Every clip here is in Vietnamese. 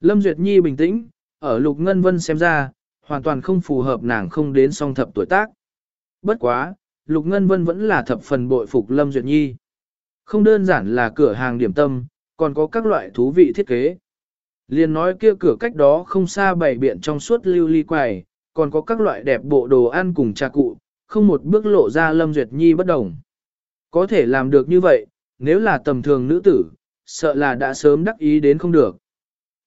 Lâm Duyệt Nhi bình tĩnh, ở Lục Ngân Vân xem ra, hoàn toàn không phù hợp nàng không đến song thập tuổi tác. Bất quá, Lục Ngân Vân vẫn là thập phần bội phục Lâm Duyệt Nhi. Không đơn giản là cửa hàng điểm tâm, còn có các loại thú vị thiết kế. Liên nói kia cửa cách đó không xa bày biện trong suốt lưu ly quầy, còn có các loại đẹp bộ đồ ăn cùng trà cụ, không một bước lộ ra Lâm Duyệt Nhi bất đồng. Có thể làm được như vậy, nếu là tầm thường nữ tử, sợ là đã sớm đắc ý đến không được.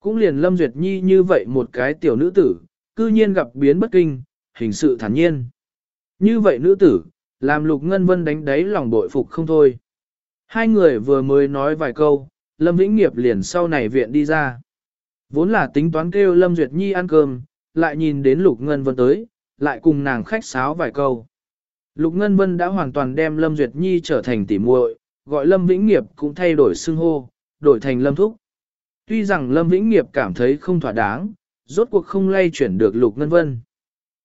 Cũng liền Lâm Duyệt Nhi như vậy một cái tiểu nữ tử, cư nhiên gặp biến bất kinh, hình sự thản nhiên. Như vậy nữ tử, làm Lục Ngân Vân đánh đáy lòng bội phục không thôi. Hai người vừa mới nói vài câu, Lâm Vĩnh Nghiệp liền sau này viện đi ra. Vốn là tính toán kêu Lâm Duyệt Nhi ăn cơm, lại nhìn đến Lục Ngân Vân tới, lại cùng nàng khách sáo vài câu. Lục Ngân Vân đã hoàn toàn đem Lâm Duyệt Nhi trở thành tỉ muội, gọi Lâm Vĩnh Nghiệp cũng thay đổi xưng hô, đổi thành Lâm Thúc. Tuy rằng Lâm Vĩnh Nghiệp cảm thấy không thỏa đáng, rốt cuộc không lay chuyển được Lục Ngân Vân.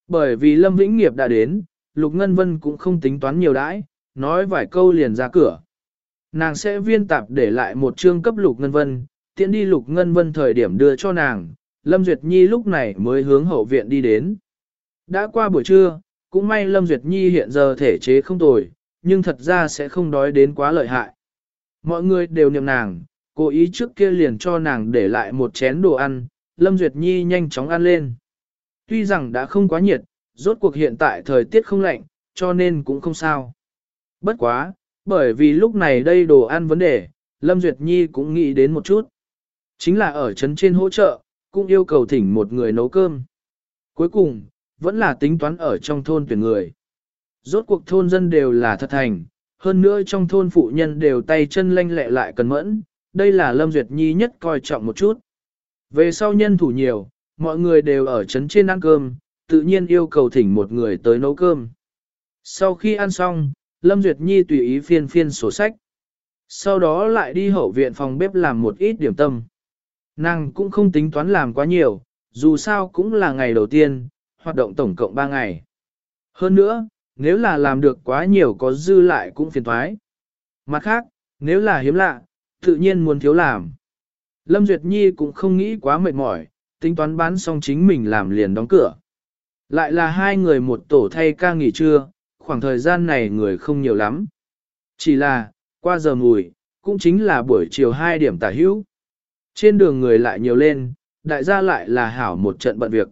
Bởi vì Lâm Vĩnh Nghiệp đã đến, Lục Ngân Vân cũng không tính toán nhiều đãi, nói vài câu liền ra cửa. Nàng sẽ viên tạp để lại một chương cấp Lục Ngân Vân, tiện đi Lục Ngân Vân thời điểm đưa cho nàng, Lâm Duyệt Nhi lúc này mới hướng hậu viện đi đến. Đã qua buổi trưa, cũng may Lâm Duyệt Nhi hiện giờ thể chế không tồi, nhưng thật ra sẽ không đói đến quá lợi hại. Mọi người đều niệm nàng, cố ý trước kia liền cho nàng để lại một chén đồ ăn, Lâm Duyệt Nhi nhanh chóng ăn lên. Tuy rằng đã không quá nhiệt, rốt cuộc hiện tại thời tiết không lạnh, cho nên cũng không sao. Bất quá, bởi vì lúc này đây đồ ăn vấn đề, Lâm Duyệt Nhi cũng nghĩ đến một chút. Chính là ở trấn trên hỗ trợ, cũng yêu cầu thỉnh một người nấu cơm. Cuối cùng, vẫn là tính toán ở trong thôn tuyển người. Rốt cuộc thôn dân đều là thật thành, hơn nữa trong thôn phụ nhân đều tay chân lanh lẹ lại cần mẫn, đây là Lâm Duyệt Nhi nhất coi trọng một chút. Về sau nhân thủ nhiều, mọi người đều ở trấn trên ăn cơm, tự nhiên yêu cầu thỉnh một người tới nấu cơm. Sau khi ăn xong, Lâm Duyệt Nhi tùy ý phiên phiên sổ sách. Sau đó lại đi hậu viện phòng bếp làm một ít điểm tâm. Nàng cũng không tính toán làm quá nhiều, dù sao cũng là ngày đầu tiên, hoạt động tổng cộng 3 ngày. Hơn nữa, nếu là làm được quá nhiều có dư lại cũng phiền thoái. Mặt khác, nếu là hiếm lạ, tự nhiên muốn thiếu làm. Lâm Duyệt Nhi cũng không nghĩ quá mệt mỏi, tính toán bán xong chính mình làm liền đóng cửa. Lại là hai người một tổ thay ca nghỉ trưa, khoảng thời gian này người không nhiều lắm. Chỉ là, qua giờ mùi, cũng chính là buổi chiều 2 điểm tả hữu. Trên đường người lại nhiều lên, đại gia lại là hảo một trận bận việc.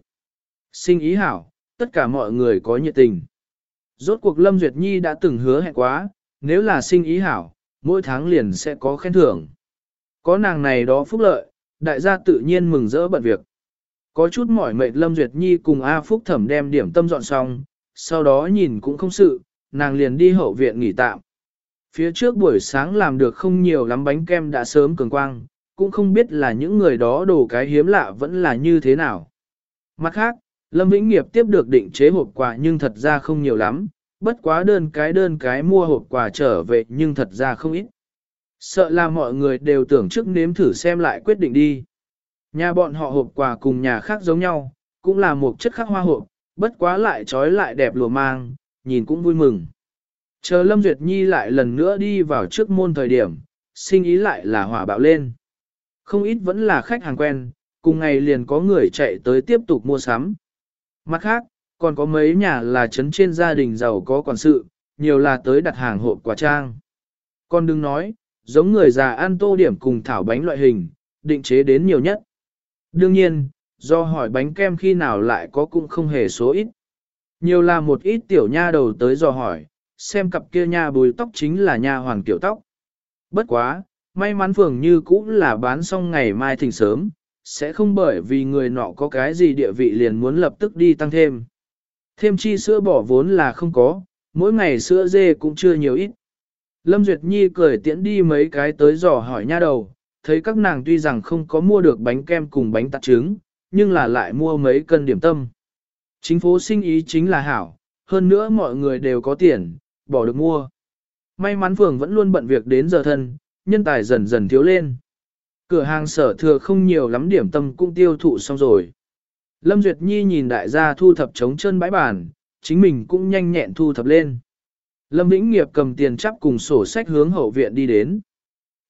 Sinh ý hảo, tất cả mọi người có nhiệt tình. Rốt cuộc Lâm Duyệt Nhi đã từng hứa hẹn quá, nếu là sinh ý hảo, mỗi tháng liền sẽ có khen thưởng. Có nàng này đó phúc lợi, đại gia tự nhiên mừng rỡ bận việc. Có chút mỏi mệt Lâm Duyệt Nhi cùng A Phúc Thẩm đem điểm tâm dọn xong, sau đó nhìn cũng không sự, nàng liền đi hậu viện nghỉ tạm. Phía trước buổi sáng làm được không nhiều lắm bánh kem đã sớm cường quang, cũng không biết là những người đó đồ cái hiếm lạ vẫn là như thế nào. Mặt khác, Lâm Vĩnh Nghiệp tiếp được định chế hộp quà nhưng thật ra không nhiều lắm, bất quá đơn cái đơn cái mua hộp quà trở về nhưng thật ra không ít. Sợ là mọi người đều tưởng trước nếm thử xem lại quyết định đi. Nhà bọn họ hộp quà cùng nhà khác giống nhau, cũng là một chất khắc hoa hộp, bất quá lại trói lại đẹp lùa mang, nhìn cũng vui mừng. Chờ Lâm Duyệt Nhi lại lần nữa đi vào trước môn thời điểm, sinh ý lại là hỏa bạo lên. Không ít vẫn là khách hàng quen, cùng ngày liền có người chạy tới tiếp tục mua sắm. Mặt khác, còn có mấy nhà là trấn trên gia đình giàu có quản sự, nhiều là tới đặt hàng hộp quả trang. con đừng nói, giống người già ăn tô điểm cùng thảo bánh loại hình, định chế đến nhiều nhất. Đương nhiên, do hỏi bánh kem khi nào lại có cũng không hề số ít. Nhiều là một ít tiểu nha đầu tới dò hỏi, xem cặp kia nha bùi tóc chính là nha hoàng kiểu tóc. Bất quá, may mắn phường như cũng là bán xong ngày mai thỉnh sớm, sẽ không bởi vì người nọ có cái gì địa vị liền muốn lập tức đi tăng thêm. Thêm chi sữa bỏ vốn là không có, mỗi ngày sữa dê cũng chưa nhiều ít. Lâm Duyệt Nhi cười tiễn đi mấy cái tới dò hỏi nha đầu, thấy các nàng tuy rằng không có mua được bánh kem cùng bánh tạt trứng, nhưng là lại mua mấy cân điểm tâm. Chính phố sinh ý chính là hảo, hơn nữa mọi người đều có tiền, bỏ được mua. May mắn phường vẫn luôn bận việc đến giờ thân, nhân tài dần dần thiếu lên. Cửa hàng sở thừa không nhiều lắm điểm tâm cũng tiêu thụ xong rồi. Lâm Duyệt Nhi nhìn đại gia thu thập trống chân bãi bàn, chính mình cũng nhanh nhẹn thu thập lên. Lâm Vĩnh Nghiệp cầm tiền chắp cùng sổ sách hướng hậu viện đi đến.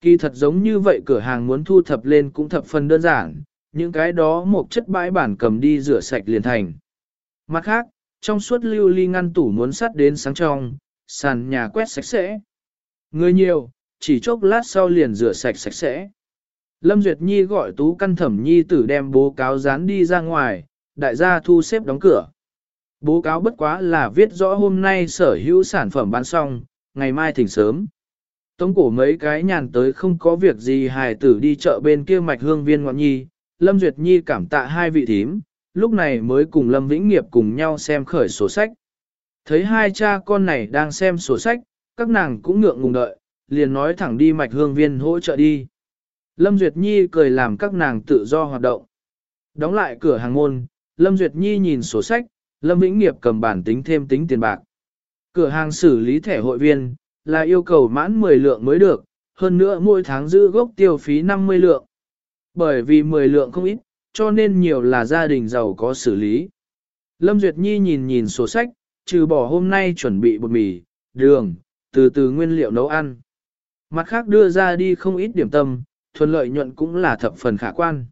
Kỳ thật giống như vậy cửa hàng muốn thu thập lên cũng thập phần đơn giản, những cái đó một chất bãi bản cầm đi rửa sạch liền thành. Mặt khác, trong suốt lưu ly ngăn tủ muốn sắt đến sáng trong, sàn nhà quét sạch sẽ. Người nhiều, chỉ chốc lát sau liền rửa sạch sạch sẽ. Lâm Duyệt Nhi gọi tú căn thẩm nhi tử đem bố cáo dán đi ra ngoài, đại gia thu xếp đóng cửa. Bố cáo bất quá là viết rõ hôm nay sở hữu sản phẩm bán xong, ngày mai thỉnh sớm. Tống cổ mấy cái nhàn tới không có việc gì hài tử đi chợ bên kia mạch hương viên ngọn nhi, Lâm Duyệt Nhi cảm tạ hai vị thím, lúc này mới cùng Lâm Vĩnh Nghiệp cùng nhau xem khởi sổ sách. Thấy hai cha con này đang xem sổ sách, các nàng cũng ngượng ngùng đợi, liền nói thẳng đi mạch hương viên hỗ trợ đi. Lâm Duyệt Nhi cười làm các nàng tự do hoạt động. Đóng lại cửa hàng môn, Lâm Duyệt Nhi nhìn sổ sách, Lâm Vĩnh Nghiệp cầm bản tính thêm tính tiền bạc. Cửa hàng xử lý thẻ hội viên, là yêu cầu mãn 10 lượng mới được, hơn nữa mỗi tháng giữ gốc tiêu phí 50 lượng. Bởi vì 10 lượng không ít, cho nên nhiều là gia đình giàu có xử lý. Lâm Duyệt Nhi nhìn nhìn sổ sách, trừ bỏ hôm nay chuẩn bị bột mì, đường, từ từ nguyên liệu nấu ăn. Mặt khác đưa ra đi không ít điểm tâm, thuần lợi nhuận cũng là thập phần khả quan.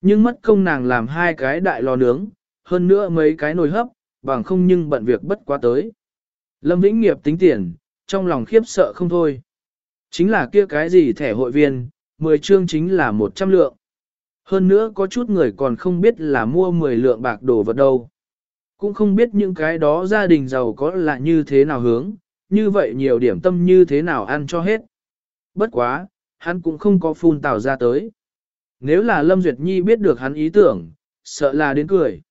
Nhưng mất công nàng làm hai cái đại lò nướng, hơn nữa mấy cái nồi hấp, bằng không nhưng bận việc bất quá tới. Lâm Vĩnh Nghiệp tính tiền, trong lòng khiếp sợ không thôi. Chính là kia cái gì thẻ hội viên, 10 chương chính là 100 lượng. Hơn nữa có chút người còn không biết là mua 10 lượng bạc đồ vật đâu. Cũng không biết những cái đó gia đình giàu có là như thế nào hướng, như vậy nhiều điểm tâm như thế nào ăn cho hết. Bất quá, hắn cũng không có phun tào ra tới. Nếu là Lâm Duyệt Nhi biết được hắn ý tưởng, sợ là đến cười.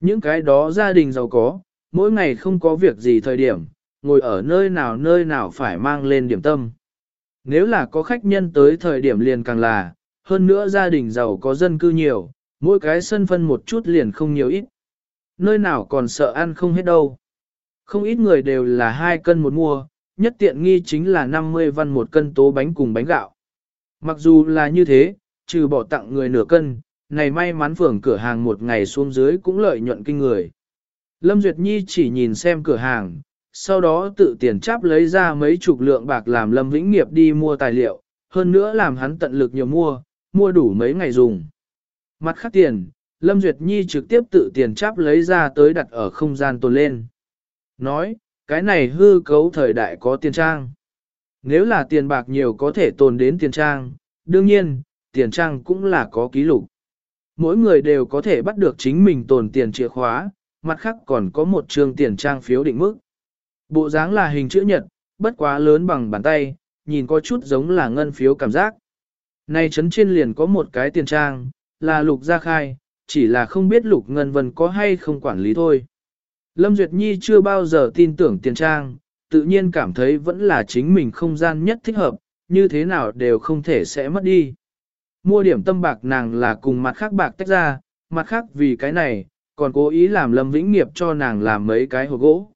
Những cái đó gia đình giàu có, mỗi ngày không có việc gì thời điểm, ngồi ở nơi nào nơi nào phải mang lên điểm tâm. Nếu là có khách nhân tới thời điểm liền càng là, hơn nữa gia đình giàu có dân cư nhiều, mỗi cái sân phân một chút liền không nhiều ít. Nơi nào còn sợ ăn không hết đâu. Không ít người đều là hai cân một mua, nhất tiện nghi chính là 50 văn một cân tố bánh cùng bánh gạo. Mặc dù là như thế, trừ bỏ tặng người nửa cân, này may mắn phường cửa hàng một ngày xuống dưới cũng lợi nhuận kinh người. Lâm Duyệt Nhi chỉ nhìn xem cửa hàng, sau đó tự tiền cháp lấy ra mấy chục lượng bạc làm Lâm Vĩnh Nghiệp đi mua tài liệu, hơn nữa làm hắn tận lực nhiều mua, mua đủ mấy ngày dùng. Mặt khác tiền, Lâm Duyệt Nhi trực tiếp tự tiền cháp lấy ra tới đặt ở không gian tồn lên. Nói, cái này hư cấu thời đại có tiền trang. Nếu là tiền bạc nhiều có thể tồn đến tiền trang, đương nhiên, tiền trang cũng là có ký lục. Mỗi người đều có thể bắt được chính mình tồn tiền chìa khóa, mặt khác còn có một trường tiền trang phiếu định mức. Bộ dáng là hình chữ nhật, bất quá lớn bằng bàn tay, nhìn có chút giống là ngân phiếu cảm giác. Này chấn trên liền có một cái tiền trang, là lục gia khai, chỉ là không biết lục ngân vân có hay không quản lý thôi. Lâm Duyệt Nhi chưa bao giờ tin tưởng tiền trang, tự nhiên cảm thấy vẫn là chính mình không gian nhất thích hợp, như thế nào đều không thể sẽ mất đi. Mua điểm tâm bạc nàng là cùng mặt khác bạc tách ra, mặt khác vì cái này, còn cố ý làm Lâm Vĩnh Nghiệp cho nàng làm mấy cái hộp gỗ.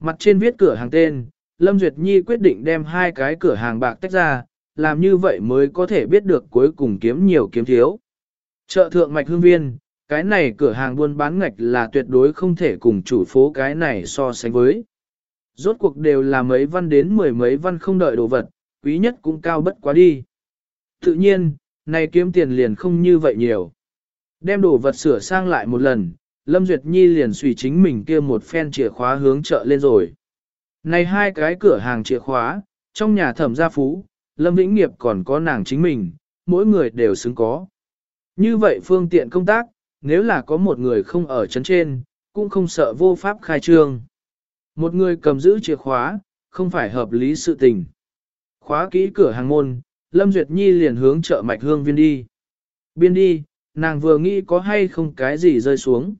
Mặt trên viết cửa hàng tên, Lâm Duyệt Nhi quyết định đem hai cái cửa hàng bạc tách ra, làm như vậy mới có thể biết được cuối cùng kiếm nhiều kiếm thiếu. Chợ thượng mạch hương viên, cái này cửa hàng buôn bán ngạch là tuyệt đối không thể cùng chủ phố cái này so sánh với. Rốt cuộc đều là mấy văn đến mười mấy văn không đợi đồ vật, quý nhất cũng cao bất quá đi. Tự nhiên, này kiếm tiền liền không như vậy nhiều. Đem đồ vật sửa sang lại một lần, Lâm Duyệt Nhi liền suy chính mình kia một phen chìa khóa hướng chợ lên rồi. Này hai cái cửa hàng chìa khóa, trong nhà thẩm gia phú, Lâm Vĩnh Nghiệp còn có nàng chính mình, mỗi người đều xứng có. Như vậy phương tiện công tác, nếu là có một người không ở chấn trên, cũng không sợ vô pháp khai trương. Một người cầm giữ chìa khóa, không phải hợp lý sự tình. Khóa kỹ cửa hàng môn, Lâm Duyệt Nhi liền hướng chợ mạch hương viên đi. Biên đi, nàng vừa nghĩ có hay không cái gì rơi xuống.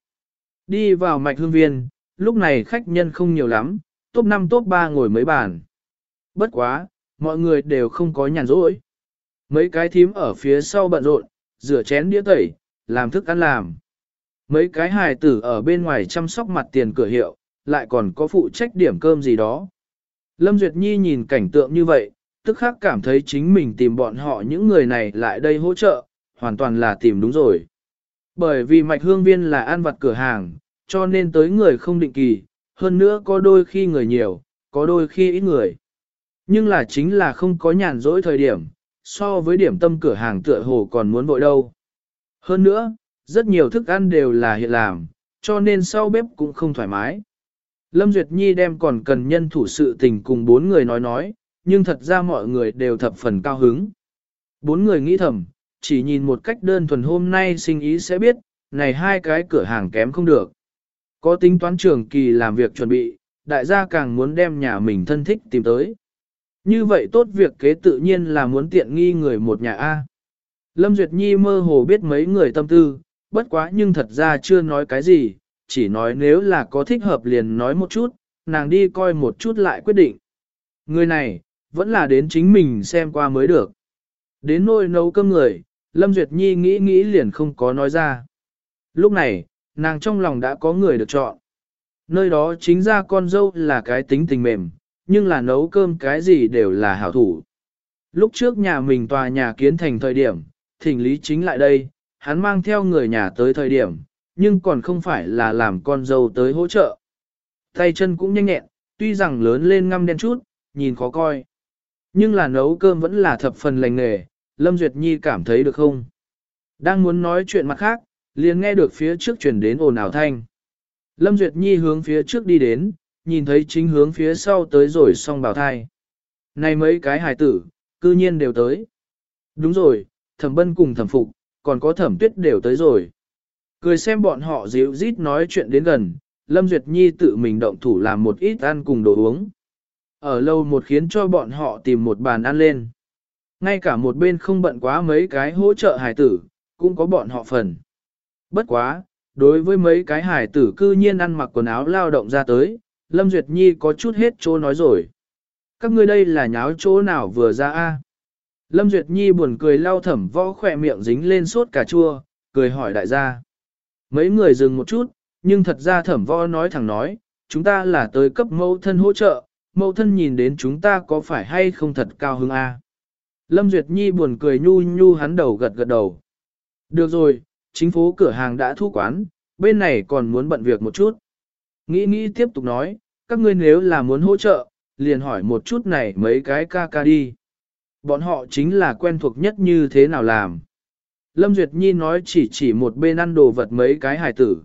Đi vào mạch hương viên, lúc này khách nhân không nhiều lắm, top 5 top 3 ngồi mấy bàn. Bất quá, mọi người đều không có nhàn rỗi. Mấy cái thím ở phía sau bận rộn, rửa chén đĩa tẩy, làm thức ăn làm. Mấy cái hài tử ở bên ngoài chăm sóc mặt tiền cửa hiệu, lại còn có phụ trách điểm cơm gì đó. Lâm Duyệt Nhi nhìn cảnh tượng như vậy, tức khắc cảm thấy chính mình tìm bọn họ những người này lại đây hỗ trợ, hoàn toàn là tìm đúng rồi. Bởi vì mạch hương viên là ăn vặt cửa hàng, cho nên tới người không định kỳ, hơn nữa có đôi khi người nhiều, có đôi khi ít người. Nhưng là chính là không có nhàn rỗi thời điểm, so với điểm tâm cửa hàng tựa hồ còn muốn vội đâu. Hơn nữa, rất nhiều thức ăn đều là hiện làm, cho nên sau bếp cũng không thoải mái. Lâm Duyệt Nhi đem còn cần nhân thủ sự tình cùng bốn người nói nói, nhưng thật ra mọi người đều thập phần cao hứng. Bốn người nghĩ thầm, chỉ nhìn một cách đơn thuần hôm nay sinh ý sẽ biết, này hai cái cửa hàng kém không được. Có tính toán trường kỳ làm việc chuẩn bị, đại gia càng muốn đem nhà mình thân thích tìm tới. Như vậy tốt việc kế tự nhiên là muốn tiện nghi người một nhà A. Lâm Duyệt Nhi mơ hồ biết mấy người tâm tư, bất quá nhưng thật ra chưa nói cái gì, chỉ nói nếu là có thích hợp liền nói một chút, nàng đi coi một chút lại quyết định. Người này, vẫn là đến chính mình xem qua mới được. Đến nôi nấu cơm người, Lâm Duyệt Nhi nghĩ nghĩ liền không có nói ra. Lúc này, nàng trong lòng đã có người được chọn. Nơi đó chính ra con dâu là cái tính tình mềm, nhưng là nấu cơm cái gì đều là hảo thủ. Lúc trước nhà mình tòa nhà kiến thành thời điểm, thỉnh lý chính lại đây, hắn mang theo người nhà tới thời điểm, nhưng còn không phải là làm con dâu tới hỗ trợ. Tay chân cũng nhanh nhẹn, tuy rằng lớn lên ngăm đen chút, nhìn khó coi. Nhưng là nấu cơm vẫn là thập phần lành nghề, Lâm Duyệt Nhi cảm thấy được không? Đang muốn nói chuyện mặt khác, liền nghe được phía trước chuyển đến ồn ào thanh. Lâm Duyệt Nhi hướng phía trước đi đến, nhìn thấy chính hướng phía sau tới rồi song bào thai. Này mấy cái hài tử, cư nhiên đều tới. Đúng rồi, thẩm bân cùng thẩm phục, còn có thẩm tuyết đều tới rồi. Cười xem bọn họ dịu rít nói chuyện đến gần, Lâm Duyệt Nhi tự mình động thủ làm một ít ăn cùng đồ uống. Ở lâu một khiến cho bọn họ tìm một bàn ăn lên. Ngay cả một bên không bận quá mấy cái hỗ trợ hài tử, cũng có bọn họ phần. Bất quá, đối với mấy cái hài tử cư nhiên ăn mặc quần áo lao động ra tới, Lâm Duyệt Nhi có chút hết chỗ nói rồi. Các ngươi đây là nháo chỗ nào vừa ra a? Lâm Duyệt Nhi buồn cười lau thẩm võ khỏe miệng dính lên sốt cà chua, cười hỏi đại gia. Mấy người dừng một chút, nhưng thật ra thẩm võ nói thẳng nói, chúng ta là tới cấp mẫu thân hỗ trợ, mẫu thân nhìn đến chúng ta có phải hay không thật cao hứng a? Lâm Duyệt Nhi buồn cười nhu nhu hắn đầu gật gật đầu. Được rồi, chính phố cửa hàng đã thu quán, bên này còn muốn bận việc một chút. Nghĩ nghĩ tiếp tục nói, các ngươi nếu là muốn hỗ trợ, liền hỏi một chút này mấy cái ca ca đi. Bọn họ chính là quen thuộc nhất như thế nào làm. Lâm Duyệt Nhi nói chỉ chỉ một bên ăn đồ vật mấy cái hài tử.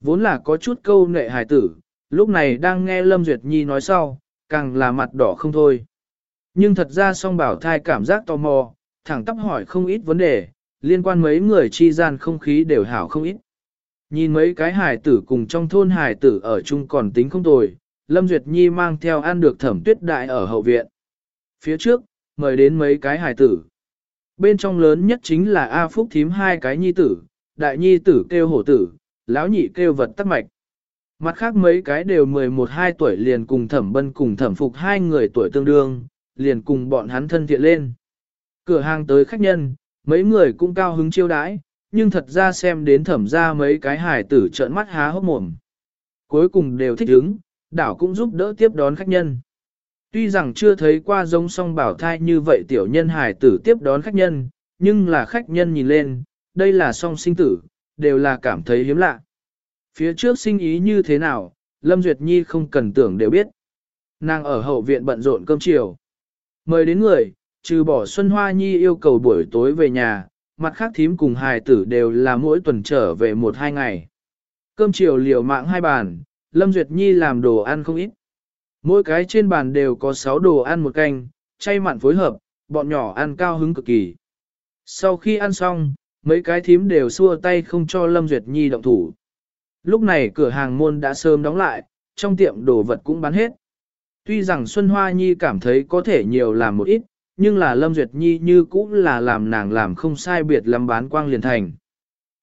Vốn là có chút câu nệ hài tử, lúc này đang nghe Lâm Duyệt Nhi nói sau, càng là mặt đỏ không thôi. Nhưng thật ra song bảo thai cảm giác tò mò, thẳng tắp hỏi không ít vấn đề, liên quan mấy người chi gian không khí đều hảo không ít. Nhìn mấy cái hài tử cùng trong thôn hài tử ở chung còn tính không tồi, Lâm Duyệt Nhi mang theo ăn được thẩm tuyết đại ở hậu viện. Phía trước, mời đến mấy cái hài tử. Bên trong lớn nhất chính là A Phúc thím hai cái nhi tử, đại nhi tử kêu hổ tử, lão nhị kêu vật tắc mạch. Mặt khác mấy cái đều 11-12 tuổi liền cùng thẩm bân cùng thẩm phục hai người tuổi tương đương, liền cùng bọn hắn thân thiện lên. Cửa hàng tới khách nhân, mấy người cũng cao hứng chiêu đãi, nhưng thật ra xem đến thẩm ra mấy cái hải tử trợn mắt há hốc mồm. Cuối cùng đều thích hứng, đảo cũng giúp đỡ tiếp đón khách nhân. Tuy rằng chưa thấy qua giống song bảo thai như vậy tiểu nhân hài tử tiếp đón khách nhân, nhưng là khách nhân nhìn lên, đây là song sinh tử, đều là cảm thấy hiếm lạ. Phía trước sinh ý như thế nào, Lâm Duyệt Nhi không cần tưởng đều biết. Nàng ở hậu viện bận rộn cơm chiều. Mời đến người, trừ bỏ Xuân Hoa Nhi yêu cầu buổi tối về nhà, mặt khác thím cùng hài tử đều là mỗi tuần trở về một hai ngày. Cơm chiều liều mạng hai bàn, Lâm Duyệt Nhi làm đồ ăn không ít. Mỗi cái trên bàn đều có 6 đồ ăn một canh, chay mặn phối hợp, bọn nhỏ ăn cao hứng cực kỳ. Sau khi ăn xong, mấy cái thím đều xua tay không cho Lâm Duyệt Nhi động thủ. Lúc này cửa hàng môn đã sớm đóng lại, trong tiệm đồ vật cũng bán hết. Tuy rằng Xuân Hoa Nhi cảm thấy có thể nhiều làm một ít, nhưng là Lâm Duyệt Nhi như cũng là làm nàng làm không sai biệt lắm bán quang liền thành.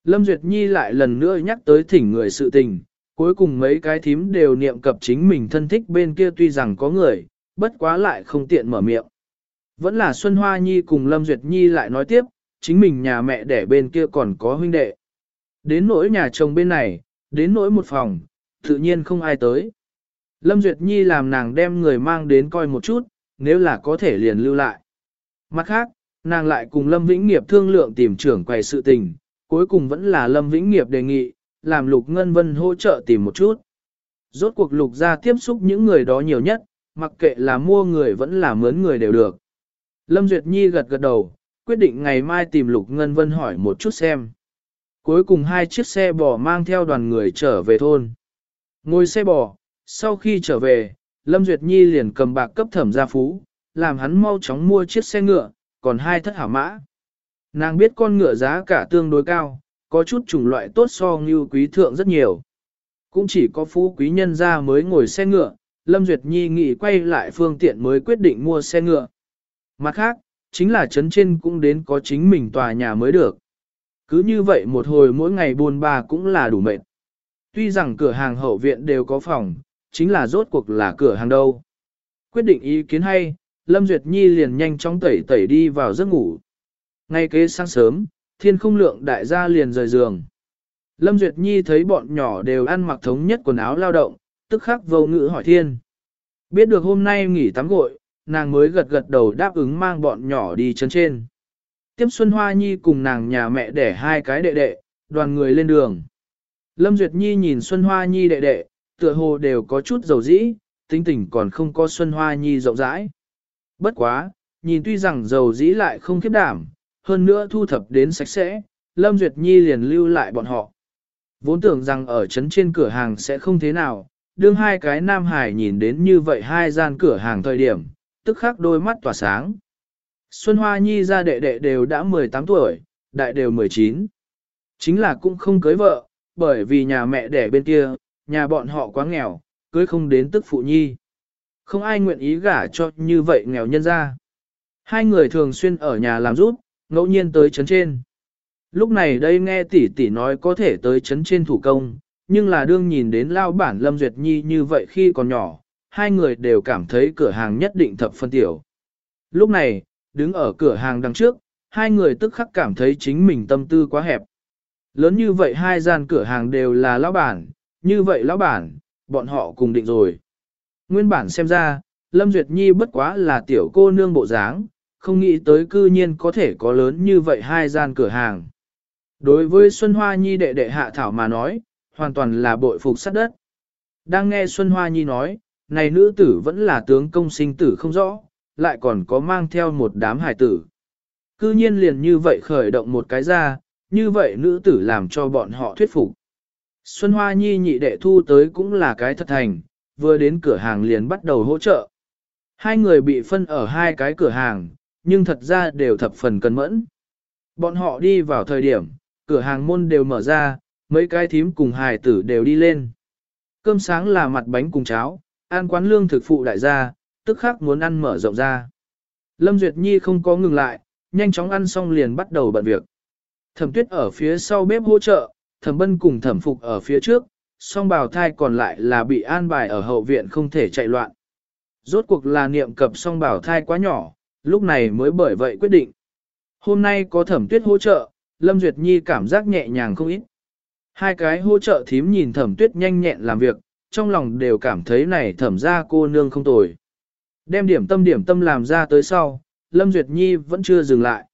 Lâm Duyệt Nhi lại lần nữa nhắc tới thỉnh người sự tình, cuối cùng mấy cái thím đều niệm cập chính mình thân thích bên kia tuy rằng có người, bất quá lại không tiện mở miệng. Vẫn là Xuân Hoa Nhi cùng Lâm Duyệt Nhi lại nói tiếp, chính mình nhà mẹ đẻ bên kia còn có huynh đệ. Đến nỗi nhà chồng bên này, đến nỗi một phòng, tự nhiên không ai tới. Lâm Duyệt Nhi làm nàng đem người mang đến coi một chút, nếu là có thể liền lưu lại. Mặt khác, nàng lại cùng Lâm Vĩnh Nghiệp thương lượng tìm trưởng quầy sự tình, cuối cùng vẫn là Lâm Vĩnh Nghiệp đề nghị, làm Lục Ngân Vân hỗ trợ tìm một chút. Rốt cuộc Lục ra tiếp xúc những người đó nhiều nhất, mặc kệ là mua người vẫn là mướn người đều được. Lâm Duyệt Nhi gật gật đầu, quyết định ngày mai tìm Lục Ngân Vân hỏi một chút xem. cuối cùng hai chiếc xe bò mang theo đoàn người trở về thôn. Ngồi xe bò, sau khi trở về, Lâm Duyệt Nhi liền cầm bạc cấp thẩm gia phú, làm hắn mau chóng mua chiếc xe ngựa, còn hai thất hảo mã. Nàng biết con ngựa giá cả tương đối cao, có chút chủng loại tốt so như quý thượng rất nhiều. Cũng chỉ có phú quý nhân gia mới ngồi xe ngựa, Lâm Duyệt Nhi nghĩ quay lại phương tiện mới quyết định mua xe ngựa. Mặt khác, chính là trấn trên cũng đến có chính mình tòa nhà mới được. Cứ như vậy một hồi mỗi ngày buồn bà cũng là đủ mệt. Tuy rằng cửa hàng hậu viện đều có phòng, chính là rốt cuộc là cửa hàng đâu. Quyết định ý kiến hay, Lâm Duyệt Nhi liền nhanh chóng tẩy tẩy đi vào giấc ngủ. Ngay kế sáng sớm, thiên không lượng đại gia liền rời giường. Lâm Duyệt Nhi thấy bọn nhỏ đều ăn mặc thống nhất quần áo lao động, tức khắc vô ngữ hỏi thiên. Biết được hôm nay nghỉ tắm gội, nàng mới gật gật đầu đáp ứng mang bọn nhỏ đi chân trên. Tiếp Xuân Hoa Nhi cùng nàng nhà mẹ để hai cái đệ đệ, đoàn người lên đường. Lâm Duyệt Nhi nhìn Xuân Hoa Nhi đệ đệ, tựa hồ đều có chút dầu dĩ, tính tình còn không có Xuân Hoa Nhi rộng rãi. Bất quá, nhìn tuy rằng dầu dĩ lại không khiếp đảm, hơn nữa thu thập đến sạch sẽ, Lâm Duyệt Nhi liền lưu lại bọn họ. Vốn tưởng rằng ở trấn trên cửa hàng sẽ không thế nào, đương hai cái nam hải nhìn đến như vậy hai gian cửa hàng thời điểm, tức khắc đôi mắt tỏa sáng. Xuân Hoa Nhi ra đệ đệ đều đã 18 tuổi, đại đều 19. Chính là cũng không cưới vợ, bởi vì nhà mẹ đẻ bên kia, nhà bọn họ quá nghèo, cưới không đến tức phụ nhi. Không ai nguyện ý gả cho như vậy nghèo nhân ra. Hai người thường xuyên ở nhà làm giúp ngẫu nhiên tới chấn trên. Lúc này đây nghe tỷ tỷ nói có thể tới chấn trên thủ công, nhưng là đương nhìn đến lao bản Lâm Duyệt Nhi như vậy khi còn nhỏ, hai người đều cảm thấy cửa hàng nhất định thập phân tiểu. Lúc này, đứng ở cửa hàng đằng trước, hai người tức khắc cảm thấy chính mình tâm tư quá hẹp. Lớn như vậy hai gian cửa hàng đều là lão bản, như vậy lão bản, bọn họ cùng định rồi. Nguyên bản xem ra, Lâm Duyệt Nhi bất quá là tiểu cô nương bộ dáng, không nghĩ tới cư nhiên có thể có lớn như vậy hai gian cửa hàng. Đối với Xuân Hoa Nhi đệ đệ hạ thảo mà nói, hoàn toàn là bội phục sát đất. Đang nghe Xuân Hoa Nhi nói, này nữ tử vẫn là tướng công sinh tử không rõ, lại còn có mang theo một đám hải tử. Cư nhiên liền như vậy khởi động một cái ra, như vậy nữ tử làm cho bọn họ thuyết phục. Xuân Hoa Nhi nhị đệ thu tới cũng là cái thật thành, vừa đến cửa hàng liền bắt đầu hỗ trợ. Hai người bị phân ở hai cái cửa hàng, nhưng thật ra đều thập phần cẩn mẫn. Bọn họ đi vào thời điểm, cửa hàng môn đều mở ra, mấy cái thím cùng hài tử đều đi lên. Cơm sáng là mặt bánh cùng cháo, ăn quán lương thực phụ đại gia, tức khắc muốn ăn mở rộng ra. Lâm Duyệt Nhi không có ngừng lại, nhanh chóng ăn xong liền bắt đầu bận việc. Thẩm tuyết ở phía sau bếp hỗ trợ, thẩm bân cùng thẩm phục ở phía trước, song bào thai còn lại là bị an bài ở hậu viện không thể chạy loạn. Rốt cuộc là niệm cập song bào thai quá nhỏ, lúc này mới bởi vậy quyết định. Hôm nay có thẩm tuyết hỗ trợ, Lâm Duyệt Nhi cảm giác nhẹ nhàng không ít. Hai cái hỗ trợ thím nhìn thẩm tuyết nhanh nhẹn làm việc, trong lòng đều cảm thấy này thẩm ra cô nương không tồi. Đem điểm tâm điểm tâm làm ra tới sau, Lâm Duyệt Nhi vẫn chưa dừng lại.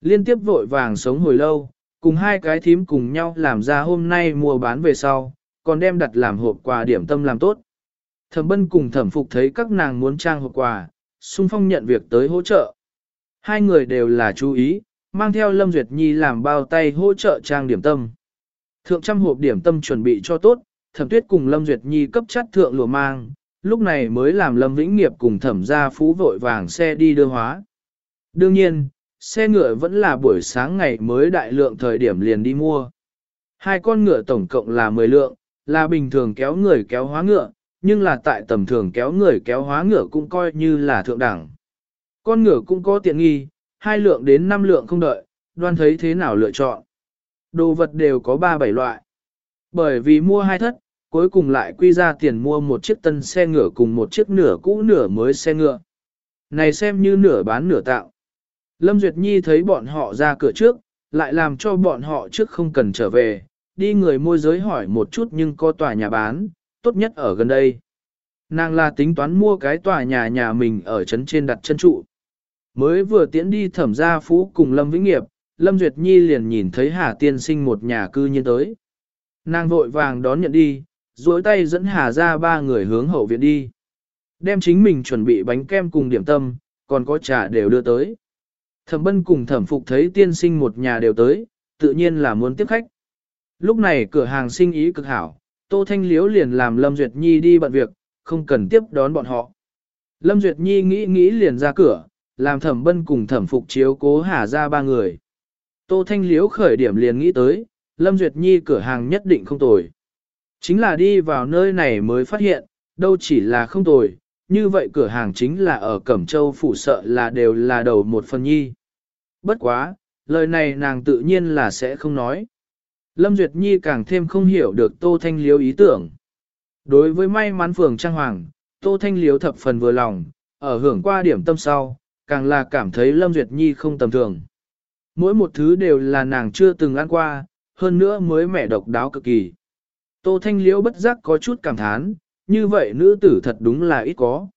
Liên tiếp vội vàng sống hồi lâu, cùng hai cái thím cùng nhau làm ra hôm nay mua bán về sau, còn đem đặt làm hộp quà điểm tâm làm tốt. Thẩm bân cùng thẩm phục thấy các nàng muốn trang hộp quà, xung phong nhận việc tới hỗ trợ. Hai người đều là chú ý, mang theo Lâm Duyệt Nhi làm bao tay hỗ trợ trang điểm tâm. Thượng trăm hộp điểm tâm chuẩn bị cho tốt, thẩm tuyết cùng Lâm Duyệt Nhi cấp chắt thượng lùa mang, lúc này mới làm Lâm Vĩnh Nghiệp cùng thẩm gia phú vội vàng xe đi đưa hóa. Đương nhiên, xe ngựa vẫn là buổi sáng ngày mới đại lượng thời điểm liền đi mua. Hai con ngựa tổng cộng là 10 lượng, là bình thường kéo người kéo hóa ngựa, nhưng là tại tầm thường kéo người kéo hóa ngựa cũng coi như là thượng đẳng. Con ngựa cũng có tiện nghi, hai lượng đến năm lượng không đợi, đoan thấy thế nào lựa chọn. Đồ vật đều có 3-7 loại. Bởi vì mua hai thất, cuối cùng lại quy ra tiền mua một chiếc tân xe ngựa cùng một chiếc nửa cũ nửa mới xe ngựa. Này xem như nửa bán nửa tạo. Lâm Duyệt Nhi thấy bọn họ ra cửa trước, lại làm cho bọn họ trước không cần trở về, đi người môi giới hỏi một chút nhưng có tòa nhà bán, tốt nhất ở gần đây. Nàng là tính toán mua cái tòa nhà nhà mình ở trấn trên đặt chân trụ. Mới vừa tiễn đi thẩm gia phú cùng Lâm Vĩnh Nghiệp, Lâm Duyệt Nhi liền nhìn thấy Hà Tiên Sinh một nhà cư nhiên tới. Nàng vội vàng đón nhận đi, duỗi tay dẫn Hà ra ba người hướng hậu viện đi. Đem chính mình chuẩn bị bánh kem cùng điểm tâm, còn có trà đều đưa tới. Thẩm bân cùng thẩm phục thấy tiên sinh một nhà đều tới, tự nhiên là muốn tiếp khách. Lúc này cửa hàng sinh ý cực hảo, Tô Thanh Liếu liền làm Lâm Duyệt Nhi đi bận việc, không cần tiếp đón bọn họ. Lâm Duyệt Nhi nghĩ nghĩ liền ra cửa, làm thẩm bân cùng thẩm phục chiếu cố hà ra ba người. Tô Thanh Liếu khởi điểm liền nghĩ tới, Lâm Duyệt Nhi cửa hàng nhất định không tồi. Chính là đi vào nơi này mới phát hiện, đâu chỉ là không tồi, như vậy cửa hàng chính là ở Cẩm Châu phủ sợ là đều là đầu một phần nhi. Bất quá, lời này nàng tự nhiên là sẽ không nói. Lâm Duyệt Nhi càng thêm không hiểu được Tô Thanh Liếu ý tưởng. Đối với may mắn phường Trang Hoàng, Tô Thanh Liếu thập phần vừa lòng, ở hưởng qua điểm tâm sau, càng là cảm thấy Lâm Duyệt Nhi không tầm thường. Mỗi một thứ đều là nàng chưa từng ăn qua, hơn nữa mới mẻ độc đáo cực kỳ. Tô Thanh Liễu bất giác có chút cảm thán, như vậy nữ tử thật đúng là ít có.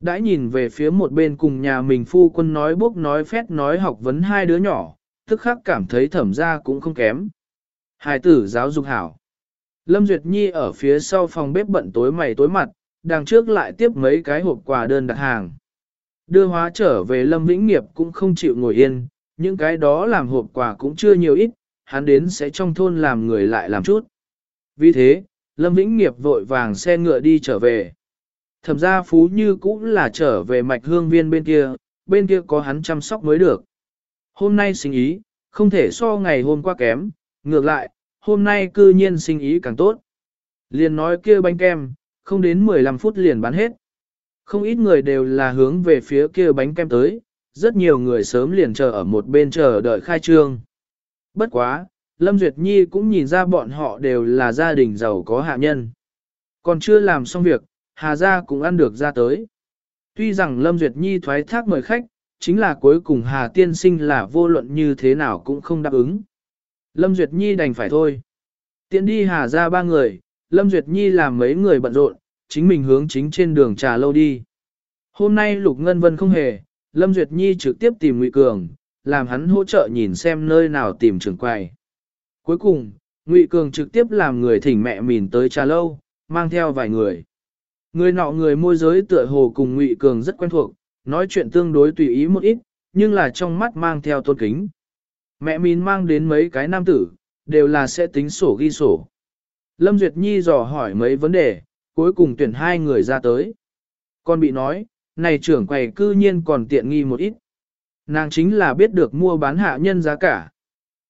Đã nhìn về phía một bên cùng nhà mình phu quân nói bốc nói phét nói học vấn hai đứa nhỏ, tức khắc cảm thấy thẩm ra cũng không kém. Hai tử giáo dục hảo. Lâm Duyệt Nhi ở phía sau phòng bếp bận tối mày tối mặt, đằng trước lại tiếp mấy cái hộp quà đơn đặt hàng. Đưa hóa trở về Lâm Vĩnh Nghiệp cũng không chịu ngồi yên, những cái đó làm hộp quà cũng chưa nhiều ít, hắn đến sẽ trong thôn làm người lại làm chút. Vì thế, Lâm Vĩnh Nghiệp vội vàng xe ngựa đi trở về. Thẩm gia phú như cũng là trở về mạch hương viên bên kia, bên kia có hắn chăm sóc mới được. Hôm nay sinh ý, không thể so ngày hôm qua kém, ngược lại, hôm nay cư nhiên sinh ý càng tốt. Liền nói kia bánh kem, không đến 15 phút liền bán hết. Không ít người đều là hướng về phía kia bánh kem tới, rất nhiều người sớm liền chờ ở một bên chờ đợi khai trương. Bất quá, Lâm Duyệt Nhi cũng nhìn ra bọn họ đều là gia đình giàu có hạ nhân. Còn chưa làm xong việc, Hà Gia cũng ăn được ra tới. Tuy rằng Lâm Duyệt Nhi thoái thác mời khách, chính là cuối cùng Hà Tiên Sinh là vô luận như thế nào cũng không đáp ứng. Lâm Duyệt Nhi đành phải thôi. Tiện đi Hà Gia ba người, Lâm Duyệt Nhi làm mấy người bận rộn, chính mình hướng chính trên đường trà lâu đi. Hôm nay Lục Ngân Vân không hề, Lâm Duyệt Nhi trực tiếp tìm Ngụy Cường, làm hắn hỗ trợ nhìn xem nơi nào tìm trưởng quầy. Cuối cùng, Ngụy Cường trực tiếp làm người thỉnh mẹ mìn tới trà lâu, mang theo vài người. Người nọ người môi giới tựa hồ cùng Ngụy Cường rất quen thuộc, nói chuyện tương đối tùy ý một ít, nhưng là trong mắt mang theo tôn kính. Mẹ mình mang đến mấy cái nam tử, đều là sẽ tính sổ ghi sổ. Lâm Duyệt Nhi dò hỏi mấy vấn đề, cuối cùng tuyển hai người ra tới. Con bị nói, này trưởng quầy cư nhiên còn tiện nghi một ít. Nàng chính là biết được mua bán hạ nhân giá cả.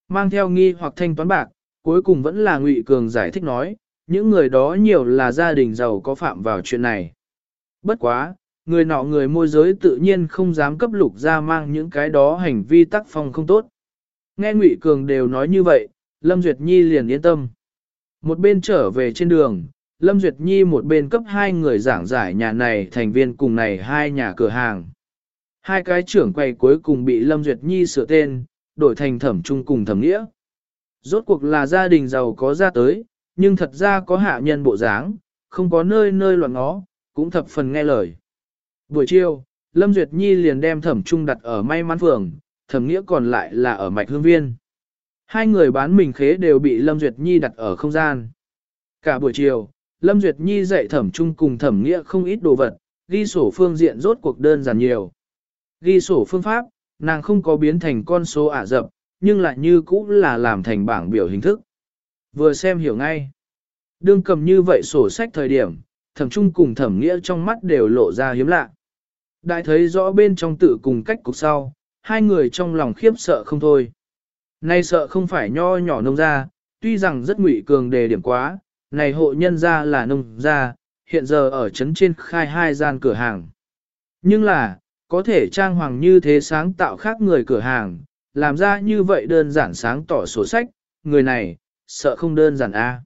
Mang theo nghi hoặc thanh toán bạc, cuối cùng vẫn là Ngụy Cường giải thích nói, những người đó nhiều là gia đình giàu có phạm vào chuyện này. Bất quá, người nọ người môi giới tự nhiên không dám cấp lục ra mang những cái đó hành vi tác phong không tốt. Nghe Ngụy Cường đều nói như vậy, Lâm Duyệt Nhi liền yên tâm. Một bên trở về trên đường, Lâm Duyệt Nhi một bên cấp hai người giảng giải nhà này thành viên cùng này hai nhà cửa hàng. Hai cái trưởng quầy cuối cùng bị Lâm Duyệt Nhi sửa tên, đổi thành thẩm trung cùng thẩm nghĩa. Rốt cuộc là gia đình giàu có ra tới, nhưng thật ra có hạ nhân bộ dáng, không có nơi nơi loạn ngó, cũng thập phần nghe lời. Buổi chiều, Lâm Duyệt Nhi liền đem thẩm trung đặt ở may mắn phường, thẩm nghĩa còn lại là ở mạch hương viên. Hai người bán mình khế đều bị Lâm Duyệt Nhi đặt ở không gian. Cả buổi chiều, Lâm Duyệt Nhi dạy thẩm trung cùng thẩm nghĩa không ít đồ vật, ghi sổ phương diện rốt cuộc đơn giản nhiều. Ghi sổ phương pháp, nàng không có biến thành con số ả dập, nhưng lại như cũ là làm thành bảng biểu hình thức. Vừa xem hiểu ngay. Đương cầm như vậy sổ sách thời điểm, thẩm trung cùng thẩm nghĩa trong mắt đều lộ ra hiếm lạ. Đại thấy rõ bên trong tự cùng cách cục sau, hai người trong lòng khiếp sợ không thôi. Nay sợ không phải nho nhỏ nông ra, tuy rằng rất ngụy cường đề điểm quá, này hộ nhân ra là nông ra, hiện giờ ở trấn trên khai hai gian cửa hàng. Nhưng là, có thể trang hoàng như thế sáng tạo khác người cửa hàng, làm ra như vậy đơn giản sáng tỏ sổ sách, người này, sợ không đơn giản a. À.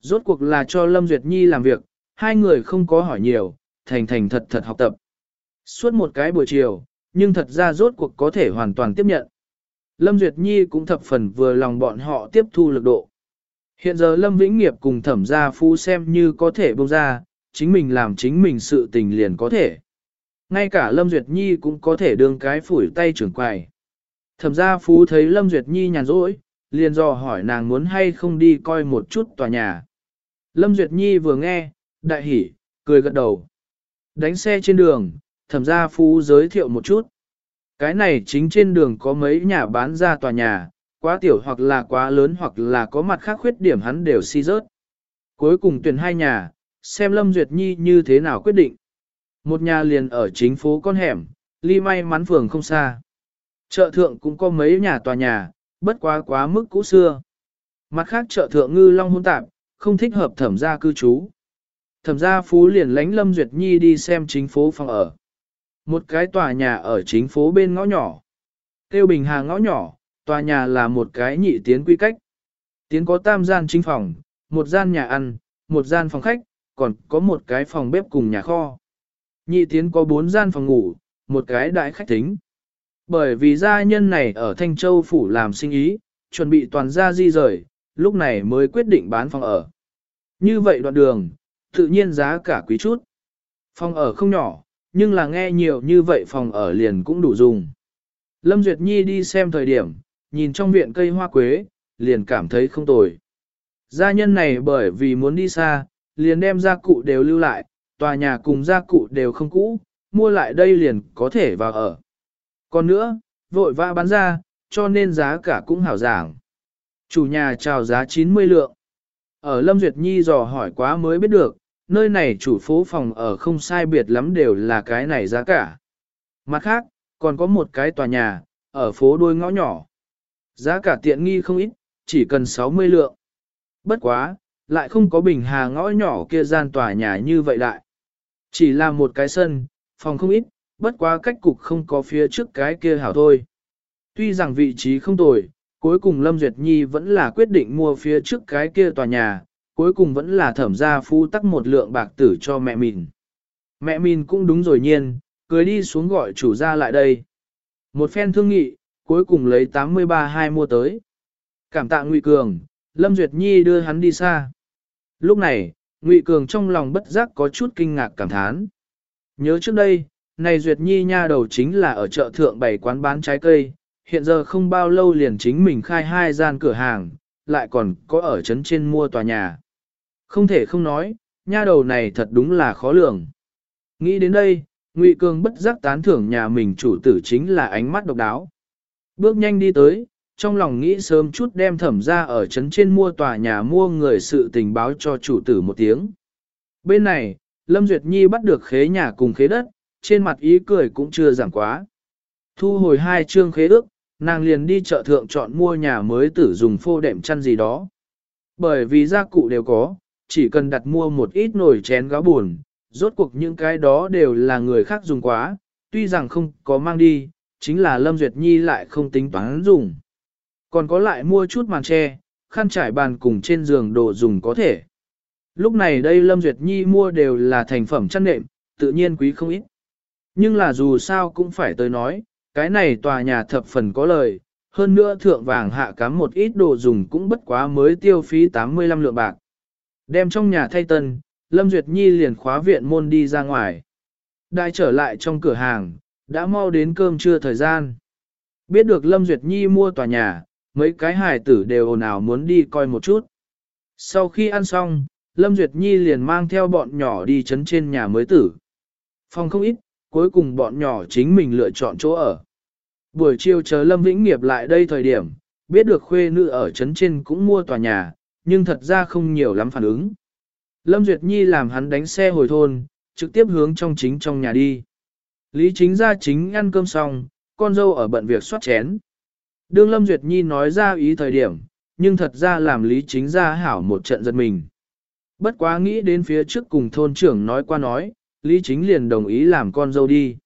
Rốt cuộc là cho Lâm Duyệt Nhi làm việc, hai người không có hỏi nhiều, thành thành thật thật học tập. Suốt một cái buổi chiều, nhưng thật ra rốt cuộc có thể hoàn toàn tiếp nhận. Lâm Duyệt Nhi cũng thập phần vừa lòng bọn họ tiếp thu lực độ. Hiện giờ Lâm Vĩnh Nghiệp cùng thẩm gia phu xem như có thể bông ra, chính mình làm chính mình sự tình liền có thể. Ngay cả Lâm Duyệt Nhi cũng có thể đương cái phủi tay trưởng quài. Thẩm gia phú thấy Lâm Duyệt Nhi nhàn rỗi, liền dò hỏi nàng muốn hay không đi coi một chút tòa nhà. Lâm Duyệt Nhi vừa nghe, đại hỉ, cười gật đầu. Đánh xe trên đường, thẩm gia phú giới thiệu một chút. Cái này chính trên đường có mấy nhà bán ra tòa nhà, quá tiểu hoặc là quá lớn hoặc là có mặt khác khuyết điểm hắn đều si rớt. Cuối cùng tuyển hai nhà, xem Lâm Duyệt Nhi như thế nào quyết định. Một nhà liền ở chính phố con hẻm, ly may mắn phường không xa. Chợ thượng cũng có mấy nhà tòa nhà, bất quá quá mức cũ xưa. Mặt khác chợ thượng ngư long hôn tạp, không thích hợp thẩm gia cư trú. Thẩm gia phú liền lánh Lâm Duyệt Nhi đi xem chính phố phòng ở. Một cái tòa nhà ở chính phố bên ngõ nhỏ. Tiêu bình hà ngõ nhỏ, tòa nhà là một cái nhị tiến quy cách. Tiến có tam gian chính phòng, một gian nhà ăn, một gian phòng khách, còn có một cái phòng bếp cùng nhà kho. Nhị tiến có bốn gian phòng ngủ, một cái đại khách tính. Bởi vì gia nhân này ở Thanh Châu Phủ làm sinh ý, chuẩn bị toàn gia di rời, lúc này mới quyết định bán phòng ở. Như vậy đoạn đường, tự nhiên giá cả quý chút. Phòng ở không nhỏ, nhưng là nghe nhiều như vậy phòng ở liền cũng đủ dùng. Lâm Duyệt Nhi đi xem thời điểm, nhìn trong viện cây hoa quế, liền cảm thấy không tồi. Gia nhân này bởi vì muốn đi xa, liền đem gia cụ đều lưu lại, tòa nhà cùng gia cụ đều không cũ, mua lại đây liền có thể vào ở. Còn nữa, vội vã bán ra, cho nên giá cả cũng hảo giảng. Chủ nhà chào giá 90 lượng. Ở Lâm Duyệt Nhi dò hỏi quá mới biết được, nơi này chủ phố phòng ở không sai biệt lắm đều là cái này giá cả. Mặt khác, còn có một cái tòa nhà, ở phố đuôi ngõ nhỏ. Giá cả tiện nghi không ít, chỉ cần 60 lượng. Bất quá, lại không có bình hà ngõ nhỏ kia gian tòa nhà như vậy lại. Chỉ là một cái sân, phòng không ít, bất quá cách cục không có phía trước cái kia hảo thôi. Tuy rằng vị trí không tồi, cuối cùng Lâm Duyệt Nhi vẫn là quyết định mua phía trước cái kia tòa nhà, cuối cùng vẫn là thẩm gia phu tắc một lượng bạc tử cho mẹ mình. Mẹ mình cũng đúng rồi nhiên, cười đi xuống gọi chủ gia lại đây. Một phen thương nghị, cuối cùng lấy 83 hai mua tới. Cảm tạ Ngụy Cường, Lâm Duyệt Nhi đưa hắn đi xa. Lúc này, Ngụy Cường trong lòng bất giác có chút kinh ngạc cảm thán. Nhớ trước đây, này Duyệt Nhi nha đầu chính là ở chợ thượng bày quán bán trái cây, hiện giờ không bao lâu liền chính mình khai hai gian cửa hàng, lại còn có ở trấn trên mua tòa nhà. Không thể không nói, nha đầu này thật đúng là khó lường. Nghĩ đến đây, Ngụy Cường bất giác tán thưởng nhà mình chủ tử chính là ánh mắt độc đáo. Bước nhanh đi tới, trong lòng nghĩ sớm chút đem thẩm ra ở trấn trên mua tòa nhà mua người sự tình báo cho chủ tử một tiếng. Bên này, Lâm Duyệt Nhi bắt được khế nhà cùng khế đất, trên mặt ý cười cũng chưa giảm quá. Thu hồi hai chương khế ước, nàng liền đi chợ thượng chọn mua nhà mới tử dùng phô đệm chăn gì đó. Bởi vì gia cụ đều có, chỉ cần đặt mua một ít nồi chén gáo buồn, rốt cuộc những cái đó đều là người khác dùng quá, tuy rằng không có mang đi, chính là Lâm Duyệt Nhi lại không tính toán dùng. Còn có lại mua chút màn tre, khăn trải bàn cùng trên giường đồ dùng có thể. Lúc này đây Lâm Duyệt Nhi mua đều là thành phẩm chăn nệm, tự nhiên quý không ít. Nhưng là dù sao cũng phải tới nói, cái này tòa nhà thập phần có lời, hơn nữa thượng vàng hạ cám một ít đồ dùng cũng bất quá mới tiêu phí 85 lượng bạc. Đem trong nhà thay tân, Lâm Duyệt Nhi liền khóa viện môn đi ra ngoài. Đại trở lại trong cửa hàng, đã mau đến cơm trưa thời gian. Biết được Lâm Duyệt Nhi mua tòa nhà, mấy cái hài tử đều ồn ào muốn đi coi một chút. Sau khi ăn xong, Lâm Duyệt Nhi liền mang theo bọn nhỏ đi chấn trên nhà mới tử. Phòng không ít, cuối cùng bọn nhỏ chính mình lựa chọn chỗ ở. Buổi chiều chờ Lâm Vĩnh Nghiệp lại đây thời điểm, biết được khuê nữ ở chấn trên cũng mua tòa nhà, nhưng thật ra không nhiều lắm phản ứng. Lâm Duyệt Nhi làm hắn đánh xe hồi thôn, trực tiếp hướng trong chính trong nhà đi. Lý chính ra chính ăn cơm xong, con dâu ở bận việc soát chén. Đương Lâm Duyệt Nhi nói ra ý thời điểm, nhưng thật ra làm Lý chính ra hảo một trận giật mình. Bất quá nghĩ đến phía trước cùng thôn trưởng nói qua nói, Lý chính liền đồng ý làm con dâu đi.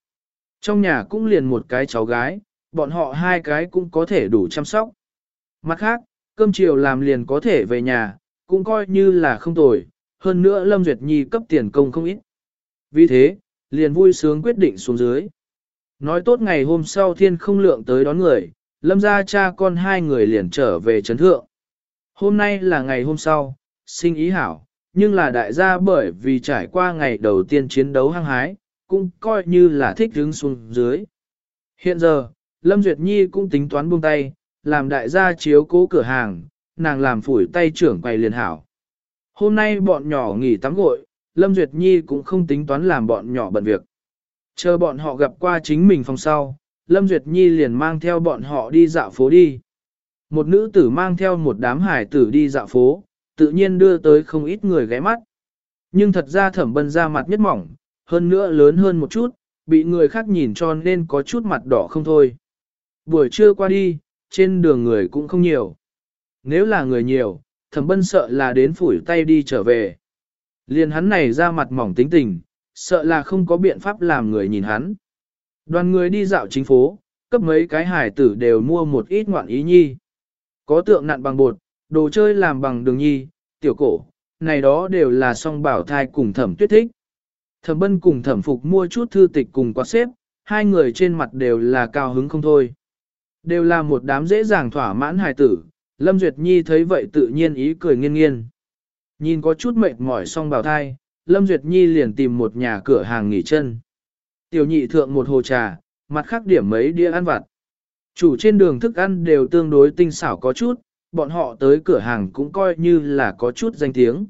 Trong nhà cũng liền một cái cháu gái, bọn họ hai cái cũng có thể đủ chăm sóc. Mặt khác, cơm chiều làm liền có thể về nhà, cũng coi như là không tồi, hơn nữa Lâm Duyệt Nhi cấp tiền công không ít. Vì thế, liền vui sướng quyết định xuống dưới. Nói tốt ngày hôm sau thiên không lượng tới đón người, Lâm ra cha con hai người liền trở về trấn thượng. Hôm nay là ngày hôm sau, sinh ý hảo, nhưng là đại gia bởi vì trải qua ngày đầu tiên chiến đấu hăng hái, cũng coi như là thích đứng xuống dưới. Hiện giờ, Lâm Duyệt Nhi cũng tính toán buông tay, làm đại gia chiếu cố cửa hàng, nàng làm phủi tay trưởng quầy liền hảo. Hôm nay bọn nhỏ nghỉ tắm gội, Lâm Duyệt Nhi cũng không tính toán làm bọn nhỏ bận việc. Chờ bọn họ gặp qua chính mình phòng sau, Lâm Duyệt Nhi liền mang theo bọn họ đi dạo phố đi. Một nữ tử mang theo một đám hải tử đi dạo phố, tự nhiên đưa tới không ít người ghé mắt. Nhưng thật ra thẩm bân ra mặt nhất mỏng, hơn nữa lớn hơn một chút, bị người khác nhìn cho nên có chút mặt đỏ không thôi. Buổi trưa qua đi, trên đường người cũng không nhiều. Nếu là người nhiều, thẩm bân sợ là đến phủi tay đi trở về. Liền hắn này ra mặt mỏng tính tình, sợ là không có biện pháp làm người nhìn hắn. Đoàn người đi dạo chính phố, cấp mấy cái hải tử đều mua một ít ngoạn ý nhi. Có tượng nặn bằng bột, đồ chơi làm bằng đường nhi, tiểu cổ, này đó đều là song bảo thai cùng thẩm tuyết thích. Thẩm bân cùng thẩm phục mua chút thư tịch cùng quạt xếp, hai người trên mặt đều là cao hứng không thôi. Đều là một đám dễ dàng thỏa mãn hài tử, Lâm Duyệt Nhi thấy vậy tự nhiên ý cười nghiêng nghiêng. Nhìn có chút mệt mỏi song bào thai, Lâm Duyệt Nhi liền tìm một nhà cửa hàng nghỉ chân. Tiểu nhị thượng một hồ trà, mặt khác điểm mấy đĩa ăn vặt. Chủ trên đường thức ăn đều tương đối tinh xảo có chút, bọn họ tới cửa hàng cũng coi như là có chút danh tiếng.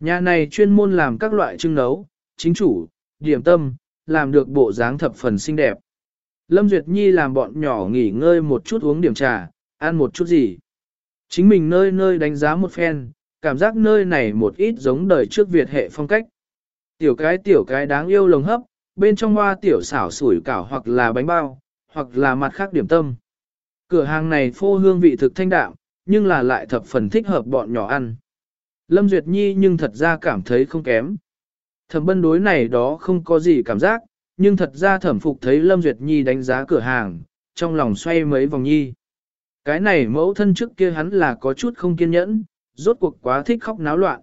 Nhà này chuyên môn làm các loại trưng nấu, chính chủ, điểm tâm, làm được bộ dáng thập phần xinh đẹp. Lâm Duyệt Nhi làm bọn nhỏ nghỉ ngơi một chút uống điểm trà, ăn một chút gì. Chính mình nơi nơi đánh giá một phen, cảm giác nơi này một ít giống đời trước Việt hệ phong cách. Tiểu cái tiểu cái đáng yêu lồng hấp, bên trong hoa tiểu xảo sủi cảo hoặc là bánh bao, hoặc là mặt khác điểm tâm. Cửa hàng này phô hương vị thực thanh đạm, nhưng là lại thập phần thích hợp bọn nhỏ ăn. Lâm Duyệt Nhi nhưng thật ra cảm thấy không kém. Thẩm bân đối này đó không có gì cảm giác, nhưng thật ra thẩm phục thấy Lâm Duyệt Nhi đánh giá cửa hàng, trong lòng xoay mấy vòng nhi. Cái này mẫu thân trước kia hắn là có chút không kiên nhẫn, rốt cuộc quá thích khóc náo loạn.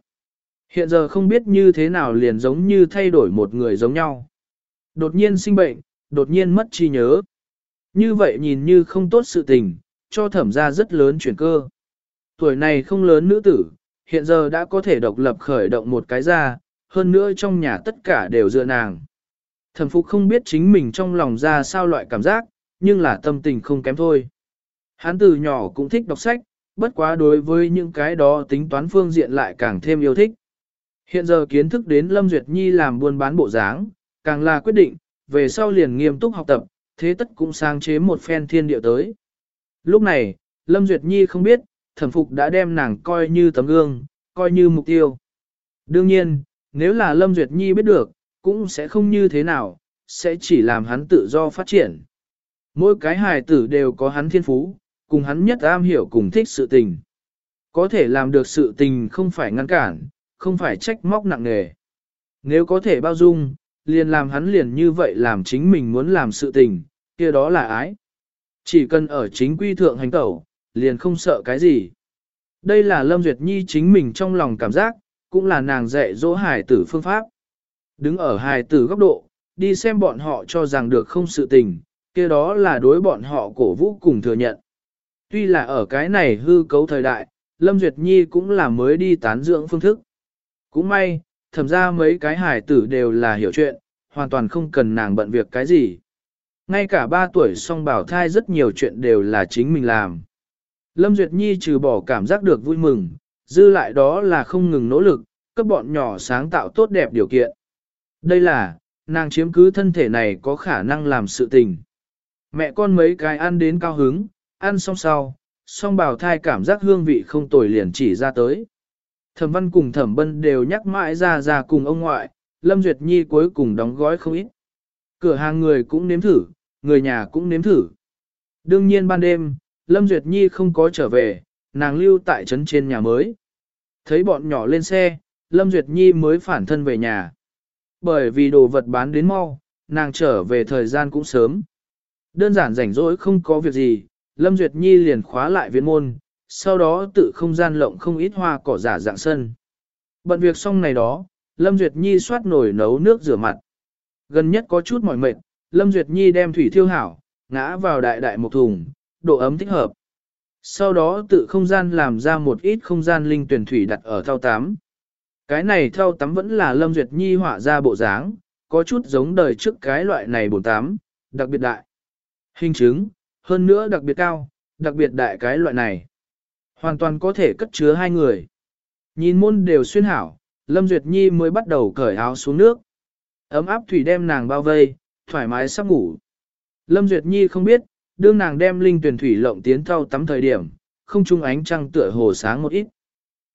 Hiện giờ không biết như thế nào liền giống như thay đổi một người giống nhau. Đột nhiên sinh bệnh, đột nhiên mất trí nhớ. Như vậy nhìn như không tốt sự tình, cho thẩm ra rất lớn chuyển cơ. Tuổi này không lớn nữ tử, hiện giờ đã có thể độc lập khởi động một cái ra, hơn nữa trong nhà tất cả đều dựa nàng. Thẩm Phục không biết chính mình trong lòng ra sao loại cảm giác, nhưng là tâm tình không kém thôi. Hắn từ nhỏ cũng thích đọc sách, bất quá đối với những cái đó tính toán phương diện lại càng thêm yêu thích. Hiện giờ kiến thức đến Lâm Duyệt Nhi làm buôn bán bộ dáng, càng là quyết định, về sau liền nghiêm túc học tập, thế tất cũng sáng chế một phen thiên địa tới. Lúc này, Lâm Duyệt Nhi không biết, thẩm phục đã đem nàng coi như tấm gương, coi như mục tiêu. Đương nhiên, nếu là Lâm Duyệt Nhi biết được, cũng sẽ không như thế nào, sẽ chỉ làm hắn tự do phát triển. Mỗi cái hài tử đều có hắn thiên phú, cùng hắn nhất am hiểu cùng thích sự tình. Có thể làm được sự tình không phải ngăn cản, không phải trách móc nặng nề. Nếu có thể bao dung, liền làm hắn liền như vậy làm chính mình muốn làm sự tình, kia đó là ái. Chỉ cần ở chính quy thượng hành tẩu, liền không sợ cái gì. Đây là Lâm Duyệt Nhi chính mình trong lòng cảm giác, cũng là nàng dạy dỗ hài tử phương pháp. Đứng ở hài tử góc độ, đi xem bọn họ cho rằng được không sự tình, kia đó là đối bọn họ cổ vũ cùng thừa nhận. Tuy là ở cái này hư cấu thời đại, Lâm Duyệt Nhi cũng là mới đi tán dưỡng phương thức. Cũng may, thầm ra mấy cái hài tử đều là hiểu chuyện, hoàn toàn không cần nàng bận việc cái gì. Ngay cả ba tuổi song bảo thai rất nhiều chuyện đều là chính mình làm. Lâm Duyệt Nhi trừ bỏ cảm giác được vui mừng, dư lại đó là không ngừng nỗ lực, cấp bọn nhỏ sáng tạo tốt đẹp điều kiện. Đây là, nàng chiếm cứ thân thể này có khả năng làm sự tình. Mẹ con mấy cái ăn đến cao hứng, ăn xong sau, song bào thai cảm giác hương vị không tồi liền chỉ ra tới. Thẩm văn cùng thẩm bân đều nhắc mãi ra ra cùng ông ngoại, Lâm Duyệt Nhi cuối cùng đóng gói không ít. Cửa hàng người cũng nếm thử, người nhà cũng nếm thử. Đương nhiên ban đêm, Lâm Duyệt Nhi không có trở về, nàng lưu tại trấn trên nhà mới. Thấy bọn nhỏ lên xe, Lâm Duyệt Nhi mới phản thân về nhà. Bởi vì đồ vật bán đến mau, nàng trở về thời gian cũng sớm. Đơn giản rảnh rỗi không có việc gì, Lâm Duyệt Nhi liền khóa lại viện môn, sau đó tự không gian lộng không ít hoa cỏ giả dạng sân. Bận việc xong này đó, Lâm Duyệt Nhi xoát nổi nấu nước rửa mặt. Gần nhất có chút mỏi mệt, Lâm Duyệt Nhi đem thủy thiêu hảo, ngã vào đại đại một thùng, độ ấm thích hợp. Sau đó tự không gian làm ra một ít không gian linh tuyển thủy đặt ở thao tắm. Cái này thao tắm vẫn là Lâm Duyệt Nhi họa ra bộ dáng, có chút giống đời trước cái loại này bồn tắm, đặc biệt đại. Hình chứng, hơn nữa đặc biệt cao, đặc biệt đại cái loại này. Hoàn toàn có thể cất chứa hai người. Nhìn môn đều xuyên hảo, Lâm Duyệt Nhi mới bắt đầu cởi áo xuống nước. Ấm áp thủy đem nàng bao vây, thoải mái sắp ngủ. Lâm Duyệt Nhi không biết, đương nàng đem linh tuyển thủy lộng tiến thau tắm thời điểm, không trung ánh trăng tựa hồ sáng một ít.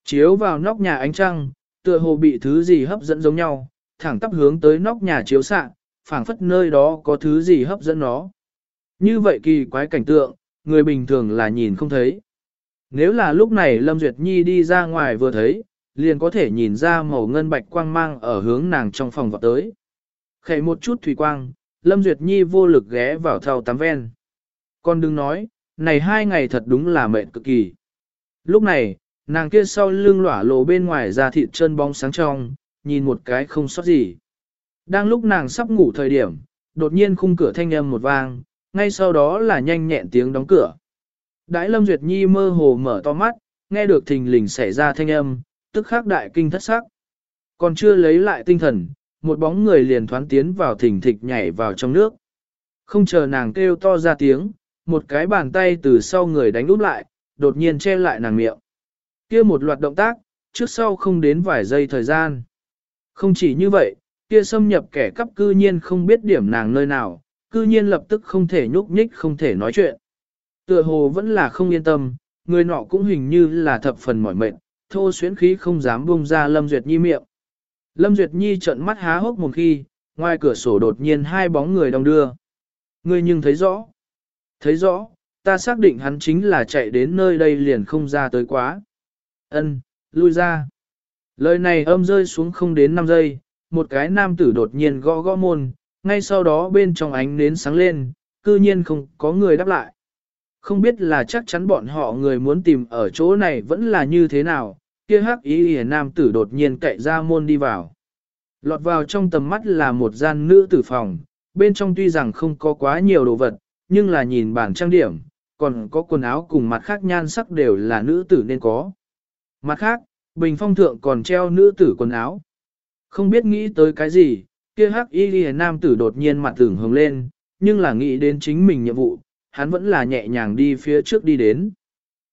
Chiếu vào nóc nhà ánh trăng, tựa hồ bị thứ gì hấp dẫn giống nhau, thẳng tắp hướng tới nóc nhà chiếu xạ, phảng phất nơi đó có thứ gì hấp dẫn nó. Như vậy kỳ quái cảnh tượng, người bình thường là nhìn không thấy. Nếu là lúc này Lâm Duyệt Nhi đi ra ngoài vừa thấy, liền có thể nhìn ra màu ngân bạch quang mang ở hướng nàng trong phòng vọt tới. Khẩy một chút thủy quang, Lâm Duyệt Nhi vô lực ghé vào thau tắm ven. Con đừng nói, này hai ngày thật đúng là mệt cực kỳ. Lúc này, nàng kia sau lưng lỏa lộ bên ngoài ra thịt chân bóng sáng trong, nhìn một cái không sót gì. Đang lúc nàng sắp ngủ thời điểm, đột nhiên khung cửa thanh âm một vang, ngay sau đó là nhanh nhẹn tiếng đóng cửa. Đãi Lâm Duyệt Nhi mơ hồ mở to mắt, nghe được thình lình xảy ra thanh âm, tức khắc đại kinh thất sắc. Còn chưa lấy lại tinh thần, một bóng người liền thoán tiến vào thình thịch nhảy vào trong nước. Không chờ nàng kêu to ra tiếng, một cái bàn tay từ sau người đánh úp lại, đột nhiên che lại nàng miệng. Kia một loạt động tác, trước sau không đến vài giây thời gian. Không chỉ như vậy, kia xâm nhập kẻ cắp cư nhiên không biết điểm nàng nơi nào, cư nhiên lập tức không thể nhúc nhích không thể nói chuyện. Tựa hồ vẫn là không yên tâm, người nọ cũng hình như là thập phần mỏi mệt, thô xuyến khí không dám buông ra Lâm Duyệt Nhi miệng. Lâm Duyệt Nhi trợn mắt há hốc một khi, ngoài cửa sổ đột nhiên hai bóng người đông đưa. Người nhưng thấy rõ. Thấy rõ, ta xác định hắn chính là chạy đến nơi đây liền không ra tới quá. Ân, lui ra. Lời này âm rơi xuống không đến 5 giây, một cái nam tử đột nhiên gõ gõ môn, ngay sau đó bên trong ánh nến sáng lên, cư nhiên không có người đáp lại. Không biết là chắc chắn bọn họ người muốn tìm ở chỗ này vẫn là như thế nào, kia hắc ý hề nam tử đột nhiên cậy ra môn đi vào. Lọt vào trong tầm mắt là một gian nữ tử phòng, bên trong tuy rằng không có quá nhiều đồ vật, nhưng là nhìn bản trang điểm, còn có quần áo cùng mặt khác nhan sắc đều là nữ tử nên có. Mặt khác, bình phong thượng còn treo nữ tử quần áo. Không biết nghĩ tới cái gì, kia hắc y ghi nam tử đột nhiên mặt tưởng hồng lên, nhưng là nghĩ đến chính mình nhiệm vụ, hắn vẫn là nhẹ nhàng đi phía trước đi đến.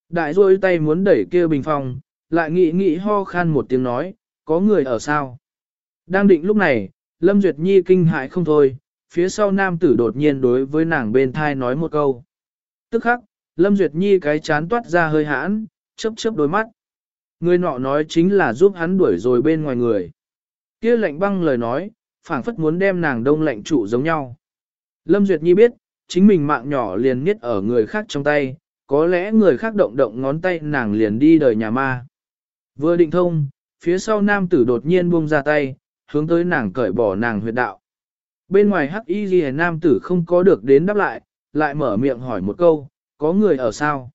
Đại rôi tay muốn đẩy kia bình phong, lại nghĩ nghĩ ho khan một tiếng nói, có người ở sao? Đang định lúc này, Lâm Duyệt Nhi kinh hại không thôi, phía sau nam tử đột nhiên đối với nàng bên thai nói một câu. Tức khắc, Lâm Duyệt Nhi cái chán toát ra hơi hãn, chớp chớp đôi mắt. Người nọ nói chính là giúp hắn đuổi rồi bên ngoài người. Kia lạnh băng lời nói, phảng phất muốn đem nàng đông lạnh trụ giống nhau. Lâm Duyệt Nhi biết, chính mình mạng nhỏ liền niết ở người khác trong tay, có lẽ người khác động động ngón tay nàng liền đi đời nhà ma. Vừa định thông, phía sau nam tử đột nhiên buông ra tay, hướng tới nàng cởi bỏ nàng huyệt đạo. Bên ngoài hắc y ghi nam tử không có được đến đáp lại, lại mở miệng hỏi một câu, có người ở sao?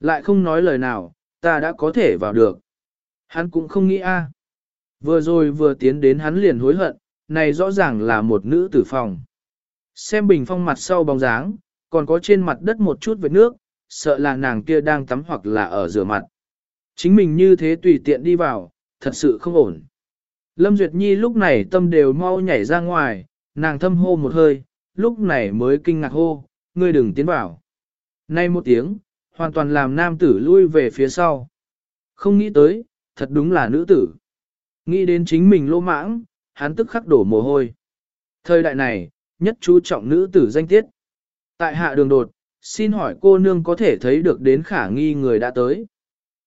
Lại không nói lời nào, ta đã có thể vào được. Hắn cũng không nghĩ a. Vừa rồi vừa tiến đến hắn liền hối hận, này rõ ràng là một nữ tử phòng. Xem bình phong mặt sau bóng dáng, còn có trên mặt đất một chút vết nước, sợ là nàng kia đang tắm hoặc là ở rửa mặt. Chính mình như thế tùy tiện đi vào, thật sự không ổn. Lâm Duyệt Nhi lúc này tâm đều mau nhảy ra ngoài, nàng thâm hô một hơi, lúc này mới kinh ngạc hô, ngươi đừng tiến vào. Nay một tiếng, hoàn toàn làm nam tử lui về phía sau. Không nghĩ tới, thật đúng là nữ tử. Nghĩ đến chính mình lô mãng, hắn tức khắc đổ mồ hôi. Thời đại này, nhất chú trọng nữ tử danh tiết. Tại hạ đường đột, xin hỏi cô nương có thể thấy được đến khả nghi người đã tới.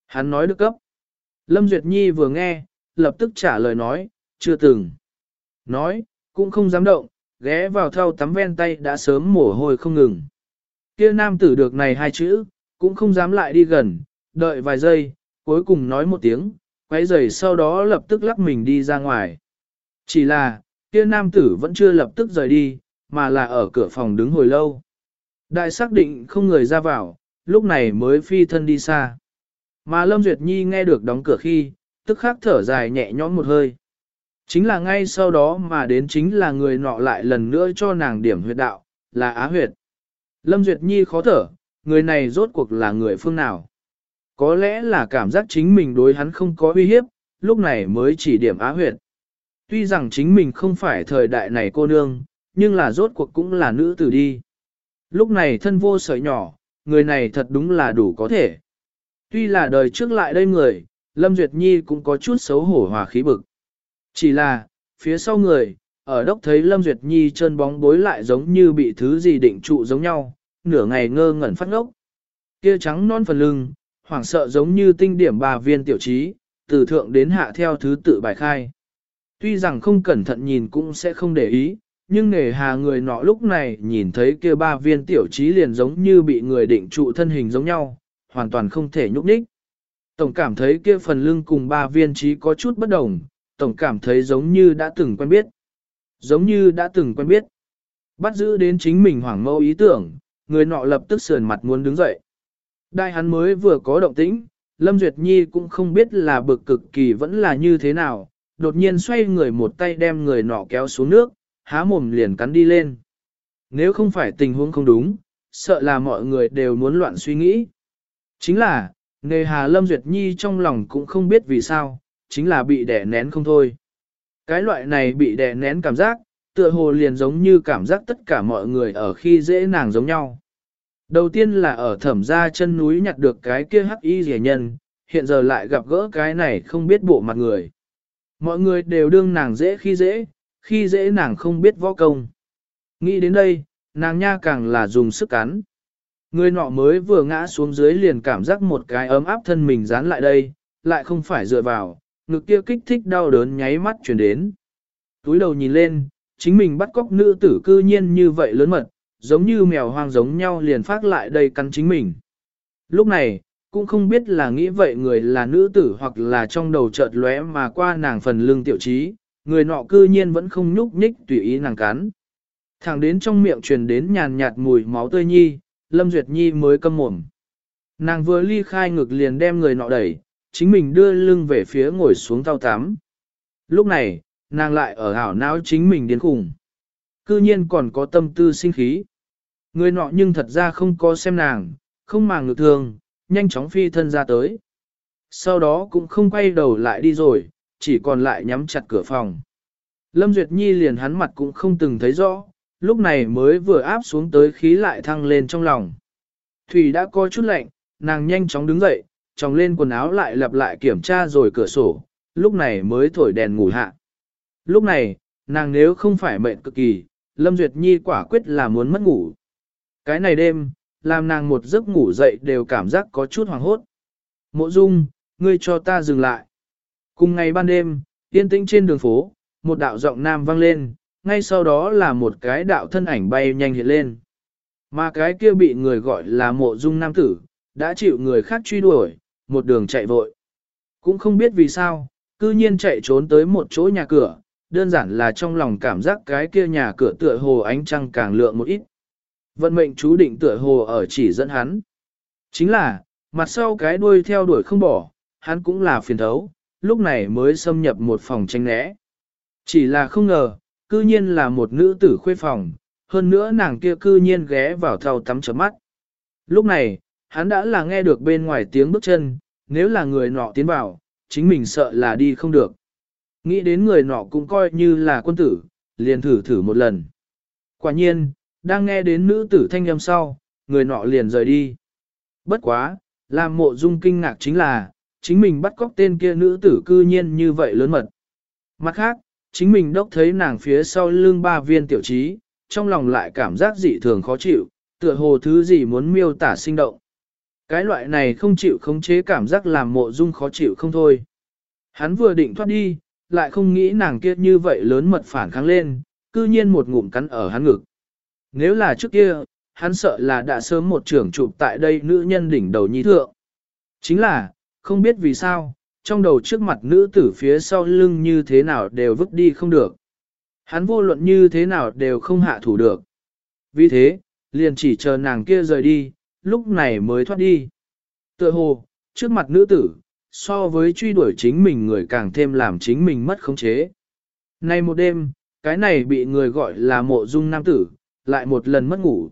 Hắn nói được cấp. Lâm Duyệt Nhi vừa nghe, lập tức trả lời nói, chưa từng. Nói, cũng không dám động, ghé vào thau tắm ven tay đã sớm mồ hôi không ngừng. Kia nam tử được này hai chữ, cũng không dám lại đi gần, đợi vài giây, cuối cùng nói một tiếng, quay giày sau đó lập tức lắc mình đi ra ngoài. Chỉ là, kia nam tử vẫn chưa lập tức rời đi, mà là ở cửa phòng đứng hồi lâu. Đại xác định không người ra vào, lúc này mới phi thân đi xa. Mà Lâm Duyệt Nhi nghe được đóng cửa khi, tức khắc thở dài nhẹ nhõm một hơi. Chính là ngay sau đó mà đến chính là người nọ lại lần nữa cho nàng điểm huyệt đạo, là Á huyệt. Lâm Duyệt Nhi khó thở, người này rốt cuộc là người phương nào. Có lẽ là cảm giác chính mình đối hắn không có uy hiếp, lúc này mới chỉ điểm Á huyệt. Tuy rằng chính mình không phải thời đại này cô nương, nhưng là rốt cuộc cũng là nữ tử đi. Lúc này thân vô sợi nhỏ, người này thật đúng là đủ có thể. Tuy là đời trước lại đây người, Lâm Duyệt Nhi cũng có chút xấu hổ hòa khí bực. Chỉ là, phía sau người, ở đốc thấy Lâm Duyệt Nhi chân bóng bối lại giống như bị thứ gì định trụ giống nhau, nửa ngày ngơ ngẩn phát ngốc. Kia trắng non phần lưng, hoảng sợ giống như tinh điểm ba viên tiểu trí, từ thượng đến hạ theo thứ tự bài khai. Tuy rằng không cẩn thận nhìn cũng sẽ không để ý, nhưng nề hà người nọ lúc này nhìn thấy kia ba viên tiểu trí liền giống như bị người định trụ thân hình giống nhau, hoàn toàn không thể nhúc nhích. Tổng cảm thấy kia phần lưng cùng ba viên trí có chút bất đồng, tổng cảm thấy giống như đã từng quen biết. Giống như đã từng quen biết. Bắt giữ đến chính mình hoảng mâu ý tưởng, người nọ lập tức sườn mặt muốn đứng dậy. Đại hắn mới vừa có động tĩnh, Lâm Duyệt Nhi cũng không biết là bực cực kỳ vẫn là như thế nào, đột nhiên xoay người một tay đem người nọ kéo xuống nước, há mồm liền cắn đi lên. Nếu không phải tình huống không đúng, sợ là mọi người đều muốn loạn suy nghĩ. Chính là, nề hà Lâm Duyệt Nhi trong lòng cũng không biết vì sao, chính là bị đè nén không thôi. Cái loại này bị đè nén cảm giác, tựa hồ liền giống như cảm giác tất cả mọi người ở khi dễ nàng giống nhau. Đầu tiên là ở thẩm gia chân núi nhặt được cái kia hắc y rẻ nhân, hiện giờ lại gặp gỡ cái này không biết bộ mặt người. Mọi người đều đương nàng dễ khi dễ, khi dễ nàng không biết võ công. Nghĩ đến đây, nàng nha càng là dùng sức cắn. Người nọ mới vừa ngã xuống dưới liền cảm giác một cái ấm áp thân mình dán lại đây, lại không phải dựa vào, ngực kia kích thích đau đớn nháy mắt chuyển đến. Túi đầu nhìn lên, chính mình bắt cóc nữ tử cư nhiên như vậy lớn mật, giống như mèo hoang giống nhau liền phát lại đây cắn chính mình. Lúc này, cũng không biết là nghĩ vậy người là nữ tử hoặc là trong đầu chợt lóe mà qua nàng phần lưng tiểu trí, người nọ cư nhiên vẫn không nhúc nhích tùy ý nàng cắn. Thẳng đến trong miệng truyền đến nhàn nhạt mùi máu tươi nhi, Lâm Duyệt Nhi mới câm mồm. Nàng vừa ly khai ngực liền đem người nọ đẩy, chính mình đưa lưng về phía ngồi xuống thao tắm. Lúc này, nàng lại ở hảo não chính mình điên khủng. Cư nhiên còn có tâm tư sinh khí. Người nọ nhưng thật ra không có xem nàng, không màng ngược thường, nhanh chóng phi thân ra tới. Sau đó cũng không quay đầu lại đi rồi, chỉ còn lại nhắm chặt cửa phòng. Lâm Duyệt Nhi liền hắn mặt cũng không từng thấy rõ, lúc này mới vừa áp xuống tới khí lại thăng lên trong lòng. Thủy đã có chút lạnh, nàng nhanh chóng đứng dậy, tròng lên quần áo lại lặp lại kiểm tra rồi cửa sổ, lúc này mới thổi đèn ngủ hạ. Lúc này, nàng nếu không phải mệnh cực kỳ, Lâm Duyệt Nhi quả quyết là muốn mất ngủ. Cái này đêm, làm nàng một giấc ngủ dậy đều cảm giác có chút hoàng hốt. Mộ dung, ngươi cho ta dừng lại. Cùng ngày ban đêm, yên tĩnh trên đường phố, một đạo giọng nam vang lên, ngay sau đó là một cái đạo thân ảnh bay nhanh hiện lên. Mà cái kia bị người gọi là mộ dung nam tử, đã chịu người khác truy đuổi, một đường chạy vội. Cũng không biết vì sao, cư nhiên chạy trốn tới một chỗ nhà cửa, đơn giản là trong lòng cảm giác cái kia nhà cửa tựa hồ ánh trăng càng lượng một ít. Vận mệnh chú định tựa hồ ở chỉ dẫn hắn. Chính là, mặt sau cái đuôi theo đuổi không bỏ, hắn cũng là phiền thấu, lúc này mới xâm nhập một phòng tranh né. Chỉ là không ngờ, cư nhiên là một nữ tử khuê phòng, hơn nữa nàng kia cư nhiên ghé vào thau tắm chấm mắt. Lúc này, hắn đã là nghe được bên ngoài tiếng bước chân, nếu là người nọ tiến vào, chính mình sợ là đi không được. Nghĩ đến người nọ cũng coi như là quân tử, liền thử thử một lần. Quả nhiên, đang nghe đến nữ tử thanh âm sau, người nọ liền rời đi. Bất quá, làm mộ dung kinh ngạc chính là, chính mình bắt cóc tên kia nữ tử cư nhiên như vậy lớn mật. Mặt khác, chính mình đốc thấy nàng phía sau lưng ba viên tiểu trí, trong lòng lại cảm giác dị thường khó chịu, tựa hồ thứ gì muốn miêu tả sinh động. Cái loại này không chịu khống chế cảm giác làm mộ dung khó chịu không thôi. Hắn vừa định thoát đi, lại không nghĩ nàng kia như vậy lớn mật phản kháng lên, cư nhiên một ngụm cắn ở hắn ngực. Nếu là trước kia, hắn sợ là đã sớm một trưởng chụp tại đây nữ nhân đỉnh đầu nhi thượng. Chính là, không biết vì sao, trong đầu trước mặt nữ tử phía sau lưng như thế nào đều vứt đi không được. Hắn vô luận như thế nào đều không hạ thủ được. Vì thế, liền chỉ chờ nàng kia rời đi, lúc này mới thoát đi. Tựa hồ, trước mặt nữ tử, so với truy đuổi chính mình người càng thêm làm chính mình mất khống chế. Nay một đêm, cái này bị người gọi là mộ dung nam tử, lại một lần mất ngủ.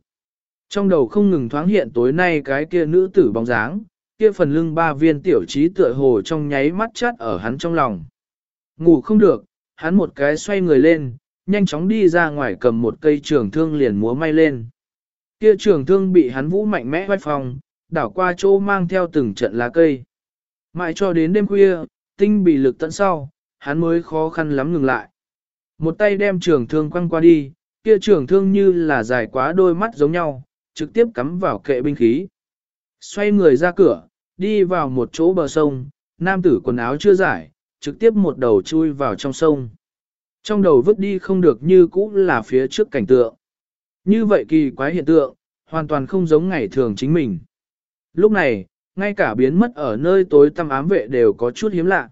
Trong đầu không ngừng thoáng hiện tối nay cái kia nữ tử bóng dáng, kia phần lưng ba viên tiểu trí tựa hồ trong nháy mắt chát ở hắn trong lòng. Ngủ không được, hắn một cái xoay người lên, nhanh chóng đi ra ngoài cầm một cây trường thương liền múa may lên. Kia trường thương bị hắn vũ mạnh mẽ hoách phòng, đảo qua chỗ mang theo từng trận lá cây. Mãi cho đến đêm khuya, tinh bị lực tận sau, hắn mới khó khăn lắm ngừng lại. Một tay đem trường thương quăng qua đi, kia trường thương như là dài quá đôi mắt giống nhau, trực tiếp cắm vào kệ binh khí. Xoay người ra cửa, đi vào một chỗ bờ sông, nam tử quần áo chưa giải, trực tiếp một đầu chui vào trong sông. Trong đầu vứt đi không được như cũ là phía trước cảnh tượng. Như vậy kỳ quái hiện tượng, hoàn toàn không giống ngày thường chính mình. Lúc này, ngay cả biến mất ở nơi tối tăm ám vệ đều có chút hiếm lạ.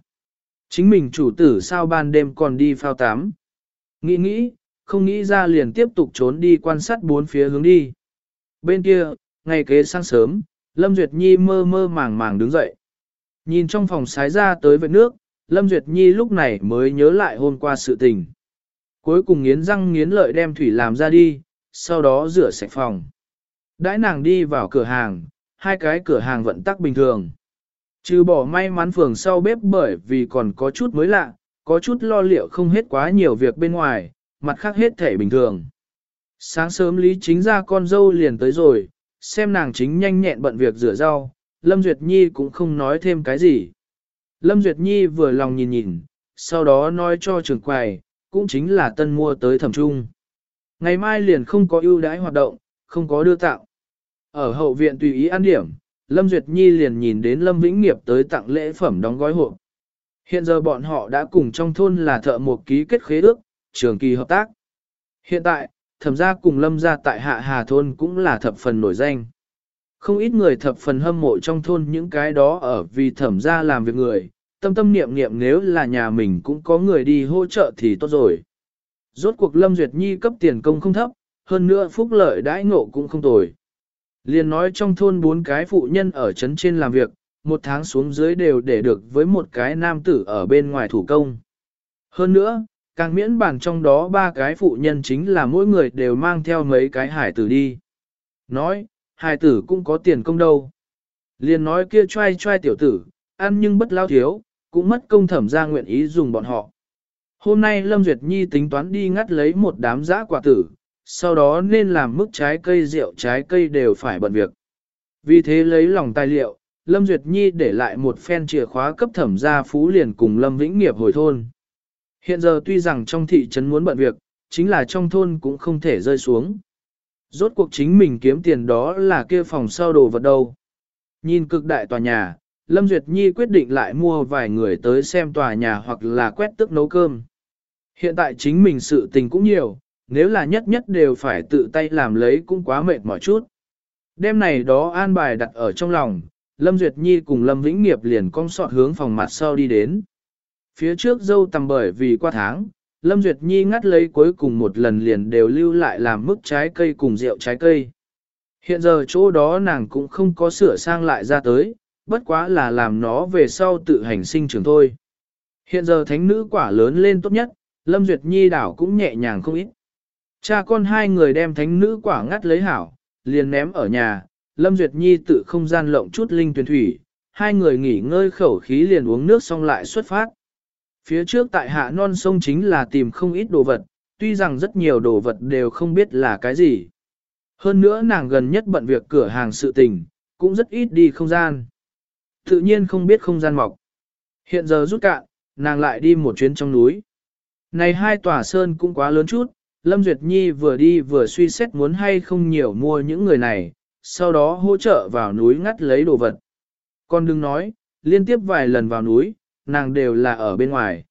Chính mình chủ tử sao ban đêm còn đi phao tám. Nghĩ nghĩ, không nghĩ ra liền tiếp tục trốn đi quan sát bốn phía hướng đi. Bên kia, ngày kế sáng sớm, Lâm Duyệt Nhi mơ mơ màng màng đứng dậy. Nhìn trong phòng sái ra tới vệt nước, Lâm Duyệt Nhi lúc này mới nhớ lại hôm qua sự tình. Cuối cùng nghiến răng nghiến lợi đem thủy làm ra đi, sau đó rửa sạch phòng. Đãi nàng đi vào cửa hàng, hai cái cửa hàng vận tắc bình thường. Trừ bỏ may mắn phường sau bếp bởi vì còn có chút mới lạ, có chút lo liệu không hết quá nhiều việc bên ngoài, mặt khác hết thể bình thường. Sáng sớm Lý Chính ra con dâu liền tới rồi, xem nàng chính nhanh nhẹn bận việc rửa rau, Lâm Duyệt Nhi cũng không nói thêm cái gì. Lâm Duyệt Nhi vừa lòng nhìn nhìn, sau đó nói cho trưởng quầy, cũng chính là tân mua tới thẩm trung. Ngày mai liền không có ưu đãi hoạt động, không có đưa tạo. Ở hậu viện tùy ý ăn điểm, Lâm Duyệt Nhi liền nhìn đến Lâm Vĩnh Nghiệp tới tặng lễ phẩm đóng gói hộp. Hiện giờ bọn họ đã cùng trong thôn là thợ một ký kết khế ước, trường kỳ hợp tác. Hiện tại, thẩm gia cùng Lâm gia tại Hạ Hà thôn cũng là thập phần nổi danh. Không ít người thập phần hâm mộ trong thôn những cái đó ở vì thẩm gia làm việc người, tâm tâm niệm niệm nếu là nhà mình cũng có người đi hỗ trợ thì tốt rồi. Rốt cuộc Lâm Duyệt Nhi cấp tiền công không thấp, hơn nữa phúc lợi đãi ngộ cũng không tồi. Liên nói trong thôn bốn cái phụ nhân ở trấn trên làm việc, một tháng xuống dưới đều để được với một cái nam tử ở bên ngoài thủ công. Hơn nữa, càng miễn bản trong đó ba cái phụ nhân chính là mỗi người đều mang theo mấy cái hải tử đi. Nói, hải tử cũng có tiền công đâu. Liên nói kia trai trai tiểu tử, ăn nhưng bất lao thiếu, cũng mất công thẩm ra nguyện ý dùng bọn họ. Hôm nay Lâm Duyệt Nhi tính toán đi ngắt lấy một đám giã quả tử, sau đó nên làm mức trái cây rượu trái cây đều phải bận việc. Vì thế lấy lòng tài liệu, Lâm Duyệt Nhi để lại một phen chìa khóa cấp thẩm gia phú liền cùng Lâm Vĩnh Nghiệp hồi thôn. Hiện giờ tuy rằng trong thị trấn muốn bận việc, chính là trong thôn cũng không thể rơi xuống. Rốt cuộc chính mình kiếm tiền đó là kia phòng sau đồ vật đâu. Nhìn cực đại tòa nhà, Lâm Duyệt Nhi quyết định lại mua vài người tới xem tòa nhà hoặc là quét tức nấu cơm. Hiện tại chính mình sự tình cũng nhiều, nếu là nhất nhất đều phải tự tay làm lấy cũng quá mệt mỏi chút. Đêm này đó an bài đặt ở trong lòng, Lâm Duyệt Nhi cùng Lâm Vĩnh Nghiệp liền cong sọt hướng phòng mặt sau đi đến. Phía trước dâu tầm bởi vì qua tháng, Lâm Duyệt Nhi ngắt lấy cuối cùng một lần liền đều lưu lại làm mức trái cây cùng rượu trái cây. Hiện giờ chỗ đó nàng cũng không có sửa sang lại ra tới, bất quá là làm nó về sau tự hành sinh trưởng thôi. Hiện giờ thánh nữ quả lớn lên tốt nhất, Lâm Duyệt Nhi đảo cũng nhẹ nhàng không ít. Cha con hai người đem thánh nữ quả ngắt lấy hảo, liền ném ở nhà, Lâm Duyệt Nhi tự không gian lộng chút linh tuyển thủy, hai người nghỉ ngơi khẩu khí liền uống nước xong lại xuất phát. Phía trước tại hạ non sông chính là tìm không ít đồ vật, tuy rằng rất nhiều đồ vật đều không biết là cái gì. Hơn nữa nàng gần nhất bận việc cửa hàng sự tình, cũng rất ít đi không gian. Tự nhiên không biết không gian mọc. Hiện giờ rút cạn, nàng lại đi một chuyến trong núi. Này hai tòa sơn cũng quá lớn chút, Lâm Duyệt Nhi vừa đi vừa suy xét muốn hay không nhiều mua những người này, sau đó hỗ trợ vào núi ngắt lấy đồ vật. Con đừng nói, liên tiếp vài lần vào núi, nàng đều là ở bên ngoài.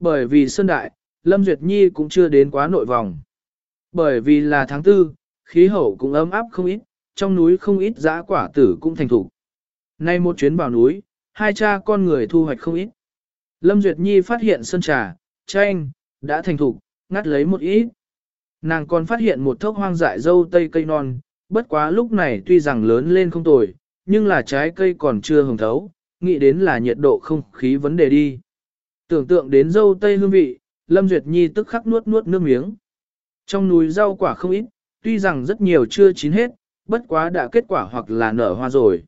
Bởi vì sơn đại, Lâm Duyệt Nhi cũng chưa đến quá nội vòng. Bởi vì là tháng tư, khí hậu cũng ấm áp không ít, trong núi không ít dã quả tử cũng thành thủ. Nay một chuyến vào núi, hai cha con người thu hoạch không ít. Lâm Duyệt Nhi phát hiện sơn trà, chanh, đã thành thục, ngắt lấy một ít. Nàng còn phát hiện một thốc hoang dại dâu tây cây non, bất quá lúc này tuy rằng lớn lên không tồi, nhưng là trái cây còn chưa hồng thấu, nghĩ đến là nhiệt độ không khí vấn đề đi. Tưởng tượng đến dâu tây hương vị, Lâm Duyệt Nhi tức khắc nuốt nuốt nước miếng. Trong núi rau quả không ít, tuy rằng rất nhiều chưa chín hết, bất quá đã kết quả hoặc là nở hoa rồi.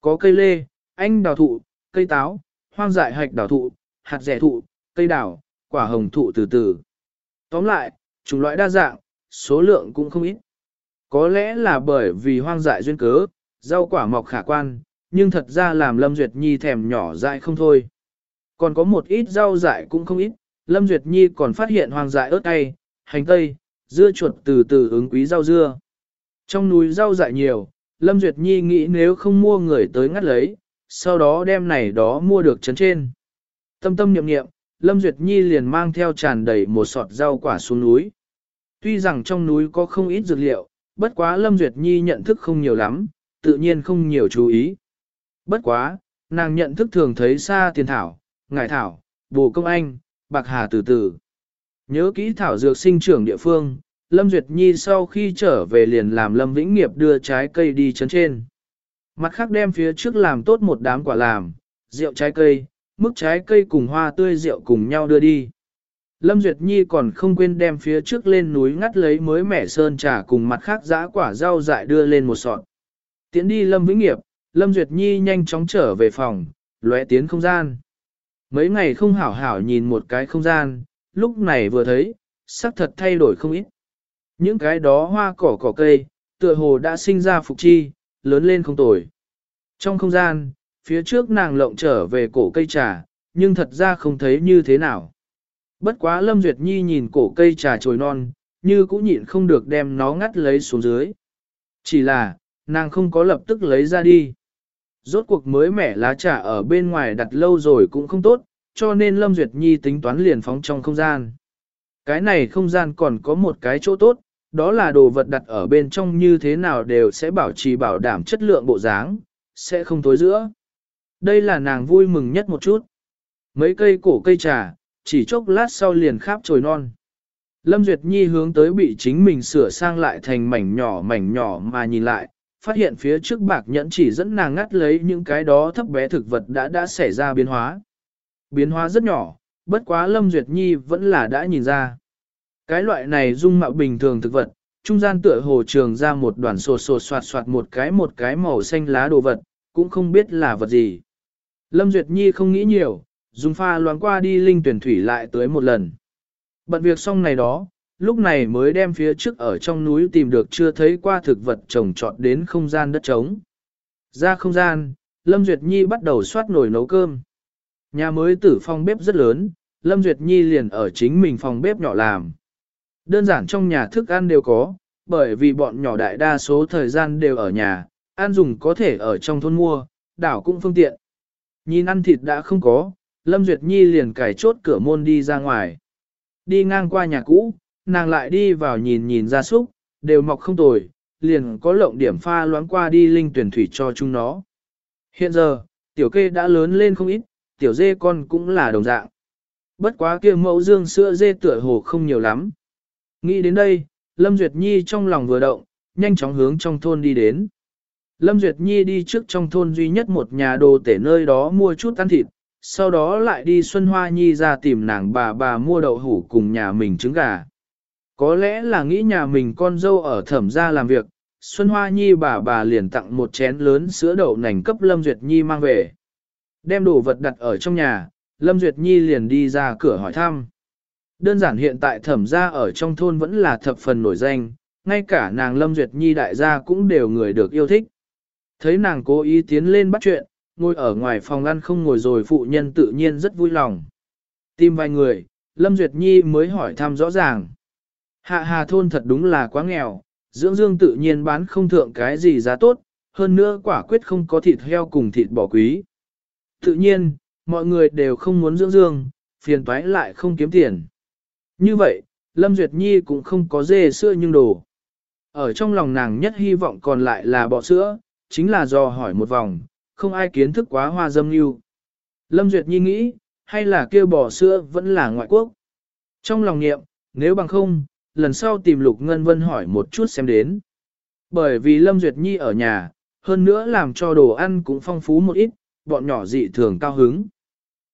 Có cây lê, anh đào thụ, cây táo, hoang dại hạch đào thụ, hạt rẻ thụ, cây đào, quả hồng thụ từ từ. Tóm lại, chủng loại đa dạng, số lượng cũng không ít. Có lẽ là bởi vì hoang dại duyên cớ, rau quả mọc khả quan, nhưng thật ra làm Lâm Duyệt Nhi thèm nhỏ dại không thôi. Còn có một ít rau dại cũng không ít, Lâm Duyệt Nhi còn phát hiện hoang dại ớt cay, hành tây, dưa chuột từ từ ứng quý rau dưa. Trong núi rau dại nhiều, Lâm Duyệt Nhi nghĩ nếu không mua người tới ngắt lấy, sau đó đem này đó mua được chấn trên. Tâm tâm niệm niệm, Lâm Duyệt Nhi liền mang theo tràn đầy một sọt rau quả xuống núi. Tuy rằng trong núi có không ít dược liệu, bất quá Lâm Duyệt Nhi nhận thức không nhiều lắm, tự nhiên không nhiều chú ý. Bất quá, nàng nhận thức thường thấy xa tiền thảo, ngải thảo, bồ công anh, bạc hà từ từ. Nhớ kỹ thảo dược sinh trưởng địa phương, Lâm Duyệt Nhi sau khi trở về liền làm Lâm Vĩnh Nghiệp đưa trái cây đi chấn trên. Mặt khác đem phía trước làm tốt một đám quả làm, rượu trái cây, mức trái cây cùng hoa tươi rượu cùng nhau đưa đi. Lâm Duyệt Nhi còn không quên đem phía trước lên núi ngắt lấy mới mẻ sơn trà cùng mặt khác giã quả rau dại đưa lên một sọt. Tiến đi Lâm Vĩnh Nghiệp, Lâm Duyệt Nhi nhanh chóng trở về phòng, lóe tiến không gian. Mấy ngày không hảo hảo nhìn một cái không gian, lúc này vừa thấy, sắc thật thay đổi không ít. Những cái đó hoa cỏ cỏ cây, tựa hồ đã sinh ra phục chi, lớn lên không tồi. Trong không gian, phía trước nàng lộng trở về cổ cây trà, nhưng thật ra không thấy như thế nào. Bất quá Lâm Duyệt Nhi nhìn cổ cây trà trồi non, như cũng nhịn không được đem nó ngắt lấy xuống dưới. Chỉ là, nàng không có lập tức lấy ra đi. Rốt cuộc mới mẻ lá trà ở bên ngoài đặt lâu rồi cũng không tốt, cho nên Lâm Duyệt Nhi tính toán liền phóng trong không gian. Cái này không gian còn có một cái chỗ tốt, đó là đồ vật đặt ở bên trong như thế nào đều sẽ bảo trì bảo đảm chất lượng bộ dáng, sẽ không tối giữa. Đây là nàng vui mừng nhất một chút. Mấy cây cổ cây trà, chỉ chốc lát sau liền kháp trồi non. Lâm Duyệt Nhi hướng tới bị chính mình sửa sang lại thành mảnh nhỏ mảnh nhỏ mà nhìn lại, phát hiện phía trước bạc nhẫn chỉ dẫn nàng ngắt lấy những cái đó thấp bé thực vật đã đã xảy ra biến hóa. Biến hóa rất nhỏ, bất quá Lâm Duyệt Nhi vẫn là đã nhìn ra. Cái loại này dung mạo bình thường thực vật, trung gian tựa hồ trường ra một đoàn sột sột soạt soạt một cái một cái màu xanh lá đồ vật, cũng không biết là vật gì. Lâm Duyệt Nhi không nghĩ nhiều, dùng pha loáng qua đi linh tuyển thủy lại tới một lần. Bận việc xong này đó, lúc này mới đem phía trước ở trong núi tìm được chưa thấy qua thực vật trồng trọt đến không gian đất trống. Ra không gian, Lâm Duyệt Nhi bắt đầu soát nồi nấu cơm. Nhà mới tử phòng bếp rất lớn, Lâm Duyệt Nhi liền ở chính mình phòng bếp nhỏ làm. Đơn giản trong nhà thức ăn đều có, bởi vì bọn nhỏ đại đa số thời gian đều ở nhà, ăn dùng có thể ở trong thôn mua, đảo cũng phương tiện. Nhìn ăn thịt đã không có, Lâm Duyệt Nhi liền cài chốt cửa môn đi ra ngoài. Đi ngang qua nhà cũ, nàng lại đi vào nhìn nhìn ra súc, đều mọc không tồi, liền có lộng điểm pha loáng qua đi linh tuyển thủy cho chúng nó. Hiện giờ, tiểu kê đã lớn lên không ít, tiểu dê con cũng là đồng dạng. Bất quá kia mẫu dương sữa dê tựa hồ không nhiều lắm. Nghĩ đến đây, Lâm Duyệt Nhi trong lòng vừa động, nhanh chóng hướng trong thôn đi đến. Lâm Duyệt Nhi đi trước trong thôn duy nhất một nhà đồ tể nơi đó mua chút ăn thịt, sau đó lại đi Xuân Hoa Nhi ra tìm nàng bà bà mua đậu hủ cùng nhà mình trứng gà. Có lẽ là nghĩ nhà mình con dâu ở thẩm gia làm việc, Xuân Hoa Nhi bà bà liền tặng một chén lớn sữa đậu nành cấp Lâm Duyệt Nhi mang về. Đem đồ vật đặt ở trong nhà, Lâm Duyệt Nhi liền đi ra cửa hỏi thăm. Đơn giản hiện tại thẩm gia ở trong thôn vẫn là thập phần nổi danh, ngay cả nàng Lâm Duyệt Nhi đại gia cũng đều người được yêu thích. Thấy nàng cố ý tiến lên bắt chuyện, ngồi ở ngoài phòng ăn không ngồi rồi phụ nhân tự nhiên rất vui lòng. Tìm vài người, Lâm Duyệt Nhi mới hỏi thăm rõ ràng. Hạ hà thôn thật đúng là quá nghèo, dưỡng dương tự nhiên bán không thượng cái gì giá tốt, hơn nữa quả quyết không có thịt heo cùng thịt bò quý. Tự nhiên, mọi người đều không muốn dưỡng dương, phiền toái lại không kiếm tiền. Như vậy, Lâm Duyệt Nhi cũng không có dê sữa nhưng đồ. Ở trong lòng nàng nhất hy vọng còn lại là bọ sữa, chính là do hỏi một vòng, không ai kiến thức quá hoa dâm lưu. Lâm Duyệt Nhi nghĩ, hay là kêu bò sữa vẫn là ngoại quốc. Trong lòng nghiệm, nếu bằng không, lần sau tìm Lục Ngân Vân hỏi một chút xem đến. Bởi vì Lâm Duyệt Nhi ở nhà, hơn nữa làm cho đồ ăn cũng phong phú một ít, bọn nhỏ dị thường cao hứng.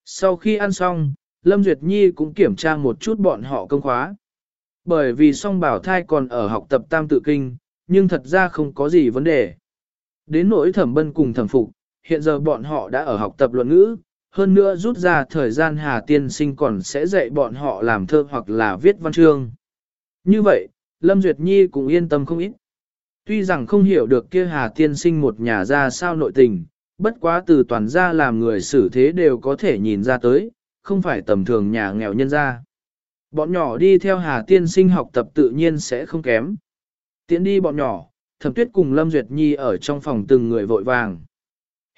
Sau khi ăn xong, Lâm Duyệt Nhi cũng kiểm tra một chút bọn họ công khóa. Bởi vì song bảo thai còn ở học tập tam tự kinh, nhưng thật ra không có gì vấn đề. Đến nỗi thẩm bân cùng thẩm phục, hiện giờ bọn họ đã ở học tập luận ngữ, hơn nữa rút ra thời gian Hà Tiên Sinh còn sẽ dạy bọn họ làm thơ hoặc là viết văn chương. Như vậy, Lâm Duyệt Nhi cũng yên tâm không ít. Tuy rằng không hiểu được kia Hà Tiên Sinh một nhà ra sao nội tình, bất quá từ toàn gia làm người xử thế đều có thể nhìn ra tới, không phải tầm thường nhà nghèo nhân gia. Bọn nhỏ đi theo Hà Tiên Sinh học tập tự nhiên sẽ không kém. Tiến đi bọn nhỏ, Thẩm Tuyết cùng Lâm Duyệt Nhi ở trong phòng từng người vội vàng.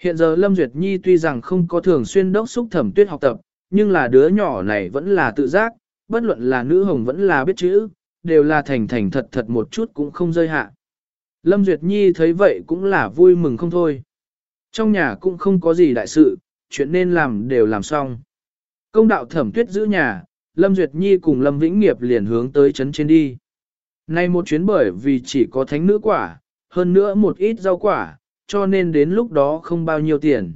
Hiện giờ Lâm Duyệt Nhi tuy rằng không có thường xuyên đốc xúc thẩm tuyết học tập, nhưng là đứa nhỏ này vẫn là tự giác, bất luận là nữ hồng vẫn là biết chữ, đều là thành thành thật thật một chút cũng không rơi hạ. Lâm Duyệt Nhi thấy vậy cũng là vui mừng không thôi. Trong nhà cũng không có gì đại sự, chuyện nên làm đều làm xong. Công đạo thẩm tuyết giữ nhà, Lâm Duyệt Nhi cùng Lâm Vĩnh Nghiệp liền hướng tới trấn trên đi. Nay một chuyến bởi vì chỉ có thánh nữ quả, hơn nữa một ít rau quả, cho nên đến lúc đó không bao nhiêu tiền.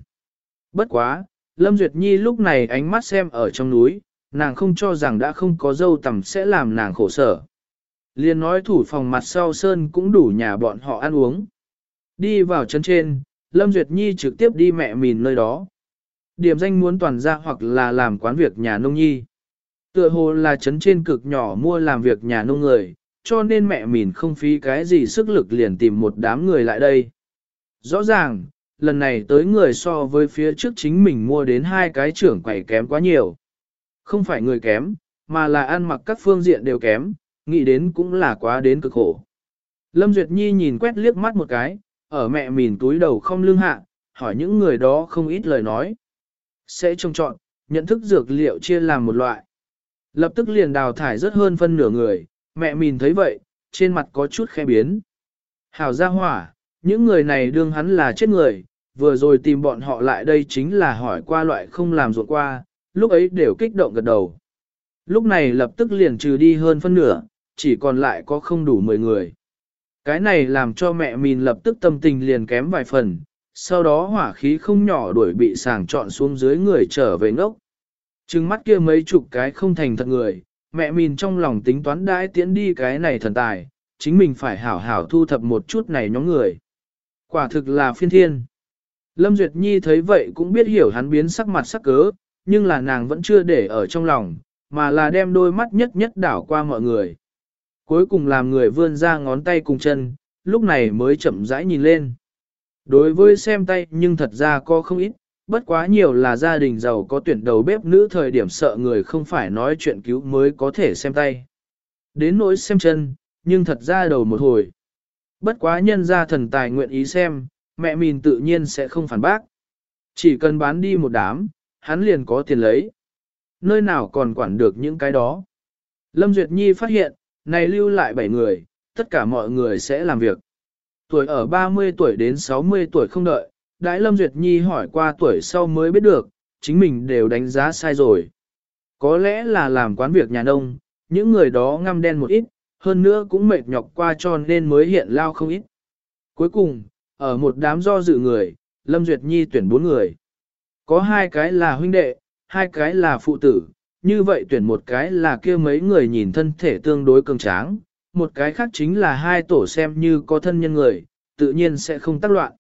Bất quá, Lâm Duyệt Nhi lúc này ánh mắt xem ở trong núi, nàng không cho rằng đã không có dâu tầm sẽ làm nàng khổ sở. Liên nói thủ phòng mặt sau sơn cũng đủ nhà bọn họ ăn uống. Đi vào chân trên, Lâm Duyệt Nhi trực tiếp đi mẹ mìn nơi đó. Điểm danh muốn toàn ra hoặc là làm quán việc nhà nông nhi. Tựa hồ là chấn trên cực nhỏ mua làm việc nhà nông người, cho nên mẹ mìn không phí cái gì sức lực liền tìm một đám người lại đây. Rõ ràng, lần này tới người so với phía trước chính mình mua đến hai cái trưởng quầy kém quá nhiều. Không phải người kém, mà là ăn mặc các phương diện đều kém, nghĩ đến cũng là quá đến cực khổ. Lâm Duyệt Nhi nhìn quét liếc mắt một cái, ở mẹ mìn túi đầu không lương hạ, hỏi những người đó không ít lời nói. Sẽ trông chọn, nhận thức dược liệu chia làm một loại. Lập tức liền đào thải rất hơn phân nửa người, mẹ mìn thấy vậy, trên mặt có chút khe biến. Hảo ra hỏa, những người này đương hắn là chết người, vừa rồi tìm bọn họ lại đây chính là hỏi qua loại không làm ruộng qua, lúc ấy đều kích động gật đầu. Lúc này lập tức liền trừ đi hơn phân nửa, chỉ còn lại có không đủ 10 người. Cái này làm cho mẹ mình lập tức tâm tình liền kém vài phần, sau đó hỏa khí không nhỏ đuổi bị sàng chọn xuống dưới người trở về ngốc. Trừng mắt kia mấy chục cái không thành thật người, mẹ mình trong lòng tính toán đãi tiễn đi cái này thần tài, chính mình phải hảo hảo thu thập một chút này nhóm người. Quả thực là phiên thiên. Lâm Duyệt Nhi thấy vậy cũng biết hiểu hắn biến sắc mặt sắc cớ, nhưng là nàng vẫn chưa để ở trong lòng, mà là đem đôi mắt nhất nhất đảo qua mọi người. Cuối cùng làm người vươn ra ngón tay cùng chân, lúc này mới chậm rãi nhìn lên. Đối với xem tay nhưng thật ra có không ít, bất quá nhiều là gia đình giàu có tuyển đầu bếp nữ thời điểm sợ người không phải nói chuyện cứu mới có thể xem tay. Đến nỗi xem chân, nhưng thật ra đầu một hồi. Bất quá nhân gia thần tài nguyện ý xem, mẹ mình tự nhiên sẽ không phản bác. Chỉ cần bán đi một đám, hắn liền có tiền lấy. Nơi nào còn quản được những cái đó. Lâm Duyệt Nhi phát hiện, này lưu lại 7 người, tất cả mọi người sẽ làm việc. Tuổi ở 30 tuổi đến 60 tuổi không đợi, Đại Lâm Duyệt Nhi hỏi qua tuổi sau mới biết được, chính mình đều đánh giá sai rồi. Có lẽ là làm quán việc nhà nông, những người đó ngăm đen một ít, hơn nữa cũng mệt nhọc qua cho nên mới hiện lao không ít. Cuối cùng, ở một đám do dự người, Lâm Duyệt Nhi tuyển bốn người. Có hai cái là huynh đệ, hai cái là phụ tử, như vậy tuyển một cái là kia mấy người nhìn thân thể tương đối cường tráng, một cái khác chính là hai tổ xem như có thân nhân người, tự nhiên sẽ không tác loạn.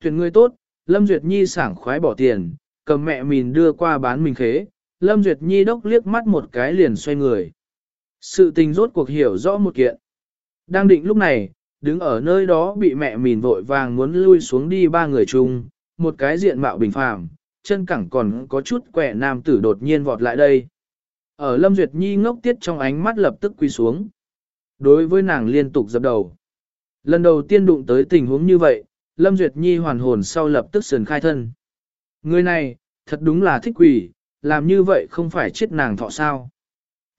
Tuyển người tốt, Lâm Duyệt Nhi sảng khoái bỏ tiền, cầm mẹ mình đưa qua bán mình khế, Lâm Duyệt Nhi đốc liếc mắt một cái liền xoay người. Sự tình rốt cuộc hiểu rõ một kiện. Đang định lúc này, đứng ở nơi đó bị mẹ mìn vội vàng muốn lui xuống đi ba người chung, một cái diện mạo bình phàm, chân cẳng còn có chút quẻ nam tử đột nhiên vọt lại đây. Ở Lâm Duyệt Nhi ngốc tiết trong ánh mắt lập tức quy xuống. Đối với nàng liên tục dập đầu. Lần đầu tiên đụng tới tình huống như vậy, Lâm Duyệt Nhi hoàn hồn sau lập tức sườn khai thân. Người này, thật đúng là thích quỷ, làm như vậy không phải chết nàng thọ sao.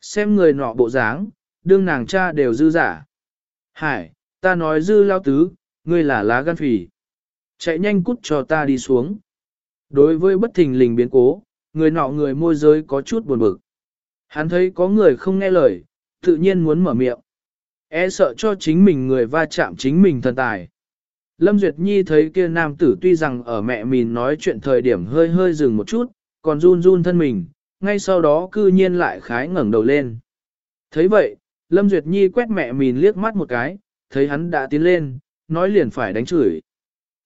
Xem người nọ bộ dáng, đương nàng cha đều dư giả. Hải, ta nói dư lao tứ, ngươi là lá gan phỉ. Chạy nhanh cút cho ta đi xuống. Đối với bất thình lình biến cố, người nọ người môi giới có chút buồn bực. Hắn thấy có người không nghe lời, tự nhiên muốn mở miệng. E sợ cho chính mình người va chạm chính mình thần tài. Lâm Duyệt Nhi thấy kia nam tử tuy rằng ở mẹ mình nói chuyện thời điểm hơi hơi dừng một chút, còn run run thân mình, ngay sau đó cư nhiên lại khái ngẩng đầu lên. thấy vậy, Lâm Duyệt Nhi quét mẹ Mìn liếc mắt một cái, thấy hắn đã tiến lên, nói liền phải đánh chửi.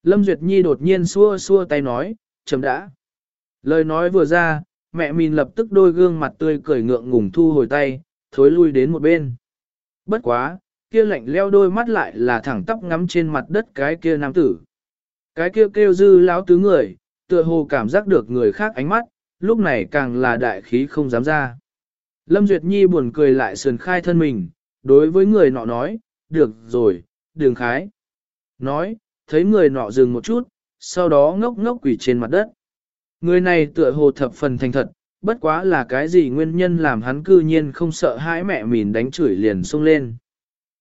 Lâm Duyệt Nhi đột nhiên xua xua tay nói, chấm đã. Lời nói vừa ra, mẹ Mìn lập tức đôi gương mặt tươi cười ngượng ngùng thu hồi tay, thối lui đến một bên. Bất quá, kia lạnh leo đôi mắt lại là thẳng tóc ngắm trên mặt đất cái kia nam tử. Cái kia kêu dư lão tứ người, tựa hồ cảm giác được người khác ánh mắt, lúc này càng là đại khí không dám ra. Lâm Duyệt Nhi buồn cười lại sườn khai thân mình, đối với người nọ nói, được rồi, đường khái. Nói, thấy người nọ dừng một chút, sau đó ngốc ngốc quỳ trên mặt đất. Người này tựa hồ thập phần thành thật, bất quá là cái gì nguyên nhân làm hắn cư nhiên không sợ hãi mẹ mình đánh chửi liền xông lên.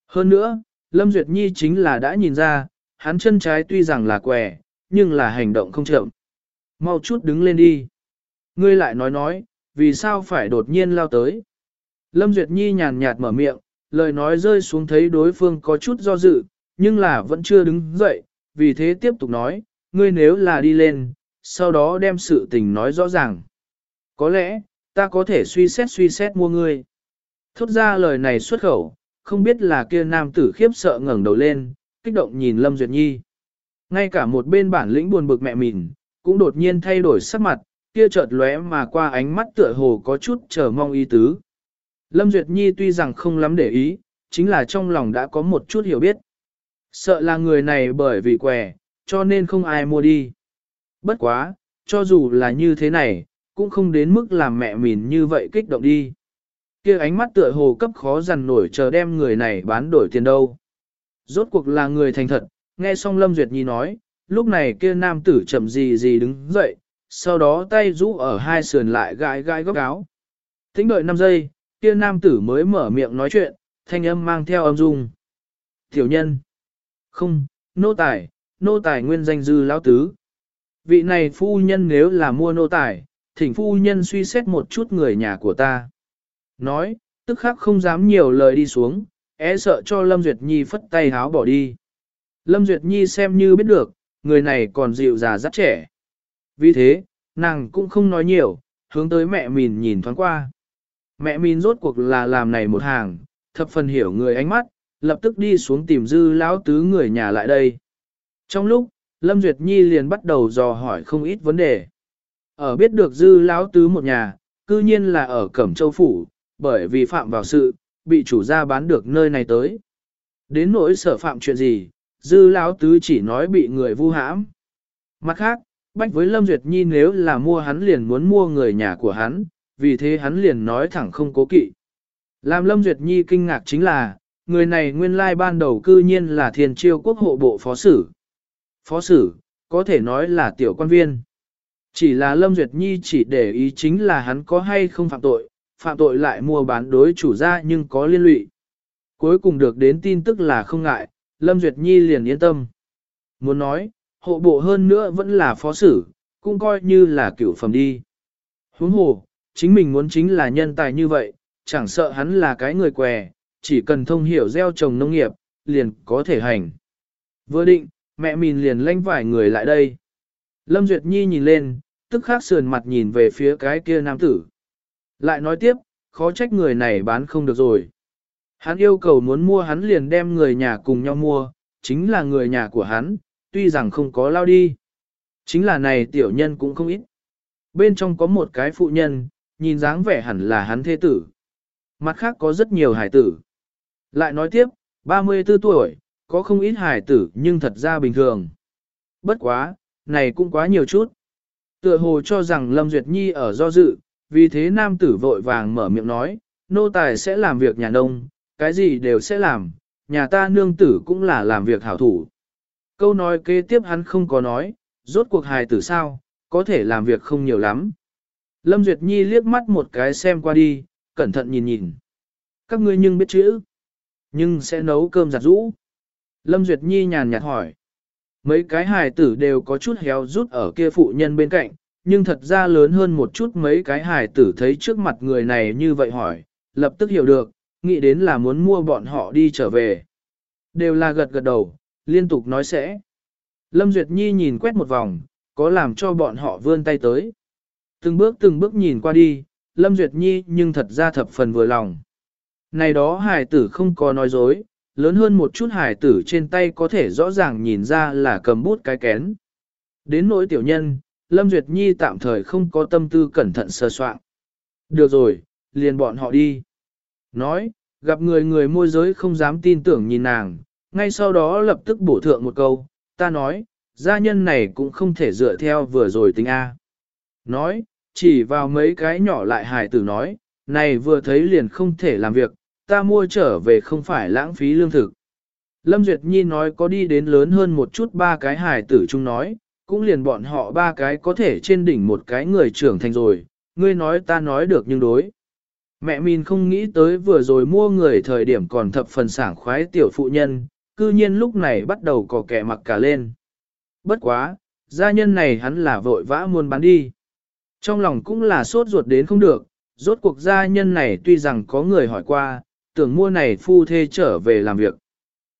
Hơn nữa, Lâm Duyệt Nhi chính là đã nhìn ra, hắn chân trái tuy rằng là quẻ, nhưng là hành động không chậm. Mau chút đứng lên đi. Ngươi lại nói nói, vì sao phải đột nhiên lao tới. Lâm Duyệt Nhi nhàn nhạt mở miệng, lời nói rơi xuống thấy đối phương có chút do dự, nhưng là vẫn chưa đứng dậy, vì thế tiếp tục nói, ngươi nếu là đi lên, sau đó đem sự tình nói rõ ràng. Có lẽ, ta có thể suy xét suy xét mua ngươi. Thốt ra lời này xuất khẩu, không biết là kia nam tử khiếp sợ ngẩng đầu lên, kích động nhìn Lâm Duyệt Nhi. Ngay cả một bên bản lĩnh buồn bực mẹ mình, cũng đột nhiên thay đổi sắc mặt, kia chợt lóe mà qua ánh mắt tựa hồ có chút chờ mong ý tứ. Lâm Duyệt Nhi tuy rằng không lắm để ý, chính là trong lòng đã có một chút hiểu biết. Sợ là người này bởi vì què, cho nên không ai mua đi. Bất quá, cho dù là như thế này, cũng không đến mức làm mẹ mình như vậy kích động đi. kia ánh mắt tựa hồ cấp khó dằn nổi chờ đem người này bán đổi tiền đâu. Rốt cuộc là người thành thật, nghe xong Lâm Duyệt Nhi nói, lúc này kia nam tử chậm gì gì đứng dậy, sau đó tay rũ ở hai sườn lại gãi gãi góc áo. Tính đợi 5 giây, kia nam tử mới mở miệng nói chuyện, thanh âm mang theo âm dung. Tiểu nhân. Không, nô tài, nô tài nguyên danh dư lão tứ. Vị này phu nhân nếu là mua nô tài, thỉnh phu nhân suy xét một chút người nhà của ta. Nói, tức khắc không dám nhiều lời đi xuống, é e sợ cho Lâm Duyệt Nhi phất tay háo bỏ đi. Lâm Duyệt Nhi xem như biết được, người này còn dịu già rất trẻ. Vì thế, nàng cũng không nói nhiều, hướng tới mẹ mình nhìn thoáng qua. Mẹ mình rốt cuộc là làm này một hàng, thập phần hiểu người ánh mắt, lập tức đi xuống tìm dư lão tứ người nhà lại đây. Trong lúc, Lâm Duyệt Nhi liền bắt đầu dò hỏi không ít vấn đề. Ở biết được dư lão tứ một nhà, cư nhiên là ở Cẩm Châu Phủ, bởi vì phạm vào sự, bị chủ gia bán được nơi này tới. Đến nỗi sở phạm chuyện gì, dư lão tứ chỉ nói bị người vu hãm. Mặt khác, bách với Lâm Duyệt Nhi nếu là mua hắn liền muốn mua người nhà của hắn, vì thế hắn liền nói thẳng không cố kỵ. Làm Lâm Duyệt Nhi kinh ngạc chính là, người này nguyên lai ban đầu cư nhiên là thiền chiêu quốc hộ bộ phó sử. Phó sử, có thể nói là tiểu quan viên. Chỉ là Lâm Duyệt Nhi chỉ để ý chính là hắn có hay không phạm tội, phạm tội lại mua bán đối chủ gia nhưng có liên lụy. Cuối cùng được đến tin tức là không ngại, Lâm Duyệt Nhi liền yên tâm. Muốn nói, hộ bộ hơn nữa vẫn là phó sử, cũng coi như là cửu phẩm đi. Huống hồ, chính mình muốn chính là nhân tài như vậy, chẳng sợ hắn là cái người què, chỉ cần thông hiểu gieo trồng nông nghiệp, liền có thể hành. Vừa định, mẹ mình liền lanh vài người lại đây. Lâm Duyệt Nhi nhìn lên, tức khắc sườn mặt nhìn về phía cái kia nam tử. Lại nói tiếp, khó trách người này bán không được rồi. Hắn yêu cầu muốn mua hắn liền đem người nhà cùng nhau mua, chính là người nhà của hắn, tuy rằng không có lao đi. Chính là này tiểu nhân cũng không ít. Bên trong có một cái phụ nhân, nhìn dáng vẻ hẳn là hắn thế tử. Mặt khác có rất nhiều hải tử. Lại nói tiếp, 34 tuổi, có không ít hải tử nhưng thật ra bình thường. Bất quá, này cũng quá nhiều chút. Tựa hồ cho rằng Lâm Duyệt Nhi ở do dự, vì thế nam tử vội vàng mở miệng nói, nô tài sẽ làm việc nhà nông, cái gì đều sẽ làm, nhà ta nương tử cũng là làm việc hảo thủ. Câu nói kế tiếp hắn không có nói, rốt cuộc hài tử sao, có thể làm việc không nhiều lắm. Lâm Duyệt Nhi liếc mắt một cái xem qua đi, cẩn thận nhìn nhìn. Các ngươi nhưng biết chữ, nhưng sẽ nấu cơm giặt rũ. Lâm Duyệt Nhi nhàn nhạt hỏi. Mấy cái hài tử đều có chút héo rút ở kia phụ nhân bên cạnh, nhưng thật ra lớn hơn một chút mấy cái hài tử thấy trước mặt người này như vậy hỏi, lập tức hiểu được, nghĩ đến là muốn mua bọn họ đi trở về. Đều là gật gật đầu, liên tục nói sẽ. Lâm Duyệt Nhi nhìn quét một vòng, có làm cho bọn họ vươn tay tới. Từng bước từng bước nhìn qua đi, Lâm Duyệt Nhi nhưng thật ra thập phần vừa lòng. Này đó Hải tử không có nói dối, lớn hơn một chút Hải tử trên tay có thể rõ ràng nhìn ra là cầm bút cái kén. Đến nỗi tiểu nhân, Lâm Duyệt Nhi tạm thời không có tâm tư cẩn thận sơ soạn. Được rồi, liền bọn họ đi. Nói, gặp người người môi giới không dám tin tưởng nhìn nàng, ngay sau đó lập tức bổ thượng một câu, ta nói, gia nhân này cũng không thể dựa theo vừa rồi tính A. Nói, chỉ vào mấy cái nhỏ lại hài tử nói, này vừa thấy liền không thể làm việc, ta mua trở về không phải lãng phí lương thực. Lâm Duyệt Nhi nói có đi đến lớn hơn một chút ba cái hài tử chung nói, cũng liền bọn họ ba cái có thể trên đỉnh một cái người trưởng thành rồi, ngươi nói ta nói được nhưng đối. Mẹ mình không nghĩ tới vừa rồi mua người thời điểm còn thập phần sảng khoái tiểu phụ nhân, cư nhiên lúc này bắt đầu có kẻ mặc cả lên. Bất quá, gia nhân này hắn là vội vã muốn bán đi. Trong lòng cũng là sốt ruột đến không được, rốt cuộc gia nhân này tuy rằng có người hỏi qua, tưởng mua này phu thê trở về làm việc.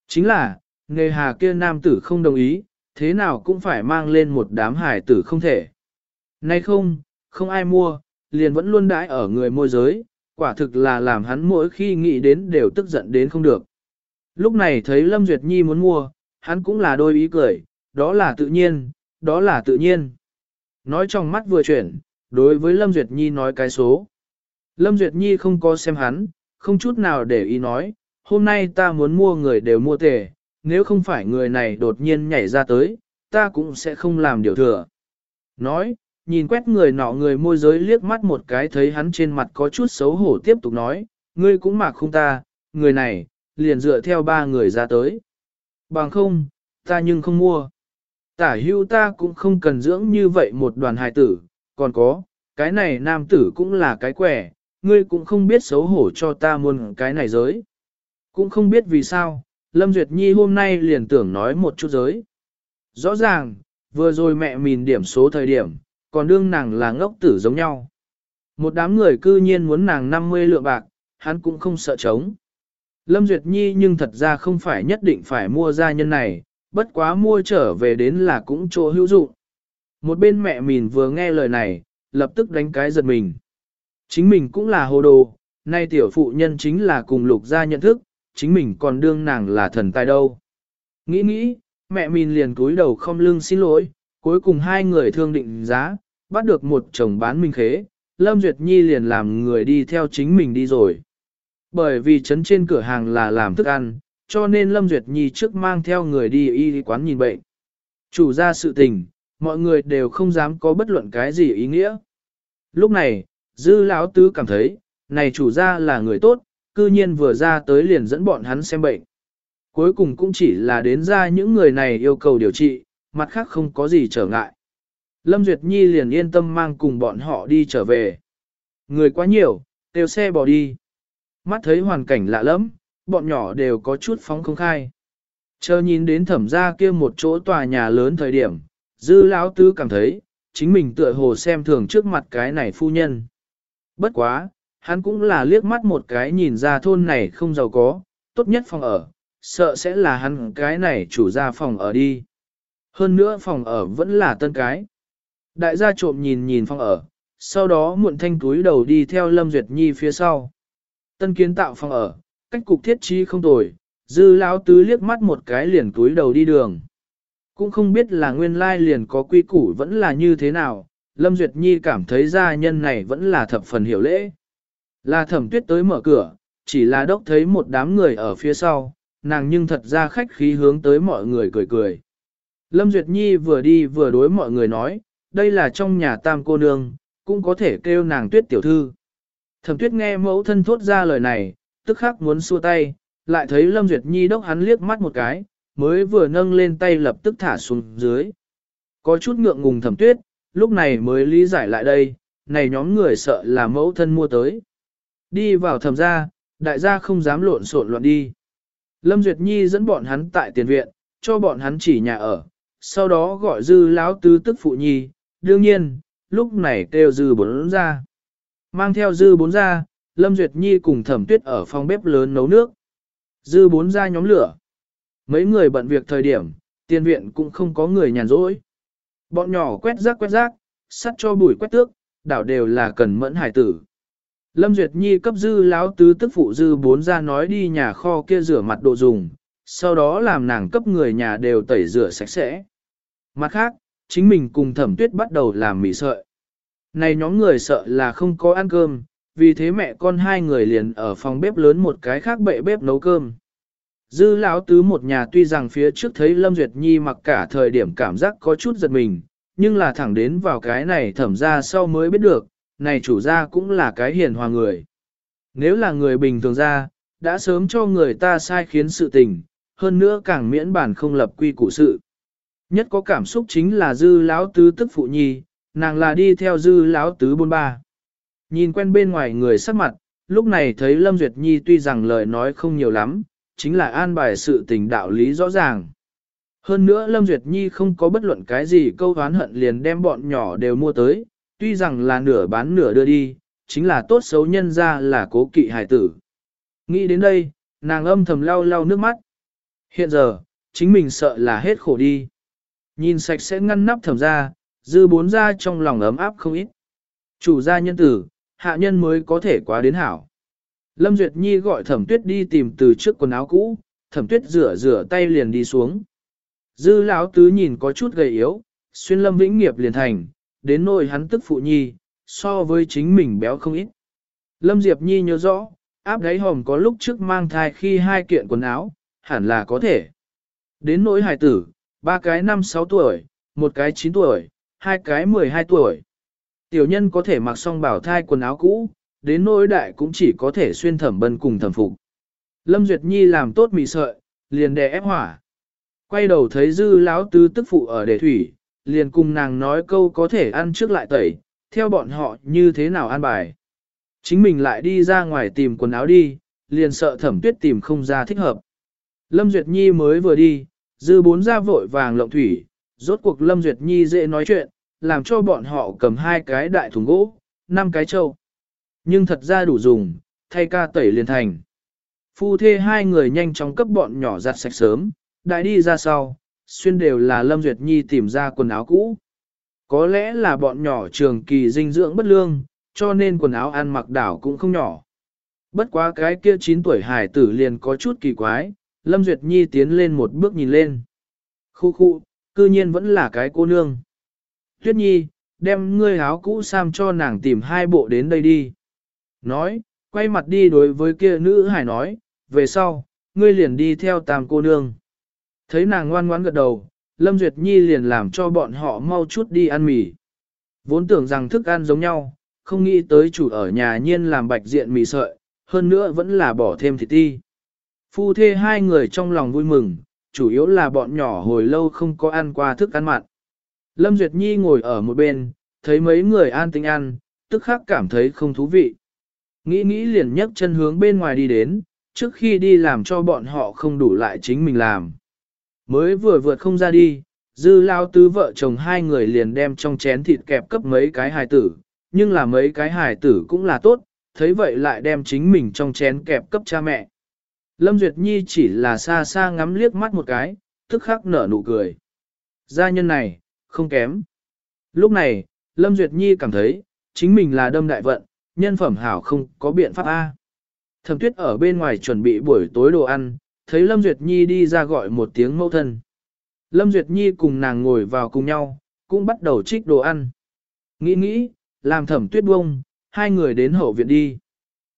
Chính là, nghề hà kia nam tử không đồng ý, thế nào cũng phải mang lên một đám hải tử không thể. Nay không, không ai mua, liền vẫn luôn đãi ở người môi giới, quả thực là làm hắn mỗi khi nghĩ đến đều tức giận đến không được. Lúc này thấy Lâm Duyệt Nhi muốn mua, hắn cũng là đôi ý cười, đó là tự nhiên, đó là tự nhiên. Nói trong mắt vừa chuyển, đối với Lâm Duyệt Nhi nói cái số. Lâm Duyệt Nhi không có xem hắn, không chút nào để ý nói, hôm nay ta muốn mua người đều mua tề, nếu không phải người này đột nhiên nhảy ra tới, ta cũng sẽ không làm điều thừa. Nói, nhìn quét người nọ người môi giới liếc mắt một cái thấy hắn trên mặt có chút xấu hổ tiếp tục nói, ngươi cũng mặc không ta, người này, liền dựa theo ba người ra tới. Bằng không, ta nhưng không mua. Tả hưu ta cũng không cần dưỡng như vậy một đoàn hài tử, còn có, cái này nam tử cũng là cái quẻ, ngươi cũng không biết xấu hổ cho ta muôn cái này giới. Cũng không biết vì sao, Lâm Duyệt Nhi hôm nay liền tưởng nói một chút giới. Rõ ràng, vừa rồi mẹ mìn điểm số thời điểm, còn đương nàng là ngốc tử giống nhau. Một đám người cư nhiên muốn nàng 50 lượng bạc, hắn cũng không sợ trống. Lâm Duyệt Nhi nhưng thật ra không phải nhất định phải mua gia nhân này, bất quá mua trở về đến là cũng chỗ hữu dụng. Một bên mẹ mình vừa nghe lời này, lập tức đánh cái giật mình. Chính mình cũng là hồ đồ, nay tiểu phụ nhân chính là cùng lục gia nhận thức, chính mình còn đương nàng là thần tài đâu. Nghĩ nghĩ, mẹ mình liền cúi đầu không lưng xin lỗi, cuối cùng hai người thương định giá, bắt được một chồng bán minh khế, Lâm Duyệt Nhi liền làm người đi theo chính mình đi rồi. Bởi vì trấn trên cửa hàng là làm thức ăn, cho nên Lâm Duyệt Nhi trước mang theo người đi y quán nhìn bệnh. Chủ ra sự tình, mọi người đều không dám có bất luận cái gì ý nghĩa. Lúc này, Dư Lão Tứ cảm thấy, này chủ gia là người tốt, cư nhiên vừa ra tới liền dẫn bọn hắn xem bệnh. Cuối cùng cũng chỉ là đến ra những người này yêu cầu điều trị, mặt khác không có gì trở ngại. Lâm Duyệt Nhi liền yên tâm mang cùng bọn họ đi trở về. Người quá nhiều, đều xe bỏ đi. Mắt thấy hoàn cảnh lạ lẫm, bọn nhỏ đều có chút phóng không khai. Chờ nhìn đến thẩm ra kia một chỗ tòa nhà lớn thời điểm, dư lão tứ cảm thấy, chính mình tựa hồ xem thường trước mặt cái này phu nhân. Bất quá, hắn cũng là liếc mắt một cái nhìn ra thôn này không giàu có, tốt nhất phòng ở, sợ sẽ là hắn cái này chủ ra phòng ở đi. Hơn nữa phòng ở vẫn là tân cái. Đại gia trộm nhìn nhìn phòng ở, sau đó muộn thanh túi đầu đi theo Lâm Duyệt Nhi phía sau. Tân kiến tạo phòng ở, cách cục thiết trí không tồi, dư lão tứ liếc mắt một cái liền túi đầu đi đường. Cũng không biết là nguyên lai liền có quy củ vẫn là như thế nào, Lâm Duyệt Nhi cảm thấy gia nhân này vẫn là thập phần hiểu lễ. Là thẩm tuyết tới mở cửa, chỉ là đốc thấy một đám người ở phía sau, nàng nhưng thật ra khách khí hướng tới mọi người cười cười. Lâm Duyệt Nhi vừa đi vừa đối mọi người nói, đây là trong nhà tam cô nương, cũng có thể kêu nàng tuyết tiểu thư. Thẩm tuyết nghe mẫu thân thốt ra lời này, tức khắc muốn xua tay, lại thấy Lâm Duyệt Nhi đốc hắn liếc mắt một cái, mới vừa nâng lên tay lập tức thả xuống dưới. Có chút ngượng ngùng thẩm tuyết, lúc này mới lý giải lại đây, này nhóm người sợ là mẫu thân mua tới. Đi vào thẩm gia, đại gia không dám lộn xộn loạn đi. Lâm Duyệt Nhi dẫn bọn hắn tại tiền viện, cho bọn hắn chỉ nhà ở, sau đó gọi dư lão tứ tức phụ nhi, đương nhiên, lúc này kêu dư bốn ra. Mang theo dư bốn ra, Lâm Duyệt Nhi cùng thẩm tuyết ở phòng bếp lớn nấu nước. Dư bốn ra nhóm lửa. Mấy người bận việc thời điểm, tiền viện cũng không có người nhàn rỗi. Bọn nhỏ quét rác quét rác, sắt cho bụi quét tước, đảo đều là cần mẫn hải tử. Lâm Duyệt Nhi cấp dư láo tứ tức phụ dư bốn ra nói đi nhà kho kia rửa mặt đồ dùng, sau đó làm nàng cấp người nhà đều tẩy rửa sạch sẽ. Mặt khác, chính mình cùng thẩm tuyết bắt đầu làm mì sợi. Này nhóm người sợ là không có ăn cơm, vì thế mẹ con hai người liền ở phòng bếp lớn một cái khác bệ bếp nấu cơm. Dư lão tứ một nhà tuy rằng phía trước thấy Lâm Duyệt Nhi mặc cả thời điểm cảm giác có chút giật mình, nhưng là thẳng đến vào cái này thẩm ra sau mới biết được, này chủ gia cũng là cái hiền hòa người. Nếu là người bình thường ra, đã sớm cho người ta sai khiến sự tình, hơn nữa càng miễn bản không lập quy củ sự. Nhất có cảm xúc chính là dư lão tứ tức phụ nhi, nàng là đi theo dư lão tứ bôn ba. Nhìn quen bên ngoài người sắc mặt, lúc này thấy Lâm Duyệt Nhi tuy rằng lời nói không nhiều lắm, chính là an bài sự tình đạo lý rõ ràng. Hơn nữa Lâm Duyệt Nhi không có bất luận cái gì câu oán hận liền đem bọn nhỏ đều mua tới, tuy rằng là nửa bán nửa đưa đi, chính là tốt xấu nhân ra là cố kỵ hải tử. Nghĩ đến đây, nàng âm thầm lau lau nước mắt. Hiện giờ, chính mình sợ là hết khổ đi. Nhìn sạch sẽ ngăn nắp thầm ra, dư bốn ra trong lòng ấm áp không ít. Chủ gia nhân tử, hạ nhân mới có thể quá đến hảo. Lâm Duyệt Nhi gọi thẩm tuyết đi tìm từ trước quần áo cũ, thẩm tuyết rửa rửa tay liền đi xuống. Dư lão tứ nhìn có chút gầy yếu, xuyên lâm vĩnh nghiệp liền thành, đến nỗi hắn tức phụ nhi, so với chính mình béo không ít. Lâm Diệp Nhi nhớ rõ, áp đáy hòm có lúc trước mang thai khi hai kiện quần áo, hẳn là có thể. Đến nỗi hài tử, ba cái năm sáu tuổi, một cái chín tuổi, hai cái mười hai tuổi. Tiểu nhân có thể mặc xong bảo thai quần áo cũ, đến nỗi đại cũng chỉ có thể xuyên thẩm bân cùng thẩm phục. Lâm Duyệt Nhi làm tốt mì sợi, liền đè ép hỏa. Quay đầu thấy dư lão tứ tức phụ ở đề thủy, liền cùng nàng nói câu có thể ăn trước lại tẩy, theo bọn họ như thế nào ăn bài. Chính mình lại đi ra ngoài tìm quần áo đi, liền sợ thẩm tuyết tìm không ra thích hợp. Lâm Duyệt Nhi mới vừa đi, dư bốn ra vội vàng lộng thủy, rốt cuộc Lâm Duyệt Nhi dễ nói chuyện, làm cho bọn họ cầm hai cái đại thùng gỗ, năm cái trâu. Nhưng thật ra đủ dùng, thay ca tẩy liền thành. Phu thê hai người nhanh chóng cấp bọn nhỏ giặt sạch sớm, đại đi ra sau, xuyên đều là Lâm Duyệt Nhi tìm ra quần áo cũ. Có lẽ là bọn nhỏ trường kỳ dinh dưỡng bất lương, cho nên quần áo ăn mặc đảo cũng không nhỏ. Bất quá cái kia 9 tuổi hải tử liền có chút kỳ quái, Lâm Duyệt Nhi tiến lên một bước nhìn lên. Khu khu, cư nhiên vẫn là cái cô nương. Tuyết Nhi, đem ngươi áo cũ sam cho nàng tìm hai bộ đến đây đi. Nói, quay mặt đi đối với kia nữ hải nói, về sau, ngươi liền đi theo tam cô nương. Thấy nàng ngoan ngoãn gật đầu, Lâm Duyệt Nhi liền làm cho bọn họ mau chút đi ăn mì. Vốn tưởng rằng thức ăn giống nhau, không nghĩ tới chủ ở nhà nhiên làm bạch diện mì sợi, hơn nữa vẫn là bỏ thêm thịt ti. Phu thê hai người trong lòng vui mừng, chủ yếu là bọn nhỏ hồi lâu không có ăn qua thức ăn mặn. Lâm Duyệt Nhi ngồi ở một bên, thấy mấy người an tinh ăn, tức khắc cảm thấy không thú vị. Nghĩ nghĩ liền nhấc chân hướng bên ngoài đi đến, trước khi đi làm cho bọn họ không đủ lại chính mình làm. Mới vừa vượt không ra đi, dư lao tứ vợ chồng hai người liền đem trong chén thịt kẹp cấp mấy cái hài tử, nhưng là mấy cái hài tử cũng là tốt, thấy vậy lại đem chính mình trong chén kẹp cấp cha mẹ. Lâm Duyệt Nhi chỉ là xa xa ngắm liếc mắt một cái, tức khắc nở nụ cười. Gia nhân này, không kém. Lúc này, Lâm Duyệt Nhi cảm thấy, chính mình là đâm đại vận, nhân phẩm hảo không có biện pháp A. Thẩm tuyết ở bên ngoài chuẩn bị buổi tối đồ ăn, thấy Lâm Duyệt Nhi đi ra gọi một tiếng mẫu thân. Lâm Duyệt Nhi cùng nàng ngồi vào cùng nhau, cũng bắt đầu trích đồ ăn. Nghĩ nghĩ, làm thẩm tuyết bông, hai người đến hậu viện đi.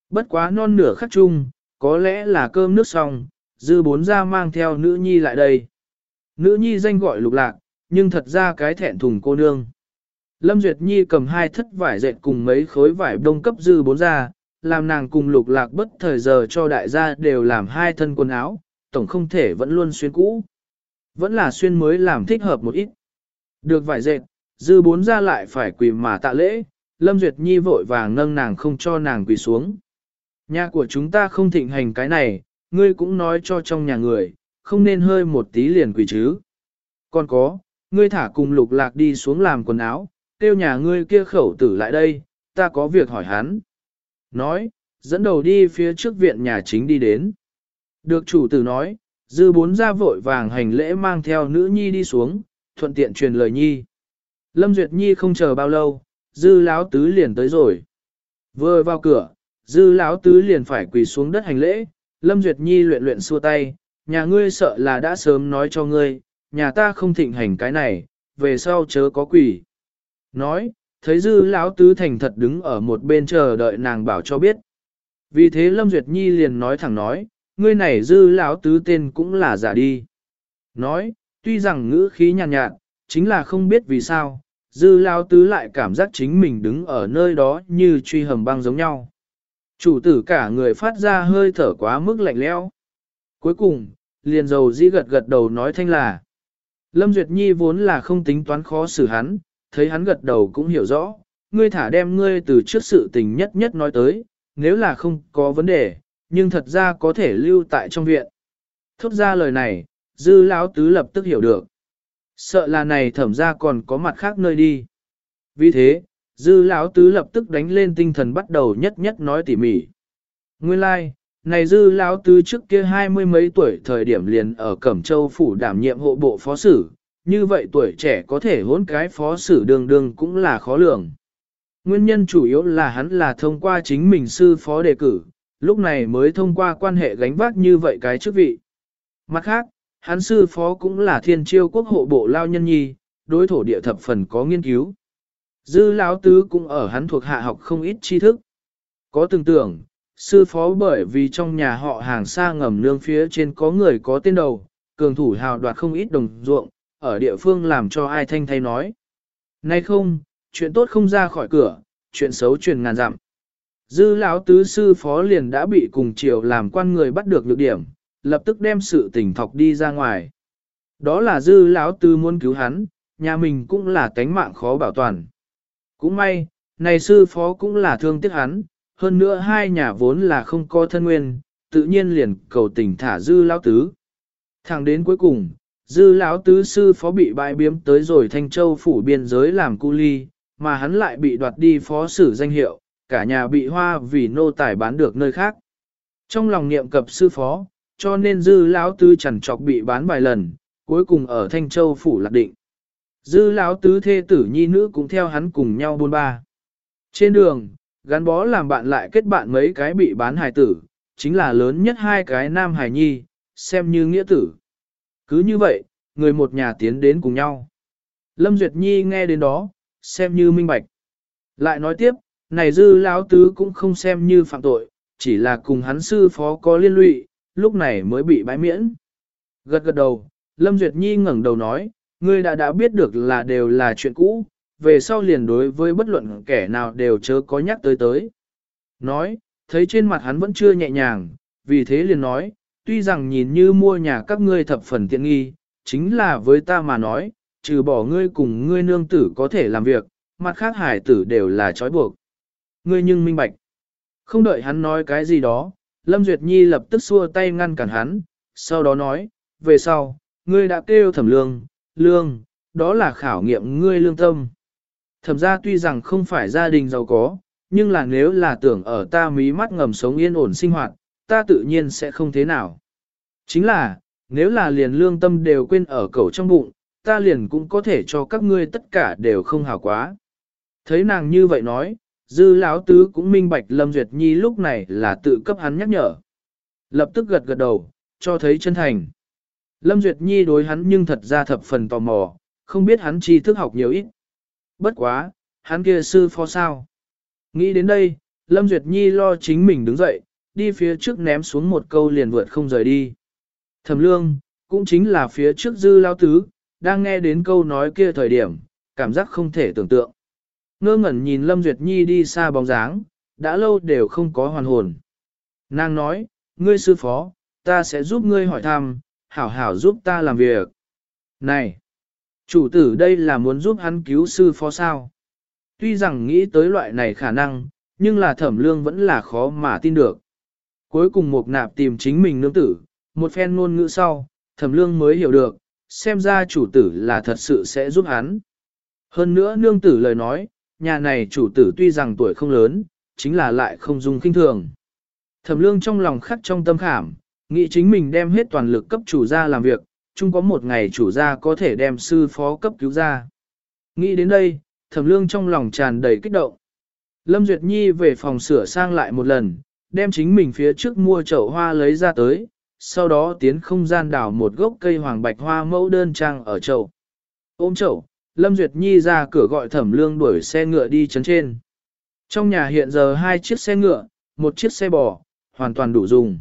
Bất quá non nửa khắc chung, có lẽ là cơm nước xong, dư bốn ra mang theo nữ nhi lại đây. Nữ nhi danh gọi lục lạc, nhưng thật ra cái thẹn thùng cô nương. Lâm Duyệt Nhi cầm hai thất vải dệt cùng mấy khối vải đông cấp dư bốn ra, làm nàng cùng lục lạc bất thời giờ cho đại gia đều làm hai thân quần áo, tổng không thể vẫn luôn xuyên cũ. Vẫn là xuyên mới làm thích hợp một ít. Được vải dệt, dư bốn ra lại phải quỳ mà tạ lễ, Lâm Duyệt Nhi vội vàng nâng nàng không cho nàng quỳ xuống. Nhà của chúng ta không thịnh hành cái này, ngươi cũng nói cho trong nhà người, không nên hơi một tí liền quỷ chứ. Còn có, ngươi thả cùng lục lạc đi xuống làm quần áo, tiêu nhà ngươi kia khẩu tử lại đây, ta có việc hỏi hắn. Nói, dẫn đầu đi phía trước viện nhà chính đi đến. Được chủ tử nói, dư bốn ra vội vàng hành lễ mang theo nữ nhi đi xuống, thuận tiện truyền lời nhi. Lâm Duyệt Nhi không chờ bao lâu, dư láo tứ liền tới rồi. Vừa vào cửa, dư lão tứ liền phải quỳ xuống đất hành lễ, Lâm Duyệt Nhi luyện luyện xua tay, nhà ngươi sợ là đã sớm nói cho ngươi, nhà ta không thịnh hành cái này, về sau chớ có quỳ. Nói, thấy dư lão tứ thành thật đứng ở một bên chờ đợi nàng bảo cho biết. Vì thế Lâm Duyệt Nhi liền nói thẳng nói, ngươi này dư lão tứ tên cũng là giả đi. Nói, tuy rằng ngữ khí nhàn nhạt, nhạt, chính là không biết vì sao, dư lão tứ lại cảm giác chính mình đứng ở nơi đó như truy hầm băng giống nhau. Chủ tử cả người phát ra hơi thở quá mức lạnh lẽo. Cuối cùng, liền dầu dĩ gật gật đầu nói thanh là. Lâm Duyệt Nhi vốn là không tính toán khó xử hắn, thấy hắn gật đầu cũng hiểu rõ, ngươi thả đem ngươi từ trước sự tình nhất nhất nói tới, nếu là không có vấn đề, nhưng thật ra có thể lưu tại trong viện. Thốt ra lời này, dư lão tứ lập tức hiểu được. Sợ là này thẩm ra còn có mặt khác nơi đi. Vì thế, dư lão tứ lập tức đánh lên tinh thần bắt đầu nhất nhất nói tỉ mỉ. Nguyên lai, like, này dư lão tứ trước kia hai mươi mấy tuổi thời điểm liền ở Cẩm Châu phủ đảm nhiệm hộ bộ phó sử, như vậy tuổi trẻ có thể hỗn cái phó sử đường đường cũng là khó lường. Nguyên nhân chủ yếu là hắn là thông qua chính mình sư phó đề cử, lúc này mới thông qua quan hệ gánh vác như vậy cái chức vị. Mặt khác, hắn sư phó cũng là thiên chiêu quốc hộ bộ lao nhân nhi, đối thổ địa thập phần có nghiên cứu. Dư lão tứ cũng ở hắn thuộc hạ học không ít tri thức. Có tưởng tưởng, sư phó bởi vì trong nhà họ hàng xa ngầm nương phía trên có người có tên đầu, cường thủ hào đoạt không ít đồng ruộng, ở địa phương làm cho ai thanh thay nói. Nay không, chuyện tốt không ra khỏi cửa, chuyện xấu truyền ngàn dặm. Dư lão tứ sư phó liền đã bị cùng triều làm quan người bắt được lược điểm, lập tức đem sự tình thọc đi ra ngoài. Đó là dư lão tứ muốn cứu hắn, nhà mình cũng là tánh mạng khó bảo toàn. Cũng may, này sư phó cũng là thương tiếc hắn, hơn nữa hai nhà vốn là không có thân nguyên, tự nhiên liền cầu tình thả dư lão tứ. Thẳng đến cuối cùng, dư lão tứ sư phó bị bại biếm tới rồi Thanh Châu phủ biên giới làm cu ly, mà hắn lại bị đoạt đi phó sử danh hiệu, cả nhà bị hoa vì nô tài bán được nơi khác. Trong lòng niệm cập sư phó, cho nên dư lão tứ chẳng chọc bị bán vài lần, cuối cùng ở Thanh Châu phủ lạc định. Dư lão tứ thê tử nhi nữ cũng theo hắn cùng nhau buôn ba. Trên đường, gắn bó làm bạn lại kết bạn mấy cái bị bán hài tử, chính là lớn nhất hai cái nam hài nhi, xem như nghĩa tử. Cứ như vậy, người một nhà tiến đến cùng nhau. Lâm Duyệt Nhi nghe đến đó, xem như minh bạch. Lại nói tiếp, này dư lão tứ cũng không xem như phạm tội, chỉ là cùng hắn sư phó có liên lụy, lúc này mới bị bãi miễn. Gật gật đầu, Lâm Duyệt Nhi ngẩng đầu nói, ngươi đã đã biết được là đều là chuyện cũ, về sau liền đối với bất luận kẻ nào đều chớ có nhắc tới tới. Nói, thấy trên mặt hắn vẫn chưa nhẹ nhàng, vì thế liền nói, tuy rằng nhìn như mua nhà các ngươi thập phần tiện nghi, chính là với ta mà nói, trừ bỏ ngươi cùng ngươi nương tử có thể làm việc, mặt khác hải tử đều là trói buộc. Ngươi nhưng minh bạch. Không đợi hắn nói cái gì đó, Lâm Duyệt Nhi lập tức xua tay ngăn cản hắn, sau đó nói, về sau, ngươi đã kêu thẩm lương, lương, đó là khảo nghiệm ngươi lương tâm. Thẩm ra tuy rằng không phải gia đình giàu có, nhưng là nếu là tưởng ở ta mí mắt ngầm sống yên ổn sinh hoạt, ta tự nhiên sẽ không thế nào. Chính là, nếu là liền lương tâm đều quên ở cầu trong bụng, ta liền cũng có thể cho các ngươi tất cả đều không hào quá. Thấy nàng như vậy nói, dư lão tứ cũng minh bạch Lâm Duyệt Nhi lúc này là tự cấp hắn nhắc nhở. Lập tức gật gật đầu, cho thấy chân thành. Lâm Duyệt Nhi đối hắn nhưng thật ra thập phần tò mò, không biết hắn tri thức học nhiều ít. Bất quá, hắn kia sư phó sao. Nghĩ đến đây, Lâm Duyệt Nhi lo chính mình đứng dậy, đi phía trước ném xuống một câu liền vượt không rời đi. Thẩm lương, cũng chính là phía trước dư lao tứ, đang nghe đến câu nói kia thời điểm, cảm giác không thể tưởng tượng. Ngơ ngẩn nhìn Lâm Duyệt Nhi đi xa bóng dáng, đã lâu đều không có hoàn hồn. Nàng nói, ngươi sư phó, ta sẽ giúp ngươi hỏi thăm, hảo hảo giúp ta làm việc. Này, chủ tử đây là muốn giúp hắn cứu sư phó sao? Tuy rằng nghĩ tới loại này khả năng, nhưng là thẩm lương vẫn là khó mà tin được. Cuối cùng một nạp tìm chính mình nương tử, một phen ngôn ngữ sau, thẩm lương mới hiểu được, xem ra chủ tử là thật sự sẽ giúp hắn. Hơn nữa nương tử lời nói, nhà này chủ tử tuy rằng tuổi không lớn, chính là lại không dùng kinh thường. Thẩm lương trong lòng khắc trong tâm khảm, nghĩ chính mình đem hết toàn lực cấp chủ gia làm việc, chung có một ngày chủ gia có thể đem sư phó cấp cứu ra. Nghĩ đến đây, thẩm lương trong lòng tràn đầy kích động. Lâm Duyệt Nhi về phòng sửa sang lại một lần, đem chính mình phía trước mua chậu hoa lấy ra tới, sau đó tiến không gian đào một gốc cây hoàng bạch hoa mẫu đơn trang ở chậu. Ôm chậu, Lâm Duyệt Nhi ra cửa gọi thẩm lương đuổi xe ngựa đi chấn trên. Trong nhà hiện giờ hai chiếc xe ngựa, một chiếc xe bò, hoàn toàn đủ dùng.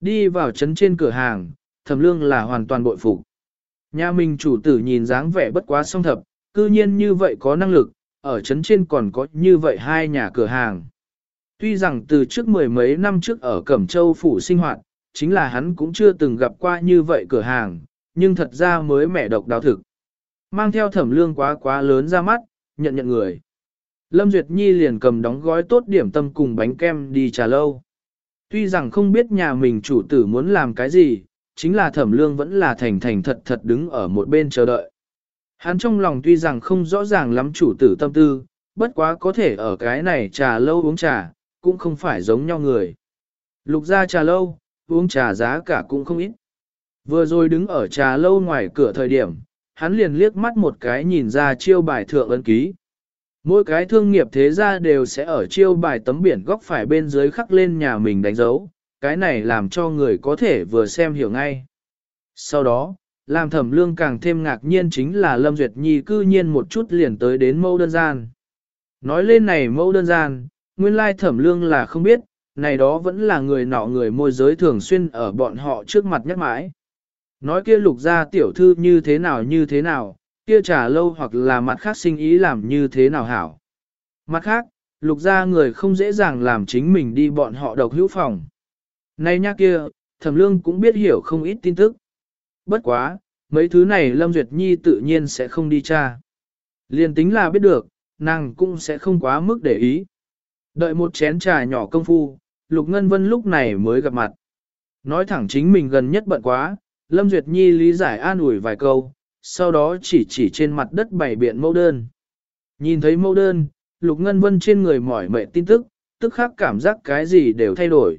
Đi vào chấn trên cửa hàng, thẩm lương là hoàn toàn bội phục. Nhà mình chủ tử nhìn dáng vẻ bất quá song thập, cư nhiên như vậy có năng lực, ở chấn trên còn có như vậy hai nhà cửa hàng. Tuy rằng từ trước mười mấy năm trước ở Cẩm Châu Phủ sinh hoạt, chính là hắn cũng chưa từng gặp qua như vậy cửa hàng, nhưng thật ra mới mẻ độc đáo thực. Mang theo thẩm lương quá quá lớn ra mắt, nhận nhận người. Lâm Duyệt Nhi liền cầm đóng gói tốt điểm tâm cùng bánh kem đi trà lâu. Tuy rằng không biết nhà mình chủ tử muốn làm cái gì, chính là thẩm lương vẫn là thành thành thật thật đứng ở một bên chờ đợi. Hắn trong lòng tuy rằng không rõ ràng lắm chủ tử tâm tư, bất quá có thể ở cái này trà lâu uống trà, cũng không phải giống nhau người. Lục ra trà lâu, uống trà giá cả cũng không ít. Vừa rồi đứng ở trà lâu ngoài cửa thời điểm, hắn liền liếc mắt một cái nhìn ra chiêu bài thượng ấn ký. Mỗi cái thương nghiệp thế gia đều sẽ ở chiêu bài tấm biển góc phải bên dưới khắc lên nhà mình đánh dấu, cái này làm cho người có thể vừa xem hiểu ngay. Sau đó, làm thẩm lương càng thêm ngạc nhiên chính là Lâm Duyệt Nhi cư nhiên một chút liền tới đến mẫu đơn gian. Nói lên này mẫu đơn gian, nguyên lai thẩm lương là không biết, này đó vẫn là người nọ người môi giới thường xuyên ở bọn họ trước mặt nhắc mãi. Nói kia lục ra tiểu thư như thế nào như thế nào, kia trả lâu hoặc là mặt khác sinh ý làm như thế nào hảo. Mặt khác, lục ra người không dễ dàng làm chính mình đi bọn họ độc hữu phòng. Này nhắc kia, thẩm lương cũng biết hiểu không ít tin tức. Bất quá, mấy thứ này Lâm Duyệt Nhi tự nhiên sẽ không đi tra. Liên tính là biết được, nàng cũng sẽ không quá mức để ý. Đợi một chén trà nhỏ công phu, Lục Ngân Vân lúc này mới gặp mặt. Nói thẳng chính mình gần nhất bận quá, Lâm Duyệt Nhi lý giải an ủi vài câu, sau đó chỉ chỉ trên mặt đất bảy biện mẫu đơn. Nhìn thấy mẫu đơn, Lục Ngân Vân trên người mỏi mệt tin tức, tức khắc cảm giác cái gì đều thay đổi.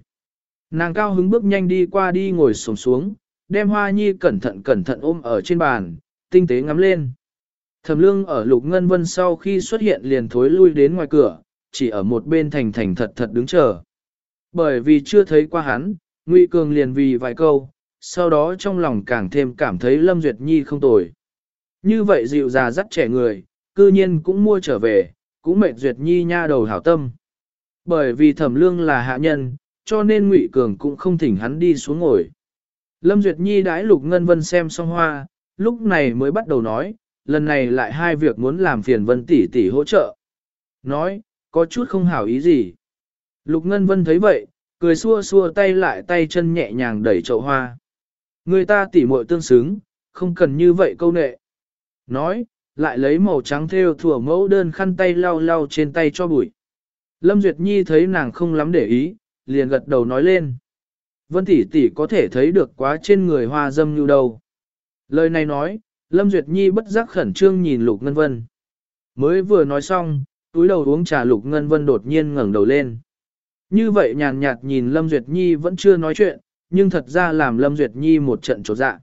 Nàng cao hứng bước nhanh đi qua đi ngồi xổm xuống, đem hoa nhi cẩn thận cẩn thận ôm ở trên bàn, tinh tế ngắm lên. Thẩm lương ở lục ngân vân sau khi xuất hiện liền thối lui đến ngoài cửa, chỉ ở một bên thành thành thật thật đứng chờ. Bởi vì chưa thấy qua hắn, Ngụy Cường liền vì vài câu, sau đó trong lòng càng thêm cảm thấy Lâm Duyệt Nhi không tồi. Như vậy dịu già dắt trẻ người, cư nhiên cũng mua trở về, cũng mệt Duyệt Nhi nha đầu hảo tâm. Bởi vì thẩm lương là hạ nhân, cho nên Ngụy Cường cũng không thỉnh hắn đi xuống ngồi. Lâm Duyệt Nhi đãi Lục Ngân Vân xem xong hoa, lúc này mới bắt đầu nói, lần này lại hai việc muốn làm phiền Vân tỷ tỷ hỗ trợ. Nói, có chút không hảo ý gì. Lục Ngân Vân thấy vậy, cười xua xua tay lại tay chân nhẹ nhàng đẩy chậu hoa. Người ta tỉ muội tương xứng, không cần như vậy câu nệ. Nói, lại lấy màu trắng theo thủa mẫu đơn khăn tay lau lau trên tay cho bụi. Lâm Duyệt Nhi thấy nàng không lắm để ý, liền gật đầu nói lên. Vân tỷ tỷ có thể thấy được quá trên người hoa dâm như đầu. Lời này nói, Lâm Duyệt Nhi bất giác khẩn trương nhìn Lục Ngân Vân. Mới vừa nói xong, túi đầu uống trà Lục Ngân Vân đột nhiên ngẩng đầu lên. Như vậy nhàn nhạt nhìn Lâm Duyệt Nhi vẫn chưa nói chuyện, nhưng thật ra làm Lâm Duyệt Nhi một trận trột dạ.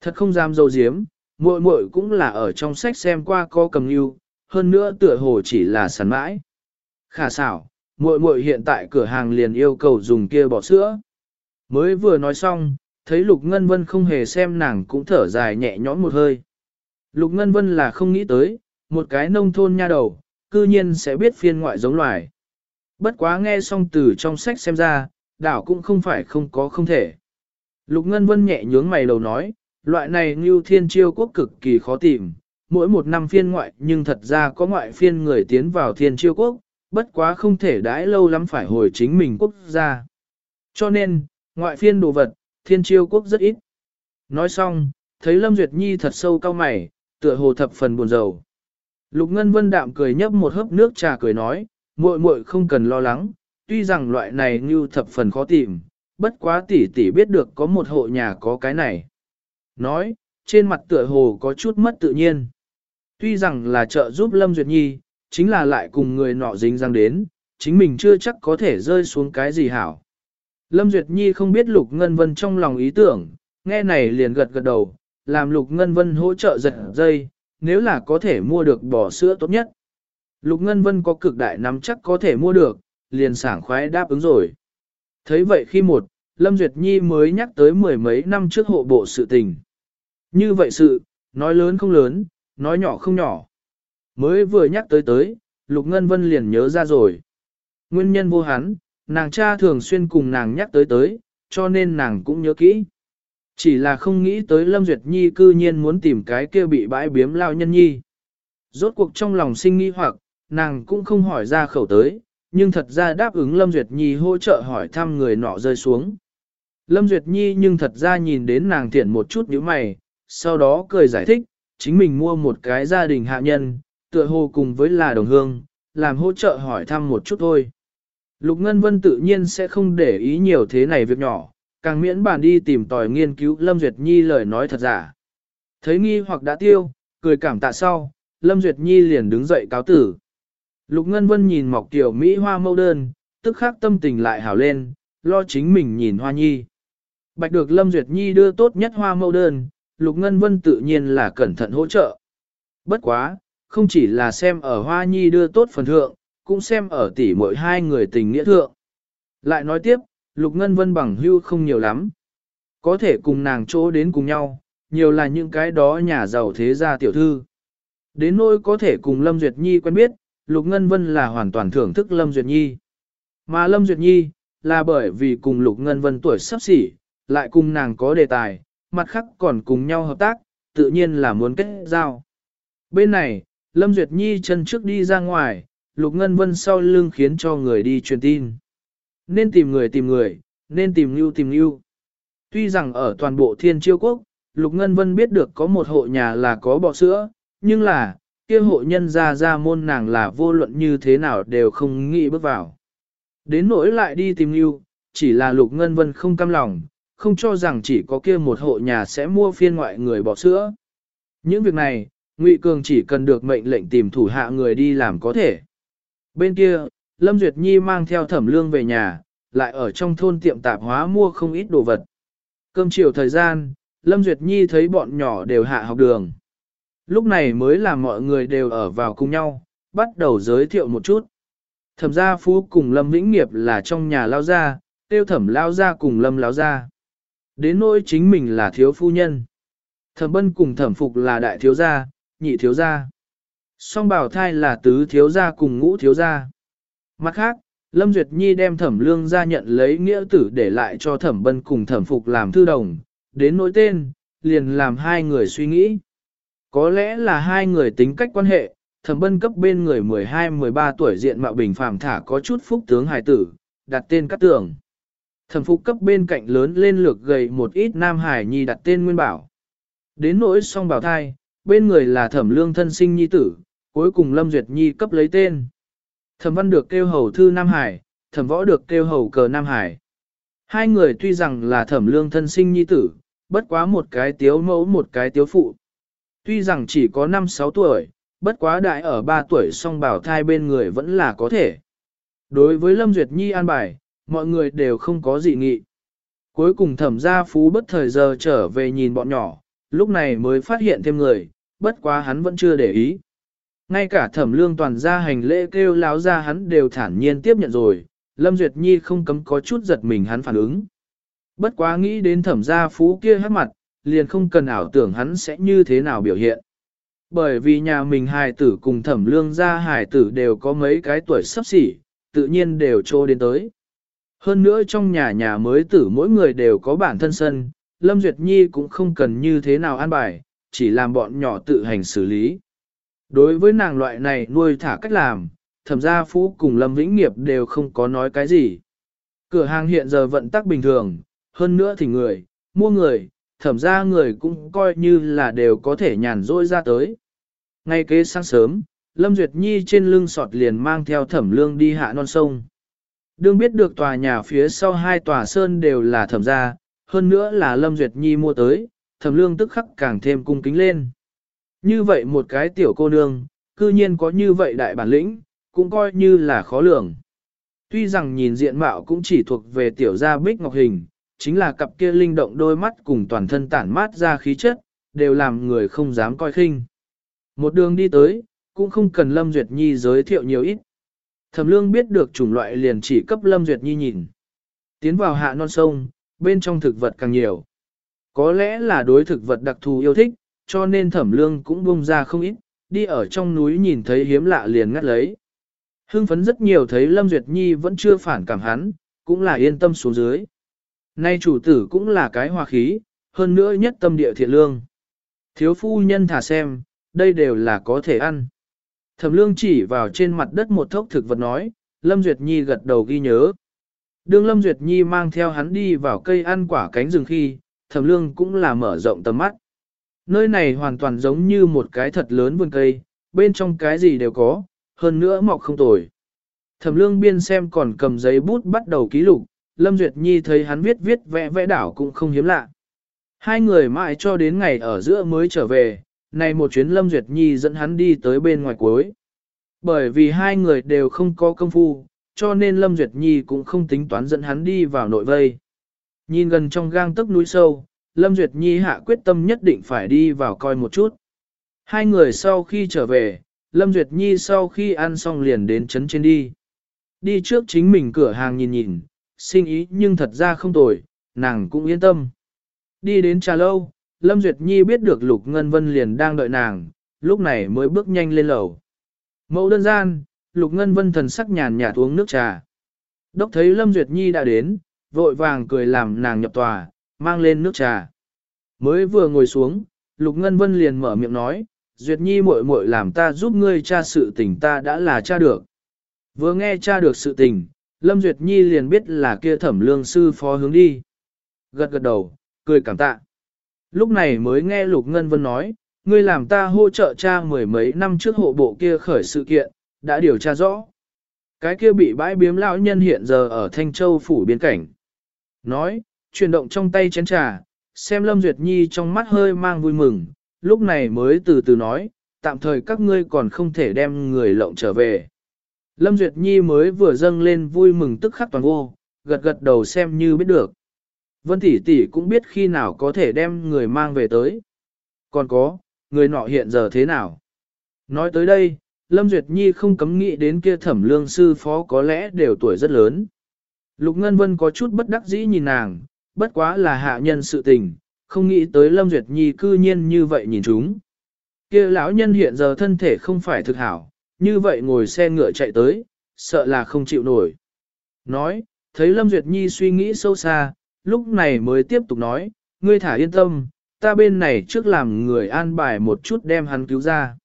Thật không dám dâu diếm, muội muội cũng là ở trong sách xem qua có cầm yêu, hơn nữa tựa hồ chỉ là sẵn mãi. Khả xảo, muội muội hiện tại cửa hàng liền yêu cầu dùng kia bỏ sữa. Mới vừa nói xong, thấy Lục Ngân Vân không hề xem nàng cũng thở dài nhẹ nhõm một hơi. Lục Ngân Vân là không nghĩ tới, một cái nông thôn nha đầu, cư nhiên sẽ biết phiên ngoại giống loài. Bất quá nghe xong từ trong sách xem ra, đảo cũng không phải không có không thể. Lục Ngân Vân nhẹ nhướng mày đầu nói, loại này như thiên chiêu quốc cực kỳ khó tìm, mỗi một năm phiên ngoại nhưng thật ra có ngoại phiên người tiến vào thiên chiêu quốc, bất quá không thể đãi lâu lắm phải hồi chính mình quốc gia. Cho nên, ngoại phiên đồ vật, thiên chiêu quốc rất ít. Nói xong, thấy Lâm Duyệt Nhi thật sâu cao mày, tựa hồ thập phần buồn rầu. Lục Ngân Vân đạm cười nhấp một hớp nước trà cười nói, muội muội không cần lo lắng, tuy rằng loại này như thập phần khó tìm, bất quá tỷ tỷ biết được có một hộ nhà có cái này. Nói, trên mặt tựa hồ có chút mất tự nhiên. Tuy rằng là trợ giúp Lâm Duyệt Nhi, chính là lại cùng người nọ dính răng đến, chính mình chưa chắc có thể rơi xuống cái gì hảo. Lâm Duyệt Nhi không biết Lục Ngân Vân trong lòng ý tưởng, nghe này liền gật gật đầu, làm Lục Ngân Vân hỗ trợ giật dây, nếu là có thể mua được bò sữa tốt nhất. Lục Ngân Vân có cực đại nắm chắc có thể mua được, liền sảng khoái đáp ứng rồi. Thấy vậy khi một, Lâm Duyệt Nhi mới nhắc tới mười mấy năm trước hộ bộ sự tình. Như vậy sự, nói lớn không lớn, nói nhỏ không nhỏ. Mới vừa nhắc tới tới, Lục Ngân Vân liền nhớ ra rồi. Nguyên nhân vô hắn, nàng cha thường xuyên cùng nàng nhắc tới tới, cho nên nàng cũng nhớ kỹ. Chỉ là không nghĩ tới Lâm Duyệt Nhi cư nhiên muốn tìm cái kia bị bãi biếm lao nhân nhi. Rốt cuộc trong lòng sinh nghi hoặc, nàng cũng không hỏi ra khẩu tới, nhưng thật ra đáp ứng Lâm Duyệt Nhi hỗ trợ hỏi thăm người nọ rơi xuống. Lâm Duyệt Nhi nhưng thật ra nhìn đến nàng thiện một chút nhíu mày, sau đó cười giải thích, chính mình mua một cái gia đình hạ nhân, tựa hồ cùng với là đồng hương, làm hỗ trợ hỏi thăm một chút thôi. Lục Ngân Vân tự nhiên sẽ không để ý nhiều thế này việc nhỏ, càng miễn bàn đi tìm tòi nghiên cứu Lâm Duyệt Nhi lời nói thật giả. Thấy nghi hoặc đã tiêu, cười cảm tạ sau, Lâm Duyệt Nhi liền đứng dậy cáo tử. Lục Ngân Vân nhìn mọc tiểu Mỹ hoa mâu đơn, tức khắc tâm tình lại hảo lên, lo chính mình nhìn hoa nhi. Bạch được Lâm Duyệt Nhi đưa tốt nhất hoa mâu đơn, Lục Ngân Vân tự nhiên là cẩn thận hỗ trợ. Bất quá, không chỉ là xem ở hoa nhi đưa tốt phần thượng, cũng xem ở tỷ mỗi hai người tình nghĩa thượng. Lại nói tiếp, Lục Ngân Vân bằng hưu không nhiều lắm. Có thể cùng nàng chỗ đến cùng nhau, nhiều là những cái đó nhà giàu thế gia tiểu thư. Đến nỗi có thể cùng Lâm Duyệt Nhi quen biết, Lục Ngân Vân là hoàn toàn thưởng thức Lâm Duyệt Nhi. Mà Lâm Duyệt Nhi, là bởi vì cùng Lục Ngân Vân tuổi sắp xỉ, lại cùng nàng có đề tài, mặt khác còn cùng nhau hợp tác, tự nhiên là muốn kết giao. Bên này, Lâm Duyệt Nhi chân trước đi ra ngoài, Lục Ngân Vân sau lưng khiến cho người đi truyền tin. Nên tìm người tìm người, nên tìm lưu tìm lưu. Tuy rằng ở toàn bộ thiên chiêu quốc, Lục Ngân Vân biết được có một hộ nhà là có bọ sữa, nhưng là, kia hộ nhân ra ra môn nàng là vô luận như thế nào đều không nghĩ bước vào. Đến nỗi lại đi tìm lưu, chỉ là Lục Ngân Vân không cam lòng, không cho rằng chỉ có kia một hộ nhà sẽ mua phiên ngoại người bỏ sữa. Những việc này, Ngụy Cường chỉ cần được mệnh lệnh tìm thủ hạ người đi làm có thể. Bên kia, Lâm Duyệt Nhi mang theo thẩm lương về nhà, lại ở trong thôn tiệm tạp hóa mua không ít đồ vật. Cơm chiều thời gian, Lâm Duyệt Nhi thấy bọn nhỏ đều hạ học đường. Lúc này mới làm mọi người đều ở vào cùng nhau, bắt đầu giới thiệu một chút. Thẩm gia phú cùng Lâm Vĩnh Nghiệp là trong nhà lao gia, tiêu thẩm lao gia cùng Lâm lao gia. Đến nỗi chính mình là thiếu phu nhân. Thẩm bân cùng thẩm phục là đại thiếu gia, nhị thiếu gia. Song bảo thai là tứ thiếu gia cùng ngũ thiếu gia. Mặt khác, Lâm Duyệt Nhi đem thẩm lương ra nhận lấy nghĩa tử để lại cho thẩm bân cùng thẩm phục làm thư đồng, đến nỗi tên, liền làm hai người suy nghĩ. Có lẽ là hai người tính cách quan hệ, thẩm bân cấp bên người 12-13 tuổi diện mạo bình phàm thả có chút phúc tướng hài tử, đặt tên cát tường Thẩm phục cấp bên cạnh lớn lên lược gầy một ít nam hải nhi đặt tên nguyên bảo. Đến nỗi song bảo thai, bên người là thẩm lương thân sinh nhi tử, cuối cùng Lâm Duyệt Nhi cấp lấy tên. Thẩm văn được kêu hầu thư Nam Hải, thẩm võ được kêu hầu cờ Nam Hải. Hai người tuy rằng là thẩm lương thân sinh nhi tử, bất quá một cái tiếu mẫu một cái tiếu phụ. Tuy rằng chỉ có 5-6 tuổi, bất quá đại ở 3 tuổi song bảo thai bên người vẫn là có thể. Đối với Lâm Duyệt Nhi an bài, mọi người đều không có dị nghị. Cuối cùng thẩm gia phú bất thời giờ trở về nhìn bọn nhỏ, lúc này mới phát hiện thêm người, bất quá hắn vẫn chưa để ý. Ngay cả thẩm lương toàn gia hành lễ kêu láo ra hắn đều thản nhiên tiếp nhận rồi, Lâm Duyệt Nhi không cấm có chút giật mình hắn phản ứng. Bất quá nghĩ đến thẩm gia phú kia hát mặt, liền không cần ảo tưởng hắn sẽ như thế nào biểu hiện. Bởi vì nhà mình hài tử cùng thẩm lương gia hài tử đều có mấy cái tuổi sắp xỉ, tự nhiên đều trô đến tới. Hơn nữa trong nhà nhà mới tử mỗi người đều có bản thân sân, Lâm Duyệt Nhi cũng không cần như thế nào an bài, chỉ làm bọn nhỏ tự hành xử lý. Đối với nàng loại này nuôi thả cách làm, thẩm gia phú cùng Lâm Vĩnh Nghiệp đều không có nói cái gì. Cửa hàng hiện giờ vận tắc bình thường, hơn nữa thì người, mua người, thẩm gia người cũng coi như là đều có thể nhàn rỗi ra tới. Ngay kế sáng sớm, Lâm Duyệt Nhi trên lưng sọt liền mang theo thẩm lương đi hạ non sông. Đương biết được tòa nhà phía sau hai tòa sơn đều là thẩm gia, hơn nữa là Lâm Duyệt Nhi mua tới, thẩm lương tức khắc càng thêm cung kính lên. Như vậy một cái tiểu cô nương, cư nhiên có như vậy đại bản lĩnh, cũng coi như là khó lường. Tuy rằng nhìn diện mạo cũng chỉ thuộc về tiểu gia bích ngọc hình, chính là cặp kia linh động đôi mắt cùng toàn thân tản mát ra khí chất, đều làm người không dám coi khinh. Một đường đi tới, cũng không cần Lâm Duyệt Nhi giới thiệu nhiều ít. Thẩm lương biết được chủng loại liền chỉ cấp Lâm Duyệt Nhi nhìn. Tiến vào hạ non sông, bên trong thực vật càng nhiều. Có lẽ là đối thực vật đặc thù yêu thích, cho nên thẩm lương cũng bung ra không ít, đi ở trong núi nhìn thấy hiếm lạ liền ngắt lấy. Hưng phấn rất nhiều thấy Lâm Duyệt Nhi vẫn chưa phản cảm hắn, cũng là yên tâm xuống dưới. Nay chủ tử cũng là cái hòa khí, hơn nữa nhất tâm địa thiện lương. Thiếu phu nhân thả xem, đây đều là có thể ăn. Thẩm lương chỉ vào trên mặt đất một thốc thực vật nói, Lâm Duyệt Nhi gật đầu ghi nhớ. Đương Lâm Duyệt Nhi mang theo hắn đi vào cây ăn quả cánh rừng khi, thẩm lương cũng là mở rộng tầm mắt. Nơi này hoàn toàn giống như một cái thật lớn vườn cây, bên trong cái gì đều có, hơn nữa mọc không tồi. Thẩm lương biên xem còn cầm giấy bút bắt đầu ký lục, Lâm Duyệt Nhi thấy hắn viết viết vẽ vẽ đảo cũng không hiếm lạ. Hai người mãi cho đến ngày ở giữa mới trở về, này một chuyến Lâm Duyệt Nhi dẫn hắn đi tới bên ngoài cuối. Bởi vì hai người đều không có công phu, cho nên Lâm Duyệt Nhi cũng không tính toán dẫn hắn đi vào nội vây. Nhìn gần trong gang tấc núi sâu, Lâm Duyệt Nhi hạ quyết tâm nhất định phải đi vào coi một chút. Hai người sau khi trở về, Lâm Duyệt Nhi sau khi ăn xong liền đến chấn trên đi. Đi trước chính mình cửa hàng nhìn nhìn, sinh ý nhưng thật ra không tồi, nàng cũng yên tâm. Đi đến trà lâu, Lâm Duyệt Nhi biết được Lục Ngân Vân liền đang đợi nàng, lúc này mới bước nhanh lên lầu. Mẫu đơn gian, Lục Ngân Vân thần sắc nhàn nhạt uống nước trà. Đốc thấy Lâm Duyệt Nhi đã đến, vội vàng cười làm nàng nhập tòa, mang lên nước trà. Mới vừa ngồi xuống, Lục Ngân Vân liền mở miệng nói, Duyệt Nhi muội muội làm ta giúp ngươi tra sự tình ta đã là tra được. Vừa nghe tra được sự tình, Lâm Duyệt Nhi liền biết là kia thẩm lương sư phó hướng đi. Gật gật đầu, cười cảm tạ. Lúc này mới nghe Lục Ngân Vân nói, ngươi làm ta hỗ trợ tra mười mấy năm trước hộ bộ kia khởi sự kiện, đã điều tra rõ. Cái kia bị bãi biếm lão nhân hiện giờ ở Thanh Châu phủ biên cảnh. Nói, chuyển động trong tay chén trà, xem Lâm Duyệt Nhi trong mắt hơi mang vui mừng, lúc này mới từ từ nói, tạm thời các ngươi còn không thể đem người lộng trở về. Lâm Duyệt Nhi mới vừa dâng lên vui mừng tức khắc toàn vô, gật gật đầu xem như biết được. Vân tỷ tỷ cũng biết khi nào có thể đem người mang về tới. Còn có, người nọ hiện giờ thế nào? Nói tới đây, Lâm Duyệt Nhi không cấm nghĩ đến kia thẩm lương sư phó có lẽ đều tuổi rất lớn. Lục Ngân Vân có chút bất đắc dĩ nhìn nàng, bất quá là hạ nhân sự tình, không nghĩ tới Lâm Duyệt Nhi cư nhiên như vậy nhìn chúng. Kia lão nhân hiện giờ thân thể không phải thực hảo, như vậy ngồi xe ngựa chạy tới, sợ là không chịu nổi. Nói, thấy Lâm Duyệt Nhi suy nghĩ sâu xa, lúc này mới tiếp tục nói, ngươi thả yên tâm, ta bên này trước làm người an bài một chút đem hắn cứu ra.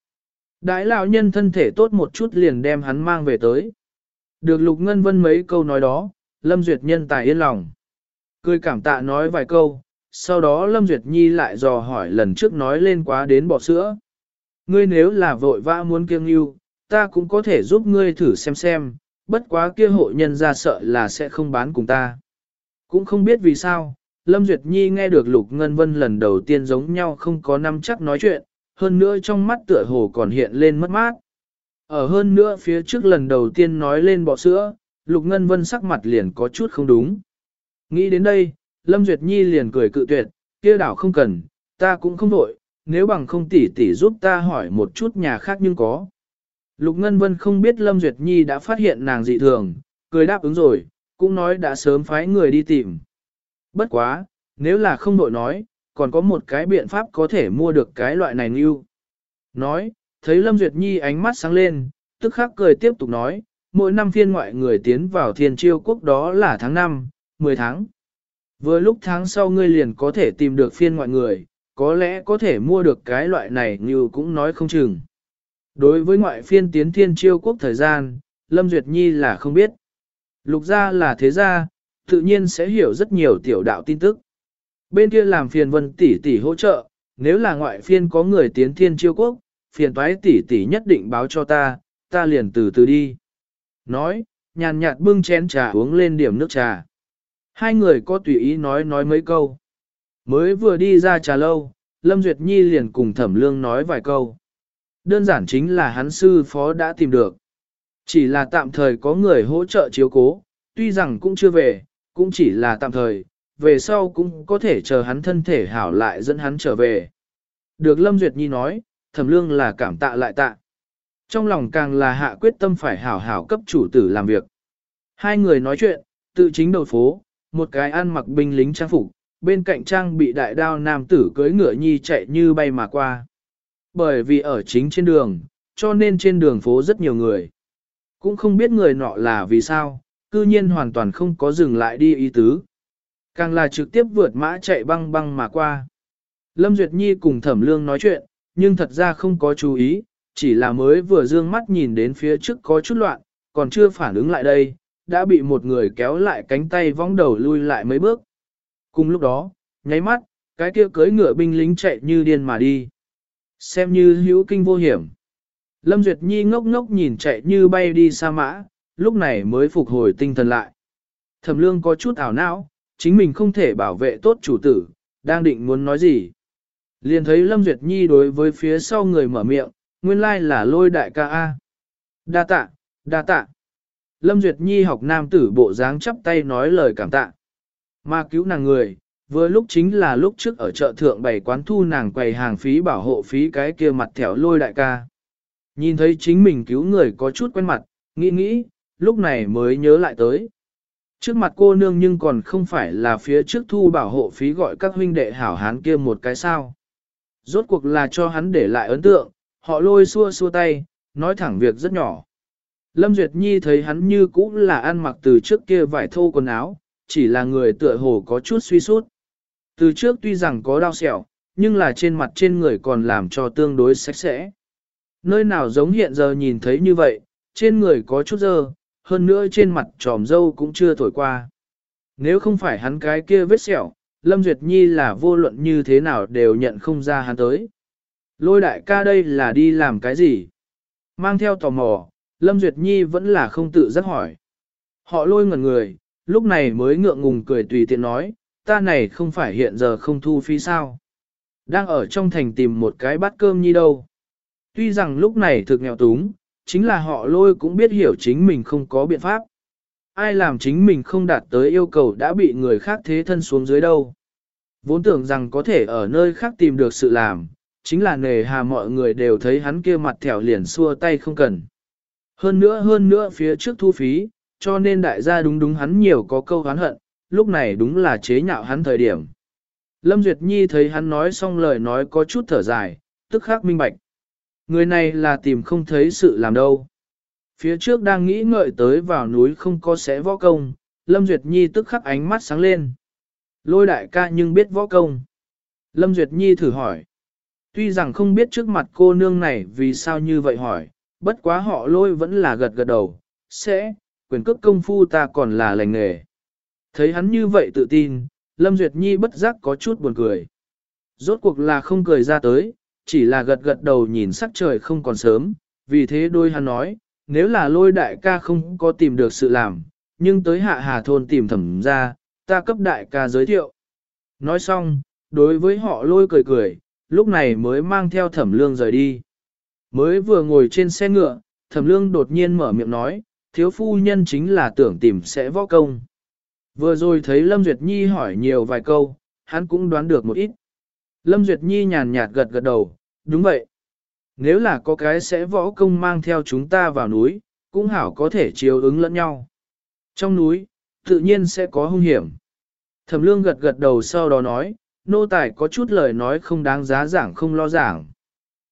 Đại lão nhân thân thể tốt một chút liền đem hắn mang về tới. Được Lục Ngân Vân mấy câu nói đó, Lâm Duyệt nhân tài yên lòng. Cười cảm tạ nói vài câu, sau đó Lâm Duyệt Nhi lại dò hỏi lần trước nói lên quá đến bỏ sữa. Ngươi nếu là vội vã muốn kiêng yêu, ta cũng có thể giúp ngươi thử xem xem, bất quá kia hộ nhân ra sợ là sẽ không bán cùng ta. Cũng không biết vì sao, Lâm Duyệt Nhi nghe được Lục Ngân Vân lần đầu tiên giống nhau không có năm chắc nói chuyện, hơn nữa trong mắt tựa hồ còn hiện lên mất mát. Ở hơn nữa phía trước lần đầu tiên nói lên bọ sữa, Lục Ngân Vân sắc mặt liền có chút không đúng. Nghĩ đến đây, Lâm Duyệt Nhi liền cười cự tuyệt, kia đảo không cần, ta cũng không vội, nếu bằng không tỉ tỉ giúp ta hỏi một chút nhà khác nhưng có. Lục Ngân Vân không biết Lâm Duyệt Nhi đã phát hiện nàng dị thường, cười đáp ứng rồi, cũng nói đã sớm phái người đi tìm. Bất quá, nếu là không đội nói, còn có một cái biện pháp có thể mua được cái loại này như. Nói, thấy Lâm Duyệt Nhi ánh mắt sáng lên, tức khắc cười tiếp tục nói, mỗi năm phiên ngoại người tiến vào thiên chiêu quốc đó là tháng 5, 10 tháng. Vừa lúc tháng sau ngươi liền có thể tìm được phiên ngoại người, có lẽ có thể mua được cái loại này như cũng nói không chừng. Đối với ngoại phiên tiến thiên chiêu quốc thời gian, Lâm Duyệt Nhi là không biết. Lục gia là thế gia, tự nhiên sẽ hiểu rất nhiều tiểu đạo tin tức. Bên kia làm phiền vân tỷ tỷ hỗ trợ, nếu là ngoại phiên có người tiến thiên chiêu quốc, phiền toái tỷ tỷ nhất định báo cho ta, ta liền từ từ đi. Nói, nhàn nhạt bưng chén trà uống lên điểm nước trà. Hai người có tùy ý nói nói mấy câu. Mới vừa đi ra trà lâu, Lâm Duyệt Nhi liền cùng Thẩm Lương nói vài câu. Đơn giản chính là hắn sư phó đã tìm được. Chỉ là tạm thời có người hỗ trợ chiếu cố, tuy rằng cũng chưa về, cũng chỉ là tạm thời, về sau cũng có thể chờ hắn thân thể hảo lại dẫn hắn trở về. Được Lâm Duyệt Nhi nói, Thẩm Lương là cảm tạ lại tạ. Trong lòng càng là hạ quyết tâm phải hảo hảo cấp chủ tử làm việc. Hai người nói chuyện, tự chính đầu phố, một cái ăn mặc binh lính trang phục, bên cạnh trang bị đại đao nam tử cưới ngựa nhi chạy như bay mà qua. Bởi vì ở chính trên đường, cho nên trên đường phố rất nhiều người. Cũng không biết người nọ là vì sao, cư nhiên hoàn toàn không có dừng lại đi ý tứ. Càng là trực tiếp vượt mã chạy băng băng mà qua. Lâm Duyệt Nhi cùng Thẩm Lương nói chuyện, nhưng thật ra không có chú ý, chỉ là mới vừa dương mắt nhìn đến phía trước có chút loạn, còn chưa phản ứng lại đây, đã bị một người kéo lại cánh tay vong đầu lui lại mấy bước. Cùng lúc đó, nháy mắt, cái kia cưới ngựa binh lính chạy như điên mà đi. Xem như hữu kinh vô hiểm. Lâm Duyệt Nhi ngốc ngốc nhìn chạy như bay đi xa mã, lúc này mới phục hồi tinh thần lại. Thẩm lương có chút ảo não, chính mình không thể bảo vệ tốt chủ tử, đang định muốn nói gì. Liền thấy Lâm Duyệt Nhi đối với phía sau người mở miệng, nguyên lai là lôi đại ca A. Đa tạ, đa tạ. Lâm Duyệt Nhi học nam tử bộ dáng chắp tay nói lời cảm tạ. Mà cứu nàng người, vừa lúc chính là lúc trước ở chợ thượng bày quán thu nàng quầy hàng phí bảo hộ phí cái kia mặt thẻo lôi đại ca. Nhìn thấy chính mình cứu người có chút quen mặt, nghĩ nghĩ, lúc này mới nhớ lại tới. Trước mặt cô nương nhưng còn không phải là phía trước thu bảo hộ phí gọi các huynh đệ hảo hán kia một cái sao. Rốt cuộc là cho hắn để lại ấn tượng, họ lôi xua xua tay, nói thẳng việc rất nhỏ. Lâm Duyệt Nhi thấy hắn như cũ là ăn mặc từ trước kia vải thô quần áo, chỉ là người tựa hồ có chút suy sút. Từ trước tuy rằng có đau sẹo, nhưng là trên mặt trên người còn làm cho tương đối sạch sẽ. Nơi nào giống hiện giờ nhìn thấy như vậy, trên người có chút dơ, hơn nữa trên mặt tròm dâu cũng chưa thổi qua. Nếu không phải hắn cái kia vết sẹo, Lâm Duyệt Nhi là vô luận như thế nào đều nhận không ra hắn tới. Lôi đại ca đây là đi làm cái gì? Mang theo tò mò, Lâm Duyệt Nhi vẫn là không tự giác hỏi. Họ lôi ngẩn người, lúc này mới ngượng ngùng cười tùy tiện nói, ta này không phải hiện giờ không thu phí sao. Đang ở trong thành tìm một cái bát cơm nhi đâu. Tuy rằng lúc này thực nghèo túng, chính là họ lôi cũng biết hiểu chính mình không có biện pháp. Ai làm chính mình không đạt tới yêu cầu đã bị người khác thế thân xuống dưới đâu. Vốn tưởng rằng có thể ở nơi khác tìm được sự làm, chính là nề hà mọi người đều thấy hắn kia mặt thẻo liền xua tay không cần. Hơn nữa hơn nữa phía trước thu phí, cho nên đại gia đúng đúng hắn nhiều có câu hán hận, lúc này đúng là chế nhạo hắn thời điểm. Lâm Duyệt Nhi thấy hắn nói xong lời nói có chút thở dài, tức khắc minh bạch. Người này là tìm không thấy sự làm đâu. Phía trước đang nghĩ ngợi tới vào núi không có sẽ võ công, Lâm Duyệt Nhi tức khắc ánh mắt sáng lên. Lôi đại ca nhưng biết võ công. Lâm Duyệt Nhi thử hỏi. Tuy rằng không biết trước mặt cô nương này vì sao như vậy hỏi, bất quá họ lôi vẫn là gật gật đầu, sẽ, quyền cước công phu ta còn là lành nghề. Thấy hắn như vậy tự tin, Lâm Duyệt Nhi bất giác có chút buồn cười. Rốt cuộc là không cười ra tới, chỉ là gật gật đầu nhìn sắc trời không còn sớm, vì thế đôi hắn nói, nếu là lôi đại ca không có tìm được sự làm, nhưng tới hạ hà thôn tìm thẩm ra, ta cấp đại ca giới thiệu. Nói xong, đối với họ lôi cười cười, lúc này mới mang theo thẩm lương rời đi. Mới vừa ngồi trên xe ngựa, thẩm lương đột nhiên mở miệng nói, thiếu phu nhân chính là tưởng tìm sẽ võ công. Vừa rồi thấy Lâm Duyệt Nhi hỏi nhiều vài câu, hắn cũng đoán được một ít. Lâm Duyệt Nhi nhàn nhạt gật gật đầu, đúng vậy. Nếu là có cái sẽ võ công mang theo chúng ta vào núi, cũng hảo có thể chiếu ứng lẫn nhau. Trong núi, tự nhiên sẽ có hung hiểm. Thẩm lương gật gật đầu sau đó nói, nô tài có chút lời nói không đáng giá giảng không lo giảng.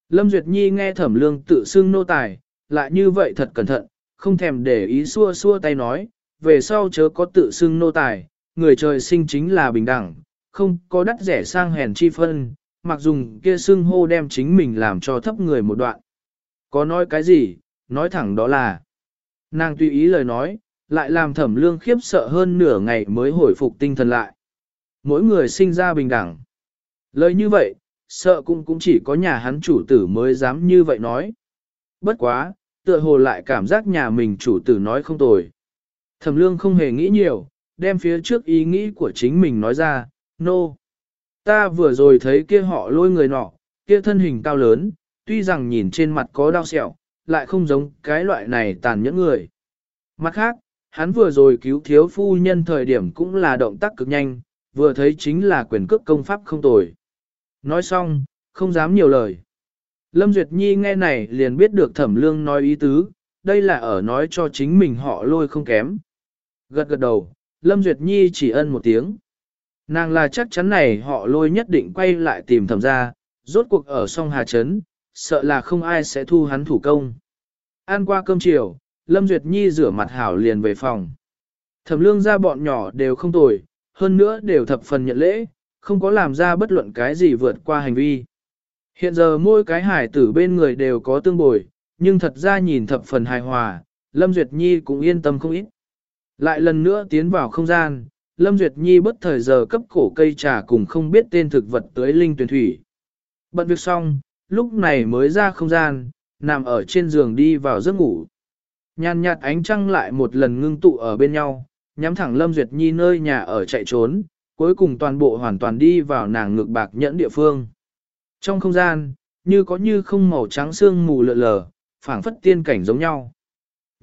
Lâm Duyệt Nhi nghe thẩm lương tự xưng nô tài, lại như vậy thật cẩn thận, không thèm để ý xua xua tay nói, về sau chớ có tự xưng nô tài, người trời sinh chính là bình đẳng, không có đắt rẻ sang hèn chi phân, mặc dùng kia xưng hô đem chính mình làm cho thấp người một đoạn. Có nói cái gì, nói thẳng đó là, nàng tùy ý lời nói, lại làm thẩm lương khiếp sợ hơn nửa ngày mới hồi phục tinh thần lại. Mỗi người sinh ra bình đẳng. Lời như vậy, sợ cũng cũng chỉ có nhà hắn chủ tử mới dám như vậy nói. Bất quá, tựa hồ lại cảm giác nhà mình chủ tử nói không tồi. Thẩm lương không hề nghĩ nhiều, đem phía trước ý nghĩ của chính mình nói ra, nô. No. Ta vừa rồi thấy kia họ lôi người nọ, kia thân hình cao lớn, tuy rằng nhìn trên mặt có đau sẹo, lại không giống cái loại này tàn nhẫn người. Mặt khác, hắn vừa rồi cứu thiếu phu nhân thời điểm cũng là động tác cực nhanh, vừa thấy chính là quyền cước công pháp không tồi. Nói xong, không dám nhiều lời. Lâm Duyệt Nhi nghe này liền biết được thẩm lương nói ý tứ, đây là ở nói cho chính mình họ lôi không kém. Gật gật đầu, Lâm Duyệt Nhi chỉ ân một tiếng. Nàng là chắc chắn này họ lôi nhất định quay lại tìm thẩm ra, rốt cuộc ở Song Hà Trấn, sợ là không ai sẽ thu hắn thủ công. Ăn qua cơm chiều, Lâm Duyệt Nhi rửa mặt hảo liền về phòng. Thẩm lương ra bọn nhỏ đều không tồi, hơn nữa đều thập phần nhận lễ, không có làm ra bất luận cái gì vượt qua hành vi. Hiện giờ mỗi cái hải tử bên người đều có tương bồi, nhưng thật ra nhìn thập phần hài hòa, Lâm Duyệt Nhi cũng yên tâm không ít. Lại lần nữa tiến vào không gian, Lâm Duyệt Nhi bất thời giờ cấp cổ cây trà cùng không biết tên thực vật tới linh tuyển thủy. Bận việc xong, lúc này mới ra không gian, nằm ở trên giường đi vào giấc ngủ. Nhàn nhạt ánh trăng lại một lần ngưng tụ ở bên nhau, nhắm thẳng Lâm Duyệt Nhi nơi nhà ở chạy trốn, cuối cùng toàn bộ hoàn toàn đi vào nàng ngược bạc nhẫn địa phương. Trong không gian, như có như không màu trắng xương mù lợ lờ, phảng phất tiên cảnh giống nhau.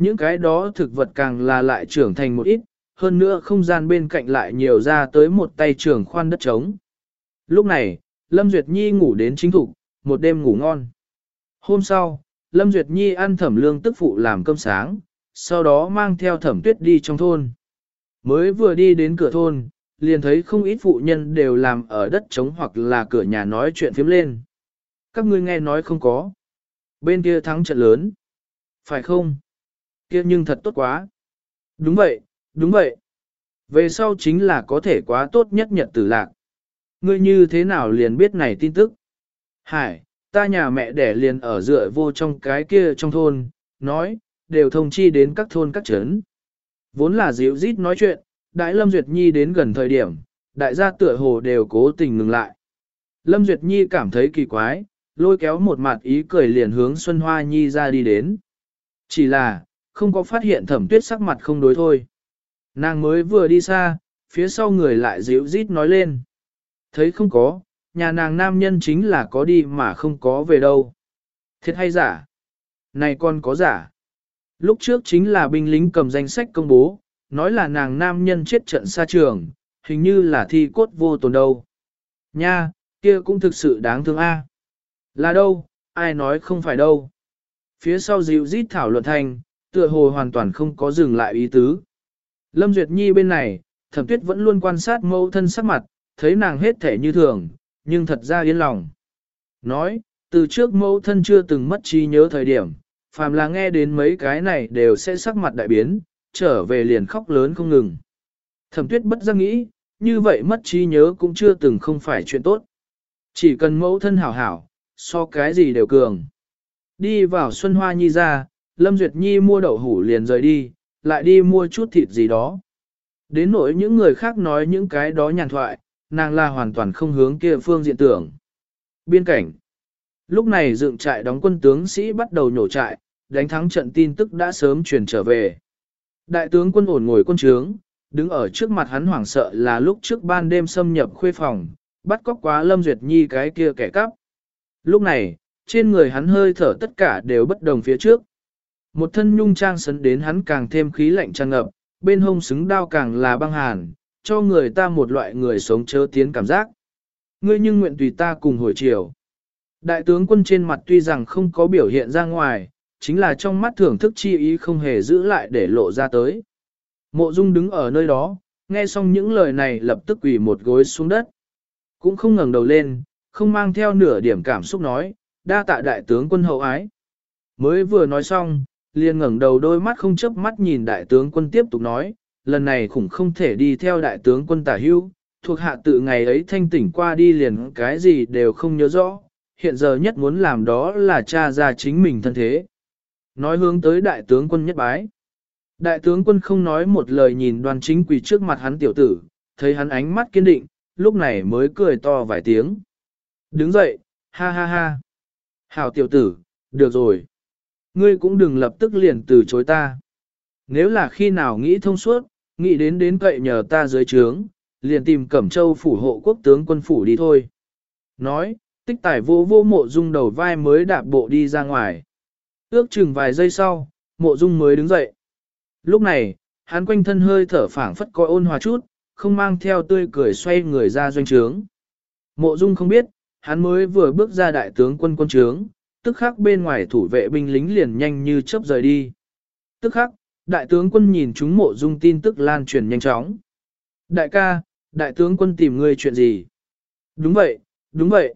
Những cái đó thực vật càng là lại trưởng thành một ít, hơn nữa không gian bên cạnh lại nhiều ra tới một tay trưởng khoan đất trống. Lúc này, Lâm Duyệt Nhi ngủ đến chính thủ, một đêm ngủ ngon. Hôm sau, Lâm Duyệt Nhi ăn thẩm lương tức phụ làm cơm sáng, sau đó mang theo thẩm tuyết đi trong thôn. Mới vừa đi đến cửa thôn, liền thấy không ít phụ nhân đều làm ở đất trống hoặc là cửa nhà nói chuyện phiếm lên. Các ngươi nghe nói không có. Bên kia thắng trận lớn. Phải không? Kia nhưng thật tốt quá. Đúng vậy, đúng vậy. Về sau chính là có thể quá tốt nhất nhật tử lạc. Ngươi như thế nào liền biết này tin tức? Hải, ta nhà mẹ đẻ liền ở dựa vô trong cái kia trong thôn, nói, đều thông chi đến các thôn các trấn. Vốn là dịu rít nói chuyện, đại Lâm Duyệt Nhi đến gần thời điểm, đại gia tựa hồ đều cố tình ngừng lại. Lâm Duyệt Nhi cảm thấy kỳ quái, lôi kéo một mặt ý cười liền hướng Xuân Hoa Nhi ra đi đến. Chỉ là, không có phát hiện thẩm tuyết sắc mặt không đối thôi. Nàng mới vừa đi xa, phía sau người lại dịu rít nói lên. Thấy không có, nhà nàng nam nhân chính là có đi mà không có về đâu. Thiệt hay giả? Này con có giả. Lúc trước chính là binh lính cầm danh sách công bố, nói là nàng nam nhân chết trận xa trường, hình như là thi cốt vô tồn đâu. Nha, kia cũng thực sự đáng thương a. Là đâu, ai nói không phải đâu. Phía sau dịu rít thảo luận thành, tựa hồ hoàn toàn không có dừng lại ý tứ. Lâm Duyệt Nhi bên này, thẩm tuyết vẫn luôn quan sát mẫu thân sắc mặt, thấy nàng hết thể như thường, nhưng thật ra yên lòng. Nói, từ trước mẫu thân chưa từng mất trí nhớ thời điểm, phàm là nghe đến mấy cái này đều sẽ sắc mặt đại biến, trở về liền khóc lớn không ngừng. Thẩm tuyết bất giác nghĩ, như vậy mất trí nhớ cũng chưa từng không phải chuyện tốt. Chỉ cần mẫu thân hảo hảo, so cái gì đều cường. Đi vào Xuân Hoa Nhi ra, Lâm Duyệt Nhi mua đậu hủ liền rời đi, lại đi mua chút thịt gì đó. Đến nỗi những người khác nói những cái đó nhàn thoại, nàng là hoàn toàn không hướng kia phương diện tưởng. Biên cảnh Lúc này dựng trại đóng quân tướng sĩ bắt đầu nhổ trại, đánh thắng trận tin tức đã sớm truyền trở về. Đại tướng quân ổn ngồi quân trướng, đứng ở trước mặt hắn hoảng sợ là lúc trước ban đêm xâm nhập khuê phòng, bắt cóc quá Lâm Duyệt Nhi cái kia kẻ cắp. Lúc này, trên người hắn hơi thở tất cả đều bất đồng phía trước. Một thân nhung trang sấn đến hắn càng thêm khí lạnh tràn ngập, bên hông xứng đao càng là băng hàn, cho người ta một loại người sống chớ tiến cảm giác. Ngươi nhưng nguyện tùy ta cùng hồi chiều. Đại tướng quân trên mặt tuy rằng không có biểu hiện ra ngoài, chính là trong mắt thưởng thức chi ý không hề giữ lại để lộ ra tới. Mộ Dung đứng ở nơi đó, nghe xong những lời này lập tức quỳ một gối xuống đất. Cũng không ngẩng đầu lên, không mang theo nửa điểm cảm xúc nói, đa tạ đại tướng quân hậu ái. Mới vừa nói xong, liền ngẩng đầu đôi mắt không chớp mắt nhìn đại tướng quân tiếp tục nói, lần này khủng không thể đi theo đại tướng quân tả hưu, thuộc hạ tự ngày ấy thanh tỉnh qua đi liền cái gì đều không nhớ rõ, hiện giờ nhất muốn làm đó là cha ra chính mình thân thế. Nói hướng tới đại tướng quân nhất bái. Đại tướng quân không nói một lời nhìn đoàn chính quỳ trước mặt hắn tiểu tử, thấy hắn ánh mắt kiên định, lúc này mới cười to vài tiếng. Đứng dậy, ha ha ha. Hảo tiểu tử, được rồi. Ngươi cũng đừng lập tức liền từ chối ta. Nếu là khi nào nghĩ thông suốt, nghĩ đến đến cậy nhờ ta dưới trướng, liền tìm Cẩm Châu phủ hộ quốc tướng quân phủ đi thôi. Nói, tích tải vô vô mộ dung đầu vai mới đạp bộ đi ra ngoài. Ước chừng vài giây sau, mộ dung mới đứng dậy. Lúc này, hắn quanh thân hơi thở phảng phất coi ôn hòa chút, không mang theo tươi cười xoay người ra doanh trướng. Mộ dung không biết, hắn mới vừa bước ra đại tướng quân quân trướng, tức khắc bên ngoài thủ vệ binh lính liền nhanh như chớp rời đi. Tức khắc, đại tướng quân nhìn chúng mộ dung tin tức lan truyền nhanh chóng. Đại ca, đại tướng quân tìm ngươi chuyện gì? Đúng vậy, đúng vậy.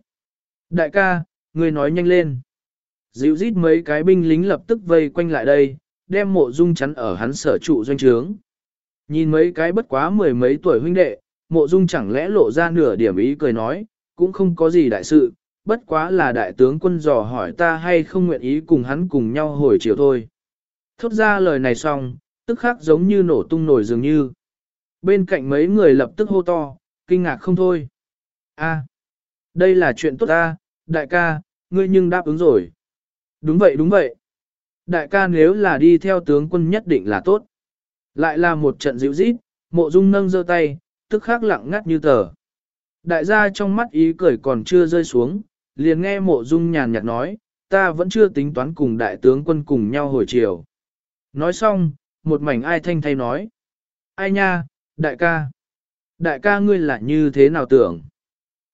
Đại ca, ngươi nói nhanh lên. Dịu rít mấy cái binh lính lập tức vây quanh lại đây, đem mộ dung chắn ở hắn sở trụ doanh trướng. Nhìn mấy cái bất quá mười mấy tuổi huynh đệ, mộ dung chẳng lẽ lộ ra nửa điểm ý cười nói, cũng không có gì đại sự, bất quá là đại tướng quân dò hỏi ta hay không nguyện ý cùng hắn cùng nhau hồi chiều thôi. Thốt ra lời này xong, tức khắc giống như nổ tung nổi dường như. Bên cạnh mấy người lập tức hô to, kinh ngạc không thôi. A, đây là chuyện tốt ta, đại ca, ngươi nhưng đáp ứng rồi. Đúng vậy đúng vậy. Đại ca nếu là đi theo tướng quân nhất định là tốt. Lại là một trận dịu rít, mộ dung nâng giơ tay, tức khắc lặng ngắt như tờ. Đại gia trong mắt ý cười còn chưa rơi xuống, liền nghe mộ dung nhàn nhạt nói, ta vẫn chưa tính toán cùng đại tướng quân cùng nhau hồi chiều. Nói xong, một mảnh ai thanh thay nói. Ai nha, đại ca. Đại ca ngươi là như thế nào tưởng?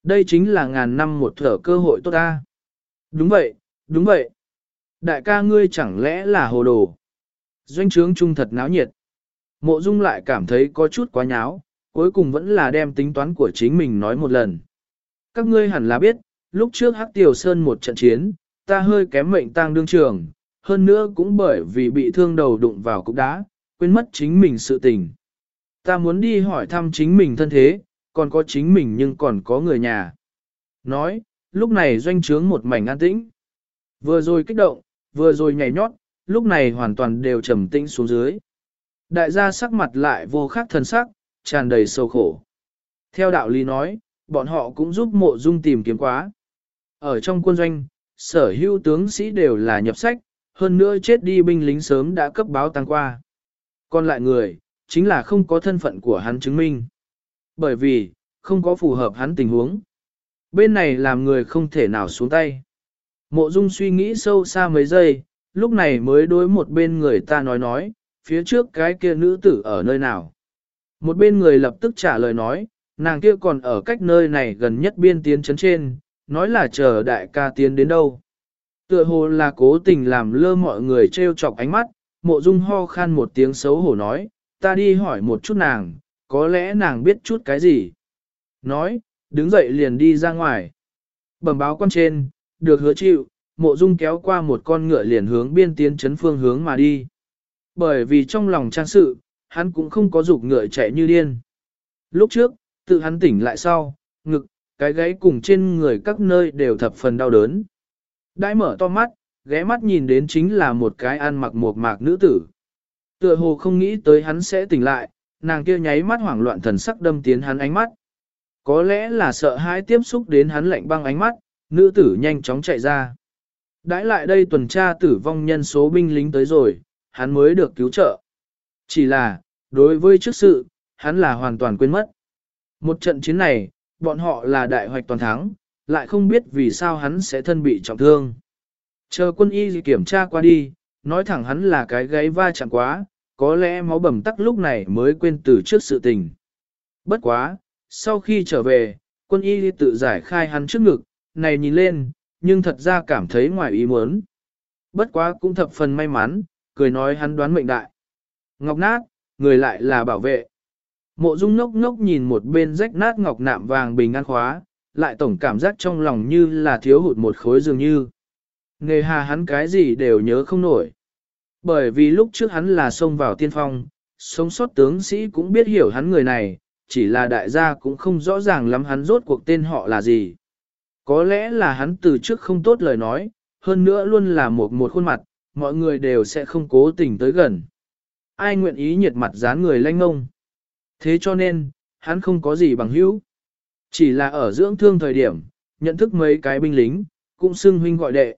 Đây chính là ngàn năm một thở cơ hội tốt ta. Đúng vậy, đúng vậy. Đại ca ngươi chẳng lẽ là hồ đồ? Doanh trướng trung thật náo nhiệt. Mộ Dung lại cảm thấy có chút quá nháo, cuối cùng vẫn là đem tính toán của chính mình nói một lần. Các ngươi hẳn là biết, lúc trước Hắc Tiểu Sơn một trận chiến, ta hơi kém mệnh tang đương trường, hơn nữa cũng bởi vì bị thương đầu đụng vào cục đá, quên mất chính mình sự tình. Ta muốn đi hỏi thăm chính mình thân thế, còn có chính mình nhưng còn có người nhà. Nói, lúc này doanh trướng một mảnh an tĩnh. Vừa rồi kích động, vừa rồi nhảy nhót, lúc này hoàn toàn đều trầm tĩnh xuống dưới. Đại gia sắc mặt lại vô khác thần sắc, tràn đầy sâu khổ. Theo đạo lý nói, bọn họ cũng giúp mộ dung tìm kiếm quá. Ở trong quân doanh, sở hữu tướng sĩ đều là nhập sách, hơn nữa chết đi binh lính sớm đã cấp báo tăng qua. Còn lại người, chính là không có thân phận của hắn chứng minh. Bởi vì, không có phù hợp hắn tình huống. Bên này làm người không thể nào xuống tay. Mộ Dung suy nghĩ sâu xa mấy giây, lúc này mới đối một bên người ta nói nói, phía trước cái kia nữ tử ở nơi nào. Một bên người lập tức trả lời nói, nàng kia còn ở cách nơi này gần nhất biên tiến chấn trên, nói là chờ đại ca tiến đến đâu. Tựa hồ là cố tình làm lơ mọi người trêu chọc ánh mắt, mộ dung ho khan một tiếng xấu hổ nói, ta đi hỏi một chút nàng, có lẽ nàng biết chút cái gì. Nói, đứng dậy liền đi ra ngoài. Bẩm báo con trên, được hứa chịu, mộ dung kéo qua một con ngựa liền hướng biên tiến chấn phương hướng mà đi. Bởi vì trong lòng trang sự, hắn cũng không có dục ngựa chạy như điên. Lúc trước, tự hắn tỉnh lại sau, ngực, cái gáy cùng trên người các nơi đều thập phần đau đớn. Đãi mở to mắt, ghé mắt nhìn đến chính là một cái ăn mặc một mạc nữ tử. Tựa hồ không nghĩ tới hắn sẽ tỉnh lại, nàng kia nháy mắt hoảng loạn thần sắc đâm tiến hắn ánh mắt. Có lẽ là sợ hãi tiếp xúc đến hắn lạnh băng ánh mắt, nữ tử nhanh chóng chạy ra. Đãi lại đây tuần tra tử vong nhân số binh lính tới rồi, hắn mới được cứu trợ. Chỉ là, đối với trước sự, hắn là hoàn toàn quên mất. Một trận chiến này, bọn họ là đại hoạch toàn thắng, lại không biết vì sao hắn sẽ thân bị trọng thương. Chờ quân y kiểm tra qua đi, nói thẳng hắn là cái gáy va chạm quá, có lẽ máu bầm tắc lúc này mới quên từ trước sự tình. Bất quá, sau khi trở về, quân y tự giải khai hắn trước ngực, này nhìn lên, nhưng thật ra cảm thấy ngoài ý muốn. Bất quá cũng thập phần may mắn, cười nói hắn đoán mệnh đại. Ngọc nát, người lại là bảo vệ. Mộ dung ngốc ngốc nhìn một bên rách nát ngọc nạm vàng bình an khóa, lại tổng cảm giác trong lòng như là thiếu hụt một khối dường như. Nghề hà hắn cái gì đều nhớ không nổi. Bởi vì lúc trước hắn là xông vào tiên phong, sống sót tướng sĩ cũng biết hiểu hắn người này, chỉ là đại gia cũng không rõ ràng lắm hắn rốt cuộc tên họ là gì. Có lẽ là hắn từ trước không tốt lời nói, hơn nữa luôn là một một khuôn mặt, mọi người đều sẽ không cố tình tới gần. Ai nguyện ý nhiệt mặt dán người lanh ngông. Thế cho nên, hắn không có gì bằng hữu. Chỉ là ở dưỡng thương thời điểm, nhận thức mấy cái binh lính, cũng xưng huynh gọi đệ.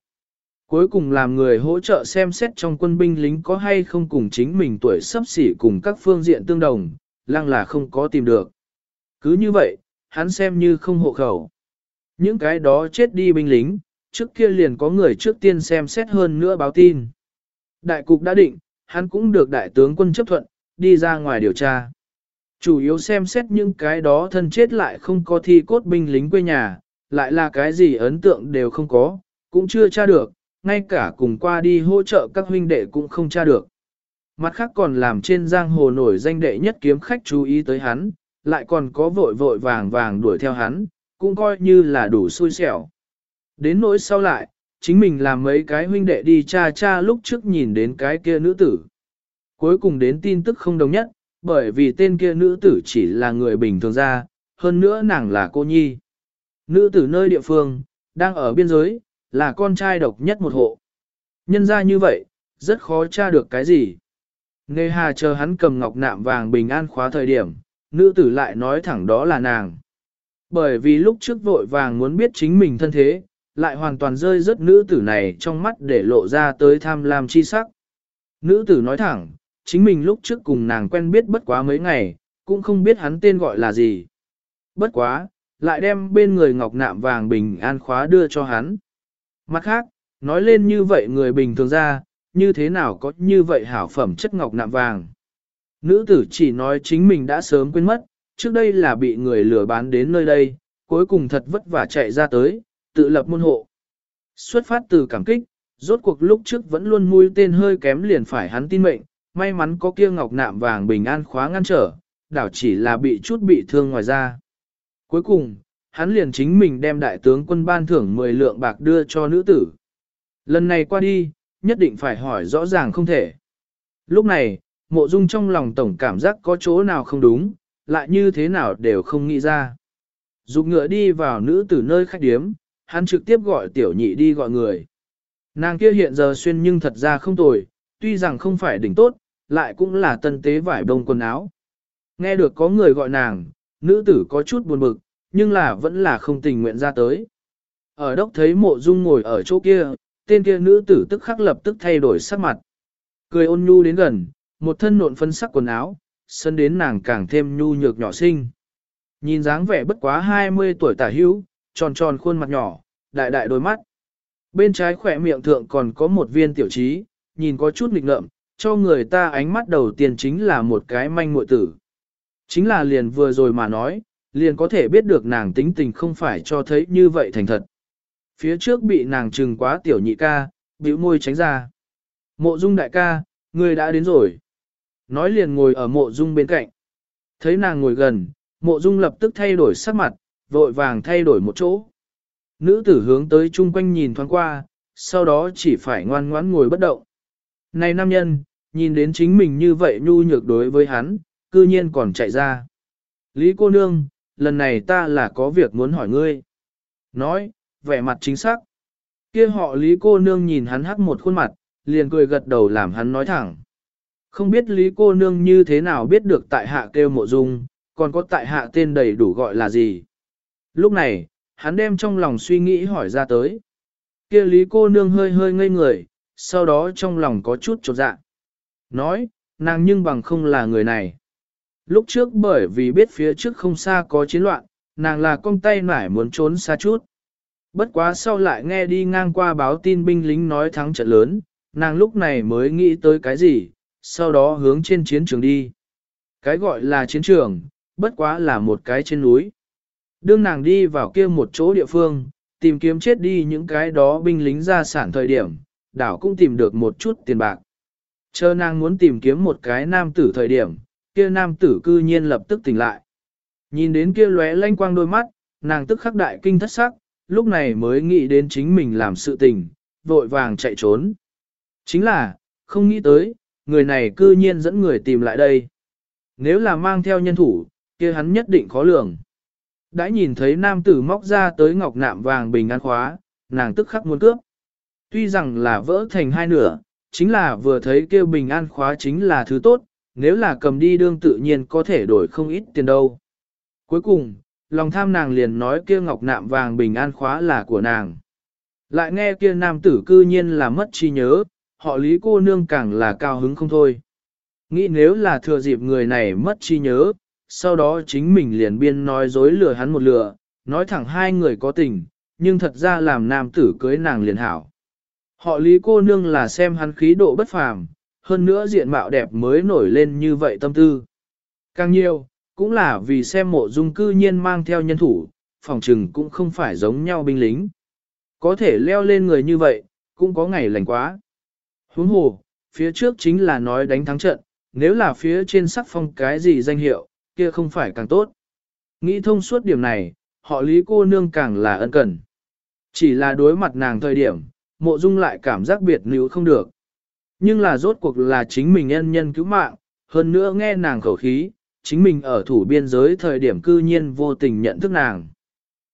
Cuối cùng làm người hỗ trợ xem xét trong quân binh lính có hay không cùng chính mình tuổi sắp xỉ cùng các phương diện tương đồng, lăng là không có tìm được. Cứ như vậy, hắn xem như không hộ khẩu. Những cái đó chết đi binh lính, trước kia liền có người trước tiên xem xét hơn nữa báo tin. Đại cục đã định, hắn cũng được đại tướng quân chấp thuận, đi ra ngoài điều tra. Chủ yếu xem xét những cái đó thân chết lại không có thi cốt binh lính quê nhà, lại là cái gì ấn tượng đều không có, cũng chưa tra được, ngay cả cùng qua đi hỗ trợ các huynh đệ cũng không tra được. Mặt khác còn làm trên giang hồ nổi danh đệ nhất kiếm khách chú ý tới hắn, lại còn có vội vội vàng vàng đuổi theo hắn, cũng coi như là đủ xui xẻo. Đến nỗi sau lại, chính mình làm mấy cái huynh đệ đi cha cha lúc trước nhìn đến cái kia nữ tử. Cuối cùng đến tin tức không đồng nhất, bởi vì tên kia nữ tử chỉ là người bình thường ra, hơn nữa nàng là cô nhi. Nữ tử nơi địa phương, đang ở biên giới, là con trai độc nhất một hộ. Nhân ra như vậy, rất khó tra được cái gì. Nề hà chờ hắn cầm ngọc nạm vàng bình an khóa thời điểm, nữ tử lại nói thẳng đó là nàng. Bởi vì lúc trước vội vàng muốn biết chính mình thân thế, lại hoàn toàn rơi rớt nữ tử này trong mắt để lộ ra tới tham lam chi sắc. Nữ tử nói thẳng, chính mình lúc trước cùng nàng quen biết bất quá mấy ngày, cũng không biết hắn tên gọi là gì. Bất quá, lại đem bên người ngọc nạm vàng bình an khóa đưa cho hắn. Mặt khác, nói lên như vậy người bình thường ra, như thế nào có như vậy hảo phẩm chất ngọc nạm vàng. Nữ tử chỉ nói chính mình đã sớm quên mất, trước đây là bị người lừa bán đến nơi đây, cuối cùng thật vất vả chạy ra tới, tự lập môn hộ. Xuất phát từ cảm kích, rốt cuộc lúc trước vẫn luôn mũi tên hơi kém liền phải hắn tin mệnh, may mắn có kia ngọc nạm vàng bình an khóa ngăn trở, đảo chỉ là bị chút bị thương ngoài ra. Cuối cùng, hắn liền chính mình đem đại tướng quân ban thưởng 10 lượng bạc đưa cho nữ tử. Lần này qua đi, nhất định phải hỏi rõ ràng không thể. Lúc này, mộ dung trong lòng tổng cảm giác có chỗ nào không đúng, lại như thế nào đều không nghĩ ra. Dục ngựa đi vào nữ tử nơi khách điếm, hắn trực tiếp gọi tiểu nhị đi gọi người. Nàng kia hiện giờ xuyên nhưng thật ra không tồi, tuy rằng không phải đỉnh tốt, lại cũng là tân tế vải đông quần áo. Nghe được có người gọi nàng, nữ tử có chút buồn bực, nhưng là vẫn là không tình nguyện ra tới. Ở đốc thấy mộ dung ngồi ở chỗ kia, tên kia nữ tử tức khắc lập tức thay đổi sắc mặt. Cười ôn nhu đến gần, một thân nộn phân sắc quần áo, sân đến nàng càng thêm nhu nhược nhỏ xinh. Nhìn dáng vẻ bất quá 20 tuổi tả hữu, tròn tròn khuôn mặt nhỏ, đại đại đôi mắt. Bên trái khỏe miệng thượng còn có một viên tiểu trí, nhìn có chút nghịch ngợm, cho người ta ánh mắt đầu tiên chính là một cái manh muội tử. Chính là liền vừa rồi mà nói, liền có thể biết được nàng tính tình không phải cho thấy như vậy thành thật. Phía trước bị nàng trừng quá tiểu nhị ca, bĩu môi tránh ra. Mộ dung đại ca, người đã đến rồi. Nói liền ngồi ở mộ dung bên cạnh. Thấy nàng ngồi gần, mộ dung lập tức thay đổi sắc mặt, vội vàng thay đổi một chỗ. Nữ tử hướng tới chung quanh nhìn thoáng qua, sau đó chỉ phải ngoan ngoãn ngồi bất động. Này nam nhân, nhìn đến chính mình như vậy nhu nhược đối với hắn, cư nhiên còn chạy ra. Lý cô nương, lần này ta là có việc muốn hỏi ngươi. Nói, vẻ mặt chính xác. Kia họ Lý cô nương nhìn hắn hắc một khuôn mặt, liền cười gật đầu làm hắn nói thẳng. Không biết Lý cô nương như thế nào biết được tại hạ kêu mộ dung, còn có tại hạ tên đầy đủ gọi là gì. Lúc này, hắn đem trong lòng suy nghĩ hỏi ra tới. Kia Lý cô nương hơi hơi ngây người, sau đó trong lòng có chút chột dạ. Nói, nàng nhưng bằng không là người này. Lúc trước bởi vì biết phía trước không xa có chiến loạn, nàng là con tay nải muốn trốn xa chút. Bất quá sau lại nghe đi ngang qua báo tin binh lính nói thắng trận lớn, nàng lúc này mới nghĩ tới cái gì, sau đó hướng trên chiến trường đi. Cái gọi là chiến trường, bất quá là một cái trên núi. Đương nàng đi vào kia một chỗ địa phương, tìm kiếm chết đi những cái đó binh lính ra sản thời điểm, đảo cũng tìm được một chút tiền bạc. Chờ nàng muốn tìm kiếm một cái nam tử thời điểm, kia nam tử cư nhiên lập tức tỉnh lại. Nhìn đến kia lóe lanh quang đôi mắt, nàng tức khắc đại kinh thất sắc, lúc này mới nghĩ đến chính mình làm sự tình, vội vàng chạy trốn. Chính là, không nghĩ tới, người này cư nhiên dẫn người tìm lại đây. Nếu là mang theo nhân thủ, kia hắn nhất định khó lường. Đã nhìn thấy nam tử móc ra tới ngọc nạm vàng bình an khóa, nàng tức khắc muốn cướp. Tuy rằng là vỡ thành hai nửa, chính là vừa thấy kêu bình an khóa chính là thứ tốt, nếu là cầm đi đương tự nhiên có thể đổi không ít tiền đâu. Cuối cùng, lòng tham nàng liền nói kia ngọc nạm vàng bình an khóa là của nàng. Lại nghe kia nam tử cư nhiên là mất trí nhớ, họ lý cô nương càng là cao hứng không thôi. Nghĩ nếu là thừa dịp người này mất trí nhớ, sau đó chính mình liền biên nói dối lừa hắn một lừa, nói thẳng hai người có tình, nhưng thật ra làm nam tử cưới nàng liền hảo. Họ lý cô nương là xem hắn khí độ bất phàm, hơn nữa diện mạo đẹp mới nổi lên như vậy tâm tư. Càng nhiều, cũng là vì xem mộ dung cư nhiên mang theo nhân thủ, phòng trừng cũng không phải giống nhau binh lính. Có thể leo lên người như vậy, cũng có ngày lành quá. Huống hồ, phía trước chính là nói đánh thắng trận, nếu là phía trên sắc phong cái gì danh hiệu, kia không phải càng tốt. Nghĩ thông suốt điểm này, họ lý cô nương càng là ân cần. Chỉ là đối mặt nàng thời điểm, mộ dung lại cảm giác biệt nữ không được. Nhưng là rốt cuộc là chính mình nhân nhân cứu mạng, hơn nữa nghe nàng khẩu khí, chính mình ở thủ biên giới thời điểm cư nhiên vô tình nhận thức nàng.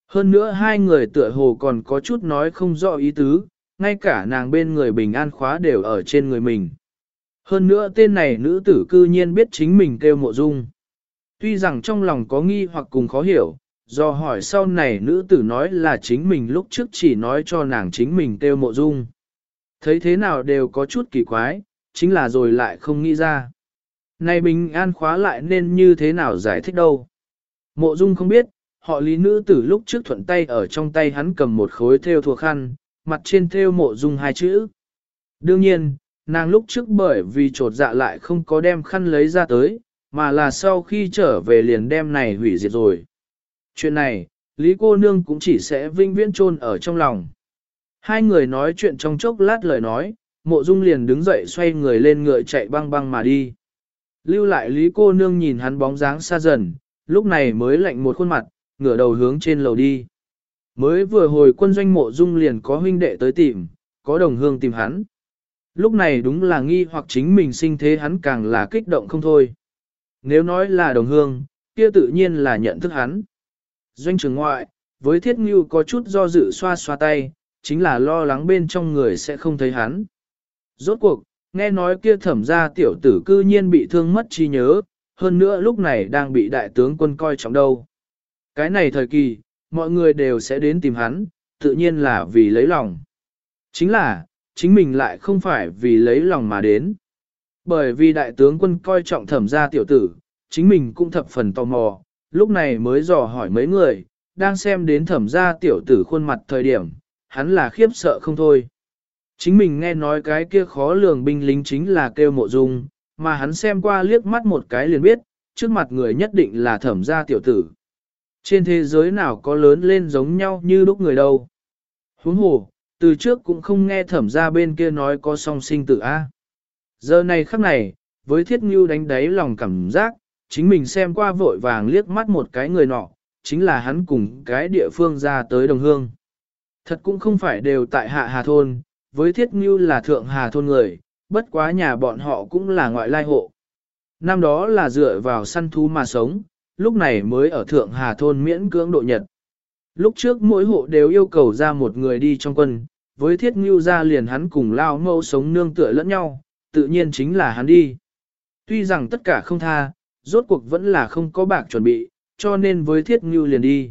Hơn nữa hai người tựa hồ còn có chút nói không rõ ý tứ, ngay cả nàng bên người bình an khóa đều ở trên người mình. Hơn nữa tên này nữ tử cư nhiên biết chính mình kêu mộ dung. Tuy rằng trong lòng có nghi hoặc cùng khó hiểu, do hỏi sau này nữ tử nói là chính mình lúc trước chỉ nói cho nàng chính mình kêu mộ dung. Thấy thế nào đều có chút kỳ quái, chính là rồi lại không nghĩ ra. Này bình an khóa lại nên như thế nào giải thích đâu. Mộ dung không biết, họ lý nữ tử lúc trước thuận tay ở trong tay hắn cầm một khối theo thua khăn, mặt trên theo mộ dung hai chữ. Đương nhiên, nàng lúc trước bởi vì trột dạ lại không có đem khăn lấy ra tới, mà là sau khi trở về liền đem này hủy diệt rồi. Chuyện này, Lý cô nương cũng chỉ sẽ vinh viễn chôn ở trong lòng. Hai người nói chuyện trong chốc lát lời nói, mộ dung liền đứng dậy xoay người lên ngựa chạy băng băng mà đi. Lưu lại Lý cô nương nhìn hắn bóng dáng xa dần, lúc này mới lạnh một khuôn mặt, ngửa đầu hướng trên lầu đi. Mới vừa hồi quân doanh mộ dung liền có huynh đệ tới tìm, có đồng hương tìm hắn. Lúc này đúng là nghi hoặc chính mình sinh thế hắn càng là kích động không thôi. Nếu nói là đồng hương, kia tự nhiên là nhận thức hắn. Doanh trường ngoại, với thiết ngưu có chút do dự xoa xoa tay, chính là lo lắng bên trong người sẽ không thấy hắn. Rốt cuộc, nghe nói kia thẩm ra tiểu tử cư nhiên bị thương mất trí nhớ, hơn nữa lúc này đang bị đại tướng quân coi trọng đâu. Cái này thời kỳ, mọi người đều sẽ đến tìm hắn, tự nhiên là vì lấy lòng. Chính là, chính mình lại không phải vì lấy lòng mà đến. Bởi vì đại tướng quân coi trọng thẩm gia tiểu tử, chính mình cũng thập phần tò mò, lúc này mới dò hỏi mấy người, đang xem đến thẩm gia tiểu tử khuôn mặt thời điểm, hắn là khiếp sợ không thôi. Chính mình nghe nói cái kia khó lường binh lính chính là kêu mộ dung, mà hắn xem qua liếc mắt một cái liền biết, trước mặt người nhất định là thẩm gia tiểu tử. Trên thế giới nào có lớn lên giống nhau như lúc người đâu. Huống hồ, từ trước cũng không nghe thẩm gia bên kia nói có song sinh tử A. Giờ này khắc này, với thiết ngưu đánh đáy lòng cảm giác, chính mình xem qua vội vàng liếc mắt một cái người nọ, chính là hắn cùng cái địa phương ra tới đồng hương. Thật cũng không phải đều tại hạ hà thôn, với thiết ngưu là thượng hà thôn người, bất quá nhà bọn họ cũng là ngoại lai hộ. Năm đó là dựa vào săn thú mà sống, lúc này mới ở thượng hà thôn miễn cưỡng độ nhật. Lúc trước mỗi hộ đều yêu cầu ra một người đi trong quân, với thiết ngưu ra liền hắn cùng lao mâu sống nương tựa lẫn nhau, tự nhiên chính là hắn đi. Tuy rằng tất cả không tha, rốt cuộc vẫn là không có bạc chuẩn bị, cho nên với thiết ngưu liền đi.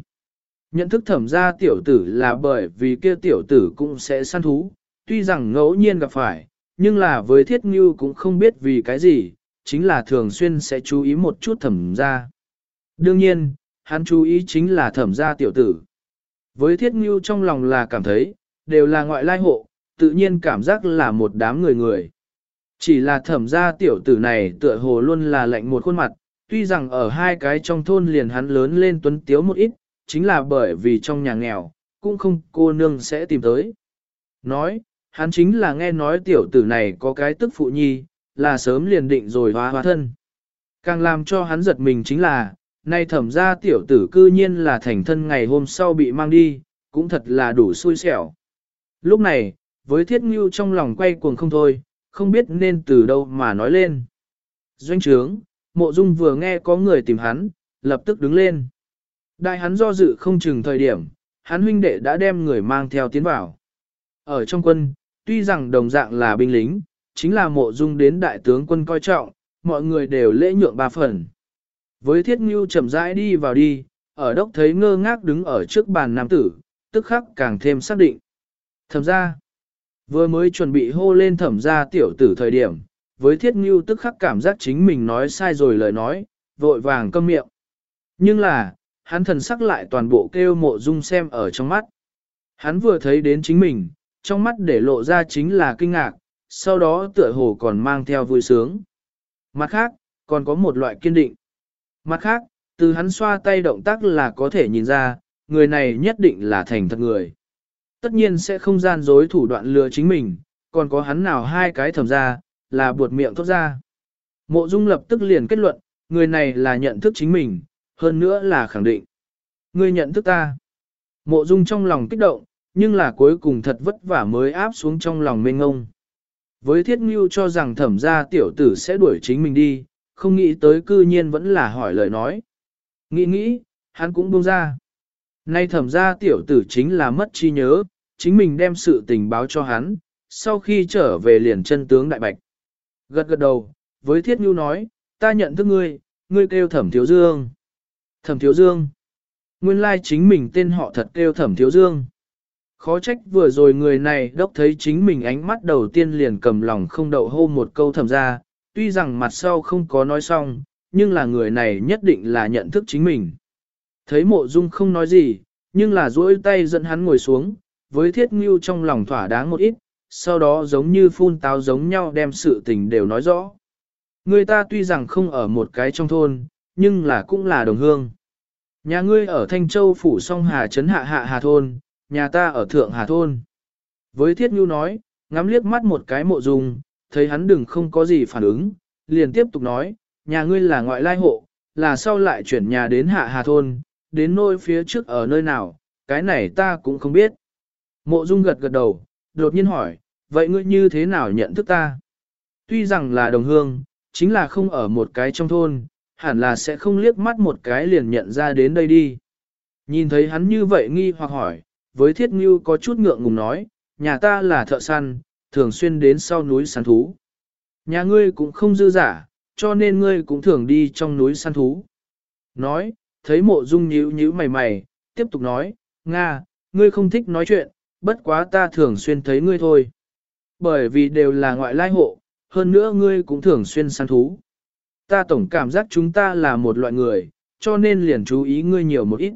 Nhận thức thẩm ra tiểu tử là bởi vì kia tiểu tử cũng sẽ săn thú, tuy rằng ngẫu nhiên gặp phải, nhưng là với thiết ngưu cũng không biết vì cái gì, chính là thường xuyên sẽ chú ý một chút thẩm ra. Đương nhiên, hắn chú ý chính là thẩm ra tiểu tử. Với thiết ngưu trong lòng là cảm thấy, đều là ngoại lai hộ, tự nhiên cảm giác là một đám người người. Chỉ là thẩm gia tiểu tử này tựa hồ luôn là lạnh một khuôn mặt, tuy rằng ở hai cái trong thôn liền hắn lớn lên tuấn tiếu một ít, chính là bởi vì trong nhà nghèo, cũng không cô nương sẽ tìm tới. Nói, hắn chính là nghe nói tiểu tử này có cái tức phụ nhi, là sớm liền định rồi hóa hóa thân. Càng làm cho hắn giật mình chính là, nay thẩm ra tiểu tử cư nhiên là thành thân ngày hôm sau bị mang đi, cũng thật là đủ xui xẻo. Lúc này, với thiết ngưu trong lòng quay cuồng không thôi, không biết nên từ đâu mà nói lên. Doanh trướng, mộ dung vừa nghe có người tìm hắn, lập tức đứng lên. Đại hắn do dự không chừng thời điểm, hắn huynh đệ đã đem người mang theo tiến vào. Ở trong quân, tuy rằng đồng dạng là binh lính, chính là mộ dung đến đại tướng quân coi trọng, mọi người đều lễ nhượng ba phần. Với thiết ngưu chậm rãi đi vào đi, ở đốc thấy ngơ ngác đứng ở trước bàn nam tử, tức khắc càng thêm xác định. Thẩm ra, vừa mới chuẩn bị hô lên thẩm ra tiểu tử thời điểm, với thiết ngưu tức khắc cảm giác chính mình nói sai rồi lời nói, vội vàng câm miệng. Nhưng là, hắn thần sắc lại toàn bộ kêu mộ dung xem ở trong mắt. Hắn vừa thấy đến chính mình, trong mắt để lộ ra chính là kinh ngạc, sau đó tựa hồ còn mang theo vui sướng. Mặt khác, còn có một loại kiên định. Mặt khác, từ hắn xoa tay động tác là có thể nhìn ra, người này nhất định là thành thật người. Tất nhiên sẽ không gian dối thủ đoạn lừa chính mình, còn có hắn nào hai cái thầm ra, là buột miệng thốt ra. Mộ Dung lập tức liền kết luận, người này là nhận thức chính mình, hơn nữa là khẳng định. Người nhận thức ta. Mộ Dung trong lòng kích động, nhưng là cuối cùng thật vất vả mới áp xuống trong lòng mênh ngông. Với thiết ngưu cho rằng thẩm gia tiểu tử sẽ đuổi chính mình đi, không nghĩ tới cư nhiên vẫn là hỏi lời nói. Nghĩ nghĩ, hắn cũng buông ra. Nay thẩm gia tiểu tử chính là mất trí nhớ, chính mình đem sự tình báo cho hắn, sau khi trở về liền chân tướng đại bạch. Gật gật đầu, với thiết ngưu nói, ta nhận thức ngươi, ngươi kêu thẩm thiếu dương. Thẩm thiếu dương. Nguyên lai chính mình tên họ thật kêu thẩm thiếu dương. Khó trách vừa rồi người này đốc thấy chính mình ánh mắt đầu tiên liền cầm lòng không đậu hô một câu thầm ra, tuy rằng mặt sau không có nói xong, nhưng là người này nhất định là nhận thức chính mình. Thấy mộ dung không nói gì, nhưng là duỗi tay dẫn hắn ngồi xuống, với thiết ngưu trong lòng thỏa đáng một ít, sau đó giống như phun táo giống nhau đem sự tình đều nói rõ. Người ta tuy rằng không ở một cái trong thôn, nhưng là cũng là đồng hương. Nhà ngươi ở Thanh Châu phủ song Hà Trấn Hạ Hạ Hà Thôn, nhà ta ở Thượng Hà Thôn. Với Thiết Nhu nói, ngắm liếc mắt một cái mộ dung, thấy hắn đừng không có gì phản ứng, liền tiếp tục nói, nhà ngươi là ngoại lai hộ, là sau lại chuyển nhà đến Hạ Hà Thôn, đến nôi phía trước ở nơi nào, cái này ta cũng không biết. Mộ dung gật gật đầu, đột nhiên hỏi, vậy ngươi như thế nào nhận thức ta? Tuy rằng là đồng hương, chính là không ở một cái trong thôn, hẳn là sẽ không liếc mắt một cái liền nhận ra đến đây đi. Nhìn thấy hắn như vậy nghi hoặc hỏi, với thiết ngưu có chút ngượng ngùng nói, nhà ta là thợ săn, thường xuyên đến sau núi săn thú. Nhà ngươi cũng không dư giả, cho nên ngươi cũng thường đi trong núi săn thú. Nói, thấy mộ dung nhíu nhíu mày mày, tiếp tục nói, Nga, ngươi không thích nói chuyện, bất quá ta thường xuyên thấy ngươi thôi. Bởi vì đều là ngoại lai hộ, hơn nữa ngươi cũng thường xuyên săn thú. Ta tổng cảm giác chúng ta là một loại người, cho nên liền chú ý ngươi nhiều một ít.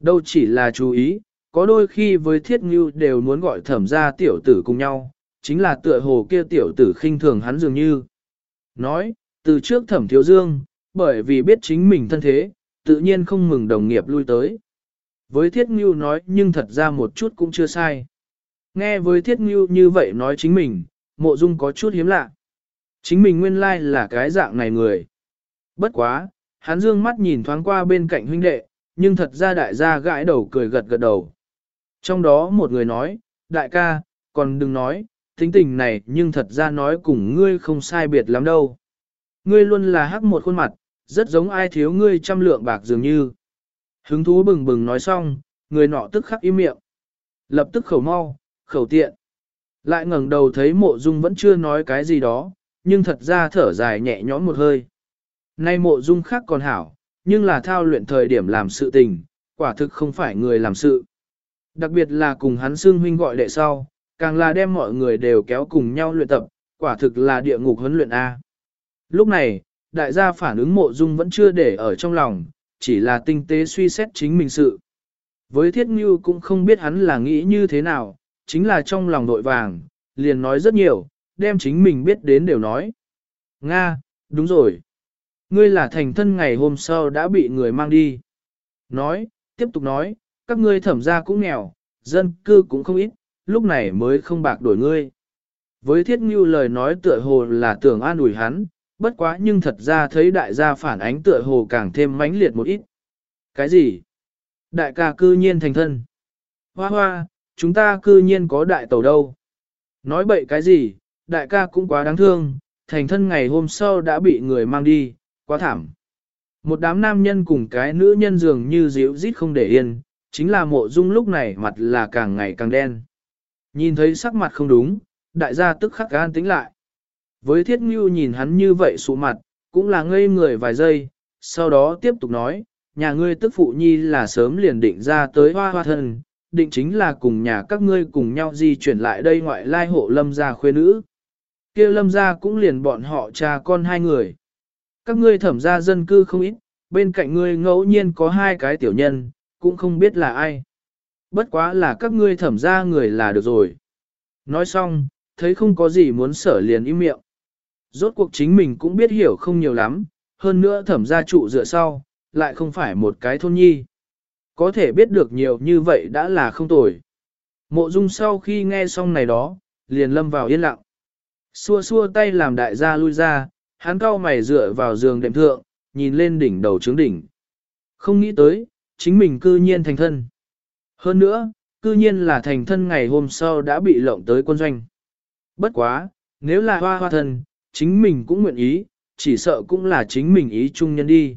Đâu chỉ là chú ý, có đôi khi với thiết ngưu đều muốn gọi thẩm ra tiểu tử cùng nhau, chính là tựa hồ kia tiểu tử khinh thường hắn dường như. Nói, từ trước thẩm thiếu dương, bởi vì biết chính mình thân thế, tự nhiên không mừng đồng nghiệp lui tới. Với thiết ngưu nói nhưng thật ra một chút cũng chưa sai. Nghe với thiết ngưu như vậy nói chính mình, mộ dung có chút hiếm lạ. Chính mình nguyên lai là cái dạng này người. Bất quá, hắn dương mắt nhìn thoáng qua bên cạnh huynh đệ, nhưng thật ra đại gia gãi đầu cười gật gật đầu. Trong đó một người nói, đại ca, còn đừng nói, tính tình này nhưng thật ra nói cùng ngươi không sai biệt lắm đâu. Ngươi luôn là hắc một khuôn mặt, rất giống ai thiếu ngươi trăm lượng bạc dường như. Hứng thú bừng bừng nói xong, người nọ tức khắc im miệng. Lập tức khẩu mau, khẩu tiện. Lại ngẩng đầu thấy mộ dung vẫn chưa nói cái gì đó, nhưng thật ra thở dài nhẹ nhõm một hơi. Nay mộ dung khác còn hảo, nhưng là thao luyện thời điểm làm sự tình, quả thực không phải người làm sự. Đặc biệt là cùng hắn xương huynh gọi đệ sau, càng là đem mọi người đều kéo cùng nhau luyện tập, quả thực là địa ngục huấn luyện A. Lúc này, đại gia phản ứng mộ dung vẫn chưa để ở trong lòng, chỉ là tinh tế suy xét chính mình sự. Với thiết như cũng không biết hắn là nghĩ như thế nào, chính là trong lòng nội vàng, liền nói rất nhiều, đem chính mình biết đến đều nói. Nga, đúng rồi. Ngươi là thành thân ngày hôm sau đã bị người mang đi. Nói, tiếp tục nói, các ngươi thẩm gia cũng nghèo, dân cư cũng không ít, lúc này mới không bạc đổi ngươi. Với thiết như lời nói tựa hồ là tưởng an ủi hắn, bất quá nhưng thật ra thấy đại gia phản ánh tựa hồ càng thêm mãnh liệt một ít. Cái gì? Đại ca cư nhiên thành thân. Hoa hoa, chúng ta cư nhiên có đại tàu đâu. Nói bậy cái gì, đại ca cũng quá đáng thương, thành thân ngày hôm sau đã bị người mang đi, quá thảm. Một đám nam nhân cùng cái nữ nhân dường như díu rít không để yên, chính là mộ dung lúc này mặt là càng ngày càng đen. Nhìn thấy sắc mặt không đúng, đại gia tức khắc gan tính lại. Với thiết ngưu nhìn hắn như vậy sụ mặt, cũng là ngây người vài giây, sau đó tiếp tục nói, nhà ngươi tức phụ nhi là sớm liền định ra tới hoa hoa thân, định chính là cùng nhà các ngươi cùng nhau di chuyển lại đây ngoại lai hộ lâm gia khuê nữ. kia lâm gia cũng liền bọn họ cha con hai người. Các ngươi thẩm gia dân cư không ít, bên cạnh ngươi ngẫu nhiên có hai cái tiểu nhân, cũng không biết là ai. Bất quá là các ngươi thẩm gia người là được rồi. Nói xong, thấy không có gì muốn sở liền im miệng. Rốt cuộc chính mình cũng biết hiểu không nhiều lắm, hơn nữa thẩm gia trụ dựa sau, lại không phải một cái thôn nhi. Có thể biết được nhiều như vậy đã là không tồi. Mộ dung sau khi nghe xong này đó, liền lâm vào yên lặng. Xua xua tay làm đại gia lui ra, hắn cao mày dựa vào giường đệm thượng, nhìn lên đỉnh đầu trướng đỉnh. Không nghĩ tới, chính mình cư nhiên thành thân. Hơn nữa, cư nhiên là thành thân ngày hôm sau đã bị lộng tới quân doanh. Bất quá, nếu là hoa hoa thân, chính mình cũng nguyện ý, chỉ sợ cũng là chính mình ý chung nhân đi.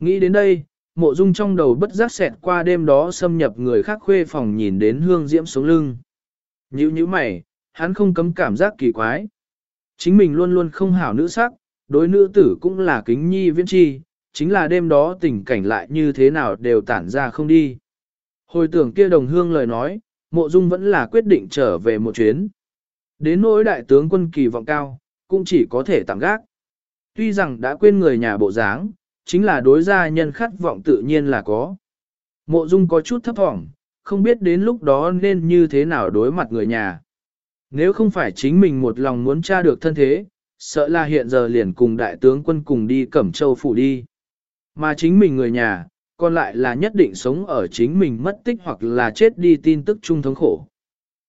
Nghĩ đến đây, mộ dung trong đầu bất giác xẹt qua đêm đó xâm nhập người khác khuê phòng nhìn đến hương diễm sống lưng. Như như mày, hắn không cấm cảm giác kỳ quái. Chính mình luôn luôn không hảo nữ sắc, đối nữ tử cũng là kính nhi viễn chi, chính là đêm đó tình cảnh lại như thế nào đều tản ra không đi. Hồi tưởng kia đồng hương lời nói, mộ dung vẫn là quyết định trở về một chuyến. Đến nỗi đại tướng quân kỳ vọng cao, cũng chỉ có thể tạm gác. Tuy rằng đã quên người nhà bộ dáng, chính là đối gia nhân khát vọng tự nhiên là có. Mộ dung có chút thấp thỏm, không biết đến lúc đó nên như thế nào đối mặt người nhà. Nếu không phải chính mình một lòng muốn tra được thân thế, sợ là hiện giờ liền cùng đại tướng quân cùng đi Cẩm Châu phủ đi. Mà chính mình người nhà, còn lại là nhất định sống ở chính mình mất tích hoặc là chết đi tin tức trung thống khổ.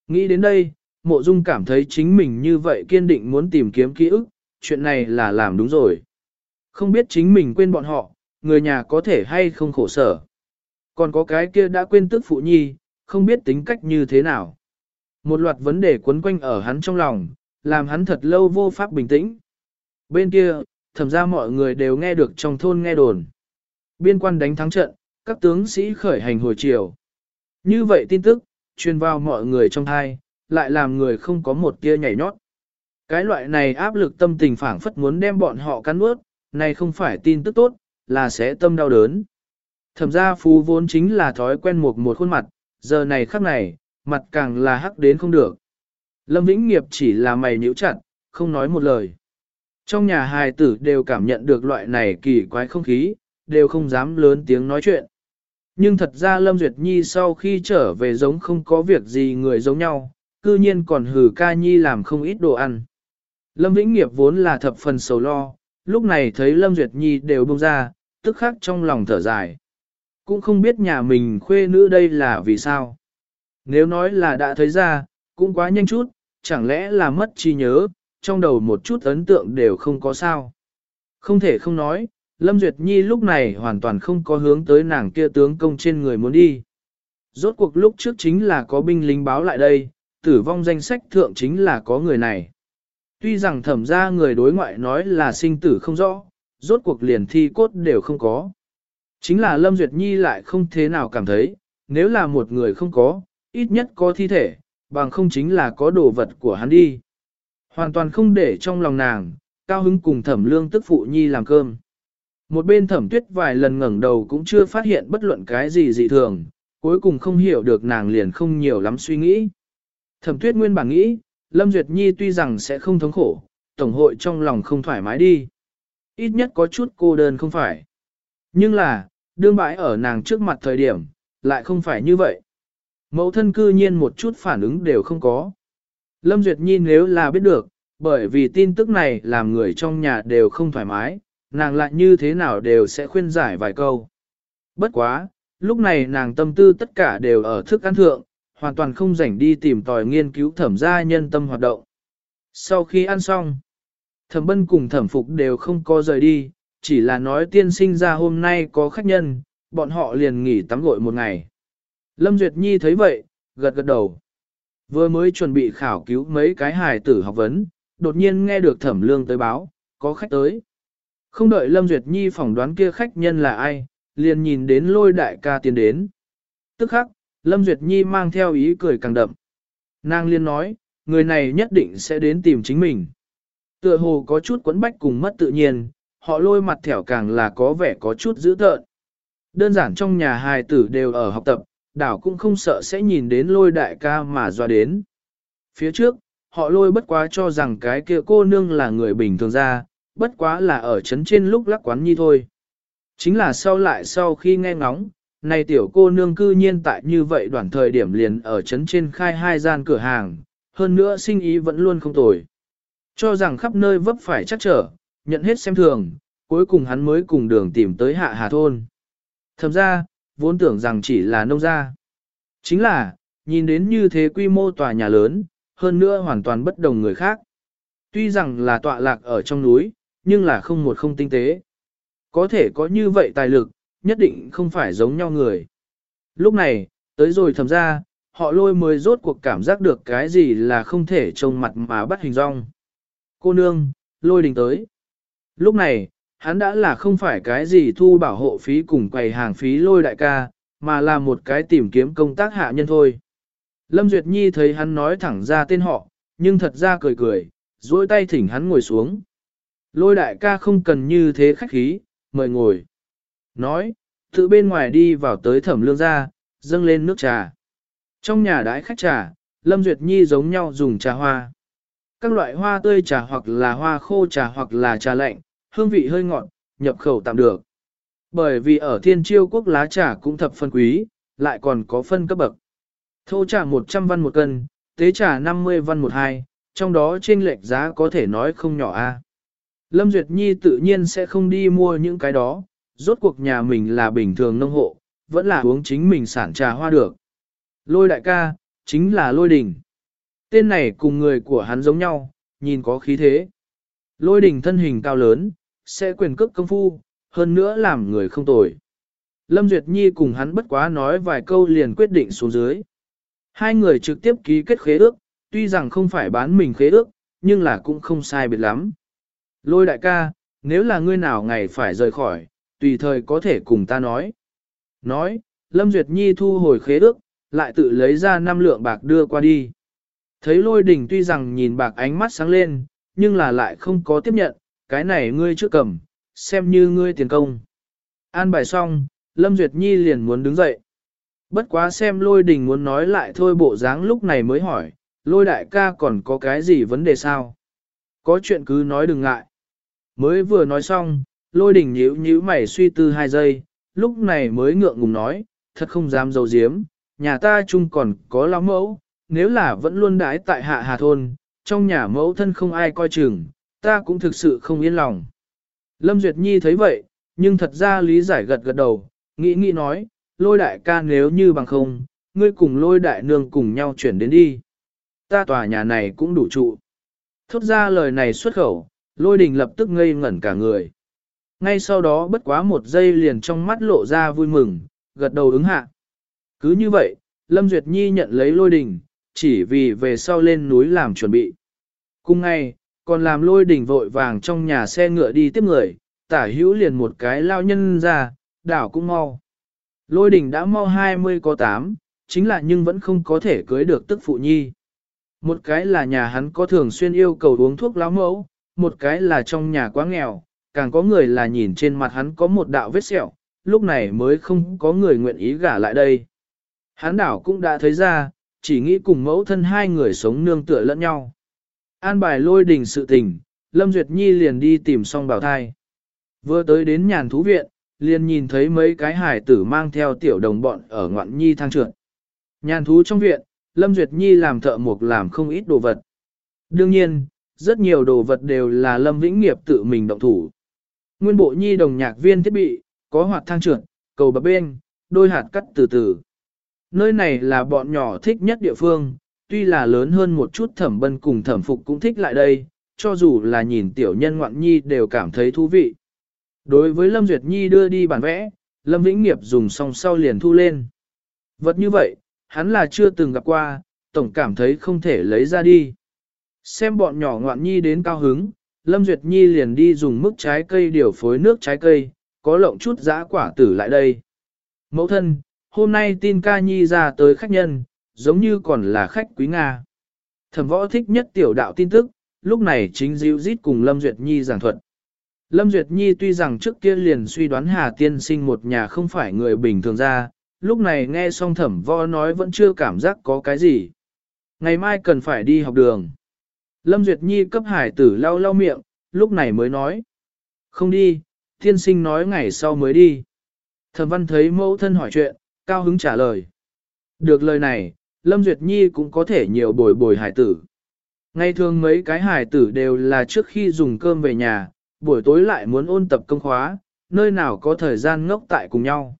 Nghĩ đến đây, mộ dung cảm thấy chính mình như vậy kiên định muốn tìm kiếm ký ức, chuyện này là làm đúng rồi. Không biết chính mình quên bọn họ, người nhà có thể hay không khổ sở. Còn có cái kia đã quên tức phụ nhi, không biết tính cách như thế nào. Một loạt vấn đề quấn quanh ở hắn trong lòng, làm hắn thật lâu vô pháp bình tĩnh. Bên kia, thầm ra mọi người đều nghe được trong thôn nghe đồn. Biên quan đánh thắng trận, các tướng sĩ khởi hành hồi chiều. Như vậy tin tức, truyền vào mọi người trong thai, lại làm người không có một tia nhảy nhót. Cái loại này áp lực tâm tình phảng phất muốn đem bọn họ cắn nuốt, này không phải tin tức tốt, là sẽ tâm đau đớn. Thẩm gia phú vốn chính là thói quen một một khuôn mặt, giờ này khắc này, mặt càng là hắc đến không được. Lâm Vĩnh Nghiệp chỉ là mày nhíu chặt, không nói một lời. Trong nhà hài tử đều cảm nhận được loại này kỳ quái không khí, đều không dám lớn tiếng nói chuyện. Nhưng thật ra Lâm Duyệt Nhi sau khi trở về giống không có việc gì người giống nhau, cư nhiên còn hử ca nhi làm không ít đồ ăn. Lâm Vĩnh Nghiệp vốn là thập phần sầu lo, lúc này thấy Lâm Duyệt Nhi đều bông ra, tức khắc trong lòng thở dài. Cũng không biết nhà mình khuê nữ đây là vì sao. Nếu nói là đã thấy ra, cũng quá nhanh chút, chẳng lẽ là mất trí nhớ, trong đầu một chút ấn tượng đều không có sao. Không thể không nói, Lâm Duyệt Nhi lúc này hoàn toàn không có hướng tới nàng kia tướng công trên người muốn đi. Rốt cuộc lúc trước chính là có binh lính báo lại đây, tử vong danh sách thượng chính là có người này. Tuy rằng thẩm ra người đối ngoại nói là sinh tử không rõ, rốt cuộc liền thi cốt đều không có. Chính là Lâm Duyệt Nhi lại không thế nào cảm thấy, nếu là một người không có, ít nhất có thi thể, bằng không chính là có đồ vật của hắn đi. Hoàn toàn không để trong lòng nàng, cao hứng cùng thẩm lương tức phụ nhi làm cơm. Một bên thẩm tuyết vài lần ngẩng đầu cũng chưa phát hiện bất luận cái gì dị thường, cuối cùng không hiểu được nàng liền không nhiều lắm suy nghĩ. Thẩm tuyết nguyên bản nghĩ, Lâm Duyệt Nhi tuy rằng sẽ không thống khổ, Tổng hội trong lòng không thoải mái đi. Ít nhất có chút cô đơn không phải. Nhưng là, đương bãi ở nàng trước mặt thời điểm, lại không phải như vậy. Mẫu thân cư nhiên một chút phản ứng đều không có. Lâm Duyệt Nhi nếu là biết được, bởi vì tin tức này làm người trong nhà đều không thoải mái, nàng lại như thế nào đều sẽ khuyên giải vài câu. Bất quá, lúc này nàng tâm tư tất cả đều ở thức ăn thượng, hoàn toàn không rảnh đi tìm tòi nghiên cứu thẩm gia nhân tâm hoạt động. Sau khi ăn xong, thẩm bân cùng thẩm phục đều không có rời đi, chỉ là nói tiên sinh ra hôm nay có khách nhân, bọn họ liền nghỉ tắm gội một ngày. Lâm Duyệt Nhi thấy vậy, gật gật đầu. Vừa mới chuẩn bị khảo cứu mấy cái hài tử học vấn, đột nhiên nghe được thẩm lương tới báo, có khách tới. Không đợi Lâm Duyệt Nhi phỏng đoán kia khách nhân là ai, liền nhìn đến lôi đại ca tiến đến. Tức khắc, Lâm Duyệt Nhi mang theo ý cười càng đậm. Nàng liên nói, người này nhất định sẽ đến tìm chính mình. Tựa hồ có chút quấn bách cùng mất tự nhiên, họ lôi mặt thẻo càng là có vẻ có chút dữ tợn. Đơn giản trong nhà hài tử đều ở học tập, đảo cũng không sợ sẽ nhìn đến lôi đại ca mà doa đến. Phía trước, họ lôi bất quá cho rằng cái kia cô nương là người bình thường ra, bất quá là ở chấn trên lúc lắc quán nhi thôi. Chính là sau lại sau khi nghe ngóng, này tiểu cô nương cư nhiên tại như vậy đoạn thời điểm liền ở chấn trên khai hai gian cửa hàng, hơn nữa sinh ý vẫn luôn không tồi. Cho rằng khắp nơi vấp phải chắc trở, nhận hết xem thường, cuối cùng hắn mới cùng đường tìm tới hạ hà thôn. Thầm ra, vốn tưởng rằng chỉ là nông gia. Chính là, nhìn đến như thế quy mô tòa nhà lớn, hơn nữa hoàn toàn bất đồng người khác. Tuy rằng là tọa lạc ở trong núi, nhưng là không một không tinh tế. Có thể có như vậy tài lực, nhất định không phải giống nhau người. Lúc này, tới rồi thầm ra, họ lôi mới rốt cuộc cảm giác được cái gì là không thể trông mặt mà bắt hình rong. Cô nương, lôi đình tới. Lúc này, hắn đã là không phải cái gì thu bảo hộ phí cùng quầy hàng phí lôi đại ca, mà là một cái tìm kiếm công tác hạ nhân thôi. Lâm Duyệt Nhi thấy hắn nói thẳng ra tên họ, nhưng thật ra cười cười, duỗi tay thỉnh hắn ngồi xuống. Lôi đại ca không cần như thế khách khí, mời ngồi. Nói, tự bên ngoài đi vào tới thẩm lương ra, dâng lên nước trà. Trong nhà đãi khách trà, Lâm Duyệt Nhi giống nhau dùng trà hoa. Các loại hoa tươi trà hoặc là hoa khô trà hoặc là trà lạnh, hương vị hơi ngọt, nhập khẩu tạm được. Bởi vì ở thiên chiêu quốc lá trà cũng thập phân quý, lại còn có phân cấp bậc. Thô trà 100 văn một cân, tế trà 50 văn một hai, trong đó trên lệch giá có thể nói không nhỏ a. Lâm Duyệt Nhi tự nhiên sẽ không đi mua những cái đó, rốt cuộc nhà mình là bình thường nông hộ, vẫn là uống chính mình sản trà hoa được. Lôi đại ca, chính là lôi đình. Tên này cùng người của hắn giống nhau, nhìn có khí thế. Lôi đình thân hình cao lớn, sẽ quyền cước công phu, hơn nữa làm người không tồi. Lâm Duyệt Nhi cùng hắn bất quá nói vài câu liền quyết định xuống dưới. Hai người trực tiếp ký kết khế ước, tuy rằng không phải bán mình khế ước, nhưng là cũng không sai biệt lắm. Lôi đại ca, nếu là ngươi nào ngày phải rời khỏi, tùy thời có thể cùng ta nói. Nói, Lâm Duyệt Nhi thu hồi khế ước, lại tự lấy ra năm lượng bạc đưa qua đi. Thấy lôi đình tuy rằng nhìn bạc ánh mắt sáng lên, nhưng là lại không có tiếp nhận, cái này ngươi chưa cầm, xem như ngươi tiền công. An bài xong, Lâm Duyệt Nhi liền muốn đứng dậy. Bất quá xem lôi đình muốn nói lại thôi bộ dáng lúc này mới hỏi, lôi đại ca còn có cái gì vấn đề sao? Có chuyện cứ nói đừng ngại. Mới vừa nói xong, lôi đình nhíu nhíu mày suy tư hai giây, lúc này mới ngượng ngùng nói, thật không dám dầu diếm, nhà ta chung còn có lão mẫu, nếu là vẫn luôn đái tại hạ hà thôn, trong nhà mẫu thân không ai coi chừng, ta cũng thực sự không yên lòng. Lâm Duyệt Nhi thấy vậy, nhưng thật ra lý giải gật gật đầu, nghĩ nghĩ nói, lôi đại ca nếu như bằng không, ngươi cùng lôi đại nương cùng nhau chuyển đến đi. Ta tòa nhà này cũng đủ trụ. Thốt ra lời này xuất khẩu, lôi đình lập tức ngây ngẩn cả người. Ngay sau đó bất quá một giây liền trong mắt lộ ra vui mừng, gật đầu ứng hạ. Cứ như vậy, Lâm Duyệt Nhi nhận lấy lôi đình, chỉ vì về sau lên núi làm chuẩn bị. Cùng ngày, còn làm lôi đình vội vàng trong nhà xe ngựa đi tiếp người, tả hữu liền một cái lao nhân ra, đảo cũng mau. Lôi đình đã mau 20 có 8, chính là nhưng vẫn không có thể cưới được tức phụ nhi. Một cái là nhà hắn có thường xuyên yêu cầu uống thuốc láo mẫu, một cái là trong nhà quá nghèo, càng có người là nhìn trên mặt hắn có một đạo vết sẹo, lúc này mới không có người nguyện ý gả lại đây. Hắn đảo cũng đã thấy ra, chỉ nghĩ cùng mẫu thân hai người sống nương tựa lẫn nhau. An bài lôi đình sự tình, Lâm Duyệt Nhi liền đi tìm xong bảo thai. Vừa tới đến nhàn thú viện, liền nhìn thấy mấy cái hải tử mang theo tiểu đồng bọn ở ngoạn nhi thang trượt. Nhàn thú trong viện, Lâm Duyệt Nhi làm thợ mộc làm không ít đồ vật. Đương nhiên, rất nhiều đồ vật đều là Lâm Vĩnh Nghiệp tự mình động thủ. Nguyên bộ nhi đồng nhạc viên thiết bị, có hoạt thang trượt, cầu bập bên, đôi hạt cắt từ từ. Nơi này là bọn nhỏ thích nhất địa phương, tuy là lớn hơn một chút thẩm bân cùng thẩm phục cũng thích lại đây, cho dù là nhìn tiểu nhân ngoạn nhi đều cảm thấy thú vị. Đối với Lâm Duyệt Nhi đưa đi bản vẽ, Lâm Vĩnh Nghiệp dùng xong sau liền thu lên. Vật như vậy, hắn là chưa từng gặp qua, tổng cảm thấy không thể lấy ra đi. Xem bọn nhỏ ngoạn nhi đến cao hứng, Lâm Duyệt Nhi liền đi dùng mức trái cây điều phối nước trái cây, có lộng chút giã quả tử lại đây. Mẫu thân, hôm nay tin ca nhi ra tới khách nhân, giống như còn là khách quý Nga. Thẩm võ thích nhất tiểu đạo tin tức, lúc này chính dịu dít cùng Lâm Duyệt Nhi giảng thuật. Lâm Duyệt Nhi tuy rằng trước kia liền suy đoán Hà Tiên sinh một nhà không phải người bình thường ra, lúc này nghe xong thẩm võ nói vẫn chưa cảm giác có cái gì. Ngày mai cần phải đi học đường. Lâm Duyệt Nhi cấp hải tử lau lau miệng, lúc này mới nói. Không đi, tiên sinh nói ngày sau mới đi. Thẩm văn thấy mẫu thân hỏi chuyện, cao hứng trả lời. Được lời này, Lâm Duyệt Nhi cũng có thể nhiều bồi bồi hải tử. Ngày thường mấy cái hải tử đều là trước khi dùng cơm về nhà, buổi tối lại muốn ôn tập công khóa, nơi nào có thời gian ngốc tại cùng nhau.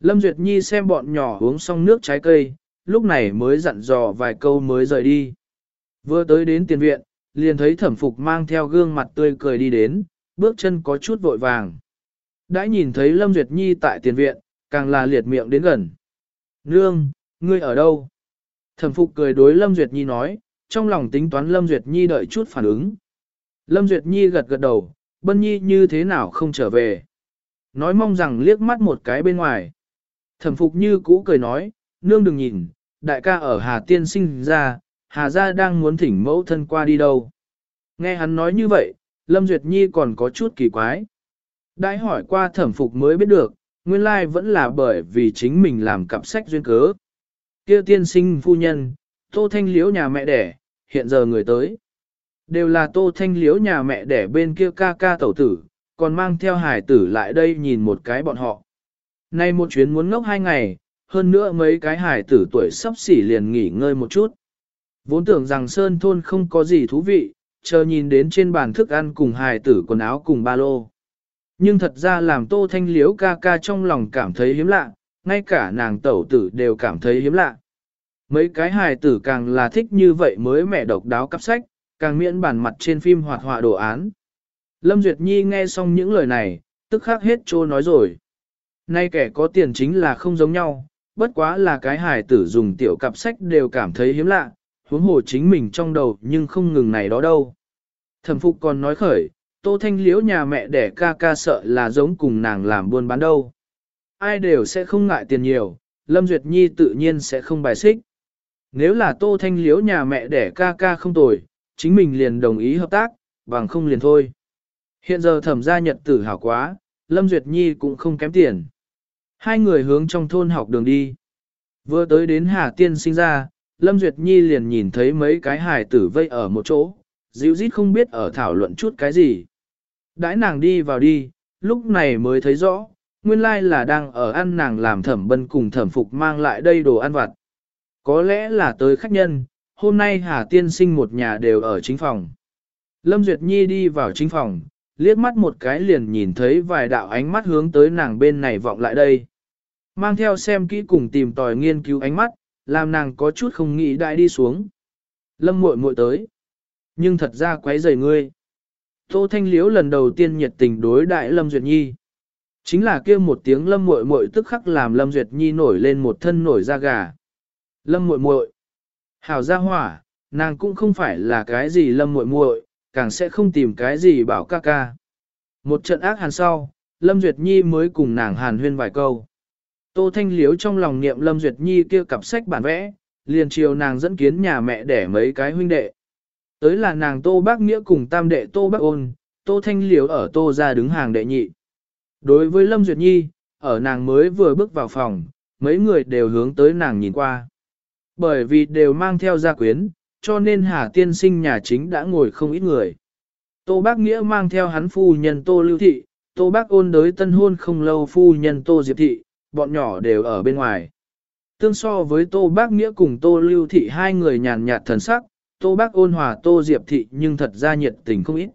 Lâm Duyệt Nhi xem bọn nhỏ uống xong nước trái cây, lúc này mới dặn dò vài câu mới rời đi. Vừa tới đến tiền viện, liền thấy thẩm phục mang theo gương mặt tươi cười đi đến, bước chân có chút vội vàng. Đã nhìn thấy Lâm Duyệt Nhi tại tiền viện, càng là liệt miệng đến gần. Nương, ngươi ở đâu? Thẩm phục cười đối Lâm Duyệt Nhi nói, trong lòng tính toán Lâm Duyệt Nhi đợi chút phản ứng. Lâm Duyệt Nhi gật gật đầu, Bân Nhi như thế nào không trở về. Nói mong rằng liếc mắt một cái bên ngoài. Thẩm phục như cũ cười nói, nương đừng nhìn, đại ca ở Hà Tiên sinh ra, Hà gia đang muốn thỉnh mẫu thân qua đi đâu. Nghe hắn nói như vậy, Lâm Duyệt Nhi còn có chút kỳ quái. Đãi hỏi qua thẩm phục mới biết được, nguyên lai vẫn là bởi vì chính mình làm cặp sách duyên cớ. Kia tiên sinh phu nhân, tô thanh liễu nhà mẹ đẻ, hiện giờ người tới. Đều là tô thanh liễu nhà mẹ đẻ bên kia ca ca tẩu tử, còn mang theo hải tử lại đây nhìn một cái bọn họ. Nay một chuyến muốn ngốc hai ngày, hơn nữa mấy cái hải tử tuổi sắp xỉ liền nghỉ ngơi một chút. Vốn tưởng rằng Sơn Thôn không có gì thú vị, chờ nhìn đến trên bàn thức ăn cùng hài tử quần áo cùng ba lô. Nhưng thật ra làm tô thanh liếu ca ca trong lòng cảm thấy hiếm lạ, ngay cả nàng tẩu tử đều cảm thấy hiếm lạ. Mấy cái hài tử càng là thích như vậy mới mẹ độc đáo cắp sách, càng miễn bản mặt trên phim hoạt họa đồ án. Lâm Duyệt Nhi nghe xong những lời này, tức khắc hết trô nói rồi. Nay kẻ có tiền chính là không giống nhau, bất quá là cái hài tử dùng tiểu cặp sách đều cảm thấy hiếm lạ, huống hồ chính mình trong đầu nhưng không ngừng này đó đâu. Thẩm Phục còn nói khởi, Tô Thanh Liễu nhà mẹ đẻ ca ca sợ là giống cùng nàng làm buôn bán đâu. Ai đều sẽ không ngại tiền nhiều, Lâm Duyệt Nhi tự nhiên sẽ không bài xích. Nếu là Tô Thanh Liễu nhà mẹ đẻ ca ca không tồi, chính mình liền đồng ý hợp tác, bằng không liền thôi. Hiện giờ thẩm gia nhật tử hảo quá, Lâm Duyệt Nhi cũng không kém tiền. Hai người hướng trong thôn học đường đi. Vừa tới đến Hà Tiên sinh ra, Lâm Duyệt Nhi liền nhìn thấy mấy cái hài tử vây ở một chỗ, dịu dít không biết ở thảo luận chút cái gì. Đãi nàng đi vào đi, lúc này mới thấy rõ, nguyên lai là đang ở ăn nàng làm thẩm bân cùng thẩm phục mang lại đây đồ ăn vặt. Có lẽ là tới khách nhân, hôm nay Hà Tiên sinh một nhà đều ở chính phòng. Lâm Duyệt Nhi đi vào chính phòng, liếc mắt một cái liền nhìn thấy vài đạo ánh mắt hướng tới nàng bên này vọng lại đây. Mang theo xem kỹ cùng tìm tòi nghiên cứu ánh mắt, làm nàng có chút không nghĩ đại đi xuống. Lâm muội muội tới. Nhưng thật ra quấy rầy ngươi. Tô Thanh Liễu lần đầu tiên nhiệt tình đối đại Lâm Duyệt Nhi. Chính là kia một tiếng Lâm muội muội tức khắc làm Lâm Duyệt Nhi nổi lên một thân nổi da gà. Lâm muội muội, hảo gia hỏa, nàng cũng không phải là cái gì Lâm muội muội, càng sẽ không tìm cái gì bảo ca ca. Một trận ác hàn sau, Lâm Duyệt Nhi mới cùng nàng hàn huyên vài câu. Tô Thanh Liếu trong lòng niệm Lâm Duyệt Nhi kia cặp sách bản vẽ, liền chiều nàng dẫn kiến nhà mẹ đẻ mấy cái huynh đệ. Tới là nàng Tô Bác Nghĩa cùng tam đệ Tô Bác Ôn, Tô Thanh Liếu ở Tô ra đứng hàng đệ nhị. Đối với Lâm Duyệt Nhi, ở nàng mới vừa bước vào phòng, mấy người đều hướng tới nàng nhìn qua. Bởi vì đều mang theo gia quyến, cho nên Hà Tiên Sinh nhà chính đã ngồi không ít người. Tô Bác Nghĩa mang theo hắn phu nhân Tô Lưu Thị, Tô Bác Ôn đới tân hôn không lâu phu nhân Tô Diệp Thị, bọn nhỏ đều ở bên ngoài. Tương so với Tô Bác Nghĩa cùng Tô Lưu Thị hai người nhàn nhạt thần sắc, Tô Bác ôn hòa Tô Diệp Thị nhưng thật ra nhiệt tình không ít.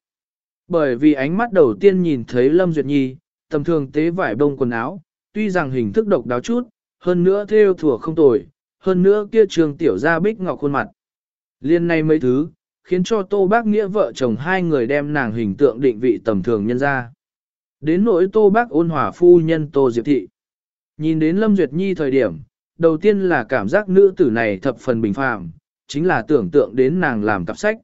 Bởi vì ánh mắt đầu tiên nhìn thấy Lâm Duyệt Nhi, tầm thường tế vải bông quần áo, tuy rằng hình thức độc đáo chút, hơn nữa theo thủa không tồi, hơn nữa kia trường tiểu ra bích ngọc khuôn mặt. Liên này mấy thứ, khiến cho Tô Bác Nghĩa vợ chồng hai người đem nàng hình tượng định vị tầm thường nhân ra. Đến nỗi Tô Bác ôn hòa phu nhân Tô Diệp Thị. Nhìn đến Lâm Duyệt Nhi thời điểm, đầu tiên là cảm giác nữ tử này thập phần bình phàm, chính là tưởng tượng đến nàng làm cặp sách.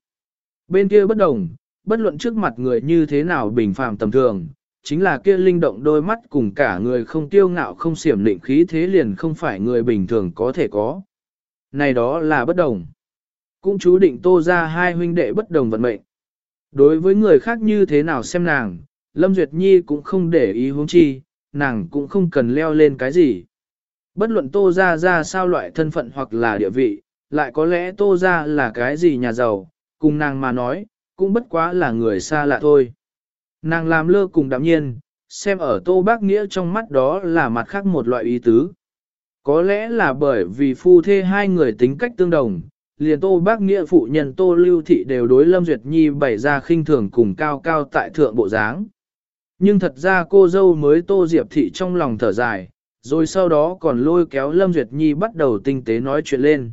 Bên kia bất đồng, bất luận trước mặt người như thế nào bình phàm tầm thường, chính là kia linh động đôi mắt cùng cả người không tiêu ngạo không xiểm định khí thế liền không phải người bình thường có thể có. Này đó là bất đồng. Cũng chú định tô ra hai huynh đệ bất đồng vận mệnh. Đối với người khác như thế nào xem nàng, Lâm Duyệt Nhi cũng không để ý hướng chi, nàng cũng không cần leo lên cái gì. Bất luận tô ra ra sao loại thân phận hoặc là địa vị, lại có lẽ tô ra là cái gì nhà giàu, cùng nàng mà nói, cũng bất quá là người xa lạ thôi. Nàng làm lơ cùng đạm nhiên, xem ở tô bác nghĩa trong mắt đó là mặt khác một loại ý tứ. Có lẽ là bởi vì phu thê hai người tính cách tương đồng, liền tô bác nghĩa phụ nhân tô lưu thị đều đối Lâm Duyệt Nhi bày ra khinh thường cùng cao cao tại thượng bộ dáng. Nhưng thật ra cô dâu mới Tô Diệp Thị trong lòng thở dài, rồi sau đó còn lôi kéo Lâm Duyệt Nhi bắt đầu tinh tế nói chuyện lên.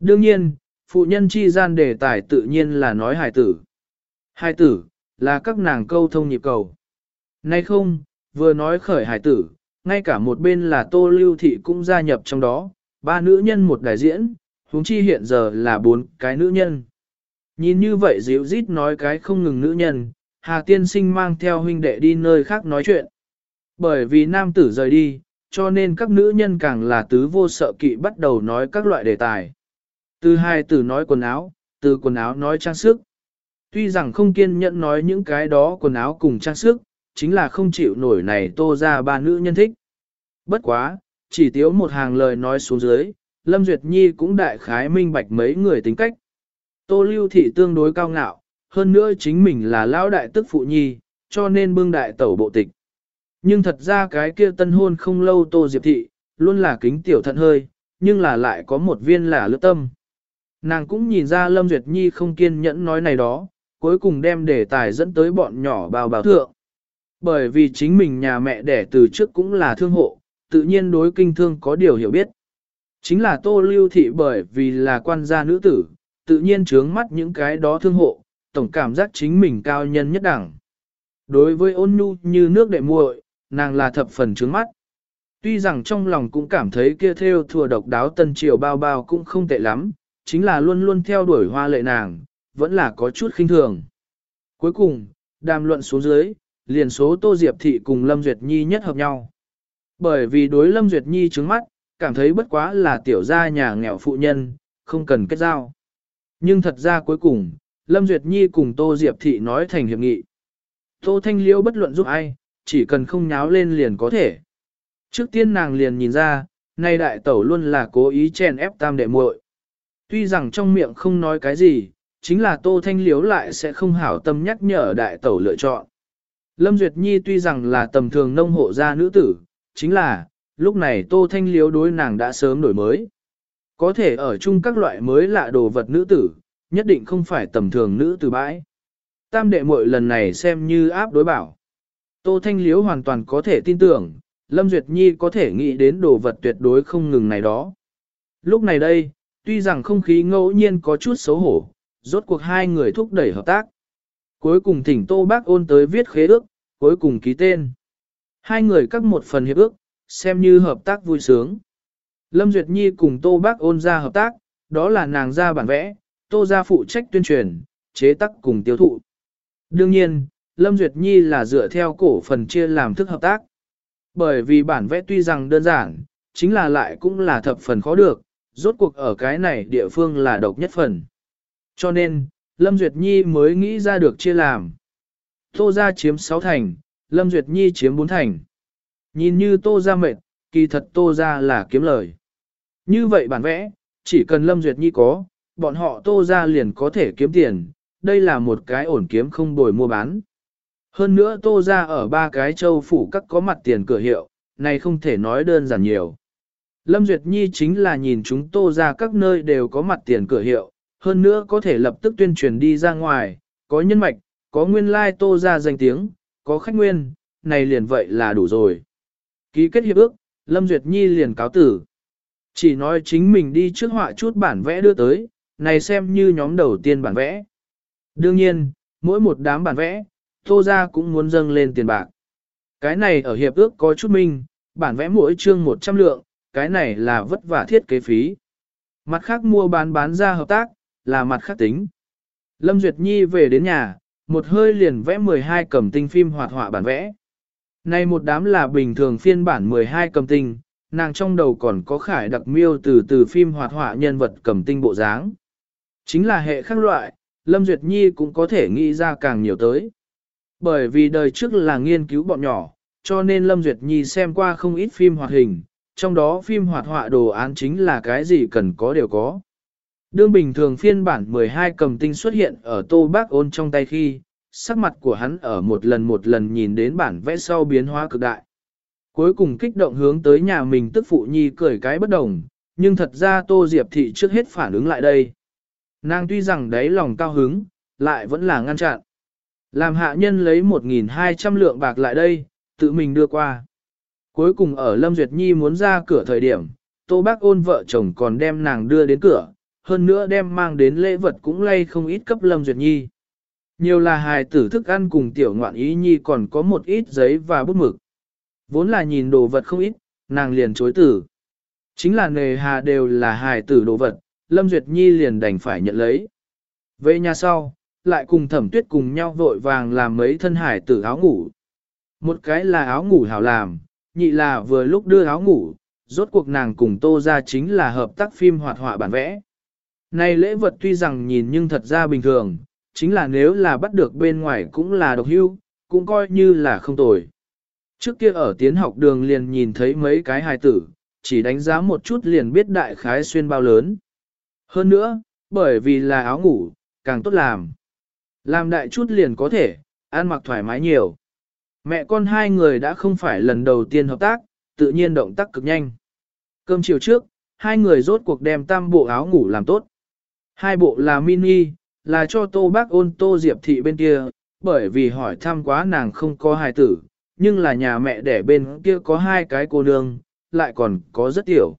Đương nhiên, phụ nhân chi gian đề tài tự nhiên là nói hài tử. Hài tử, là các nàng câu thông nhịp cầu. Nay không, vừa nói khởi hài tử, ngay cả một bên là Tô Lưu Thị cũng gia nhập trong đó, ba nữ nhân một đại diễn, huống chi hiện giờ là bốn cái nữ nhân. Nhìn như vậy dịu rít nói cái không ngừng nữ nhân, Hà tiên sinh mang theo huynh đệ đi nơi khác nói chuyện. Bởi vì nam tử rời đi, cho nên các nữ nhân càng là tứ vô sợ kỵ bắt đầu nói các loại đề tài. Từ hai từ nói quần áo, từ quần áo nói trang sức. Tuy rằng không kiên nhẫn nói những cái đó quần áo cùng trang sức, chính là không chịu nổi này tô ra ba nữ nhân thích. Bất quá, chỉ tiếu một hàng lời nói xuống dưới, Lâm Duyệt Nhi cũng đại khái minh bạch mấy người tính cách. Tô lưu thị tương đối cao ngạo, hơn nữa chính mình là lão đại tức phụ nhi, cho nên bưng đại tẩu bộ tịch. Nhưng thật ra cái kia tân hôn không lâu Tô Diệp Thị, luôn là kính tiểu thận hơi, nhưng là lại có một viên là lướt tâm. Nàng cũng nhìn ra Lâm Duyệt Nhi không kiên nhẫn nói này đó, cuối cùng đem đề tài dẫn tới bọn nhỏ bào bào thượng. Bởi vì chính mình nhà mẹ đẻ từ trước cũng là thương hộ, tự nhiên đối kinh thương có điều hiểu biết. Chính là Tô Lưu Thị bởi vì là quan gia nữ tử, tự nhiên trướng mắt những cái đó thương hộ, tổng cảm giác chính mình cao nhân nhất đẳng. Đối với ôn nhu như nước đệ muội, nàng là thập phần trướng mắt. Tuy rằng trong lòng cũng cảm thấy kia theo thừa độc đáo tân triều bao bao cũng không tệ lắm, chính là luôn luôn theo đuổi hoa lệ nàng, vẫn là có chút khinh thường. Cuối cùng, đàm luận xuống dưới, liền số Tô Diệp Thị cùng Lâm Duyệt Nhi nhất hợp nhau. Bởi vì đối Lâm Duyệt Nhi trướng mắt, cảm thấy bất quá là tiểu gia nhà nghèo phụ nhân, không cần kết giao. Nhưng thật ra cuối cùng, Lâm Duyệt Nhi cùng Tô Diệp Thị nói thành hiệp nghị. Tô Thanh Liễu bất luận giúp ai, chỉ cần không nháo lên liền có thể. Trước tiên nàng liền nhìn ra, nay đại tẩu luôn là cố ý chèn ép tam đệ muội. Tuy rằng trong miệng không nói cái gì, chính là Tô Thanh Liễu lại sẽ không hảo tâm nhắc nhở đại tẩu lựa chọn. Lâm Duyệt Nhi tuy rằng là tầm thường nông hộ gia nữ tử, chính là, lúc này Tô Thanh Liễu đối nàng đã sớm đổi mới. Có thể ở chung các loại mới lạ đồ vật nữ tử, nhất định không phải tầm thường nữ tử bãi. Tam đệ muội lần này xem như áp đối bảo. Tô Thanh Liếu hoàn toàn có thể tin tưởng, Lâm Duyệt Nhi có thể nghĩ đến đồ vật tuyệt đối không ngừng này đó. Lúc này đây, tuy rằng không khí ngẫu nhiên có chút xấu hổ, rốt cuộc hai người thúc đẩy hợp tác. Cuối cùng thỉnh Tô Bác ôn tới viết khế ước, cuối cùng ký tên. Hai người cắt một phần hiệp ước, xem như hợp tác vui sướng. Lâm Duyệt Nhi cùng Tô Bác ôn ra hợp tác, đó là nàng ra bản vẽ, Tô gia phụ trách tuyên truyền, chế tác cùng tiêu thụ. Đương nhiên, Lâm Duyệt Nhi là dựa theo cổ phần chia làm thức hợp tác. Bởi vì bản vẽ tuy rằng đơn giản, chính là lại cũng là thập phần khó được, rốt cuộc ở cái này địa phương là độc nhất phần. Cho nên, Lâm Duyệt Nhi mới nghĩ ra được chia làm. Tô gia chiếm 6 thành, Lâm Duyệt Nhi chiếm 4 thành. Nhìn như Tô gia mệt, kỳ thật Tô gia là kiếm lời. Như vậy bản vẽ, chỉ cần Lâm Duyệt Nhi có, bọn họ Tô ra liền có thể kiếm tiền, đây là một cái ổn kiếm không bồi mua bán. Hơn nữa Tô ra ở ba cái châu phủ các có mặt tiền cửa hiệu, này không thể nói đơn giản nhiều. Lâm Duyệt Nhi chính là nhìn chúng Tô ra các nơi đều có mặt tiền cửa hiệu, hơn nữa có thể lập tức tuyên truyền đi ra ngoài, có nhân mạch, có nguyên lai like Tô ra danh tiếng, có khách nguyên, này liền vậy là đủ rồi. Ký kết hiệp ước, Lâm Duyệt Nhi liền cáo tử. Chỉ nói chính mình đi trước họa chút bản vẽ đưa tới, này xem như nhóm đầu tiên bản vẽ. Đương nhiên, mỗi một đám bản vẽ, Tô ra cũng muốn dâng lên tiền bạc. Cái này ở hiệp ước có chút minh, bản vẽ mỗi chương 100 lượng, cái này là vất vả thiết kế phí. Mặt khác mua bán bán ra hợp tác, là mặt khác tính. Lâm Duyệt Nhi về đến nhà, một hơi liền vẽ 12 cầm tinh phim hoạt họa bản vẽ. Này một đám là bình thường phiên bản 12 cầm tinh, nàng trong đầu còn có khải đặc miêu từ từ phim hoạt họa nhân vật cầm tinh bộ dáng. Chính là hệ khác loại, Lâm Duyệt Nhi cũng có thể nghĩ ra càng nhiều tới. Bởi vì đời trước là nghiên cứu bọn nhỏ, cho nên Lâm Duyệt Nhi xem qua không ít phim hoạt hình, trong đó phim hoạt họa đồ án chính là cái gì cần có đều có. Đương bình thường phiên bản 12 cầm tinh xuất hiện ở tô bác ôn trong tay khi, sắc mặt của hắn ở một lần một lần nhìn đến bản vẽ sau biến hóa cực đại. Cuối cùng kích động hướng tới nhà mình tức phụ nhi cười cái bất đồng, nhưng thật ra tô diệp thị trước hết phản ứng lại đây. Nàng tuy rằng đấy lòng cao hứng, lại vẫn là ngăn chặn. Làm hạ nhân lấy 1.200 lượng bạc lại đây, tự mình đưa qua. Cuối cùng ở Lâm Duyệt Nhi muốn ra cửa thời điểm, Tô Bác ôn vợ chồng còn đem nàng đưa đến cửa, hơn nữa đem mang đến lễ vật cũng lay không ít cấp Lâm Duyệt Nhi. Nhiều là hài tử thức ăn cùng tiểu ngoạn ý nhi còn có một ít giấy và bút mực. Vốn là nhìn đồ vật không ít, nàng liền chối tử. Chính là nề hà đều là hài tử đồ vật, Lâm Duyệt Nhi liền đành phải nhận lấy. Về nhà sau, lại cùng thẩm tuyết cùng nhau vội vàng làm mấy thân hải tử áo ngủ. Một cái là áo ngủ hảo làm, nhị là vừa lúc đưa áo ngủ, rốt cuộc nàng cùng tô ra chính là hợp tác phim hoạt họa bản vẽ. Này lễ vật tuy rằng nhìn nhưng thật ra bình thường, chính là nếu là bắt được bên ngoài cũng là độc hưu, cũng coi như là không tồi. Trước kia ở tiến học đường liền nhìn thấy mấy cái hài tử, chỉ đánh giá một chút liền biết đại khái xuyên bao lớn. Hơn nữa, bởi vì là áo ngủ, càng tốt làm. Làm đại chút liền có thể, ăn mặc thoải mái nhiều. Mẹ con hai người đã không phải lần đầu tiên hợp tác, tự nhiên động tác cực nhanh. Cơm chiều trước, hai người rốt cuộc đem tam bộ áo ngủ làm tốt. Hai bộ là mini, là cho tô bác ôn tô diệp thị bên kia, bởi vì hỏi thăm quá nàng không có hài tử, nhưng là nhà mẹ đẻ bên kia có hai cái cô nương, lại còn có rất tiểu.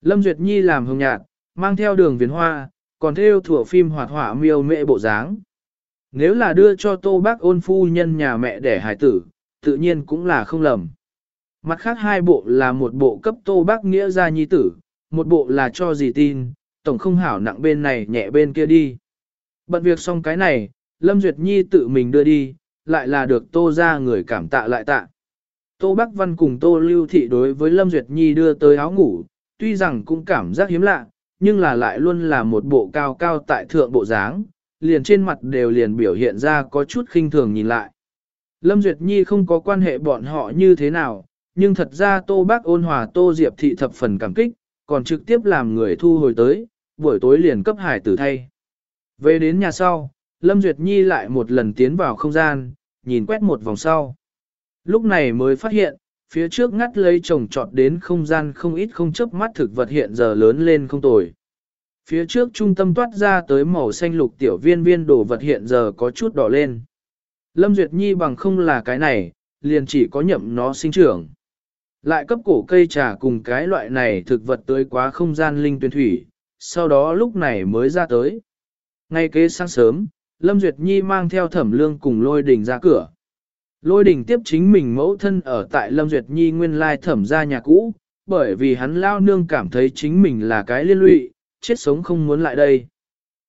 Lâm Duyệt Nhi làm hồng nhạt, mang theo đường viền hoa, còn theo thủa phim hoạt họa miêu mệ bộ dáng. Nếu là đưa cho tô bác ôn phu nhân nhà mẹ đẻ hài tử, tự nhiên cũng là không lầm. Mặt khác hai bộ là một bộ cấp tô bác nghĩa gia nhi tử, một bộ là cho gì tin, tổng không hảo nặng bên này nhẹ bên kia đi. Bận việc xong cái này, Lâm Duyệt Nhi tự mình đưa đi, lại là được tô ra người cảm tạ lại tạ. Tô Bắc Văn cùng Tô Lưu Thị đối với Lâm Duyệt Nhi đưa tới áo ngủ, tuy rằng cũng cảm giác hiếm lạ, nhưng là lại luôn là một bộ cao cao tại thượng bộ dáng, liền trên mặt đều liền biểu hiện ra có chút khinh thường nhìn lại. Lâm Duyệt Nhi không có quan hệ bọn họ như thế nào, nhưng thật ra Tô Bác ôn hòa Tô Diệp Thị thập phần cảm kích, còn trực tiếp làm người thu hồi tới, buổi tối liền cấp hải tử thay. Về đến nhà sau, Lâm Duyệt Nhi lại một lần tiến vào không gian, nhìn quét một vòng sau. Lúc này mới phát hiện, phía trước ngắt lấy trồng trọt đến không gian không ít không chấp mắt thực vật hiện giờ lớn lên không tồi. Phía trước trung tâm toát ra tới màu xanh lục tiểu viên viên đồ vật hiện giờ có chút đỏ lên. Lâm Duyệt Nhi bằng không là cái này, liền chỉ có nhậm nó sinh trưởng. Lại cấp cổ cây trà cùng cái loại này thực vật tới quá không gian linh tuyển thủy, sau đó lúc này mới ra tới. Ngay kế sáng sớm, Lâm Duyệt Nhi mang theo thẩm lương cùng lôi đình ra cửa. Lôi đình tiếp chính mình mẫu thân ở tại Lâm Duyệt Nhi nguyên lai thẩm ra nhà cũ, bởi vì hắn lao nương cảm thấy chính mình là cái liên lụy, chết sống không muốn lại đây.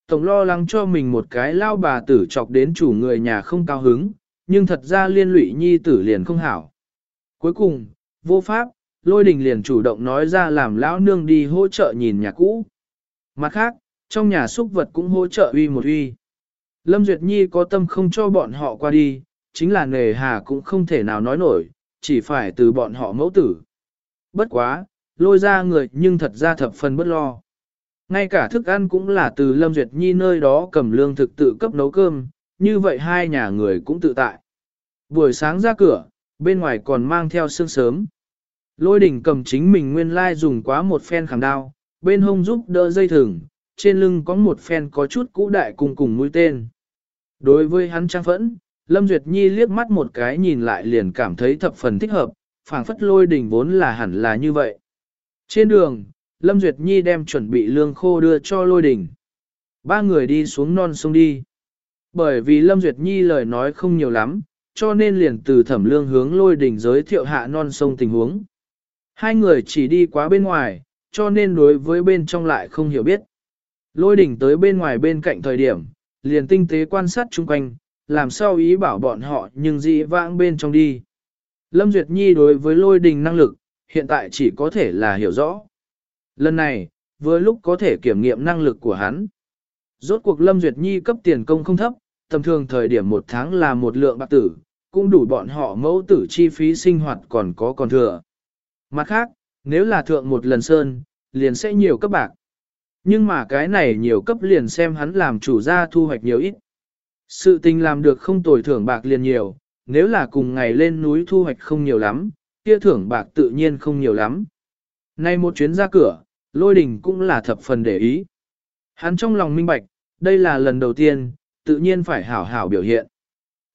Tổng lo lắng cho mình một cái lao bà tử chọc đến chủ người nhà không cao hứng, nhưng thật ra liên lụy nhi tử liền không hảo. Cuối cùng, vô pháp, lôi đình liền chủ động nói ra làm lão nương đi hỗ trợ nhìn nhà cũ. Mặt khác, trong nhà xúc vật cũng hỗ trợ uy một uy. Lâm Duyệt Nhi có tâm không cho bọn họ qua đi, chính là nề hà cũng không thể nào nói nổi, chỉ phải từ bọn họ mẫu tử. Bất quá, lôi ra người nhưng thật ra thập phần bất lo. Ngay cả thức ăn cũng là từ Lâm Duyệt Nhi nơi đó cầm lương thực tự cấp nấu cơm, như vậy hai nhà người cũng tự tại. Buổi sáng ra cửa, bên ngoài còn mang theo sương sớm. Lôi đỉnh cầm chính mình nguyên lai dùng quá một phen khảm đao, bên hông giúp đỡ dây thừng, trên lưng có một phen có chút cũ đại cùng cùng mũi tên. Đối với hắn trang phẫn, Lâm Duyệt Nhi liếc mắt một cái nhìn lại liền cảm thấy thập phần thích hợp, phảng phất lôi đỉnh vốn là hẳn là như vậy. Trên đường, Lâm Duyệt Nhi đem chuẩn bị lương khô đưa cho lôi đỉnh. Ba người đi xuống non sông đi. Bởi vì Lâm Duyệt Nhi lời nói không nhiều lắm, cho nên liền từ thẩm lương hướng lôi đỉnh giới thiệu hạ non sông tình huống. Hai người chỉ đi quá bên ngoài, cho nên đối với bên trong lại không hiểu biết. Lôi đỉnh tới bên ngoài bên cạnh thời điểm, liền tinh tế quan sát chung quanh, làm sao ý bảo bọn họ nhưng dị vãng bên trong đi. Lâm Duyệt Nhi đối với lôi đình năng lực, hiện tại chỉ có thể là hiểu rõ. Lần này, vừa lúc có thể kiểm nghiệm năng lực của hắn. Rốt cuộc Lâm Duyệt Nhi cấp tiền công không thấp, tầm thường thời điểm một tháng là một lượng bạc tử, cũng đủ bọn họ mẫu tử chi phí sinh hoạt còn có còn thừa. Mặt khác, nếu là thượng một lần sơn, liền sẽ nhiều cấp bạc. Nhưng mà cái này nhiều cấp liền xem hắn làm chủ gia thu hoạch nhiều ít. Sự tình làm được không tồi thưởng bạc liền nhiều, nếu là cùng ngày lên núi thu hoạch không nhiều lắm, kia thưởng bạc tự nhiên không nhiều lắm. Nay một chuyến ra cửa, lôi đình cũng là thập phần để ý. Hắn trong lòng minh bạch, đây là lần đầu tiên, tự nhiên phải hảo hảo biểu hiện.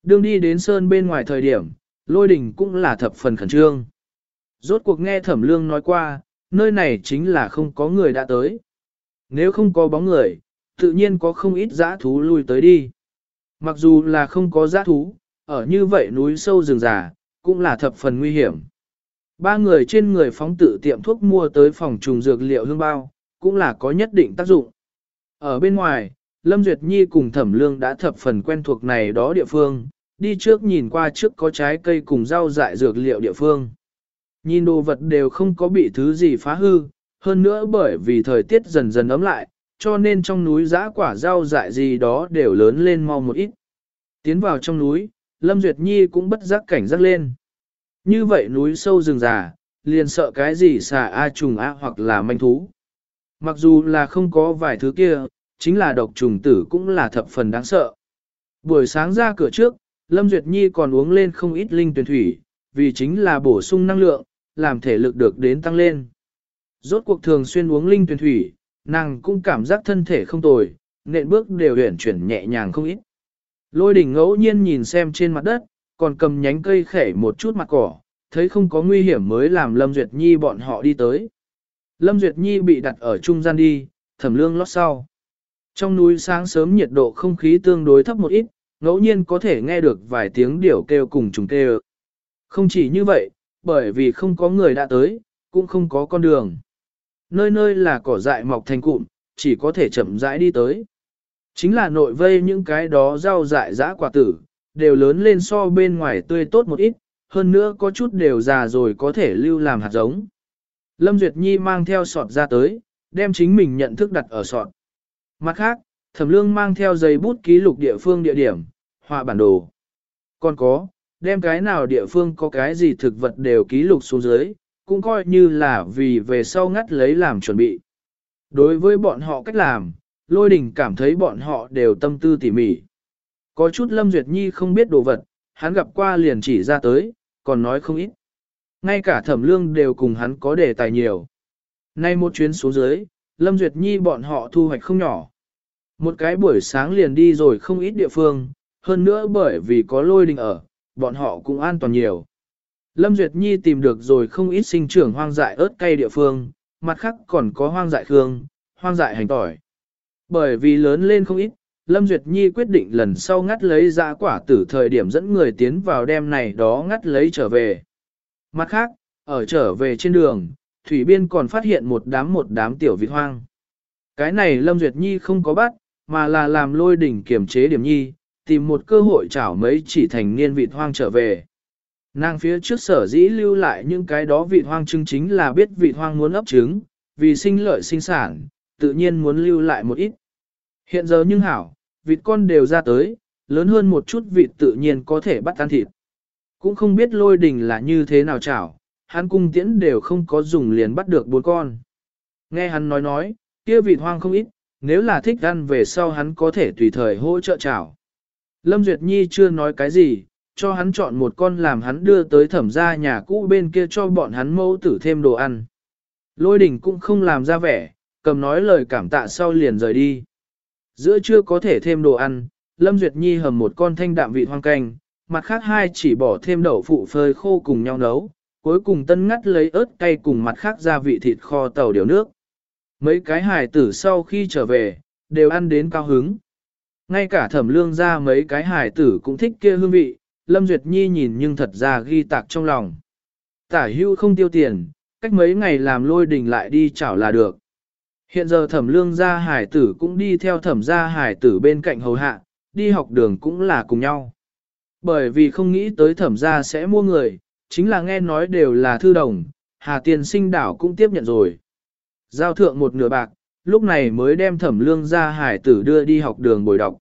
Đương đi đến sơn bên ngoài thời điểm, lôi đình cũng là thập phần khẩn trương. Rốt cuộc nghe thẩm lương nói qua, nơi này chính là không có người đã tới. Nếu không có bóng người, tự nhiên có không ít dã thú lui tới đi. Mặc dù là không có dã thú, ở như vậy núi sâu rừng già, cũng là thập phần nguy hiểm. Ba người trên người phóng tự tiệm thuốc mua tới phòng trùng dược liệu hương bao, cũng là có nhất định tác dụng. Ở bên ngoài, Lâm Duyệt Nhi cùng Thẩm Lương đã thập phần quen thuộc này đó địa phương, đi trước nhìn qua trước có trái cây cùng rau dại dược liệu địa phương. Nhìn đồ vật đều không có bị thứ gì phá hư, hơn nữa bởi vì thời tiết dần dần ấm lại, cho nên trong núi dã quả rau dại gì đó đều lớn lên mau một ít. Tiến vào trong núi, Lâm Duyệt Nhi cũng bất giác cảnh giác lên. Như vậy núi sâu rừng già, liền sợ cái gì xà A trùng A hoặc là manh thú. Mặc dù là không có vài thứ kia, chính là độc trùng tử cũng là thập phần đáng sợ. Buổi sáng ra cửa trước, Lâm Duyệt Nhi còn uống lên không ít linh tuyển thủy, vì chính là bổ sung năng lượng, làm thể lực được đến tăng lên. Rốt cuộc thường xuyên uống linh tuyển thủy, nàng cũng cảm giác thân thể không tồi, nện bước đều huyển chuyển nhẹ nhàng không ít. Lôi đỉnh ngẫu nhiên nhìn xem trên mặt đất, còn cầm nhánh cây khẻ một chút mặt cỏ, thấy không có nguy hiểm mới làm Lâm Duyệt Nhi bọn họ đi tới. Lâm Duyệt Nhi bị đặt ở trung gian đi, thẩm lương lót sau. Trong núi sáng sớm nhiệt độ không khí tương đối thấp một ít, ngẫu nhiên có thể nghe được vài tiếng điểu kêu cùng trùng kêu. Không chỉ như vậy, bởi vì không có người đã tới, cũng không có con đường. Nơi nơi là cỏ dại mọc thành cụm, chỉ có thể chậm rãi đi tới. Chính là nội vây những cái đó rau dại dã quả tử, đều lớn lên so bên ngoài tươi tốt một ít, hơn nữa có chút đều già rồi có thể lưu làm hạt giống. Lâm Duyệt Nhi mang theo sọt ra tới, đem chính mình nhận thức đặt ở sọt. Mặt khác, Thẩm Lương mang theo giấy bút ký lục địa phương địa điểm, họa bản đồ. Còn có, đem cái nào địa phương có cái gì thực vật đều ký lục xuống dưới, cũng coi như là vì về sau ngắt lấy làm chuẩn bị. Đối với bọn họ cách làm, lôi đình cảm thấy bọn họ đều tâm tư tỉ mỉ. Có chút Lâm Duyệt Nhi không biết đồ vật, hắn gặp qua liền chỉ ra tới, còn nói không ít. Ngay cả thẩm lương đều cùng hắn có đề tài nhiều. Nay một chuyến xuống dưới, Lâm Duyệt Nhi bọn họ thu hoạch không nhỏ. Một cái buổi sáng liền đi rồi không ít địa phương, hơn nữa bởi vì có lôi đình ở, bọn họ cũng an toàn nhiều. Lâm Duyệt Nhi tìm được rồi không ít sinh trưởng hoang dại ớt cây địa phương, mặt khác còn có hoang dại khương, hoang dại hành tỏi. Bởi vì lớn lên không ít, Lâm Duyệt Nhi quyết định lần sau ngắt lấy ra quả tử thời điểm dẫn người tiến vào đem này đó ngắt lấy trở về. Mặt khác, ở trở về trên đường, Thủy Biên còn phát hiện một đám một đám tiểu vịt hoang. Cái này Lâm Duyệt Nhi không có bắt, mà là làm lôi đỉnh kiểm chế điểm nhi, tìm một cơ hội chảo mấy chỉ thành niên vịt hoang trở về. Nàng phía trước sở dĩ lưu lại những cái đó vịt hoang chứng chính là biết vịt hoang muốn ấp trứng, vì sinh lợi sinh sản, tự nhiên muốn lưu lại một ít. Hiện giờ nhưng hảo, vịt con đều ra tới, lớn hơn một chút vịt tự nhiên có thể bắt ăn thịt. Cũng không biết lôi đình là như thế nào chảo, hắn cung tiễn đều không có dùng liền bắt được bốn con. Nghe hắn nói nói, kia vịt hoang không ít, nếu là thích ăn về sau hắn có thể tùy thời hỗ trợ chảo. Lâm Duyệt Nhi chưa nói cái gì, cho hắn chọn một con làm hắn đưa tới thẩm gia nhà cũ bên kia cho bọn hắn mẫu tử thêm đồ ăn. Lôi đình cũng không làm ra vẻ, cầm nói lời cảm tạ sau liền rời đi. Giữa trưa có thể thêm đồ ăn, Lâm Duyệt Nhi hầm một con thanh đạm vị hoang canh, mặt khác hai chỉ bỏ thêm đậu phụ phơi khô cùng nhau nấu, cuối cùng tân ngắt lấy ớt cay cùng mặt khác gia vị thịt kho tàu điều nước. Mấy cái hài tử sau khi trở về, đều ăn đến cao hứng. Ngay cả thẩm lương ra mấy cái hài tử cũng thích kia hương vị, Lâm Duyệt Nhi nhìn nhưng thật ra ghi tạc trong lòng. Tả hưu không tiêu tiền, cách mấy ngày làm lôi đình lại đi chảo là được. Hiện giờ thẩm lương gia hải tử cũng đi theo thẩm gia hải tử bên cạnh hầu hạ, đi học đường cũng là cùng nhau. Bởi vì không nghĩ tới thẩm gia sẽ mua người, chính là nghe nói đều là thư đồng, Hà Tiền sinh đảo cũng tiếp nhận rồi. Giao thượng một nửa bạc, lúc này mới đem thẩm lương gia hải tử đưa đi học đường bồi đọc.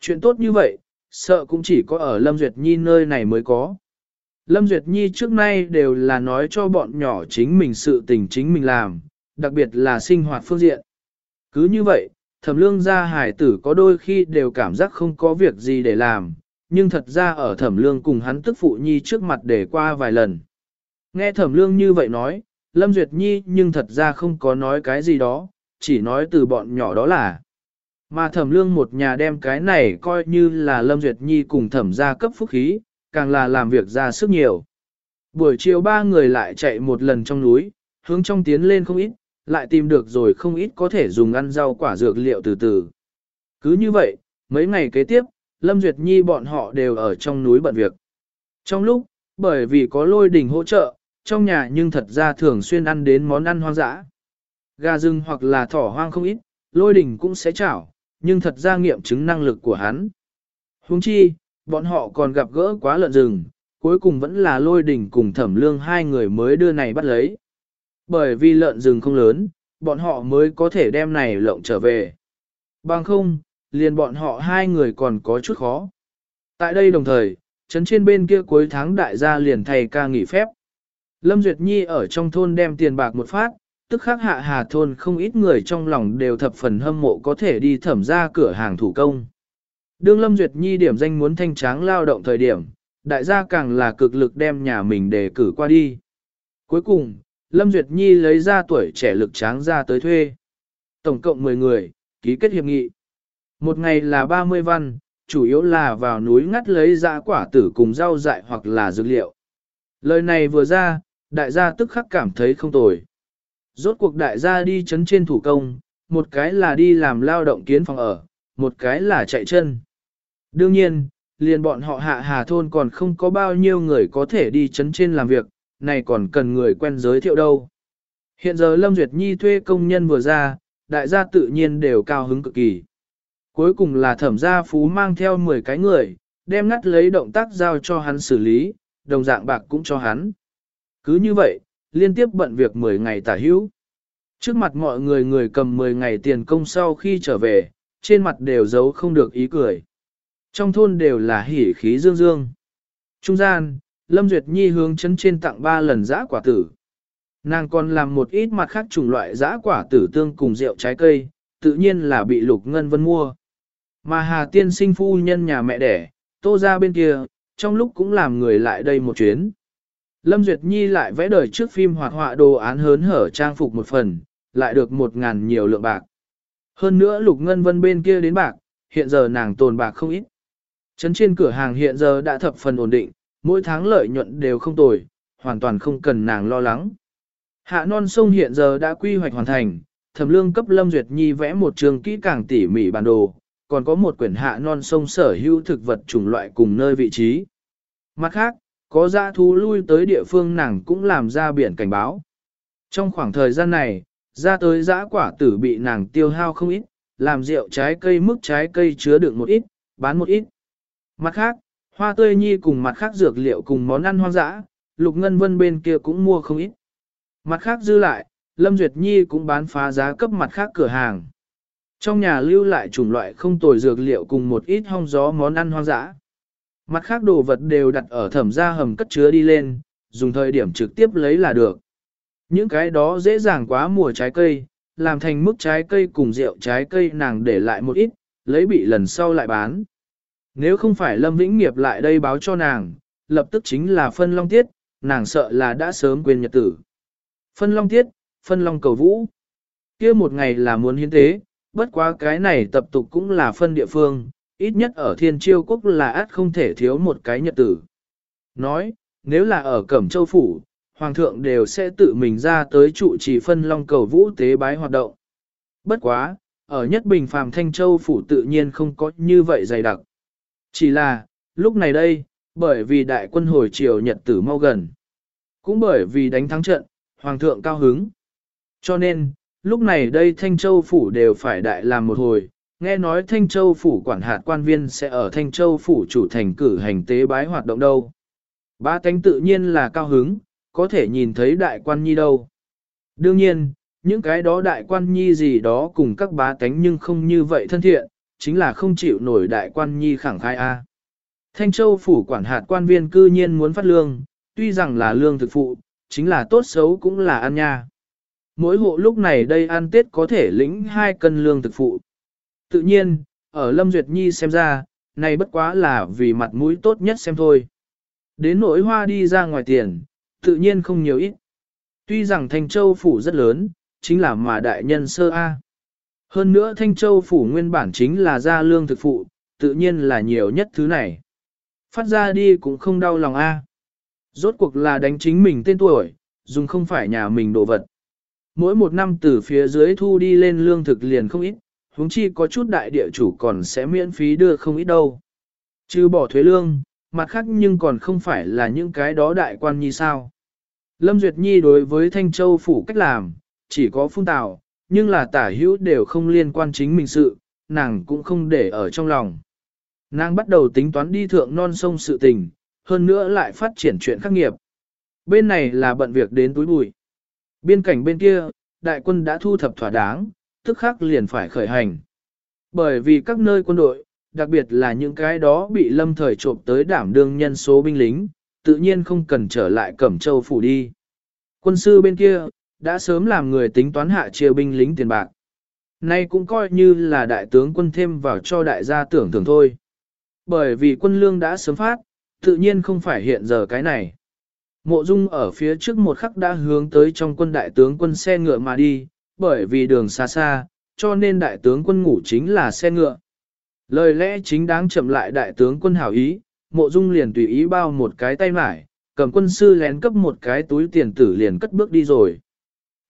Chuyện tốt như vậy, sợ cũng chỉ có ở Lâm Duyệt Nhi nơi này mới có. Lâm Duyệt Nhi trước nay đều là nói cho bọn nhỏ chính mình sự tình chính mình làm, đặc biệt là sinh hoạt phương diện. Cứ như vậy, thẩm lương gia hải tử có đôi khi đều cảm giác không có việc gì để làm, nhưng thật ra ở thẩm lương cùng hắn tức phụ nhi trước mặt để qua vài lần. Nghe thẩm lương như vậy nói, Lâm Duyệt Nhi nhưng thật ra không có nói cái gì đó, chỉ nói từ bọn nhỏ đó là. Mà thẩm lương một nhà đem cái này coi như là Lâm Duyệt Nhi cùng thẩm gia cấp phúc khí, càng là làm việc ra sức nhiều. Buổi chiều ba người lại chạy một lần trong núi, hướng trong tiến lên không ít, lại tìm được rồi không ít có thể dùng ăn rau quả dược liệu từ từ. Cứ như vậy, mấy ngày kế tiếp, Lâm Duyệt Nhi bọn họ đều ở trong núi bận việc. Trong lúc, bởi vì có lôi đình hỗ trợ, trong nhà nhưng thật ra thường xuyên ăn đến món ăn hoang dã. Gà rừng hoặc là thỏ hoang không ít, lôi đình cũng sẽ chảo, nhưng thật ra nghiệm chứng năng lực của hắn. Huống chi, bọn họ còn gặp gỡ quá lợn rừng, cuối cùng vẫn là lôi đình cùng thẩm lương hai người mới đưa này bắt lấy. Bởi vì lợn rừng không lớn, bọn họ mới có thể đem này lộng trở về. Bằng không, liền bọn họ hai người còn có chút khó. Tại đây đồng thời, trấn trên bên kia cuối tháng đại gia liền thầy ca nghỉ phép. Lâm Duyệt Nhi ở trong thôn đem tiền bạc một phát, tức khắc hạ hà thôn không ít người trong lòng đều thập phần hâm mộ có thể đi thẩm ra cửa hàng thủ công. Đương Lâm Duyệt Nhi điểm danh muốn thanh tráng lao động thời điểm, đại gia càng là cực lực đem nhà mình để cử qua đi. Cuối cùng, Lâm Duyệt Nhi lấy ra tuổi trẻ lực tráng ra tới thuê. Tổng cộng 10 người, ký kết hiệp nghị. Một ngày là 30 văn, chủ yếu là vào núi ngắt lấy dã quả tử cùng rau dại hoặc là dược liệu. Lời này vừa ra, đại gia tức khắc cảm thấy không tồi. Rốt cuộc đại gia đi chấn trên thủ công, một cái là đi làm lao động kiến phòng ở, một cái là chạy chân. Đương nhiên, liền bọn họ hạ hà thôn còn không có bao nhiêu người có thể đi chấn trên làm việc, này còn cần người quen giới thiệu đâu. Hiện giờ Lâm Duyệt Nhi thuê công nhân vừa ra, đại gia tự nhiên đều cao hứng cực kỳ. Cuối cùng là thẩm gia phú mang theo 10 cái người, đem ngắt lấy động tác giao cho hắn xử lý, đồng dạng bạc cũng cho hắn. Cứ như vậy, liên tiếp bận việc 10 ngày tả hữu. Trước mặt mọi người người cầm 10 ngày tiền công sau khi trở về, trên mặt đều giấu không được ý cười. Trong thôn đều là hỉ khí dương dương. Trung gian, Lâm Duyệt Nhi hướng chấn trên tặng ba lần giã quả tử. Nàng còn làm một ít mặt khác chủng loại giã quả tử tương cùng rượu trái cây, tự nhiên là bị Lục Ngân Vân mua. Mà Hà Tiên sinh phu nhân nhà mẹ đẻ, tô ra bên kia, trong lúc cũng làm người lại đây một chuyến. Lâm Duyệt Nhi lại vẽ đời trước phim hoạt họa đồ án hớn hở trang phục một phần, lại được một ngàn nhiều lượng bạc. Hơn nữa Lục Ngân Vân bên kia đến bạc, hiện giờ nàng tồn bạc không ít. Trấn trên cửa hàng hiện giờ đã thập phần ổn định, mỗi tháng lợi nhuận đều không tồi, hoàn toàn không cần nàng lo lắng. Hạ non sông hiện giờ đã quy hoạch hoàn thành, thẩm lương cấp Lâm Duyệt Nhi vẽ một trường kỹ càng tỉ mỉ bản đồ, còn có một quyển hạ non sông sở hữu thực vật chủng loại cùng nơi vị trí. Mặt khác, có dã thú lui tới địa phương nàng cũng làm ra biển cảnh báo. Trong khoảng thời gian này, ra tới dã quả tử bị nàng tiêu hao không ít, làm rượu trái cây mức trái cây chứa đựng một ít, bán một ít. Mặt khác, hoa tươi nhi cùng mặt khác dược liệu cùng món ăn hoang dã, lục ngân vân bên kia cũng mua không ít. Mặt khác dư lại, Lâm Duyệt Nhi cũng bán phá giá cấp mặt khác cửa hàng. Trong nhà lưu lại chủng loại không tồi dược liệu cùng một ít hong gió món ăn hoang dã. Mặt khác đồ vật đều đặt ở thẩm gia hầm cất chứa đi lên, dùng thời điểm trực tiếp lấy là được. Những cái đó dễ dàng quá mùa trái cây, làm thành mức trái cây cùng rượu trái cây nàng để lại một ít, lấy bị lần sau lại bán. Nếu không phải Lâm Vĩnh Nghiệp lại đây báo cho nàng, lập tức chính là phân long tiết, nàng sợ là đã sớm quên nhật tử. Phân long tiết, phân long cầu vũ. kia một ngày là muốn hiến tế, bất quá cái này tập tục cũng là phân địa phương, ít nhất ở thiên chiêu quốc là át không thể thiếu một cái nhật tử. Nói, nếu là ở Cẩm Châu Phủ, Hoàng thượng đều sẽ tự mình ra tới trụ trì phân long cầu vũ tế bái hoạt động. Bất quá, ở nhất bình phàm Thanh Châu Phủ tự nhiên không có như vậy dày đặc. Chỉ là, lúc này đây, bởi vì đại quân hồi triều nhật tử mau gần, cũng bởi vì đánh thắng trận, Hoàng thượng cao hứng. Cho nên, lúc này đây Thanh Châu Phủ đều phải đại làm một hồi, nghe nói Thanh Châu Phủ quản hạt quan viên sẽ ở Thanh Châu Phủ chủ thành cử hành tế bái hoạt động đâu. Ba tánh tự nhiên là cao hứng, có thể nhìn thấy đại quan nhi đâu. Đương nhiên, những cái đó đại quan nhi gì đó cùng các bá tánh nhưng không như vậy thân thiện, chính là không chịu nổi đại quan nhi khẳng khai A. Thanh Châu Phủ quản hạt quan viên cư nhiên muốn phát lương, tuy rằng là lương thực phụ, chính là tốt xấu cũng là ăn nha. Mỗi hộ lúc này đây ăn Tết có thể lĩnh hai cân lương thực phụ. Tự nhiên, ở Lâm Duyệt Nhi xem ra, này bất quá là vì mặt mũi tốt nhất xem thôi. Đến nỗi hoa đi ra ngoài tiền, tự nhiên không nhiều ít. Tuy rằng Thanh Châu phủ rất lớn, chính là mà đại nhân sơ A. Hơn nữa Thanh Châu phủ nguyên bản chính là gia lương thực phụ, tự nhiên là nhiều nhất thứ này. Phát ra đi cũng không đau lòng A. Rốt cuộc là đánh chính mình tên tuổi, dùng không phải nhà mình đồ vật. Mỗi một năm từ phía dưới thu đi lên lương thực liền không ít, huống chi có chút đại địa chủ còn sẽ miễn phí đưa không ít đâu. Chứ bỏ thuế lương, mặt khác nhưng còn không phải là những cái đó đại quan nhi sao. Lâm Duyệt Nhi đối với Thanh Châu phủ cách làm, chỉ có phung tạo, nhưng là tả hữu đều không liên quan chính mình sự, nàng cũng không để ở trong lòng. Nàng bắt đầu tính toán đi thượng non sông sự tình, hơn nữa lại phát triển chuyện khắc nghiệp. Bên này là bận việc đến túi bụi. Biên cảnh bên kia, đại quân đã thu thập thỏa đáng, tức khắc liền phải khởi hành. Bởi vì các nơi quân đội, đặc biệt là những cái đó bị lâm thời trộm tới đảm đương nhân số binh lính, tự nhiên không cần trở lại Cẩm Châu phủ đi. Quân sư bên kia, đã sớm làm người tính toán hạ chia binh lính tiền bạc. Nay cũng coi như là đại tướng quân thêm vào cho đại gia tưởng thường thôi. Bởi vì quân lương đã sớm phát, tự nhiên không phải hiện giờ cái này. Mộ Dung ở phía trước một khắc đã hướng tới trong quân đại tướng quân xe ngựa mà đi, bởi vì đường xa xa, cho nên đại tướng quân ngủ chính là xe ngựa. Lời lẽ chính đáng chậm lại đại tướng quân hảo ý, mộ dung liền tùy ý bao một cái tay mải, cầm quân sư lén cấp một cái túi tiền tử liền cất bước đi rồi.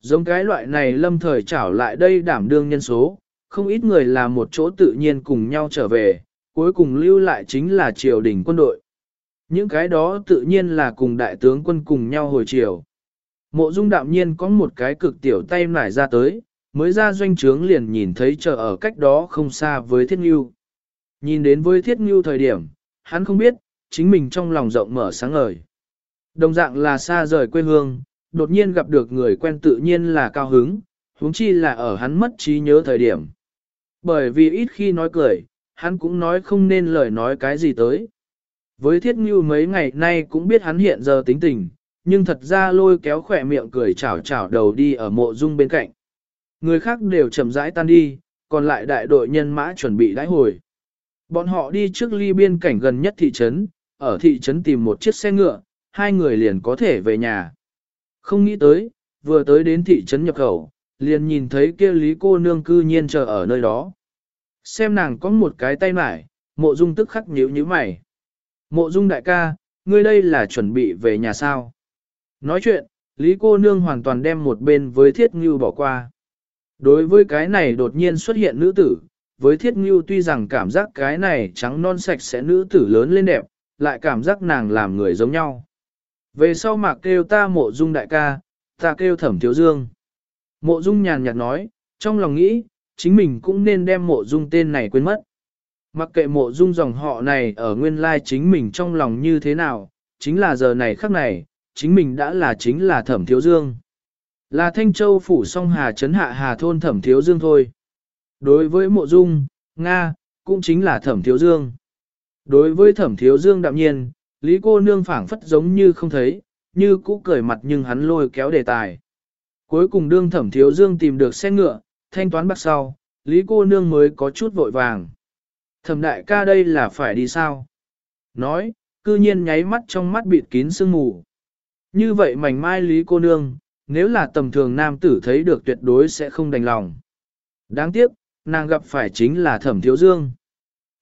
Giống cái loại này lâm thời trảo lại đây đảm đương nhân số, không ít người là một chỗ tự nhiên cùng nhau trở về, cuối cùng lưu lại chính là triều đình quân đội. Những cái đó tự nhiên là cùng đại tướng quân cùng nhau hồi triều. Mộ dung đạm nhiên có một cái cực tiểu tay nải ra tới, mới ra doanh trướng liền nhìn thấy chờ ở cách đó không xa với thiết nghiêu. Nhìn đến với thiết nghiêu thời điểm, hắn không biết, chính mình trong lòng rộng mở sáng ngời. Đồng dạng là xa rời quê hương, đột nhiên gặp được người quen tự nhiên là cao hứng, huống chi là ở hắn mất trí nhớ thời điểm. Bởi vì ít khi nói cười, hắn cũng nói không nên lời nói cái gì tới. Với thiết ngưu mấy ngày nay cũng biết hắn hiện giờ tính tình, nhưng thật ra lôi kéo khỏe miệng cười chảo chảo đầu đi ở mộ dung bên cạnh. Người khác đều chậm rãi tan đi, còn lại đại đội nhân mã chuẩn bị đãi hồi. Bọn họ đi trước ly biên cảnh gần nhất thị trấn, ở thị trấn tìm một chiếc xe ngựa, hai người liền có thể về nhà. Không nghĩ tới, vừa tới đến thị trấn nhập khẩu, liền nhìn thấy kia lý cô nương cư nhiên chờ ở nơi đó. Xem nàng có một cái tay mải, mộ dung tức khắc nhíu nhíu mày. Mộ dung đại ca, ngươi đây là chuẩn bị về nhà sao? Nói chuyện, lý cô nương hoàn toàn đem một bên với thiết ngưu bỏ qua. Đối với cái này đột nhiên xuất hiện nữ tử, với thiết ngưu tuy rằng cảm giác cái này trắng non sạch sẽ nữ tử lớn lên đẹp, lại cảm giác nàng làm người giống nhau. Về sau mạc kêu ta mộ dung đại ca, ta kêu thẩm thiếu dương. Mộ dung nhàn nhạt nói, trong lòng nghĩ, chính mình cũng nên đem mộ dung tên này quên mất. Mặc kệ mộ dung dòng họ này ở nguyên lai chính mình trong lòng như thế nào, chính là giờ này khắc này, chính mình đã là chính là thẩm thiếu dương. Là Thanh Châu phủ song hà trấn hạ hà thôn thẩm thiếu dương thôi. Đối với mộ dung, Nga, cũng chính là thẩm thiếu dương. Đối với thẩm thiếu dương đạm nhiên, Lý cô nương phảng phất giống như không thấy, như cũ cười mặt nhưng hắn lôi kéo đề tài. Cuối cùng đương thẩm thiếu dương tìm được xe ngựa, thanh toán bạc sau, Lý cô nương mới có chút vội vàng. Thẩm đại ca đây là phải đi sao? Nói, cư nhiên nháy mắt trong mắt bịt kín sương mù. Như vậy mảnh mai Lý cô nương, nếu là tầm thường nam tử thấy được tuyệt đối sẽ không đành lòng. Đáng tiếc, nàng gặp phải chính là thẩm thiếu dương.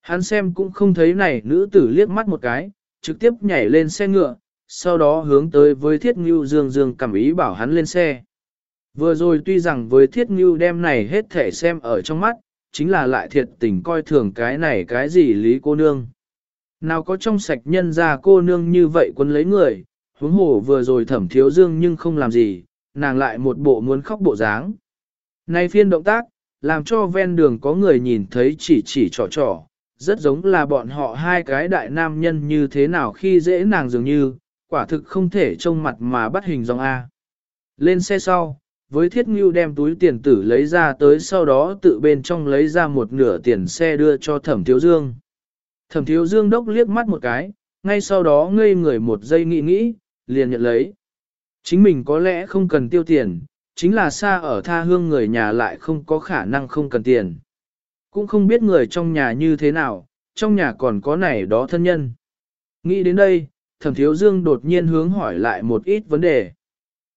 Hắn xem cũng không thấy này nữ tử liếc mắt một cái, trực tiếp nhảy lên xe ngựa, sau đó hướng tới với thiết ngưu dương dương cảm ý bảo hắn lên xe. Vừa rồi tuy rằng với thiết ngưu đem này hết thể xem ở trong mắt, chính là lại thiệt tình coi thường cái này cái gì lý cô nương. Nào có trong sạch nhân ra cô nương như vậy quân lấy người, huống hồ vừa rồi thẩm thiếu dương nhưng không làm gì, nàng lại một bộ muốn khóc bộ dáng. Này phiên động tác, làm cho ven đường có người nhìn thấy chỉ chỉ trò trò, rất giống là bọn họ hai cái đại nam nhân như thế nào khi dễ nàng dường như, quả thực không thể trông mặt mà bắt hình dòng A. Lên xe sau, với thiết ngưu đem túi tiền tử lấy ra tới sau đó tự bên trong lấy ra một nửa tiền xe đưa cho thẩm thiếu dương. Thẩm thiếu dương đốc liếc mắt một cái, ngay sau đó ngây người một giây nghĩ nghĩ, liền nhận lấy. Chính mình có lẽ không cần tiêu tiền, chính là xa ở tha hương người nhà lại không có khả năng không cần tiền. Cũng không biết người trong nhà như thế nào, trong nhà còn có này đó thân nhân. Nghĩ đến đây, thẩm thiếu dương đột nhiên hướng hỏi lại một ít vấn đề.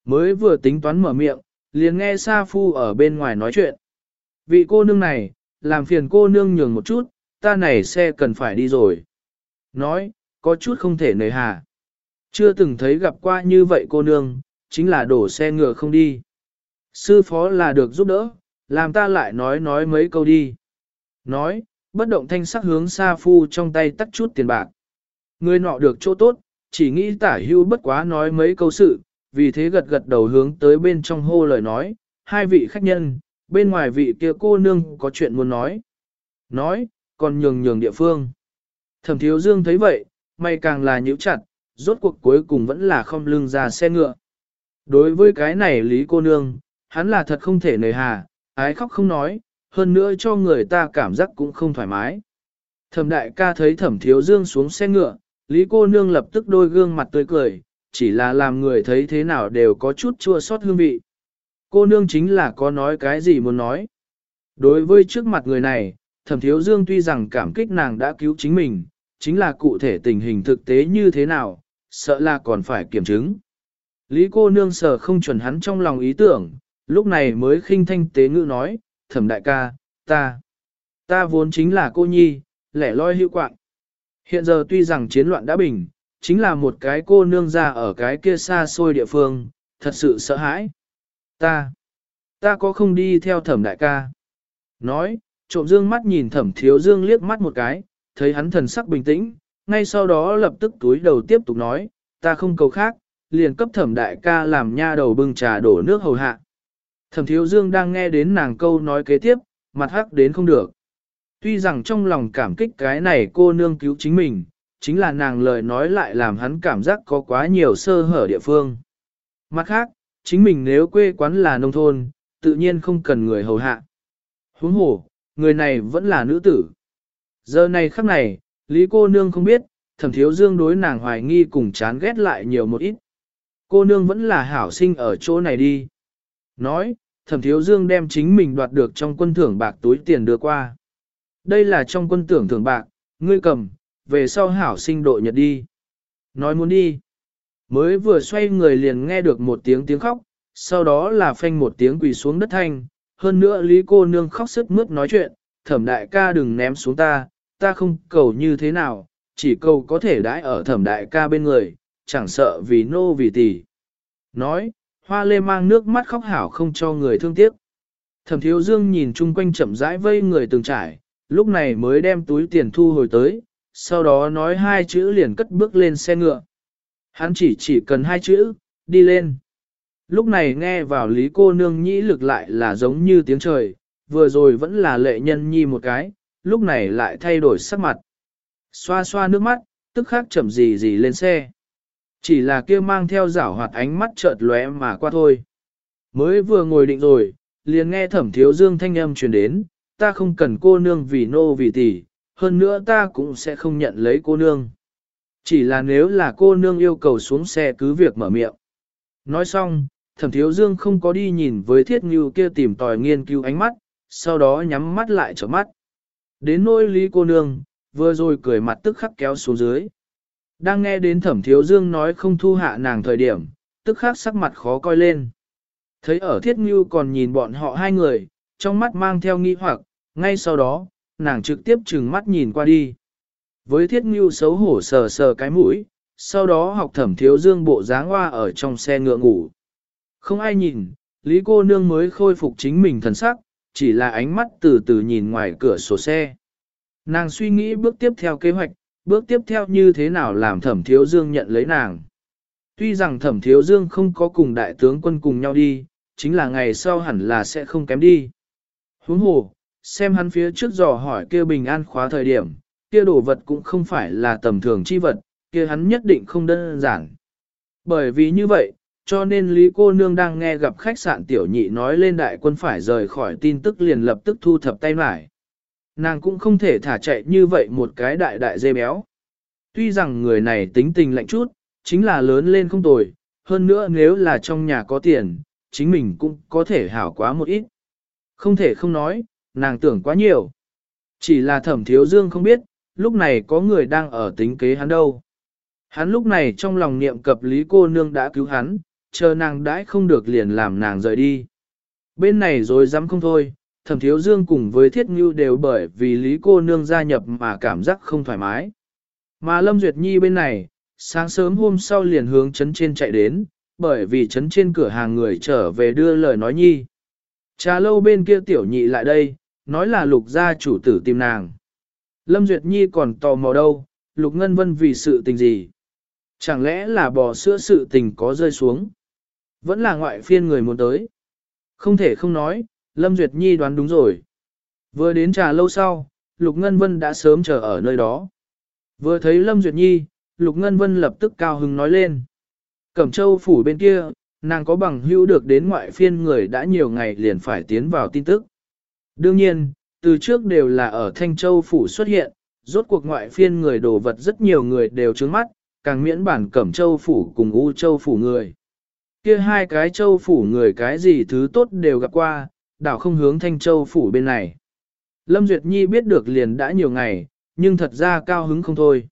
Mới vừa tính toán mở miệng, liền nghe Sa Phu ở bên ngoài nói chuyện. Vị cô nương này, làm phiền cô nương nhường một chút, ta này xe cần phải đi rồi. Nói, có chút không thể nề hà. Chưa từng thấy gặp qua như vậy cô nương, chính là đổ xe ngựa không đi. Sư phó là được giúp đỡ, làm ta lại nói nói mấy câu đi. Nói, bất động thanh sắc hướng xa Phu trong tay tắt chút tiền bạc. Người nọ được chỗ tốt, chỉ nghĩ tả hưu bất quá nói mấy câu sự, vì thế gật gật đầu hướng tới bên trong hô lời nói, hai vị khách nhân, bên ngoài vị kia cô nương có chuyện muốn nói. Nói, còn nhường nhường địa phương. Thẩm thiếu dương thấy vậy, may càng là nhíu chặt, rốt cuộc cuối cùng vẫn là không lưng ra xe ngựa. Đối với cái này lý cô nương, hắn là thật không thể nề hà, ái khóc không nói, hơn nữa cho người ta cảm giác cũng không thoải mái. Thẩm đại ca thấy thẩm thiếu dương xuống xe ngựa, Lý cô nương lập tức đôi gương mặt tươi cười, chỉ là làm người thấy thế nào đều có chút chua xót hương vị. Cô nương chính là có nói cái gì muốn nói. Đối với trước mặt người này, thẩm thiếu dương tuy rằng cảm kích nàng đã cứu chính mình, chính là cụ thể tình hình thực tế như thế nào, sợ là còn phải kiểm chứng. Lý cô nương sở không chuẩn hắn trong lòng ý tưởng, lúc này mới khinh thanh tế ngữ nói, thẩm đại ca, ta, ta vốn chính là cô nhi, lẻ loi hữu quạng. Hiện giờ tuy rằng chiến loạn đã bình, chính là một cái cô nương ra ở cái kia xa xôi địa phương, thật sự sợ hãi. Ta, ta có không đi theo thẩm đại ca. Nói, trộm dương mắt nhìn thẩm thiếu dương liếc mắt một cái, thấy hắn thần sắc bình tĩnh, ngay sau đó lập tức túi đầu tiếp tục nói, ta không cầu khác, liền cấp thẩm đại ca làm nha đầu bưng trà đổ nước hầu hạ. Thẩm thiếu dương đang nghe đến nàng câu nói kế tiếp, mặt hắc đến không được. Tuy rằng trong lòng cảm kích cái này cô nương cứu chính mình, chính là nàng lời nói lại làm hắn cảm giác có quá nhiều sơ hở địa phương. Mặt khác, chính mình nếu quê quán là nông thôn, tự nhiên không cần người hầu hạ. Huống hồ, người này vẫn là nữ tử. Giờ này khắc này, Lý cô nương không biết, thẩm thiếu dương đối nàng hoài nghi cùng chán ghét lại nhiều một ít. Cô nương vẫn là hảo sinh ở chỗ này đi. Nói, thẩm thiếu dương đem chính mình đoạt được trong quân thưởng bạc túi tiền đưa qua. Đây là trong quân tưởng thưởng bạc, ngươi cầm, về sau hảo sinh độ nhật đi. Nói muốn đi. Mới vừa xoay người liền nghe được một tiếng tiếng khóc, sau đó là phanh một tiếng quỳ xuống đất thanh. Hơn nữa Lý cô nương khóc sức mướt nói chuyện, thẩm đại ca đừng ném xuống ta, ta không cầu như thế nào, chỉ cầu có thể đãi ở thẩm đại ca bên người, chẳng sợ vì nô vì tỷ. Nói, hoa lê mang nước mắt khóc hảo không cho người thương tiếc. Thẩm thiếu dương nhìn chung quanh chậm rãi vây người từng trải, lúc này mới đem túi tiền thu hồi tới, sau đó nói hai chữ liền cất bước lên xe ngựa. Hắn chỉ chỉ cần hai chữ, đi lên. Lúc này nghe vào lý cô nương nhĩ lực lại là giống như tiếng trời, vừa rồi vẫn là lệ nhân nhi một cái, lúc này lại thay đổi sắc mặt. Xoa xoa nước mắt, tức khắc chậm gì gì lên xe. Chỉ là kia mang theo rảo hoạt ánh mắt chợt lóe mà qua thôi. Mới vừa ngồi định rồi, liền nghe thẩm thiếu dương thanh âm truyền đến, ta không cần cô nương vì nô vì tỷ, hơn nữa ta cũng sẽ không nhận lấy cô nương. Chỉ là nếu là cô nương yêu cầu xuống xe cứ việc mở miệng. Nói xong, thẩm thiếu dương không có đi nhìn với thiết ngưu kia tìm tòi nghiên cứu ánh mắt, sau đó nhắm mắt lại trở mắt. Đến nỗi lý cô nương, vừa rồi cười mặt tức khắc kéo xuống dưới. Đang nghe đến thẩm thiếu dương nói không thu hạ nàng thời điểm, tức khắc sắc mặt khó coi lên. Thấy ở thiết Ngưu còn nhìn bọn họ hai người, trong mắt mang theo nghi hoặc, ngay sau đó, nàng trực tiếp trừng mắt nhìn qua đi. Với thiết ngưu xấu hổ sờ sờ cái mũi, sau đó học thẩm thiếu dương bộ dáng hoa ở trong xe ngựa ngủ. Không ai nhìn, Lý cô nương mới khôi phục chính mình thần sắc, chỉ là ánh mắt từ từ nhìn ngoài cửa sổ xe. Nàng suy nghĩ bước tiếp theo kế hoạch, bước tiếp theo như thế nào làm thẩm thiếu dương nhận lấy nàng. Tuy rằng thẩm thiếu dương không có cùng đại tướng quân cùng nhau đi, chính là ngày sau hẳn là sẽ không kém đi. Huống hồ, xem hắn phía trước dò hỏi kia bình an khóa thời điểm, kia đồ vật cũng không phải là tầm thường chi vật, kia hắn nhất định không đơn giản. Bởi vì như vậy, cho nên Lý cô nương đang nghe gặp khách sạn tiểu nhị nói lên đại quân phải rời khỏi tin tức liền lập tức thu thập tay mải. Nàng cũng không thể thả chạy như vậy một cái đại đại dê béo. Tuy rằng người này tính tình lạnh chút, chính là lớn lên không tồi, hơn nữa nếu là trong nhà có tiền, chính mình cũng có thể hảo quá một ít. Không thể không nói, nàng tưởng quá nhiều. Chỉ là thẩm thiếu dương không biết, lúc này có người đang ở tính kế hắn đâu. Hắn lúc này trong lòng niệm cập lý cô nương đã cứu hắn, chờ nàng đãi không được liền làm nàng rời đi. Bên này rồi dám không thôi, thẩm thiếu dương cùng với thiết ngưu đều bởi vì lý cô nương gia nhập mà cảm giác không thoải mái. Mà Lâm Duyệt Nhi bên này, sáng sớm hôm sau liền hướng chấn trên chạy đến, bởi vì chấn trên cửa hàng người trở về đưa lời nói nhi. Trà lâu bên kia tiểu nhị lại đây, nói là lục gia chủ tử tìm nàng. Lâm Duyệt Nhi còn tò mò đâu, lục ngân vân vì sự tình gì? Chẳng lẽ là bò sữa sự tình có rơi xuống? Vẫn là ngoại phiên người muốn tới. Không thể không nói, Lâm Duyệt Nhi đoán đúng rồi. Vừa đến trà lâu sau, Lục Ngân Vân đã sớm chờ ở nơi đó. Vừa thấy Lâm Duyệt Nhi, Lục Ngân Vân lập tức cao hứng nói lên. Cẩm Châu phủ bên kia, nàng có bằng hữu được đến ngoại phiên người đã nhiều ngày liền phải tiến vào tin tức. Đương nhiên, từ trước đều là ở Thanh Châu Phủ xuất hiện, rốt cuộc ngoại phiên người đồ vật rất nhiều người đều trướng mắt, càng miễn bản Cẩm Châu Phủ cùng U Châu Phủ người. Kia hai cái Châu Phủ người cái gì thứ tốt đều gặp qua, đảo không hướng Thanh Châu Phủ bên này. Lâm Duyệt Nhi biết được liền đã nhiều ngày, nhưng thật ra cao hứng không thôi.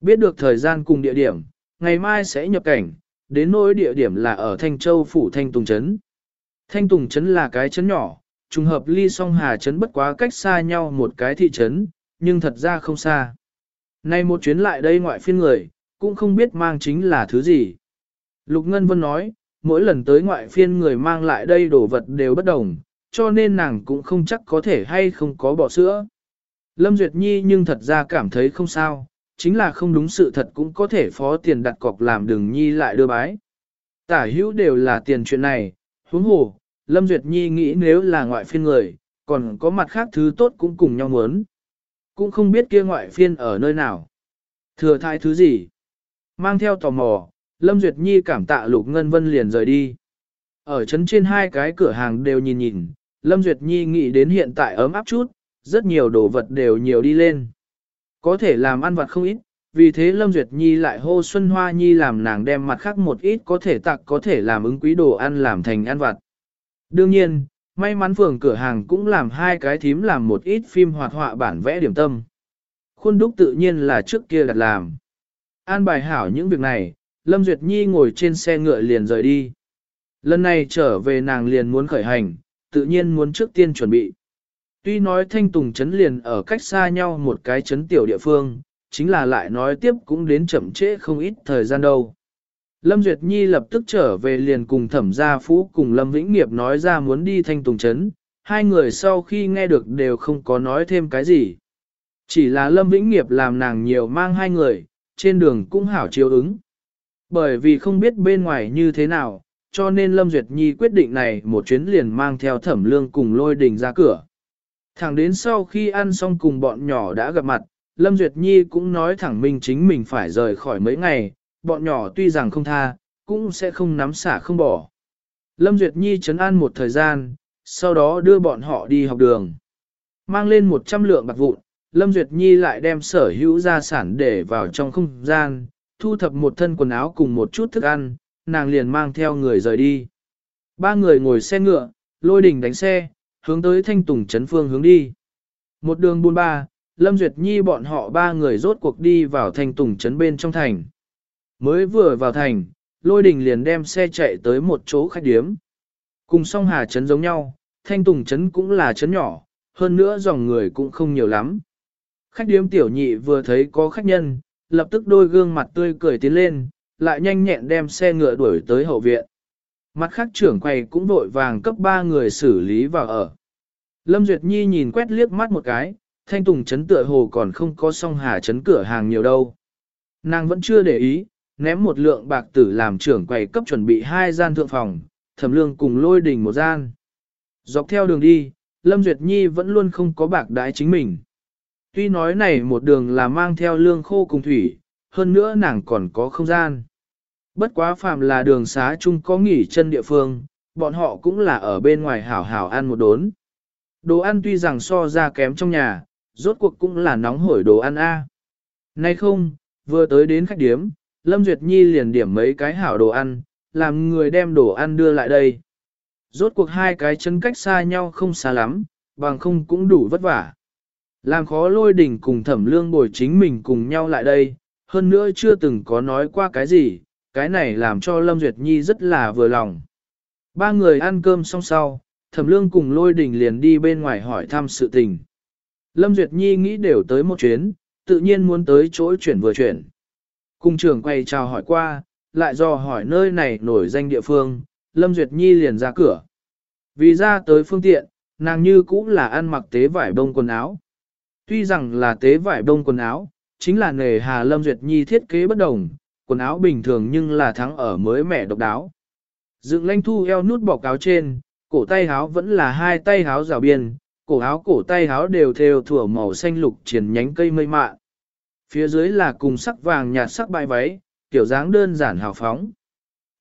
Biết được thời gian cùng địa điểm, ngày mai sẽ nhập cảnh, đến nỗi địa điểm là ở Thanh Châu Phủ Thanh Tùng Trấn. Thanh Tùng Trấn là cái trấn nhỏ, trùng hợp ly song hà trấn bất quá cách xa nhau một cái thị trấn, nhưng thật ra không xa. Nay một chuyến lại đây ngoại phiên người, cũng không biết mang chính là thứ gì. Lục Ngân Vân nói, mỗi lần tới ngoại phiên người mang lại đây đồ vật đều bất đồng, cho nên nàng cũng không chắc có thể hay không có bỏ sữa. Lâm Duyệt Nhi nhưng thật ra cảm thấy không sao, chính là không đúng sự thật cũng có thể phó tiền đặt cọc làm đường Nhi lại đưa bái. Tả hữu đều là tiền chuyện này, huống hồ, Lâm Duyệt Nhi nghĩ nếu là ngoại phiên người, còn có mặt khác thứ tốt cũng cùng nhau muốn. Cũng không biết kia ngoại phiên ở nơi nào. Thừa thai thứ gì? Mang theo tò mò, Lâm Duyệt Nhi cảm tạ Lục Ngân Vân liền rời đi. Ở trấn trên hai cái cửa hàng đều nhìn nhìn, Lâm Duyệt Nhi nghĩ đến hiện tại ấm áp chút, rất nhiều đồ vật đều nhiều đi lên. Có thể làm ăn vặt không ít, vì thế Lâm Duyệt Nhi lại hô Xuân Hoa Nhi làm nàng đem mặt khác một ít có thể tặng có thể làm ứng quý đồ ăn làm thành ăn vặt. Đương nhiên, may mắn phường cửa hàng cũng làm hai cái thím làm một ít phim hoạt họa bản vẽ điểm tâm. Khuôn đúc tự nhiên là trước kia đặt làm. An bài hảo những việc này, Lâm Duyệt Nhi ngồi trên xe ngựa liền rời đi. Lần này trở về nàng liền muốn khởi hành, tự nhiên muốn trước tiên chuẩn bị. Tuy nói thanh tùng chấn liền ở cách xa nhau một cái chấn tiểu địa phương, chính là lại nói tiếp cũng đến chậm trễ không ít thời gian đâu. Lâm Duyệt Nhi lập tức trở về liền cùng thẩm gia phú cùng Lâm Vĩnh Nghiệp nói ra muốn đi thanh tùng chấn, hai người sau khi nghe được đều không có nói thêm cái gì. Chỉ là Lâm Vĩnh Nghiệp làm nàng nhiều mang hai người, trên đường cũng hảo chiếu ứng. Bởi vì không biết bên ngoài như thế nào, cho nên Lâm Duyệt Nhi quyết định này một chuyến liền mang theo thẩm lương cùng lôi đình ra cửa. Thẳng đến sau khi ăn xong cùng bọn nhỏ đã gặp mặt, Lâm Duyệt Nhi cũng nói thẳng mình chính mình phải rời khỏi mấy ngày, bọn nhỏ tuy rằng không tha, cũng sẽ không nắm xả không bỏ. Lâm Duyệt Nhi chấn an một thời gian, sau đó đưa bọn họ đi học đường. Mang lên 100 lượng bạc vụn, Lâm Duyệt Nhi lại đem sở hữu gia sản để vào trong không gian, thu thập một thân quần áo cùng một chút thức ăn, nàng liền mang theo người rời đi. Ba người ngồi xe ngựa, lôi đỉnh đánh xe, hướng tới thanh tùng trấn phương hướng đi. Một đường buôn ba, Lâm Duyệt Nhi bọn họ ba người rốt cuộc đi vào thanh tùng trấn bên trong thành. Mới vừa vào thành, lôi đình liền đem xe chạy tới một chỗ khách điếm. Cùng song hà trấn giống nhau, thanh tùng trấn cũng là trấn nhỏ, hơn nữa dòng người cũng không nhiều lắm. Khách điếm tiểu nhị vừa thấy có khách nhân, lập tức đôi gương mặt tươi cười tiến lên, lại nhanh nhẹn đem xe ngựa đuổi tới hậu viện. Mặt khác trưởng quầy cũng vội vàng cấp ba người xử lý vào ở. Lâm Duyệt Nhi nhìn quét liếc mắt một cái, thanh tùng chấn tựa hồ còn không có song hà chấn cửa hàng nhiều đâu. Nàng vẫn chưa để ý, ném một lượng bạc tử làm trưởng quầy cấp chuẩn bị hai gian thượng phòng, thẩm lương cùng lôi đình một gian. Dọc theo đường đi, Lâm Duyệt Nhi vẫn luôn không có bạc đái chính mình. Tuy nói này một đường là mang theo lương khô cùng thủy, hơn nữa nàng còn có không gian. Bất quá phàm là đường xá chung có nghỉ chân địa phương, bọn họ cũng là ở bên ngoài hảo hảo ăn một đốn. Đồ ăn tuy rằng so ra kém trong nhà, rốt cuộc cũng là nóng hổi đồ ăn a. Nay không, vừa tới đến khách điếm, Lâm Duyệt Nhi liền điểm mấy cái hảo đồ ăn, làm người đem đồ ăn đưa lại đây. Rốt cuộc hai cái chân cách xa nhau không xa lắm, bằng không cũng đủ vất vả. Làm khó lôi đỉnh cùng thẩm lương bồi chính mình cùng nhau lại đây, hơn nữa chưa từng có nói qua cái gì, cái này làm cho Lâm Duyệt Nhi rất là vừa lòng. Ba người ăn cơm xong sau, thẩm lương cùng lôi đình liền đi bên ngoài hỏi thăm sự tình. Lâm Duyệt Nhi nghĩ đều tới một chuyến, tự nhiên muốn tới chỗ chuyển vừa chuyển. Cung trưởng quay chào hỏi qua, lại do hỏi nơi này nổi danh địa phương, Lâm Duyệt Nhi liền ra cửa. Vì ra tới phương tiện, nàng như cũng là ăn mặc tế vải bông quần áo. Tuy rằng là tế vải bông quần áo, chính là nghề Hà Lâm Duyệt Nhi thiết kế bất đồng, quần áo bình thường nhưng là thắng ở mới mẻ độc đáo. Dựng lanh thu eo nút bọc áo trên, cổ tay áo vẫn là hai tay áo rào biên, cổ áo cổ tay áo đều theo thủa màu xanh lục triển nhánh cây mây mạ. Phía dưới là cùng sắc vàng nhạt sắc bài váy, kiểu dáng đơn giản hào phóng.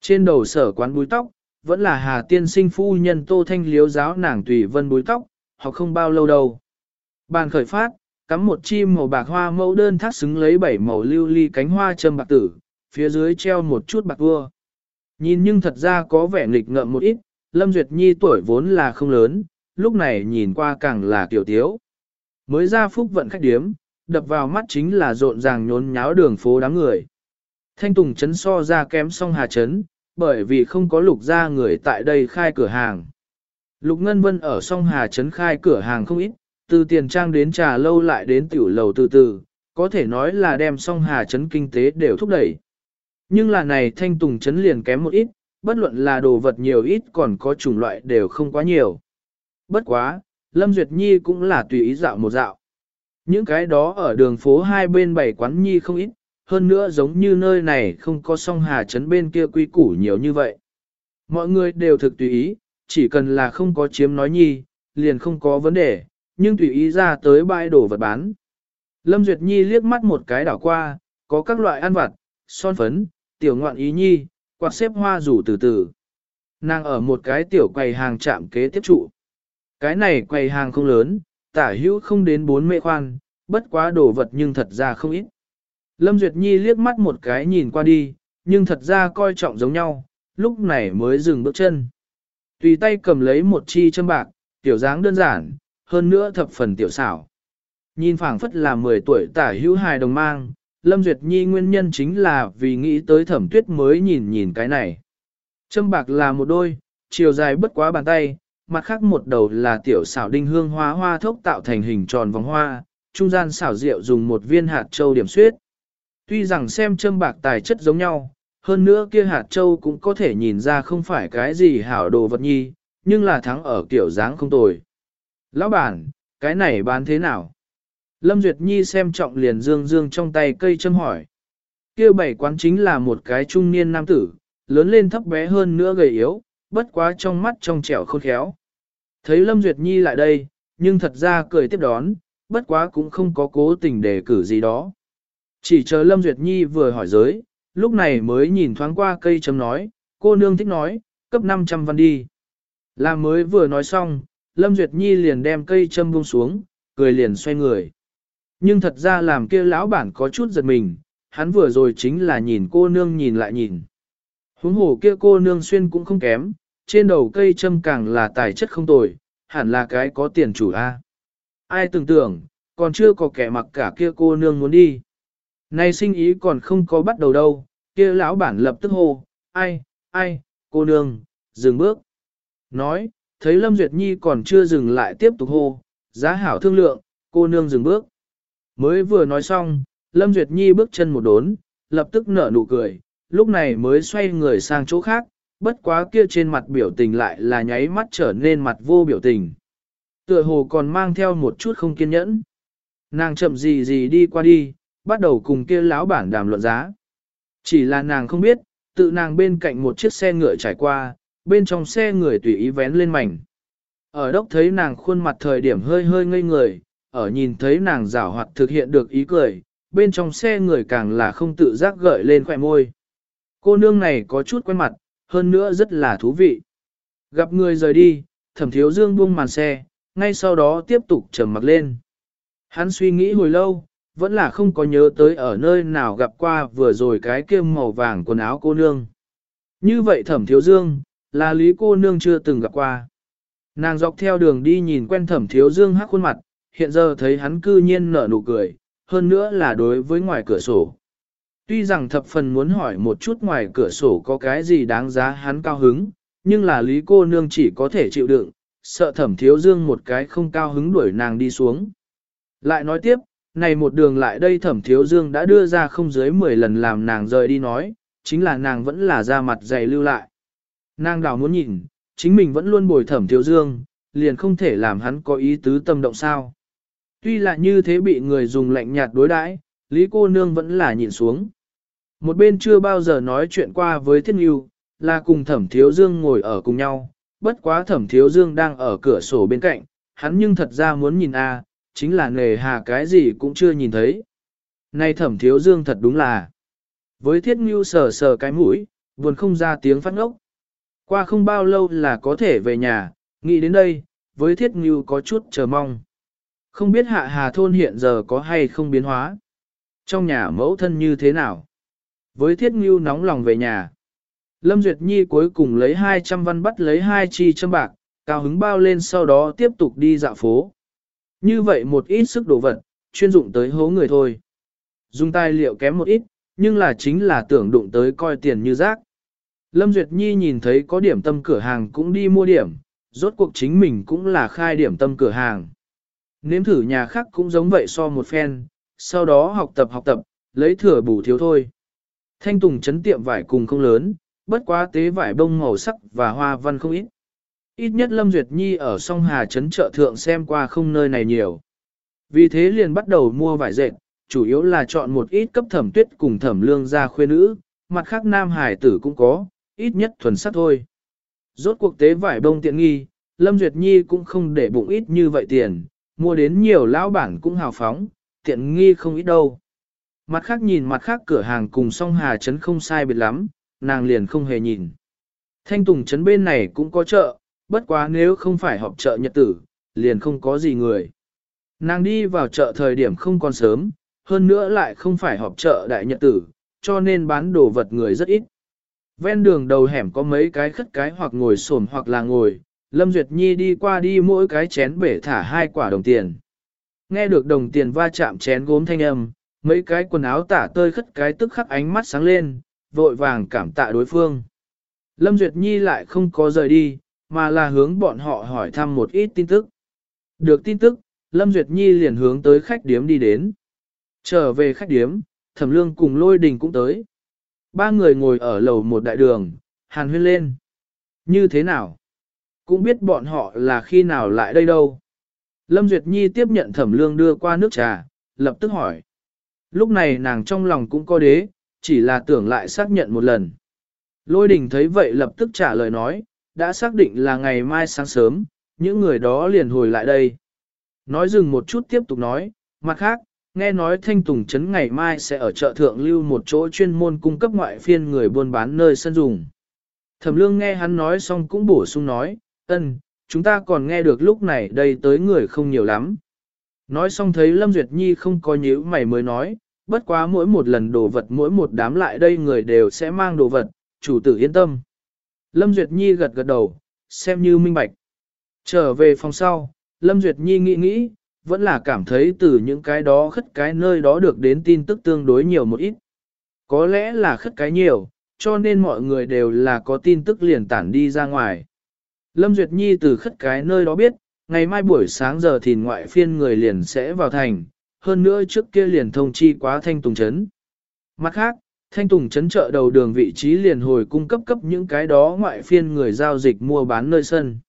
Trên đầu sở quán búi tóc, vẫn là Hà Tiên sinh phu nhân Tô Thanh liếu giáo nàng tùy vân búi tóc, họ không bao lâu đâu. Bàn khởi phát, cắm một chim màu bạc hoa mẫu đơn thác xứng lấy bảy màu lưu ly cánh hoa châm bạc tử, phía dưới treo một chút bạc vua. Nhìn nhưng thật ra có vẻ nghịch ngợm một ít, Lâm Duyệt Nhi tuổi vốn là không lớn, lúc này nhìn qua càng là tiểu tiếu. Mới ra phúc vận khách điếm, đập vào mắt chính là rộn ràng nhốn nháo đường phố đám người. Thanh Tùng chấn so ra kém song Hà chấn, bởi vì không có lục gia người tại đây khai cửa hàng. Lục Ngân Vân ở song Hà chấn khai cửa hàng không ít, từ tiền trang đến trà lâu lại đến tiểu lầu từ từ, có thể nói là đem song Hà chấn kinh tế đều thúc đẩy. Nhưng là này Thanh Tùng chấn liền kém một ít, bất luận là đồ vật nhiều ít còn có chủng loại đều không quá nhiều. Bất quá, Lâm Duyệt Nhi cũng là tùy ý dạo một dạo. Những cái đó ở đường phố hai bên bảy quán Nhi không ít, hơn nữa giống như nơi này không có song hà chấn bên kia quy củ nhiều như vậy. Mọi người đều thực tùy ý, chỉ cần là không có chiếm nói Nhi, liền không có vấn đề, nhưng tùy ý ra tới bãi đồ vật bán. Lâm Duyệt Nhi liếc mắt một cái đảo qua, có các loại ăn vặt, son phấn, tiểu ngoạn ý nhi, quạt xếp hoa rủ từ từ. Nàng ở một cái tiểu quầy hàng chạm kế tiếp trụ. Cái này quầy hàng không lớn, tả hữu không đến bốn mệ khoan, bất quá đồ vật nhưng thật ra không ít. Lâm Duyệt Nhi liếc mắt một cái nhìn qua đi, nhưng thật ra coi trọng giống nhau, lúc này mới dừng bước chân. Tùy tay cầm lấy một chi châm bạc, tiểu dáng đơn giản, hơn nữa thập phần tiểu xảo. Nhìn phảng phất là 10 tuổi tả hữu hài đồng mang, Lâm Duyệt Nhi nguyên nhân chính là vì nghĩ tới thẩm tuyết mới nhìn nhìn cái này. Châm bạc là một đôi, chiều dài bất quá bàn tay, mặt khác một đầu là tiểu xảo đinh hương hoa hoa thốc tạo thành hình tròn vòng hoa, trung gian xảo rượu dùng một viên hạt châu điểm suyết. Tuy rằng xem châm bạc tài chất giống nhau, hơn nữa kia hạt châu cũng có thể nhìn ra không phải cái gì hảo đồ vật nhi, nhưng là thắng ở kiểu dáng không tồi. Lão bản, cái này bán thế nào? Lâm Duyệt Nhi xem trọng liền dương dương trong tay cây châm hỏi. kia bảy quán chính là một cái trung niên nam tử, lớn lên thấp bé hơn nữa gầy yếu, bất quá trong mắt trong trẻo khôn khéo. Thấy Lâm Duyệt Nhi lại đây, nhưng thật ra cười tiếp đón, bất quá cũng không có cố tình đề cử gì đó. Chỉ chờ Lâm Duyệt Nhi vừa hỏi giới, lúc này mới nhìn thoáng qua cây châm nói, cô nương thích nói, cấp 500 văn đi. Là mới vừa nói xong, Lâm Duyệt Nhi liền đem cây châm buông xuống, cười liền xoay người. Nhưng thật ra làm kia lão bản có chút giật mình, hắn vừa rồi chính là nhìn cô nương nhìn lại nhìn. Huống hồ kia cô nương xuyên cũng không kém, trên đầu cây châm càng là tài chất không tồi, hẳn là cái có tiền chủ a. Ai tưởng tưởng, còn chưa có kẻ mặc cả kia cô nương muốn đi. Nay sinh ý còn không có bắt đầu đâu, kia lão bản lập tức hô, ai, ai, cô nương, dừng bước. Nói, thấy Lâm Duyệt Nhi còn chưa dừng lại tiếp tục hô, giá hảo thương lượng, cô nương dừng bước. Mới vừa nói xong, Lâm Duyệt Nhi bước chân một đốn, lập tức nở nụ cười, lúc này mới xoay người sang chỗ khác, bất quá kia trên mặt biểu tình lại là nháy mắt trở nên mặt vô biểu tình. Tựa hồ còn mang theo một chút không kiên nhẫn. Nàng chậm gì gì đi qua đi, bắt đầu cùng kia lão bản đàm luận giá. Chỉ là nàng không biết, tự nàng bên cạnh một chiếc xe ngựa trải qua, bên trong xe người tùy ý vén lên mảnh. Ở đốc thấy nàng khuôn mặt thời điểm hơi hơi ngây người, ở nhìn thấy nàng rảo hoạt thực hiện được ý cười, bên trong xe người càng là không tự giác gợi lên khỏe môi. Cô nương này có chút quen mặt, hơn nữa rất là thú vị. Gặp người rời đi, thẩm thiếu dương buông màn xe, ngay sau đó tiếp tục trầm mặc lên. Hắn suy nghĩ hồi lâu, vẫn là không có nhớ tới ở nơi nào gặp qua vừa rồi cái kia màu vàng quần áo cô nương. Như vậy thẩm thiếu dương, là lý cô nương chưa từng gặp qua. Nàng dọc theo đường đi nhìn quen thẩm thiếu dương hắc khuôn mặt, hiện giờ thấy hắn cư nhiên nở nụ cười, hơn nữa là đối với ngoài cửa sổ. Tuy rằng thập phần muốn hỏi một chút ngoài cửa sổ có cái gì đáng giá hắn cao hứng, nhưng là lý cô nương chỉ có thể chịu đựng, sợ thẩm thiếu dương một cái không cao hứng đuổi nàng đi xuống. Lại nói tiếp, này một đường lại đây thẩm thiếu dương đã đưa ra không dưới 10 lần làm nàng rời đi nói, chính là nàng vẫn là ra mặt dày lưu lại. Nàng đào muốn nhìn, chính mình vẫn luôn bồi thẩm thiếu dương, liền không thể làm hắn có ý tứ tâm động sao. Tuy là như thế bị người dùng lạnh nhạt đối đãi, Lý cô nương vẫn là nhìn xuống. Một bên chưa bao giờ nói chuyện qua với Thiết Nghiêu, là cùng thẩm thiếu dương ngồi ở cùng nhau, bất quá thẩm thiếu dương đang ở cửa sổ bên cạnh, hắn nhưng thật ra muốn nhìn a, chính là nề hà cái gì cũng chưa nhìn thấy. Nay thẩm thiếu dương thật đúng là, với Thiết Nghiêu sờ sờ cái mũi, buồn không ra tiếng phát ngốc. Qua không bao lâu là có thể về nhà, nghĩ đến đây, với thiết ngưu có chút chờ mong. Không biết hạ hà thôn hiện giờ có hay không biến hóa. Trong nhà mẫu thân như thế nào? Với thiết ngưu nóng lòng về nhà. Lâm Duyệt Nhi cuối cùng lấy 200 văn bắt lấy hai chi châm bạc, cao hứng bao lên sau đó tiếp tục đi dạo phố. Như vậy một ít sức đồ vật, chuyên dụng tới hố người thôi. Dùng tài liệu kém một ít, nhưng là chính là tưởng đụng tới coi tiền như rác. Lâm Duyệt Nhi nhìn thấy có điểm tâm cửa hàng cũng đi mua điểm, rốt cuộc chính mình cũng là khai điểm tâm cửa hàng. Nếm thử nhà khác cũng giống vậy so một phen, sau đó học tập học tập, lấy thừa bù thiếu thôi. Thanh Tùng chấn tiệm vải cùng không lớn, bất quá tế vải bông màu sắc và hoa văn không ít. Ít nhất Lâm Duyệt Nhi ở Song Hà Trấn chợ thượng xem qua không nơi này nhiều. Vì thế liền bắt đầu mua vải dệt, chủ yếu là chọn một ít cấp thẩm tuyết cùng thẩm lương ra khuê nữ, mặt khác nam hải tử cũng có, ít nhất thuần sắc thôi. Rốt cuộc tế vải bông tiện nghi, Lâm Duyệt Nhi cũng không để bụng ít như vậy tiền, mua đến nhiều lão bản cũng hào phóng, tiện nghi không ít đâu. Mặt khác nhìn mặt khác cửa hàng cùng song hà trấn không sai biệt lắm, nàng liền không hề nhìn. Thanh Tùng trấn bên này cũng có chợ, bất quá nếu không phải họp chợ nhật tử, liền không có gì người. Nàng đi vào chợ thời điểm không còn sớm, hơn nữa lại không phải họp chợ đại nhật tử, cho nên bán đồ vật người rất ít. Ven đường đầu hẻm có mấy cái khất cái hoặc ngồi xổm hoặc là ngồi, Lâm Duyệt Nhi đi qua đi mỗi cái chén bể thả hai quả đồng tiền. Nghe được đồng tiền va chạm chén gốm thanh âm, mấy cái quần áo tả tơi khất cái tức khắc ánh mắt sáng lên, vội vàng cảm tạ đối phương. Lâm Duyệt Nhi lại không có rời đi, mà là hướng bọn họ hỏi thăm một ít tin tức. Được tin tức, Lâm Duyệt Nhi liền hướng tới khách điếm đi đến. Trở về khách điếm, Thẩm Lương cùng Lôi Đình cũng tới. Ba người ngồi ở lầu một đại đường, hàn huyên lên. Như thế nào? Cũng biết bọn họ là khi nào lại đây đâu. Lâm Duyệt Nhi tiếp nhận Thẩm Lương đưa qua nước trà, lập tức hỏi. Lúc này nàng trong lòng cũng có đế, chỉ là tưởng lại xác nhận một lần. Lôi đình thấy vậy lập tức trả lời nói, đã xác định là ngày mai sáng sớm, những người đó liền hồi lại đây. Nói dừng một chút tiếp tục nói, mặt khác, nghe nói Thanh Tùng Trấn ngày mai sẽ ở chợ thượng lưu một chỗ chuyên môn cung cấp ngoại phiên người buôn bán nơi sân dùng. Thẩm lương nghe hắn nói xong cũng bổ sung nói, ân, chúng ta còn nghe được lúc này đây tới người không nhiều lắm. Nói xong thấy Lâm Duyệt Nhi không có nhíu mày mới nói, bất quá mỗi một lần đồ vật mỗi một đám lại đây người đều sẽ mang đồ vật, chủ tử yên tâm. Lâm Duyệt Nhi gật gật đầu, xem như minh bạch. Trở về phòng sau, Lâm Duyệt Nhi nghĩ nghĩ, vẫn là cảm thấy từ những cái đó khất cái nơi đó được đến tin tức tương đối nhiều một ít. Có lẽ là khất cái nhiều, cho nên mọi người đều là có tin tức liền tản đi ra ngoài. Lâm Duyệt Nhi từ khất cái nơi đó biết, ngày mai buổi sáng giờ thì ngoại phiên người liền sẽ vào thành, hơn nữa trước kia liền thông chi quá thanh tùng trấn. Mặt khác, thanh tùng trấn chợ đầu đường vị trí liền hồi cung cấp cấp những cái đó ngoại phiên người giao dịch mua bán nơi sân.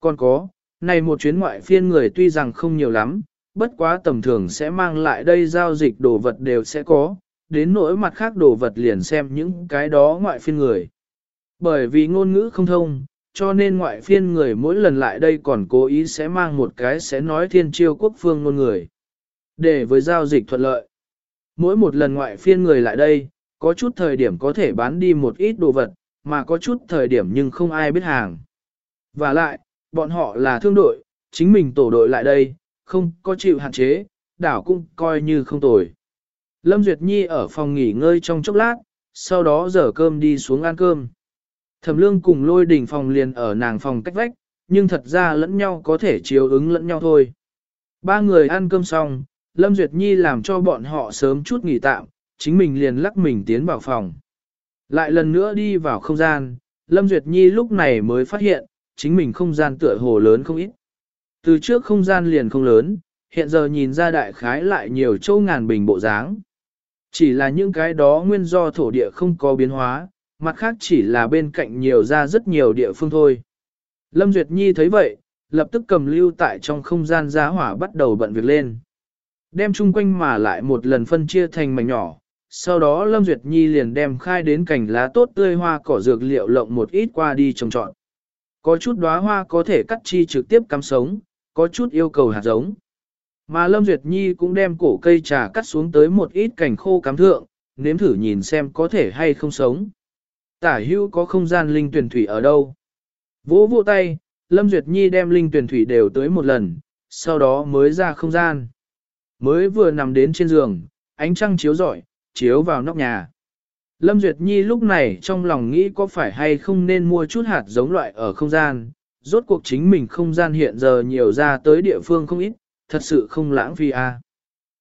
Còn có, này một chuyến ngoại phiên người tuy rằng không nhiều lắm, bất quá tầm thường sẽ mang lại đây giao dịch đồ vật đều sẽ có, đến nỗi mặt khác đồ vật liền xem những cái đó ngoại phiên người. Bởi vì ngôn ngữ không thông, cho nên ngoại phiên người mỗi lần lại đây còn cố ý sẽ mang một cái sẽ nói thiên chiêu quốc phương ngôn người. Để với giao dịch thuận lợi. Mỗi một lần ngoại phiên người lại đây, có chút thời điểm có thể bán đi một ít đồ vật, mà có chút thời điểm nhưng không ai biết hàng. Và lại, bọn họ là thương đội, chính mình tổ đội lại đây, không có chịu hạn chế, đảo cũng coi như không tồi. Lâm Duyệt Nhi ở phòng nghỉ ngơi trong chốc lát, sau đó giờ cơm đi xuống ăn cơm. Thẩm lương cùng lôi đỉnh phòng liền ở nàng phòng cách vách, nhưng thật ra lẫn nhau có thể chiếu ứng lẫn nhau thôi. Ba người ăn cơm xong, Lâm Duyệt Nhi làm cho bọn họ sớm chút nghỉ tạm, chính mình liền lắc mình tiến vào phòng. Lại lần nữa đi vào không gian, Lâm Duyệt Nhi lúc này mới phát hiện, chính mình không gian tựa hồ lớn không ít. Từ trước không gian liền không lớn, hiện giờ nhìn ra đại khái lại nhiều châu ngàn bình bộ dáng. Chỉ là những cái đó nguyên do thổ địa không có biến hóa, mặt khác chỉ là bên cạnh nhiều ra rất nhiều địa phương thôi. Lâm Duyệt Nhi thấy vậy, lập tức cầm lưu tại trong không gian giá hỏa bắt đầu bận việc lên. Đem chung quanh mà lại một lần phân chia thành mảnh nhỏ, sau đó Lâm Duyệt Nhi liền đem khai đến cành lá tốt tươi hoa cỏ dược liệu lộng một ít qua đi trồng trọn. Có chút đóa hoa có thể cắt chi trực tiếp cắm sống, có chút yêu cầu hạt giống. Mà Lâm Duyệt Nhi cũng đem cổ cây trà cắt xuống tới một ít cành khô cắm thượng, nếm thử nhìn xem có thể hay không sống. Tả hưu có không gian linh tuyển thủy ở đâu? Vỗ vỗ tay, Lâm Duyệt Nhi đem linh tuyển thủy đều tới một lần, sau đó mới ra không gian. Mới vừa nằm đến trên giường, ánh trăng chiếu rọi, chiếu vào nóc nhà. Lâm Duyệt Nhi lúc này trong lòng nghĩ có phải hay không nên mua chút hạt giống loại ở không gian, rốt cuộc chính mình không gian hiện giờ nhiều ra tới địa phương không ít, thật sự không lãng phí a. À.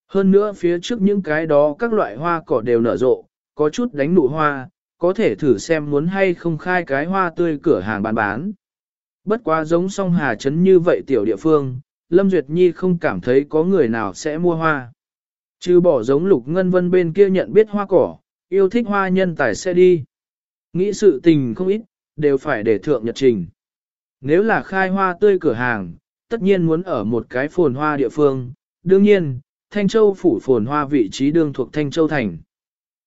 Hơn nữa phía trước những cái đó các loại hoa cỏ đều nở rộ, có chút đánh nụ hoa, có thể thử xem muốn hay không khai cái hoa tươi cửa hàng bán bán. Bất quá giống song hà trấn như vậy tiểu địa phương, Lâm Duyệt Nhi không cảm thấy có người nào sẽ mua hoa. Chứ bỏ giống lục ngân vân bên kia nhận biết hoa cỏ, yêu thích hoa nhân tài sẽ đi. Nghĩ sự tình không ít, đều phải để thượng nhật trình. Nếu là khai hoa tươi cửa hàng, tất nhiên muốn ở một cái phồn hoa địa phương, đương nhiên, Thanh Châu phủ phồn hoa vị trí đương thuộc Thanh Châu thành.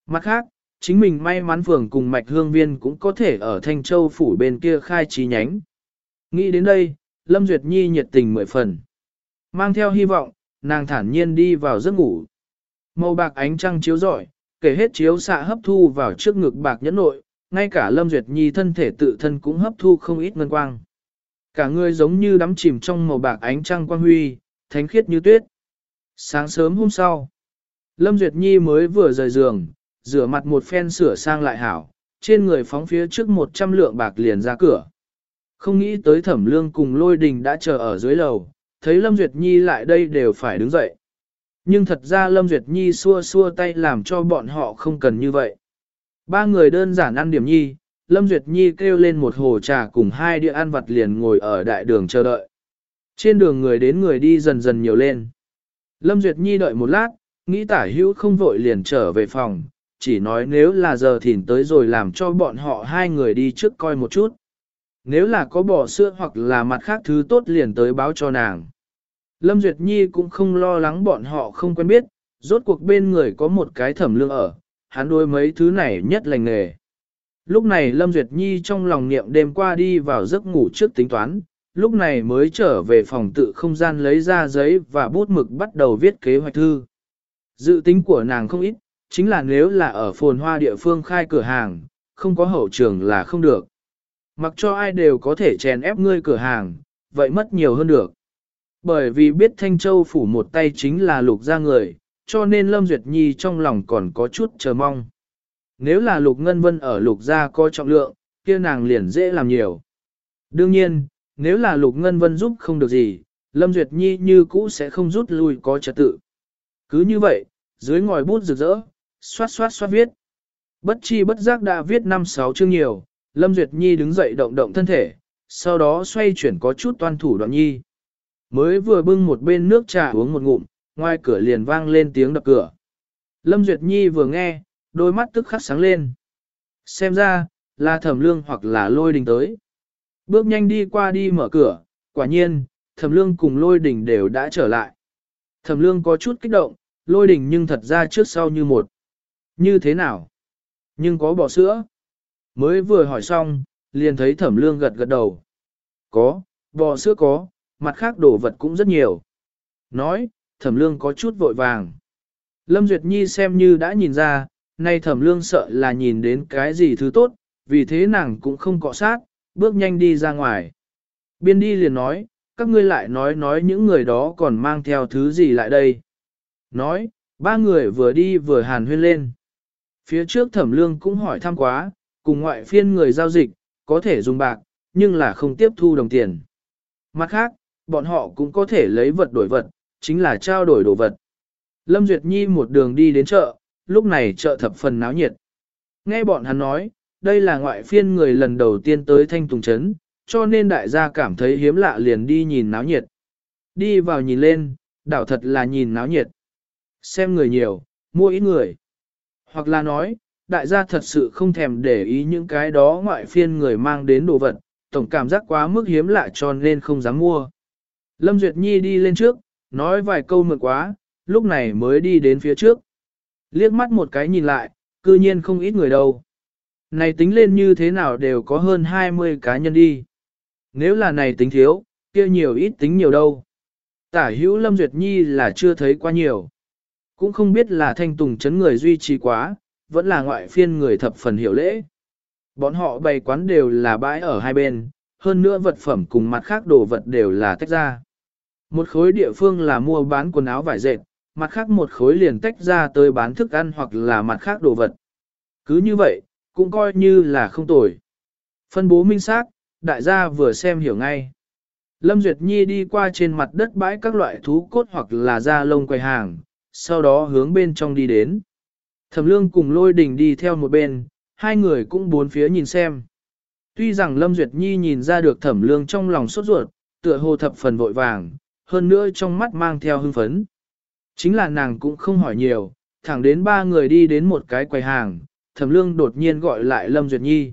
Mặt khác, chính mình may mắn phường cùng mạch hương viên cũng có thể ở Thanh Châu phủ bên kia khai trí nhánh. Nghĩ đến đây, Lâm Duyệt Nhi nhiệt tình mười phần. Mang theo hy vọng, nàng thản nhiên đi vào giấc ngủ. Màu bạc ánh trăng chiếu rọi, kể hết chiếu xạ hấp thu vào trước ngực bạc nhẫn nội, ngay cả Lâm Duyệt Nhi thân thể tự thân cũng hấp thu không ít ngân quang. Cả người giống như đắm chìm trong màu bạc ánh trăng quang huy, thánh khiết như tuyết. Sáng sớm hôm sau, Lâm Duyệt Nhi mới vừa rời giường, rửa mặt một phen sửa sang lại hảo, trên người phóng phía trước một trăm lượng bạc liền ra cửa. Không nghĩ tới thẩm lương cùng lôi đình đã chờ ở dưới lầu, thấy Lâm Duyệt Nhi lại đây đều phải đứng dậy. Nhưng thật ra Lâm Duyệt Nhi xua xua tay làm cho bọn họ không cần như vậy. Ba người đơn giản ăn điểm nhi, Lâm Duyệt Nhi kêu lên một hồ trà cùng hai đĩa ăn vặt liền ngồi ở đại đường chờ đợi. Trên đường người đến người đi dần dần nhiều lên. Lâm Duyệt Nhi đợi một lát, nghĩ tả hữu không vội liền trở về phòng, chỉ nói nếu là giờ thìn tới rồi làm cho bọn họ hai người đi trước coi một chút. Nếu là có bò sữa hoặc là mặt khác thứ tốt liền tới báo cho nàng. Lâm Duyệt Nhi cũng không lo lắng bọn họ không quen biết, rốt cuộc bên người có một cái thẩm lương ở, hắn đối mấy thứ này nhất lành nghề. Lúc này Lâm Duyệt Nhi trong lòng niệm đêm qua đi vào giấc ngủ trước tính toán, lúc này mới trở về phòng tự không gian lấy ra giấy và bút mực bắt đầu viết kế hoạch thư. Dự tính của nàng không ít, chính là nếu là ở phồn hoa địa phương khai cửa hàng, không có hậu trường là không được. Mặc cho ai đều có thể chèn ép ngươi cửa hàng, vậy mất nhiều hơn được. Bởi vì biết Thanh Châu phủ một tay chính là lục ra người, cho nên Lâm Duyệt Nhi trong lòng còn có chút chờ mong. Nếu là lục ngân vân ở lục gia có trọng lượng, kia nàng liền dễ làm nhiều. Đương nhiên, nếu là lục ngân vân giúp không được gì, Lâm Duyệt Nhi như cũ sẽ không rút lui có trật tự. Cứ như vậy, dưới ngòi bút rực rỡ, xoát xoát xoát viết. Bất chi bất giác đã viết năm sáu chương nhiều, Lâm Duyệt Nhi đứng dậy động động thân thể, sau đó xoay chuyển có chút toan thủ đoạn nhi. Mới vừa bưng một bên nước trà uống một ngụm, ngoài cửa liền vang lên tiếng đập cửa. Lâm Duyệt Nhi vừa nghe, đôi mắt tức khắc sáng lên. Xem ra, là thẩm lương hoặc là lôi đình tới. Bước nhanh đi qua đi mở cửa, quả nhiên, thẩm lương cùng lôi đình đều đã trở lại. Thẩm lương có chút kích động, lôi đình nhưng thật ra trước sau như một. Như thế nào? Nhưng có bỏ sữa. Mới vừa hỏi xong, liền thấy thẩm lương gật gật đầu. Có, bò sữa có, mặt khác đồ vật cũng rất nhiều. Nói, thẩm lương có chút vội vàng. Lâm Duyệt Nhi xem như đã nhìn ra, nay thẩm lương sợ là nhìn đến cái gì thứ tốt, vì thế nàng cũng không cọ sát, bước nhanh đi ra ngoài. Biên đi liền nói, các ngươi lại nói nói những người đó còn mang theo thứ gì lại đây. Nói, ba người vừa đi vừa hàn huyên lên. Phía trước thẩm lương cũng hỏi thăm quá, cùng ngoại phiên người giao dịch, có thể dùng bạc, nhưng là không tiếp thu đồng tiền. Mặt khác, bọn họ cũng có thể lấy vật đổi vật, chính là trao đổi đồ vật. Lâm Duyệt Nhi một đường đi đến chợ, lúc này chợ thập phần náo nhiệt. Nghe bọn hắn nói, đây là ngoại phiên người lần đầu tiên tới Thanh Tùng Trấn, cho nên đại gia cảm thấy hiếm lạ liền đi nhìn náo nhiệt. Đi vào nhìn lên, đảo thật là nhìn náo nhiệt. Xem người nhiều, mua ít người. Hoặc là nói, đại gia thật sự không thèm để ý những cái đó ngoại phiên người mang đến đồ vật, tổng cảm giác quá mức hiếm lạ cho nên không dám mua. Lâm Duyệt Nhi đi lên trước, nói vài câu mượn quá, lúc này mới đi đến phía trước. Liếc mắt một cái nhìn lại, cư nhiên không ít người đâu. Này tính lên như thế nào đều có hơn 20 cá nhân đi. Nếu là này tính thiếu, kia nhiều ít tính nhiều đâu. Tả hữu Lâm Duyệt Nhi là chưa thấy quá nhiều. Cũng không biết là thanh tùng chấn người duy trì quá, vẫn là ngoại phiên người thập phần hiểu lễ. Bọn họ bày quán đều là bãi ở hai bên, hơn nữa vật phẩm cùng mặt khác đồ vật đều là tách ra. Một khối địa phương là mua bán quần áo vải dệt, mặt khác một khối liền tách ra tới bán thức ăn hoặc là mặt khác đồ vật. Cứ như vậy, cũng coi như là không tồi. Phân bố minh xác, đại gia vừa xem hiểu ngay. Lâm Duyệt Nhi đi qua trên mặt đất bãi các loại thú cốt hoặc là da lông quầy hàng, sau đó hướng bên trong đi đến. Thẩm lương cùng lôi đình đi theo một bên, hai người cũng bốn phía nhìn xem. Tuy rằng Lâm Duyệt Nhi nhìn ra được thẩm lương trong lòng sốt ruột, tựa hồ thập phần vội vàng, hơn nữa trong mắt mang theo hưng phấn. Chính là nàng cũng không hỏi nhiều, thẳng đến ba người đi đến một cái quầy hàng, thẩm lương đột nhiên gọi lại Lâm Duyệt Nhi.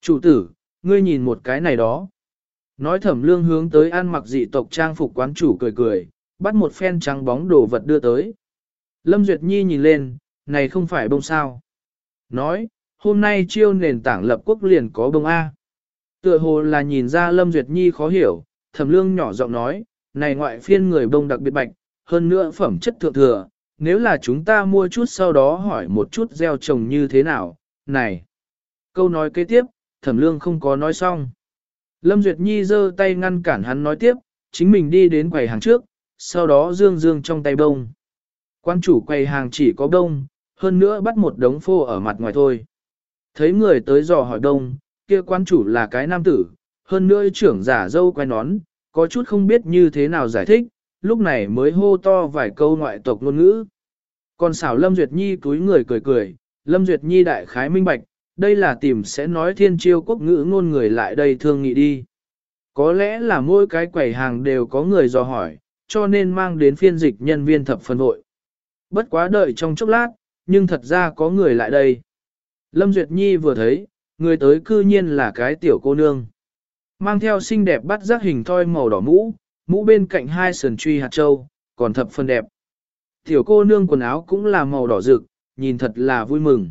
Chủ tử, ngươi nhìn một cái này đó. Nói thẩm lương hướng tới ăn mặc dị tộc trang phục quán chủ cười cười, bắt một phen trắng bóng đồ vật đưa tới. Lâm Duyệt Nhi nhìn lên, này không phải bông sao. Nói, hôm nay chiêu nền tảng lập quốc liền có bông A. Tựa hồ là nhìn ra Lâm Duyệt Nhi khó hiểu, thẩm lương nhỏ giọng nói, này ngoại phiên người bông đặc biệt bạch, hơn nữa phẩm chất thượng thừa, nếu là chúng ta mua chút sau đó hỏi một chút gieo trồng như thế nào, này. Câu nói kế tiếp, thẩm lương không có nói xong. Lâm Duyệt Nhi giơ tay ngăn cản hắn nói tiếp, chính mình đi đến quầy hàng trước, sau đó dương dương trong tay bông. Quan chủ quầy hàng chỉ có bông, hơn nữa bắt một đống phô ở mặt ngoài thôi. Thấy người tới dò hỏi đông, kia quan chủ là cái nam tử, hơn nữa trưởng giả dâu quay nón, có chút không biết như thế nào giải thích, lúc này mới hô to vài câu ngoại tộc ngôn ngữ. Còn xảo Lâm Duyệt Nhi túi người cười cười, Lâm Duyệt Nhi đại khái minh bạch, đây là tìm sẽ nói thiên chiêu quốc ngữ ngôn người lại đây thương nghị đi. Có lẽ là mỗi cái quầy hàng đều có người dò hỏi, cho nên mang đến phiên dịch nhân viên thập phân hội. Bất quá đợi trong chốc lát, nhưng thật ra có người lại đây. Lâm Duyệt Nhi vừa thấy, người tới cư nhiên là cái tiểu cô nương. Mang theo xinh đẹp bắt giác hình thoi màu đỏ mũ, mũ bên cạnh hai sườn truy hạt châu, còn thập phần đẹp. Tiểu cô nương quần áo cũng là màu đỏ rực, nhìn thật là vui mừng.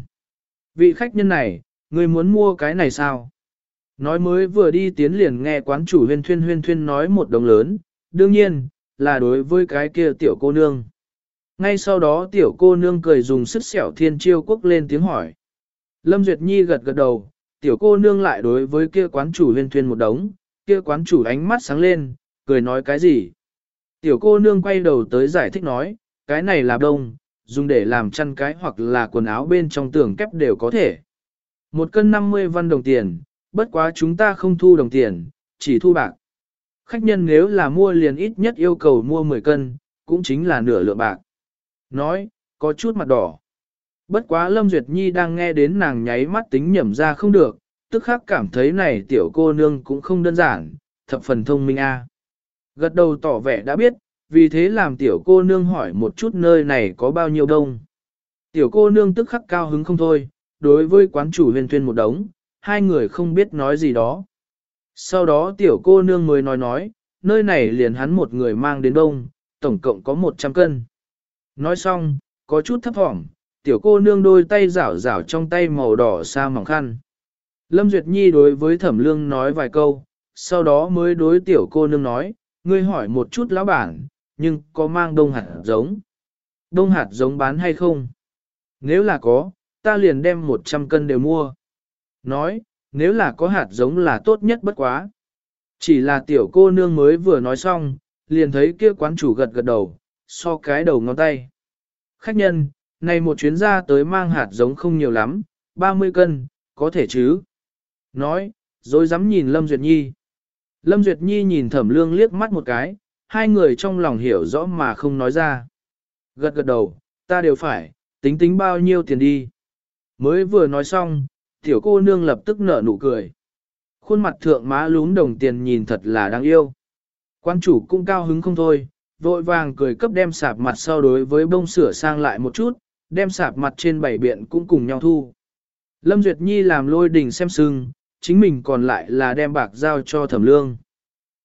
Vị khách nhân này, người muốn mua cái này sao? Nói mới vừa đi tiến liền nghe quán chủ huyên thuyên huyên thuyên nói một đồng lớn, đương nhiên, là đối với cái kia tiểu cô nương. Ngay sau đó tiểu cô nương cười dùng sức sẹo thiên chiêu quốc lên tiếng hỏi. Lâm Duyệt Nhi gật gật đầu, tiểu cô nương lại đối với kia quán chủ huyên thuyên một đống, kia quán chủ ánh mắt sáng lên, cười nói cái gì. Tiểu cô nương quay đầu tới giải thích nói, cái này là đông, dùng để làm chăn cái hoặc là quần áo bên trong tường kép đều có thể. Một cân 50 văn đồng tiền, bất quá chúng ta không thu đồng tiền, chỉ thu bạc. Khách nhân nếu là mua liền ít nhất yêu cầu mua 10 cân, cũng chính là nửa lượng bạc. Nói, có chút mặt đỏ. Bất quá Lâm Duyệt Nhi đang nghe đến nàng nháy mắt tính nhẩm ra không được, tức khắc cảm thấy này tiểu cô nương cũng không đơn giản, thập phần thông minh a. Gật đầu tỏ vẻ đã biết, vì thế làm tiểu cô nương hỏi một chút nơi này có bao nhiêu đông. Tiểu cô nương tức khắc cao hứng không thôi, đối với quán chủ huyền tuyên một đống, hai người không biết nói gì đó. Sau đó tiểu cô nương mới nói nói, nơi này liền hắn một người mang đến đông, tổng cộng có 100 cân. Nói xong, có chút thấp thỏm, tiểu cô nương đôi tay rảo rảo trong tay màu đỏ sa mỏng khăn. Lâm Duyệt Nhi đối với thẩm lương nói vài câu, sau đó mới đối tiểu cô nương nói, ngươi hỏi một chút lão bản, nhưng có mang đông hạt giống. Đông hạt giống bán hay không? Nếu là có, ta liền đem 100 cân đều mua. Nói, nếu là có hạt giống là tốt nhất bất quá. Chỉ là tiểu cô nương mới vừa nói xong, liền thấy kia quán chủ gật gật đầu, so cái đầu ngón tay. Khách nhân, này một chuyến ra tới mang hạt giống không nhiều lắm, 30 cân, có thể chứ? Nói, rồi dám nhìn Lâm Duyệt Nhi. Lâm Duyệt Nhi nhìn thẩm lương liếc mắt một cái, hai người trong lòng hiểu rõ mà không nói ra. Gật gật đầu, ta đều phải, tính tính bao nhiêu tiền đi. Mới vừa nói xong, tiểu cô nương lập tức nở nụ cười. Khuôn mặt thượng má lún đồng tiền nhìn thật là đáng yêu. Quan chủ cũng cao hứng không thôi, vội vàng cười cấp đem sạp mặt sau đối với bông sửa sang lại một chút, đem sạp mặt trên bảy biện cũng cùng nhau thu. Lâm Duyệt Nhi làm lôi đình xem sưng, chính mình còn lại là đem bạc giao cho thẩm lương.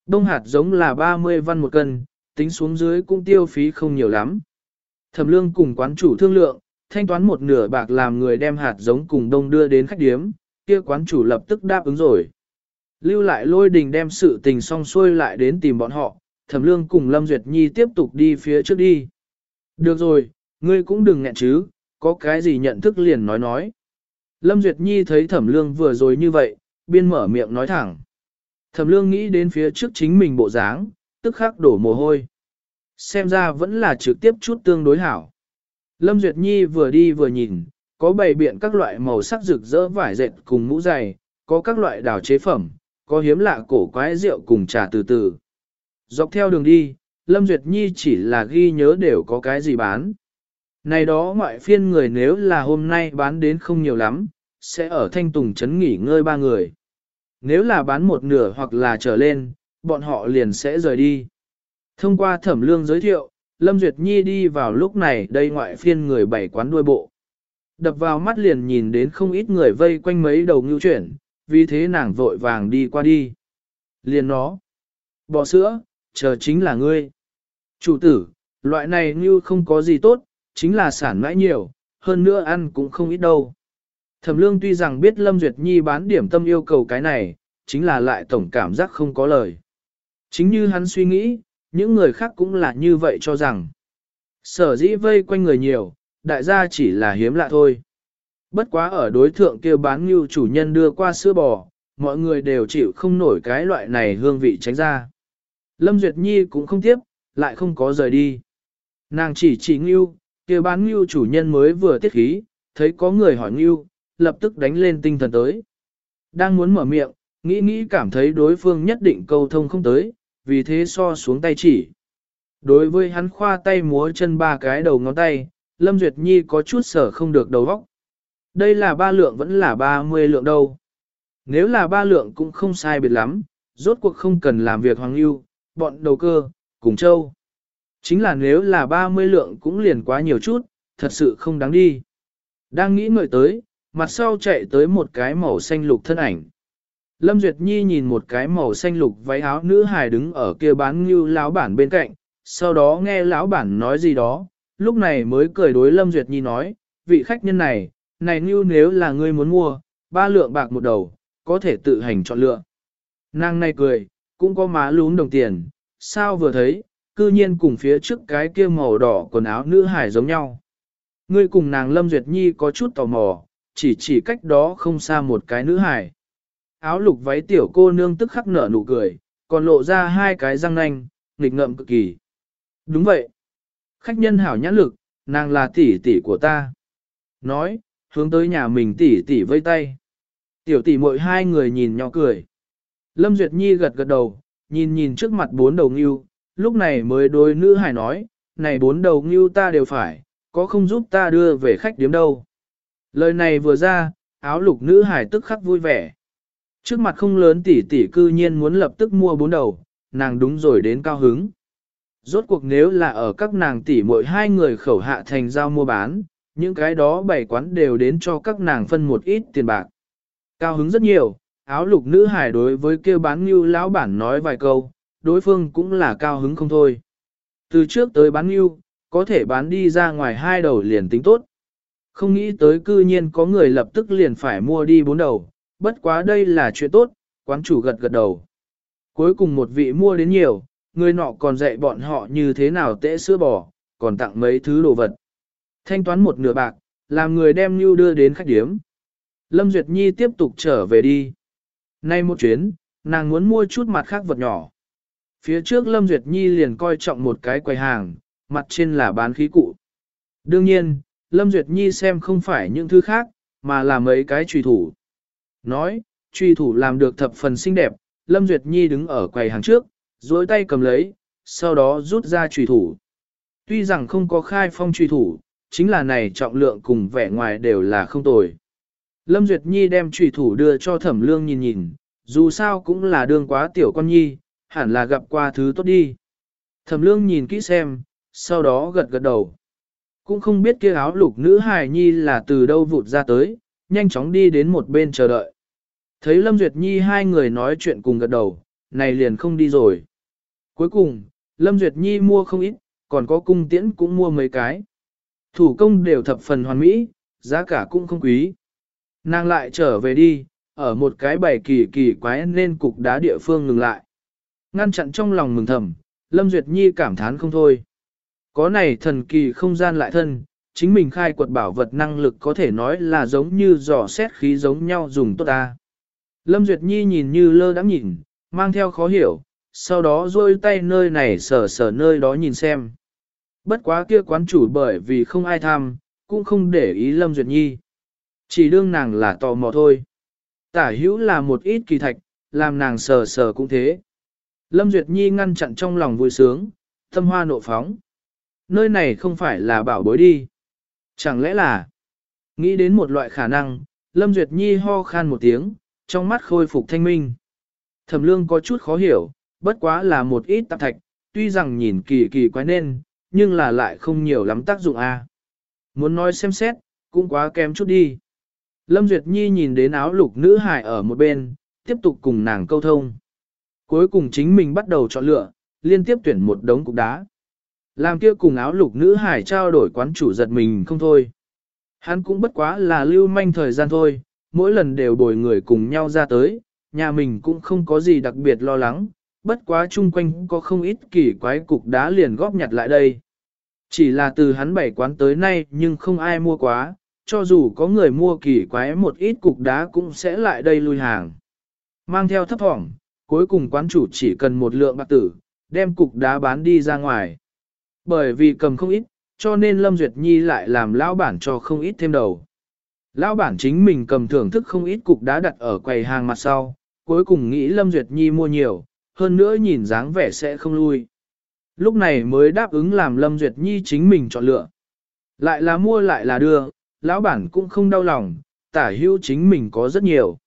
Đông hạt giống là 30 văn một cân, tính xuống dưới cũng tiêu phí không nhiều lắm. Thẩm lương cùng quán chủ thương lượng, thanh toán một nửa bạc làm người đem hạt giống cùng đông đưa đến khách điếm, kia quán chủ lập tức đáp ứng rồi. Lưu lại lôi đình đem sự tình xong xuôi lại đến tìm bọn họ, thẩm lương cùng Lâm Duyệt Nhi tiếp tục đi phía trước đi. Được rồi, ngươi cũng đừng nghẹn chứ, có cái gì nhận thức liền nói nói. Lâm Duyệt Nhi thấy thẩm lương vừa rồi như vậy, biên mở miệng nói thẳng. Thẩm lương nghĩ đến phía trước chính mình bộ dáng, tức khắc đổ mồ hôi. Xem ra vẫn là trực tiếp chút tương đối hảo. Lâm Duyệt Nhi vừa đi vừa nhìn, có bày biện các loại màu sắc rực rỡ vải dệt cùng mũ dày, có các loại đào chế phẩm, có hiếm lạ cổ quái rượu cùng trà từ từ. Dọc theo đường đi, Lâm Duyệt Nhi chỉ là ghi nhớ đều có cái gì bán. Này đó ngoại phiên người nếu là hôm nay bán đến không nhiều lắm, sẽ ở Thanh Tùng Trấn nghỉ ngơi ba người. Nếu là bán một nửa hoặc là trở lên, bọn họ liền sẽ rời đi. Thông qua thẩm lương giới thiệu, Lâm Duyệt Nhi đi vào lúc này đây ngoại phiên người bảy quán đuôi bộ. Đập vào mắt liền nhìn đến không ít người vây quanh mấy đầu ngưu chuyển, vì thế nàng vội vàng đi qua đi. Liền nó. Bò sữa, chờ chính là ngươi. Chủ tử, loại này ngưu không có gì tốt, chính là sản mãi nhiều, hơn nữa ăn cũng không ít đâu. Thẩm lương tuy rằng biết Lâm Duyệt Nhi bán điểm tâm yêu cầu cái này, chính là lại tổng cảm giác không có lời. Chính như hắn suy nghĩ, những người khác cũng là như vậy cho rằng. Sở dĩ vây quanh người nhiều, đại gia chỉ là hiếm lạ thôi. Bất quá ở đối thượng kia bán như chủ nhân đưa qua sữa bò, mọi người đều chịu không nổi cái loại này hương vị tránh ra. Lâm Duyệt Nhi cũng không tiếp, lại không có rời đi. Nàng chỉ chỉ ngưu, kia bán ngưu chủ nhân mới vừa tiết khí, thấy có người hỏi ngưu, lập tức đánh lên tinh thần tới. Đang muốn mở miệng, nghĩ nghĩ cảm thấy đối phương nhất định câu thông không tới, vì thế so xuống tay chỉ. Đối với hắn khoa tay múa chân ba cái đầu ngón tay, Lâm Duyệt Nhi có chút sở không được đầu óc. Đây là ba lượng vẫn là ba mươi lượng đâu. Nếu là ba lượng cũng không sai biệt lắm, rốt cuộc không cần làm việc hoàng lưu, bọn đầu cơ, cùng châu. Chính là nếu là ba mươi lượng cũng liền quá nhiều chút, thật sự không đáng đi. Đang nghĩ ngợi tới, mặt sau chạy tới một cái màu xanh lục thân ảnh. Lâm Duyệt Nhi nhìn một cái màu xanh lục váy áo nữ hài đứng ở kia bán như lão bản bên cạnh, sau đó nghe lão bản nói gì đó, lúc này mới cười đối Lâm Duyệt Nhi nói, vị khách nhân này, này như nếu là ngươi muốn mua, ba lượng bạc một đầu, có thể tự hành chọn lựa. Nàng này cười, cũng có má lún đồng tiền, sao vừa thấy, cư nhiên cùng phía trước cái kia màu đỏ quần áo nữ hải giống nhau. Ngươi cùng nàng Lâm Duyệt Nhi có chút tò mò, chỉ chỉ cách đó không xa một cái nữ hải. Áo lục váy tiểu cô nương tức khắc nở nụ cười, còn lộ ra hai cái răng nanh, nghịch ngợm cực kỳ. Đúng vậy. Khách nhân hảo nhãn lực, nàng là tỷ tỷ của ta. Nói, hướng tới nhà mình tỷ tỷ vây tay. Tiểu tỷ mỗi hai người nhìn nhỏ cười. Lâm Duyệt Nhi gật gật đầu, nhìn nhìn trước mặt bốn đầu ngưu, lúc này mới đối nữ hải nói, này bốn đầu ngưu ta đều phải, có không giúp ta đưa về khách điếm đâu. Lời này vừa ra, áo lục nữ hải tức khắc vui vẻ. Trước mặt không lớn tỷ tỷ cư nhiên muốn lập tức mua bốn đầu, nàng đúng rồi đến cao hứng. Rốt cuộc nếu là ở các nàng tỷ mỗi hai người khẩu hạ thành giao mua bán, những cái đó bảy quán đều đến cho các nàng phân một ít tiền bạc. Cao hứng rất nhiều, áo lục nữ hải đối với kêu bán như lão bản nói vài câu, đối phương cũng là cao hứng không thôi. Từ trước tới bán yêu, có thể bán đi ra ngoài hai đầu liền tính tốt. Không nghĩ tới cư nhiên có người lập tức liền phải mua đi bốn đầu, bất quá đây là chuyện tốt, quán chủ gật gật đầu. Cuối cùng một vị mua đến nhiều, người nọ còn dạy bọn họ như thế nào tễ sữa bò, còn tặng mấy thứ đồ vật. Thanh toán một nửa bạc, làm người đem Nhu đưa đến khách điếm. Lâm Duyệt Nhi tiếp tục trở về đi. Nay một chuyến, nàng muốn mua chút mặt khác vật nhỏ. Phía trước Lâm Duyệt Nhi liền coi trọng một cái quầy hàng, mặt trên là bán khí cụ. Đương nhiên, Lâm Duyệt Nhi xem không phải những thứ khác, mà là mấy cái trùy thủ. Nói, trùy thủ làm được thập phần xinh đẹp, Lâm Duyệt Nhi đứng ở quầy hàng trước, duỗi tay cầm lấy, sau đó rút ra trùy thủ. Tuy rằng không có khai phong trùy thủ, chính là này trọng lượng cùng vẻ ngoài đều là không tồi. Lâm Duyệt Nhi đem trùy thủ đưa cho thẩm lương nhìn nhìn, dù sao cũng là đương quá tiểu con nhi, hẳn là gặp qua thứ tốt đi. Thẩm lương nhìn kỹ xem, sau đó gật gật đầu. Cũng không biết kia áo lục nữ hài nhi là từ đâu vụt ra tới, nhanh chóng đi đến một bên chờ đợi. Thấy Lâm Duyệt Nhi hai người nói chuyện cùng gật đầu, này liền không đi rồi. Cuối cùng, Lâm Duyệt Nhi mua không ít, còn có cung tiễn cũng mua mấy cái. Thủ công đều thập phần hoàn mỹ, giá cả cũng không quý. Nàng lại trở về đi, ở một cái bảy kỳ kỳ quái nên cục đá địa phương ngừng lại. Ngăn chặn trong lòng mừng thầm, Lâm Duyệt Nhi cảm thán không thôi. Có này thần kỳ không gian lại thân, chính mình khai quật bảo vật năng lực có thể nói là giống như dò xét khí giống nhau dùng tốt ta. Lâm Duyệt Nhi nhìn như lơ đãng nhìn, mang theo khó hiểu, sau đó rôi tay nơi này sờ sờ nơi đó nhìn xem. Bất quá kia quán chủ bởi vì không ai tham, cũng không để ý Lâm Duyệt Nhi. Chỉ đương nàng là tò mò thôi. Tả hữu là một ít kỳ thạch, làm nàng sờ sờ cũng thế. Lâm Duyệt Nhi ngăn chặn trong lòng vui sướng, tâm hoa nộ phóng. Nơi này không phải là bảo bối đi. Chẳng lẽ là... Nghĩ đến một loại khả năng, Lâm Duyệt Nhi ho khan một tiếng, trong mắt khôi phục thanh minh. Thẩm lương có chút khó hiểu, bất quá là một ít tạp thạch, tuy rằng nhìn kỳ kỳ quái nên, nhưng là lại không nhiều lắm tác dụng a. Muốn nói xem xét, cũng quá kém chút đi. Lâm Duyệt Nhi nhìn đến áo lục nữ hải ở một bên, tiếp tục cùng nàng câu thông. Cuối cùng chính mình bắt đầu chọn lựa, liên tiếp tuyển một đống cục đá. Làm kia cùng áo lục nữ hải trao đổi quán chủ giật mình không thôi. Hắn cũng bất quá là lưu manh thời gian thôi, mỗi lần đều bồi người cùng nhau ra tới, nhà mình cũng không có gì đặc biệt lo lắng, bất quá chung quanh có không ít kỳ quái cục đá liền góp nhặt lại đây. Chỉ là từ hắn bảy quán tới nay nhưng không ai mua quá, cho dù có người mua kỳ quái một ít cục đá cũng sẽ lại đây lui hàng. Mang theo thấp thỏm, cuối cùng quán chủ chỉ cần một lượng bạc tử, đem cục đá bán đi ra ngoài. Bởi vì cầm không ít, cho nên Lâm Duyệt Nhi lại làm lão bản cho không ít thêm đầu. Lão bản chính mình cầm thưởng thức không ít cục đá đặt ở quầy hàng mặt sau, cuối cùng nghĩ Lâm Duyệt Nhi mua nhiều, hơn nữa nhìn dáng vẻ sẽ không lui. Lúc này mới đáp ứng làm Lâm Duyệt Nhi chính mình chọn lựa. Lại là mua lại là đưa, lão bản cũng không đau lòng, tả hữu chính mình có rất nhiều.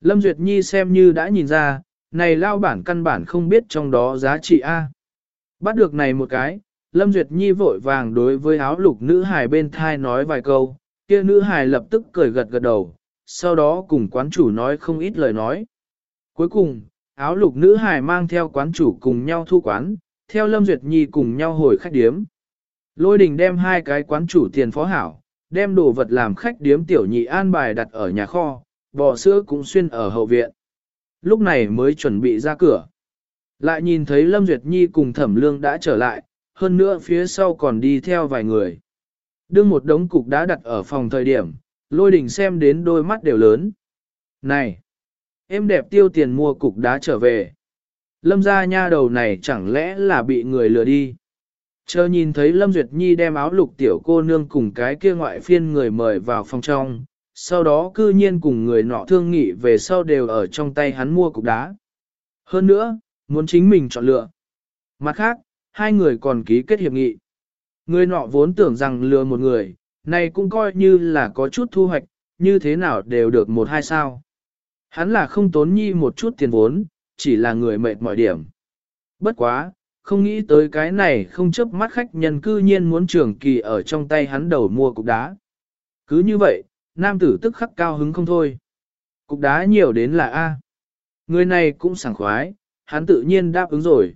Lâm Duyệt Nhi xem như đã nhìn ra, này lao bản căn bản không biết trong đó giá trị A. Bắt được này một cái, Lâm Duyệt Nhi vội vàng đối với áo lục nữ hài bên thai nói vài câu, kia nữ hài lập tức cười gật gật đầu, sau đó cùng quán chủ nói không ít lời nói. Cuối cùng, áo lục nữ hài mang theo quán chủ cùng nhau thu quán, theo Lâm Duyệt Nhi cùng nhau hồi khách điếm. Lôi đình đem hai cái quán chủ tiền phó hảo, đem đồ vật làm khách điếm tiểu nhị an bài đặt ở nhà kho, bò sữa cũng xuyên ở hậu viện. Lúc này mới chuẩn bị ra cửa. Lại nhìn thấy Lâm Duyệt Nhi cùng Thẩm Lương đã trở lại, hơn nữa phía sau còn đi theo vài người. Đương một đống cục đá đặt ở phòng thời điểm, lôi đình xem đến đôi mắt đều lớn. Này! Em đẹp tiêu tiền mua cục đá trở về. Lâm gia nha đầu này chẳng lẽ là bị người lừa đi. Chờ nhìn thấy Lâm Duyệt Nhi đem áo lục tiểu cô nương cùng cái kia ngoại phiên người mời vào phòng trong, sau đó cư nhiên cùng người nọ thương nghị về sau đều ở trong tay hắn mua cục đá. Hơn nữa, muốn chính mình chọn lựa. Mặt khác, hai người còn ký kết hiệp nghị. Người nọ vốn tưởng rằng lừa một người, này cũng coi như là có chút thu hoạch, như thế nào đều được một hai sao. Hắn là không tốn nhi một chút tiền vốn, chỉ là người mệt mọi điểm. Bất quá, không nghĩ tới cái này không chấp mắt khách nhân cư nhiên muốn trưởng kỳ ở trong tay hắn đầu mua cục đá. Cứ như vậy, nam tử tức khắc cao hứng không thôi. Cục đá nhiều đến là A. Người này cũng sảng khoái, hắn tự nhiên đáp ứng rồi.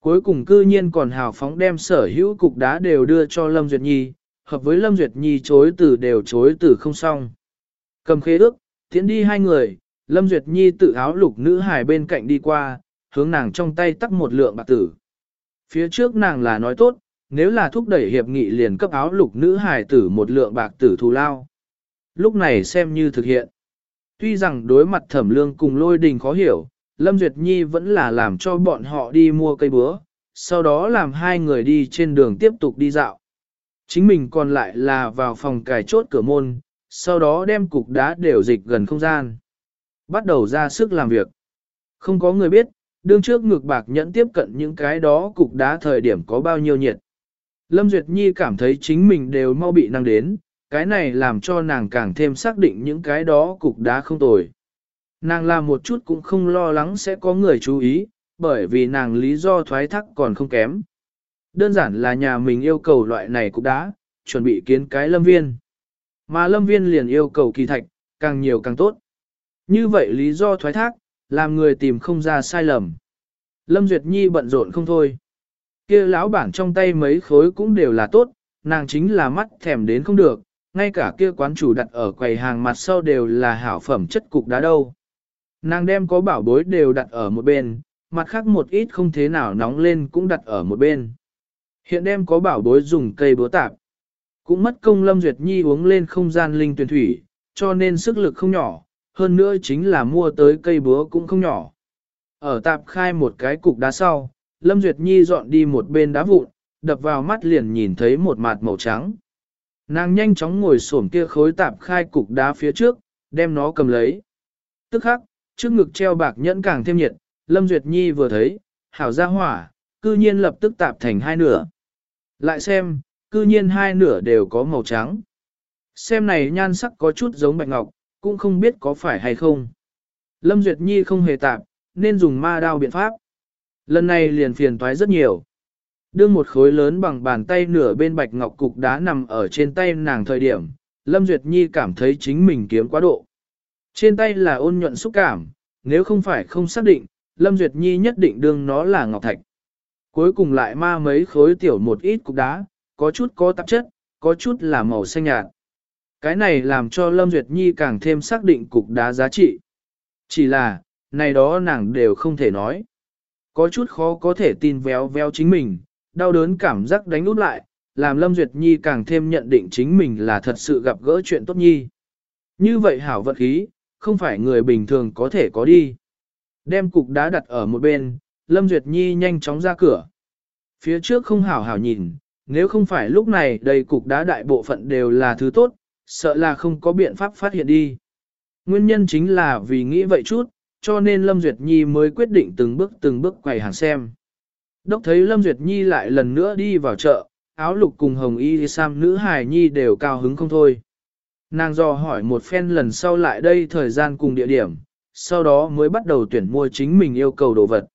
Cuối cùng cư nhiên còn hào phóng đem sở hữu cục đá đều đưa cho Lâm Duyệt Nhi, hợp với Lâm Duyệt Nhi chối từ đều chối từ không xong. Cầm khế ước, tiến đi hai người, Lâm Duyệt Nhi tự áo lục nữ hài bên cạnh đi qua, hướng nàng trong tay tắc một lượng bạc tử. Phía trước nàng là nói tốt, nếu là thúc đẩy hiệp nghị liền cấp áo lục nữ hài tử một lượng bạc tử thù lao. Lúc này xem như thực hiện. Tuy rằng đối mặt thẩm lương cùng lôi đình khó hiểu, Lâm Duyệt Nhi vẫn là làm cho bọn họ đi mua cây búa, sau đó làm hai người đi trên đường tiếp tục đi dạo. Chính mình còn lại là vào phòng cài chốt cửa môn, sau đó đem cục đá đều dịch gần không gian. Bắt đầu ra sức làm việc. Không có người biết, đương trước ngược bạc nhẫn tiếp cận những cái đó cục đá thời điểm có bao nhiêu nhiệt. Lâm Duyệt Nhi cảm thấy chính mình đều mau bị năng đến, cái này làm cho nàng càng thêm xác định những cái đó cục đá không tồi. Nàng làm một chút cũng không lo lắng sẽ có người chú ý, bởi vì nàng lý do thoái thác còn không kém. Đơn giản là nhà mình yêu cầu loại này cục đá, chuẩn bị kiến cái lâm viên. Mà lâm viên liền yêu cầu kỳ thạch, càng nhiều càng tốt. Như vậy lý do thoái thác, làm người tìm không ra sai lầm. Lâm Duyệt Nhi bận rộn không thôi. kia lão bản trong tay mấy khối cũng đều là tốt, nàng chính là mắt thèm đến không được, ngay cả kia quán chủ đặt ở quầy hàng mặt sau đều là hảo phẩm chất cục đá đâu. Nàng đem có bảo bối đều đặt ở một bên, mặt khác một ít không thế nào nóng lên cũng đặt ở một bên. Hiện đem có bảo bối dùng cây búa tạp. Cũng mất công Lâm Duyệt Nhi uống lên không gian linh tuyển thủy, cho nên sức lực không nhỏ, hơn nữa chính là mua tới cây búa cũng không nhỏ. Ở tạp khai một cái cục đá sau, Lâm Duyệt Nhi dọn đi một bên đá vụn, đập vào mắt liền nhìn thấy một mặt màu trắng. Nàng nhanh chóng ngồi xổm kia khối tạp khai cục đá phía trước, đem nó cầm lấy. Tức khắc, trước ngực treo bạc nhẫn càng thêm nhiệt, Lâm Duyệt Nhi vừa thấy, hảo ra hỏa, cư nhiên lập tức tạp thành hai nửa. Lại xem, cư nhiên hai nửa đều có màu trắng. Xem này nhan sắc có chút giống bạch ngọc, cũng không biết có phải hay không. Lâm Duyệt Nhi không hề tạp, nên dùng ma đao biện pháp. Lần này liền phiền toái rất nhiều. Đưa một khối lớn bằng bàn tay nửa bên bạch ngọc cục đá nằm ở trên tay nàng thời điểm, Lâm Duyệt Nhi cảm thấy chính mình kiếm quá độ. Trên tay là ôn nhuận xúc cảm, nếu không phải không xác định, Lâm Duyệt Nhi nhất định đương nó là ngọc thạch. Cuối cùng lại ma mấy khối tiểu một ít cục đá, có chút có tạp chất, có chút là màu xanh nhạt. Cái này làm cho Lâm Duyệt Nhi càng thêm xác định cục đá giá trị. Chỉ là, này đó nàng đều không thể nói. Có chút khó có thể tin véo véo chính mình, đau đớn cảm giác đánh út lại, làm Lâm Duyệt Nhi càng thêm nhận định chính mình là thật sự gặp gỡ chuyện tốt nhi. Như vậy hảo vật khí, không phải người bình thường có thể có đi. Đem cục đá đặt ở một bên, Lâm Duyệt Nhi nhanh chóng ra cửa. Phía trước không hảo hảo nhìn, nếu không phải lúc này đầy cục đá đại bộ phận đều là thứ tốt, sợ là không có biện pháp phát hiện đi. Nguyên nhân chính là vì nghĩ vậy chút, cho nên Lâm Duyệt Nhi mới quyết định từng bước từng bước quầy hàng xem. Đốc thấy Lâm Duyệt Nhi lại lần nữa đi vào chợ, áo lục cùng hồng y sam nữ hài nhi đều cao hứng không thôi. Nàng dò hỏi một phen lần sau lại đây thời gian cùng địa điểm, sau đó mới bắt đầu tuyển mua chính mình yêu cầu đồ vật.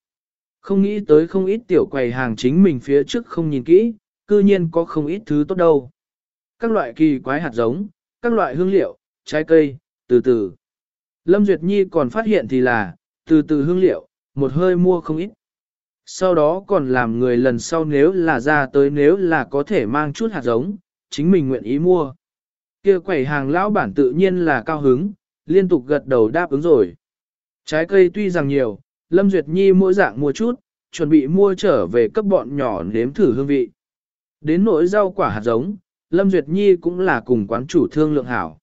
Không nghĩ tới không ít tiểu quầy hàng chính mình phía trước không nhìn kỹ, cư nhiên có không ít thứ tốt đâu. Các loại kỳ quái hạt giống, các loại hương liệu, trái cây, từ từ. Lâm Duyệt Nhi còn phát hiện thì là, từ từ hương liệu, một hơi mua không ít. Sau đó còn làm người lần sau nếu là ra tới nếu là có thể mang chút hạt giống, chính mình nguyện ý mua. kia quầy hàng lão bản tự nhiên là cao hứng, liên tục gật đầu đáp ứng rồi. Trái cây tuy rằng nhiều, Lâm Duyệt Nhi mỗi dạng mua chút, chuẩn bị mua trở về cấp bọn nhỏ nếm thử hương vị. Đến nỗi rau quả hạt giống, Lâm Duyệt Nhi cũng là cùng quán chủ thương lượng hảo.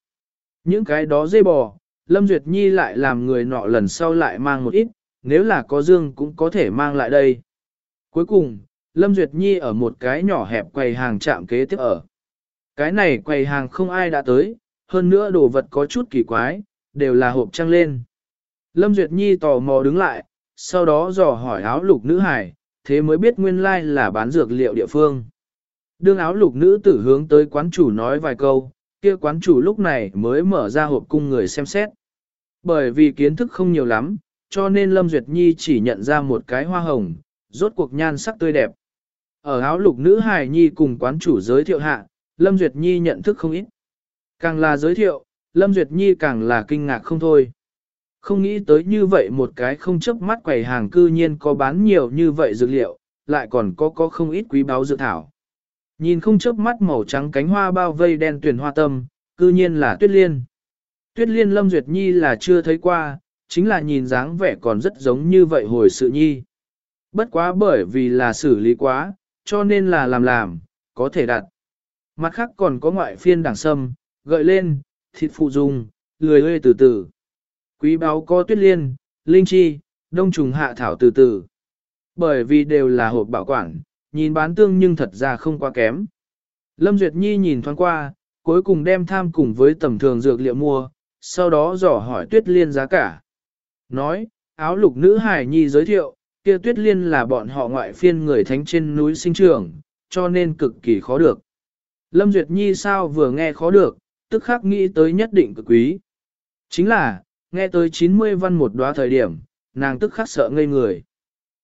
Những cái đó dây bò, Lâm Duyệt Nhi lại làm người nọ lần sau lại mang một ít, nếu là có dương cũng có thể mang lại đây. Cuối cùng, Lâm Duyệt Nhi ở một cái nhỏ hẹp quầy hàng chạm kế tiếp ở. Cái này quầy hàng không ai đã tới, hơn nữa đồ vật có chút kỳ quái, đều là hộp trăng lên. Lâm Duyệt Nhi tò mò đứng lại, sau đó dò hỏi áo lục nữ hải, thế mới biết nguyên lai là bán dược liệu địa phương. Đương áo lục nữ tử hướng tới quán chủ nói vài câu, kia quán chủ lúc này mới mở ra hộp cung người xem xét. Bởi vì kiến thức không nhiều lắm, cho nên Lâm Duyệt Nhi chỉ nhận ra một cái hoa hồng, rốt cuộc nhan sắc tươi đẹp. Ở áo lục nữ hài nhi cùng quán chủ giới thiệu hạ, Lâm Duyệt Nhi nhận thức không ít. Càng là giới thiệu, Lâm Duyệt Nhi càng là kinh ngạc không thôi. Không nghĩ tới như vậy một cái không chấp mắt quầy hàng cư nhiên có bán nhiều như vậy dược liệu, lại còn có có không ít quý báo dược thảo. Nhìn không chớp mắt màu trắng cánh hoa bao vây đen tuyển hoa tâm, cư nhiên là tuyết liên. Tuyết liên Lâm Duyệt Nhi là chưa thấy qua, chính là nhìn dáng vẻ còn rất giống như vậy hồi sự nhi. Bất quá bởi vì là xử lý quá, cho nên là làm làm, có thể đặt. Mặt khác còn có ngoại phiên đảng sâm, gợi lên, thịt phụ dung, lười lê từ từ. Quý báo có tuyết liên, linh chi, đông trùng hạ thảo từ từ. Bởi vì đều là hộp bảo quản, nhìn bán tương nhưng thật ra không quá kém. Lâm Duyệt Nhi nhìn thoáng qua, cuối cùng đem tham cùng với tầm thường dược liệu mua, sau đó dò hỏi tuyết liên giá cả. Nói, áo lục nữ hải nhi giới thiệu, kia tuyết liên là bọn họ ngoại phiên người thánh trên núi sinh trưởng, cho nên cực kỳ khó được. Lâm Duyệt Nhi sao vừa nghe khó được, tức khắc nghĩ tới nhất định cực quý. Chính là, nghe tới 90 văn một đóa thời điểm, nàng tức khắc sợ ngây người.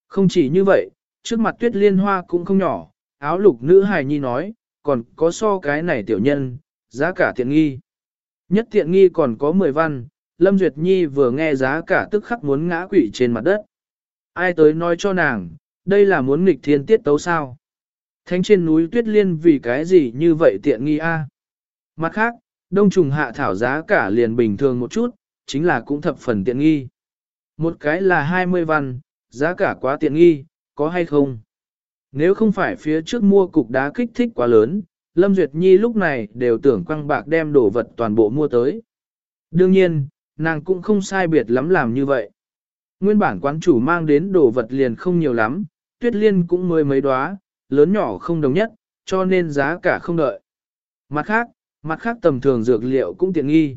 Không chỉ như vậy, trước mặt tuyết liên hoa cũng không nhỏ, áo lục nữ hài nhi nói, còn có so cái này tiểu nhân, giá cả tiện nghi. Nhất tiện nghi còn có 10 văn, Lâm Duyệt Nhi vừa nghe giá cả tức khắc muốn ngã quỵ trên mặt đất. Ai tới nói cho nàng, đây là muốn nghịch thiên tiết tấu sao? Thánh trên núi tuyết liên vì cái gì như vậy tiện nghi a? Mặt khác, đông trùng hạ thảo giá cả liền bình thường một chút, chính là cũng thập phần tiện nghi. Một cái là 20 văn, giá cả quá tiện nghi, có hay không? Nếu không phải phía trước mua cục đá kích thích quá lớn, Lâm Duyệt Nhi lúc này đều tưởng quăng bạc đem đồ vật toàn bộ mua tới. Đương nhiên, nàng cũng không sai biệt lắm làm như vậy. Nguyên bản quán chủ mang đến đồ vật liền không nhiều lắm, tuyết liên cũng mới mấy đóa, lớn nhỏ không đồng nhất, cho nên giá cả không đợi. Mặt khác, mặt khác tầm thường dược liệu cũng tiện nghi.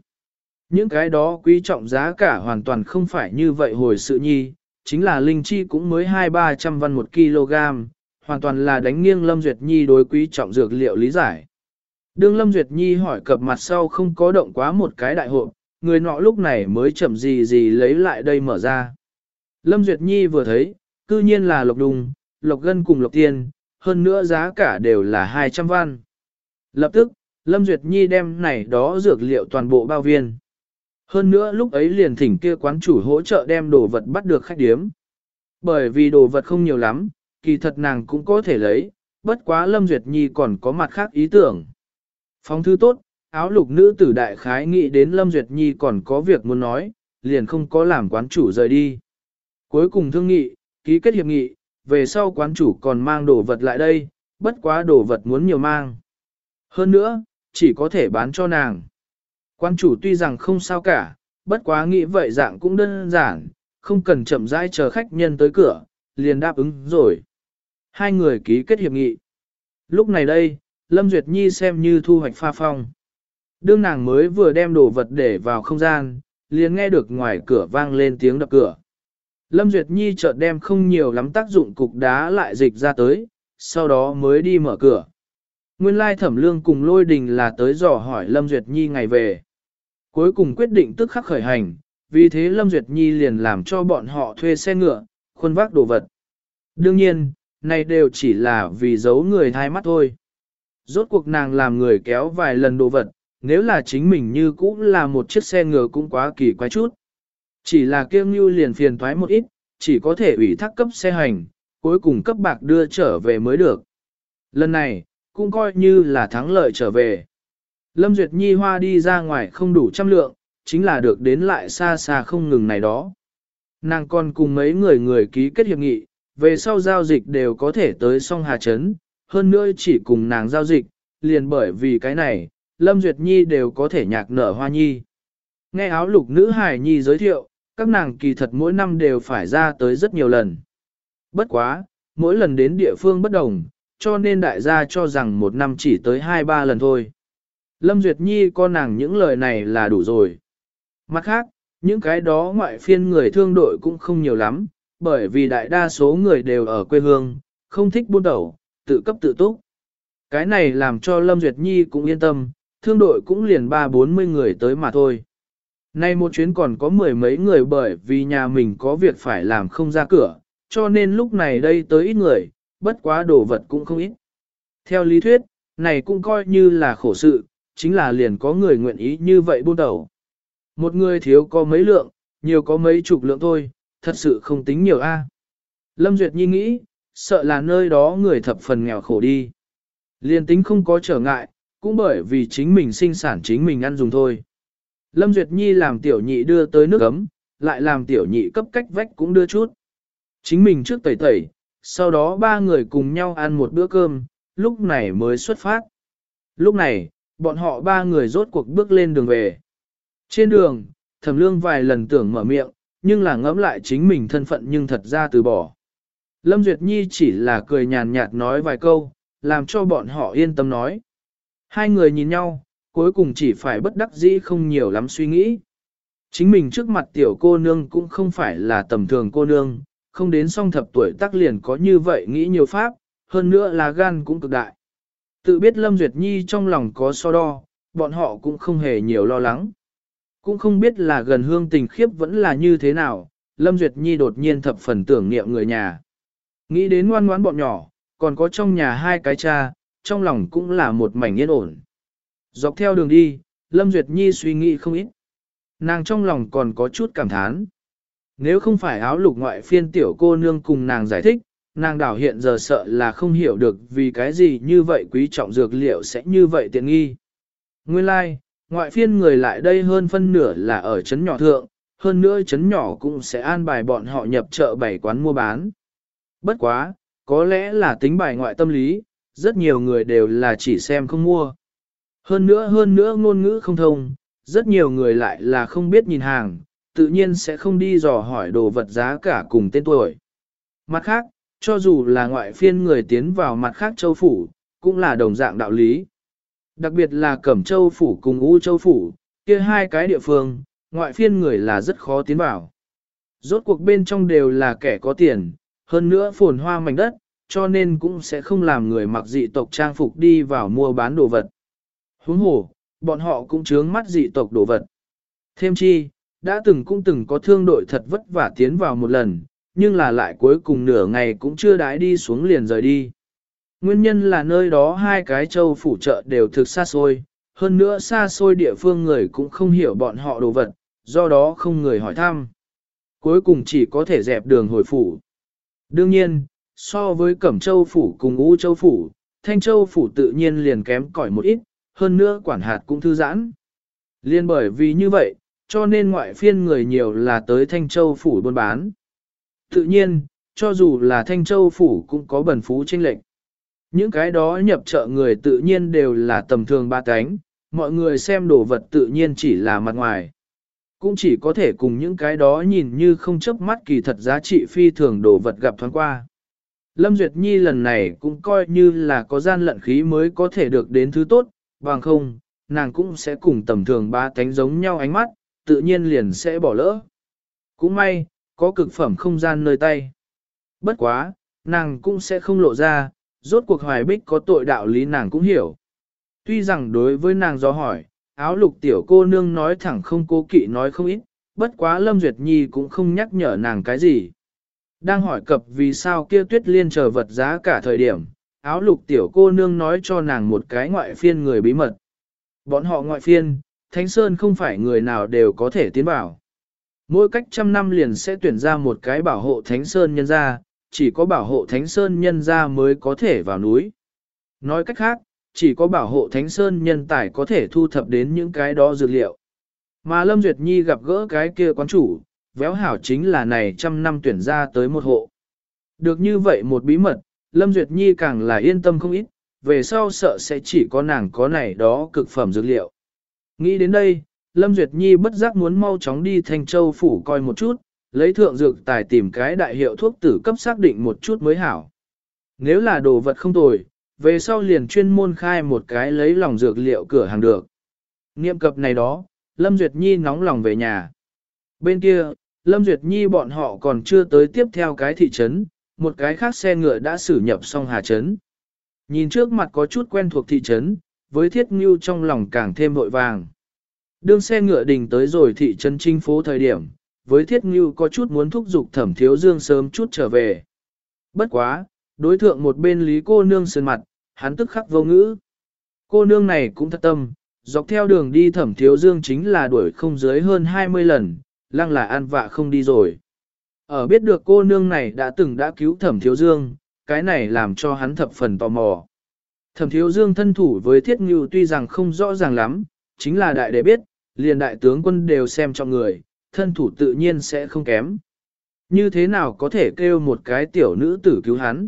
Những cái đó quý trọng giá cả hoàn toàn không phải như vậy hồi sự nhi, chính là linh chi cũng mới hai ba trăm văn một kg, hoàn toàn là đánh nghiêng Lâm Duyệt Nhi đối quý trọng dược liệu lý giải. Đương Lâm Duyệt Nhi hỏi cập mặt sau không có động quá một cái đại hộp, người nọ lúc này mới chậm gì gì lấy lại đây mở ra. Lâm Duyệt Nhi vừa thấy, cư nhiên là lộc đùng, lộc gân cùng lộc tiên, hơn nữa giá cả đều là 200 văn. Lập tức, Lâm Duyệt Nhi đem này đó dược liệu toàn bộ bao viên. Hơn nữa lúc ấy liền thỉnh kia quán chủ hỗ trợ đem đồ vật bắt được khách điếm. Bởi vì đồ vật không nhiều lắm, kỳ thật nàng cũng có thể lấy, bất quá Lâm Duyệt Nhi còn có mặt khác ý tưởng. Phóng thư tốt, áo lục nữ tử đại khái nghĩ đến Lâm Duyệt Nhi còn có việc muốn nói, liền không có làm quán chủ rời đi. Cuối cùng thương nghị, ký kết hiệp nghị, về sau quán chủ còn mang đồ vật lại đây, bất quá đồ vật muốn nhiều mang. Hơn nữa, chỉ có thể bán cho nàng. Quán chủ tuy rằng không sao cả, bất quá nghĩ vậy dạng cũng đơn giản, không cần chậm rãi chờ khách nhân tới cửa, liền đáp ứng rồi. Hai người ký kết hiệp nghị. Lúc này đây, Lâm Duyệt Nhi xem như thu hoạch pha phong. Đương nàng mới vừa đem đồ vật để vào không gian, liền nghe được ngoài cửa vang lên tiếng đập cửa. Lâm Duyệt Nhi chợt đem không nhiều lắm tác dụng cục đá lại dịch ra tới, sau đó mới đi mở cửa. Nguyên lai thẩm lương cùng lôi đình là tới dò hỏi Lâm Duyệt Nhi ngày về. Cuối cùng quyết định tức khắc khởi hành, vì thế Lâm Duyệt Nhi liền làm cho bọn họ thuê xe ngựa, khuôn vác đồ vật. Đương nhiên, này đều chỉ là vì giấu người thai mắt thôi. Rốt cuộc nàng làm người kéo vài lần đồ vật, nếu là chính mình như cũ là một chiếc xe ngựa cũng quá kỳ quái chút. Chỉ là kêu như liền phiền thoái một ít, chỉ có thể ủy thác cấp xe hành, cuối cùng cấp bạc đưa trở về mới được. Lần này, cũng coi như là thắng lợi trở về. Lâm Duyệt Nhi hoa đi ra ngoài không đủ trăm lượng, chính là được đến lại xa xa không ngừng này đó. Nàng còn cùng mấy người người ký kết hiệp nghị, về sau giao dịch đều có thể tới song Hà Trấn, hơn nữa chỉ cùng nàng giao dịch, liền bởi vì cái này, Lâm Duyệt Nhi đều có thể nhạc nở hoa nhi. Nghe áo lục nữ hài nhi giới thiệu, các nàng kỳ thật mỗi năm đều phải ra tới rất nhiều lần. Bất quá, mỗi lần đến địa phương bất đồng, cho nên đại gia cho rằng một năm chỉ tới 2-3 lần thôi. Lâm Duyệt Nhi con nàng những lời này là đủ rồi. Mặt khác, những cái đó ngoại phiên người thương đội cũng không nhiều lắm, bởi vì đại đa số người đều ở quê hương, không thích buôn đầu, tự cấp tự túc. Cái này làm cho Lâm Duyệt Nhi cũng yên tâm, thương đội cũng liền ba bốn mươi người tới mà thôi. Nay một chuyến còn có mười mấy người bởi vì nhà mình có việc phải làm không ra cửa, cho nên lúc này đây tới ít người, bất quá đồ vật cũng không ít. Theo lý thuyết, này cũng coi như là khổ sự, chính là liền có người nguyện ý như vậy buôn đầu. Một người thiếu có mấy lượng, nhiều có mấy chục lượng thôi, thật sự không tính nhiều a. Lâm Duyệt Nhi nghĩ, sợ là nơi đó người thập phần nghèo khổ đi. liền tính không có trở ngại, cũng bởi vì chính mình sinh sản chính mình ăn dùng thôi. Lâm Duyệt Nhi làm tiểu nhị đưa tới nước ấm, lại làm tiểu nhị cấp cách vách cũng đưa chút. Chính mình trước tẩy tẩy, sau đó ba người cùng nhau ăn một bữa cơm, lúc này mới xuất phát. Lúc này, bọn họ ba người rốt cuộc bước lên đường về. Trên đường, thẩm lương vài lần tưởng mở miệng, nhưng là ngẫm lại chính mình thân phận nhưng thật ra từ bỏ. Lâm Duyệt Nhi chỉ là cười nhàn nhạt nói vài câu, làm cho bọn họ yên tâm nói. Hai người nhìn nhau, cuối cùng chỉ phải bất đắc dĩ không nhiều lắm suy nghĩ. Chính mình trước mặt tiểu cô nương cũng không phải là tầm thường cô nương, không đến song thập tuổi tác liền có như vậy nghĩ nhiều pháp, hơn nữa là gan cũng cực đại. Tự biết Lâm Duyệt Nhi trong lòng có so đo, bọn họ cũng không hề nhiều lo lắng. Cũng không biết là gần hương tình khiếp vẫn là như thế nào, Lâm Duyệt Nhi đột nhiên thập phần tưởng niệm người nhà. Nghĩ đến ngoan ngoãn bọn nhỏ, còn có trong nhà hai cái cha, trong lòng cũng là một mảnh yên ổn. Dọc theo đường đi, Lâm Duyệt Nhi suy nghĩ không ít. Nàng trong lòng còn có chút cảm thán. Nếu không phải áo lục ngoại phiên tiểu cô nương cùng nàng giải thích, nàng đảo hiện giờ sợ là không hiểu được vì cái gì như vậy quý trọng dược liệu sẽ như vậy tiện nghi. Nguyên lai, like, ngoại phiên người lại đây hơn phân nửa là ở chấn nhỏ thượng, hơn nữa chấn nhỏ cũng sẽ an bài bọn họ nhập chợ bảy quán mua bán. Bất quá, có lẽ là tính bài ngoại tâm lý, rất nhiều người đều là chỉ xem không mua. Hơn nữa hơn nữa ngôn ngữ không thông, rất nhiều người lại là không biết nhìn hàng, tự nhiên sẽ không đi dò hỏi đồ vật giá cả cùng tên tuổi. Mặt khác, cho dù là ngoại phiên người tiến vào mặt khác châu phủ, cũng là đồng dạng đạo lý. Đặc biệt là Cẩm Châu Phủ cùng U Châu Phủ, kia hai cái địa phương, ngoại phiên người là rất khó tiến vào. Rốt cuộc bên trong đều là kẻ có tiền, hơn nữa phồn hoa mảnh đất, cho nên cũng sẽ không làm người mặc dị tộc trang phục đi vào mua bán đồ vật. Huống hồ, bọn họ cũng chướng mắt dị tộc đồ vật. Thêm chi, đã từng cũng từng có thương đội thật vất vả tiến vào một lần, nhưng là lại cuối cùng nửa ngày cũng chưa đái đi xuống liền rời đi. Nguyên nhân là nơi đó hai cái châu phủ trợ đều thực xa xôi, hơn nữa xa xôi địa phương người cũng không hiểu bọn họ đồ vật, do đó không người hỏi thăm. Cuối cùng chỉ có thể dẹp đường hồi phủ. Đương nhiên, so với Cẩm Châu phủ cùng U Châu phủ, Thanh Châu phủ tự nhiên liền kém cỏi một ít, hơn nữa quản hạt cũng thư giãn. Liên bởi vì như vậy, cho nên ngoại phiên người nhiều là tới Thanh Châu phủ buôn bán. Tự nhiên, cho dù là Thanh Châu phủ cũng có bẩn phú tranh lệnh. Những cái đó nhập chợ người tự nhiên đều là tầm thường ba cánh, mọi người xem đồ vật tự nhiên chỉ là mặt ngoài. Cũng chỉ có thể cùng những cái đó nhìn như không chấp mắt kỳ thật giá trị phi thường đồ vật gặp thoáng qua. Lâm Duyệt Nhi lần này cũng coi như là có gian lận khí mới có thể được đến thứ tốt, bằng không, nàng cũng sẽ cùng tầm thường ba cánh giống nhau ánh mắt, tự nhiên liền sẽ bỏ lỡ. Cũng may, có cực phẩm không gian nơi tay. Bất quá, nàng cũng sẽ không lộ ra, rốt cuộc hoài bích có tội đạo lý nàng cũng hiểu. Tuy rằng đối với nàng do hỏi, áo lục tiểu cô nương nói thẳng không cố kỵ nói không ít, bất quá Lâm Duyệt Nhi cũng không nhắc nhở nàng cái gì. Đang hỏi cập vì sao kia tuyết liên chờ vật giá cả thời điểm, áo lục tiểu cô nương nói cho nàng một cái ngoại phiên người bí mật. Bọn họ ngoại phiên, Thánh Sơn không phải người nào đều có thể tiến bảo Mỗi cách trăm năm liền sẽ tuyển ra một cái bảo hộ Thánh Sơn nhân ra, chỉ có bảo hộ Thánh Sơn nhân ra mới có thể vào núi. Nói cách khác, chỉ có bảo hộ Thánh Sơn nhân tài có thể thu thập đến những cái đó dược liệu. Mà Lâm Duyệt Nhi gặp gỡ cái kia quán chủ, véo hảo chính là này trăm năm tuyển ra tới một hộ. Được như vậy một bí mật, Lâm Duyệt Nhi càng là yên tâm không ít, về sau sợ sẽ chỉ có nàng có này đó cực phẩm dược liệu. Nghĩ đến đây, Lâm Duyệt Nhi bất giác muốn mau chóng đi Thanh Châu phủ coi một chút, lấy thượng dược tài tìm cái đại hiệu thuốc tử cấp xác định một chút mới hảo. Nếu là đồ vật không tồi, về sau liền chuyên môn khai một cái lấy lòng dược liệu cửa hàng được. Niệm cập này đó, Lâm Duyệt Nhi nóng lòng về nhà. Bên kia, Lâm Duyệt Nhi bọn họ còn chưa tới tiếp theo cái thị trấn, một cái khác xe ngựa đã xử nhập xong hà trấn. Nhìn trước mặt có chút quen thuộc thị trấn, với thiết ngưu trong lòng càng thêm vội vàng. Đương xe ngựa đình tới rồi thị trấn trinh phố thời điểm, với thiết ngưu có chút muốn thúc giục thẩm thiếu dương sớm chút trở về. Bất quá, đối thượng một bên lý cô nương sơn mặt, hắn tức khắc vô ngữ. Cô nương này cũng thật tâm, dọc theo đường đi thẩm thiếu dương chính là đuổi không dưới hơn 20 lần, lăng là an vạ không đi rồi. Ở biết được cô nương này đã từng đã cứu thẩm thiếu dương, cái này làm cho hắn thập phần tò mò. Thẩm thiếu dương thân thủ với thiết ngưu tuy rằng không rõ ràng lắm, chính là đại đệ biết, liền đại tướng quân đều xem cho người, thân thủ tự nhiên sẽ không kém. Như thế nào có thể kêu một cái tiểu nữ tử cứu hắn?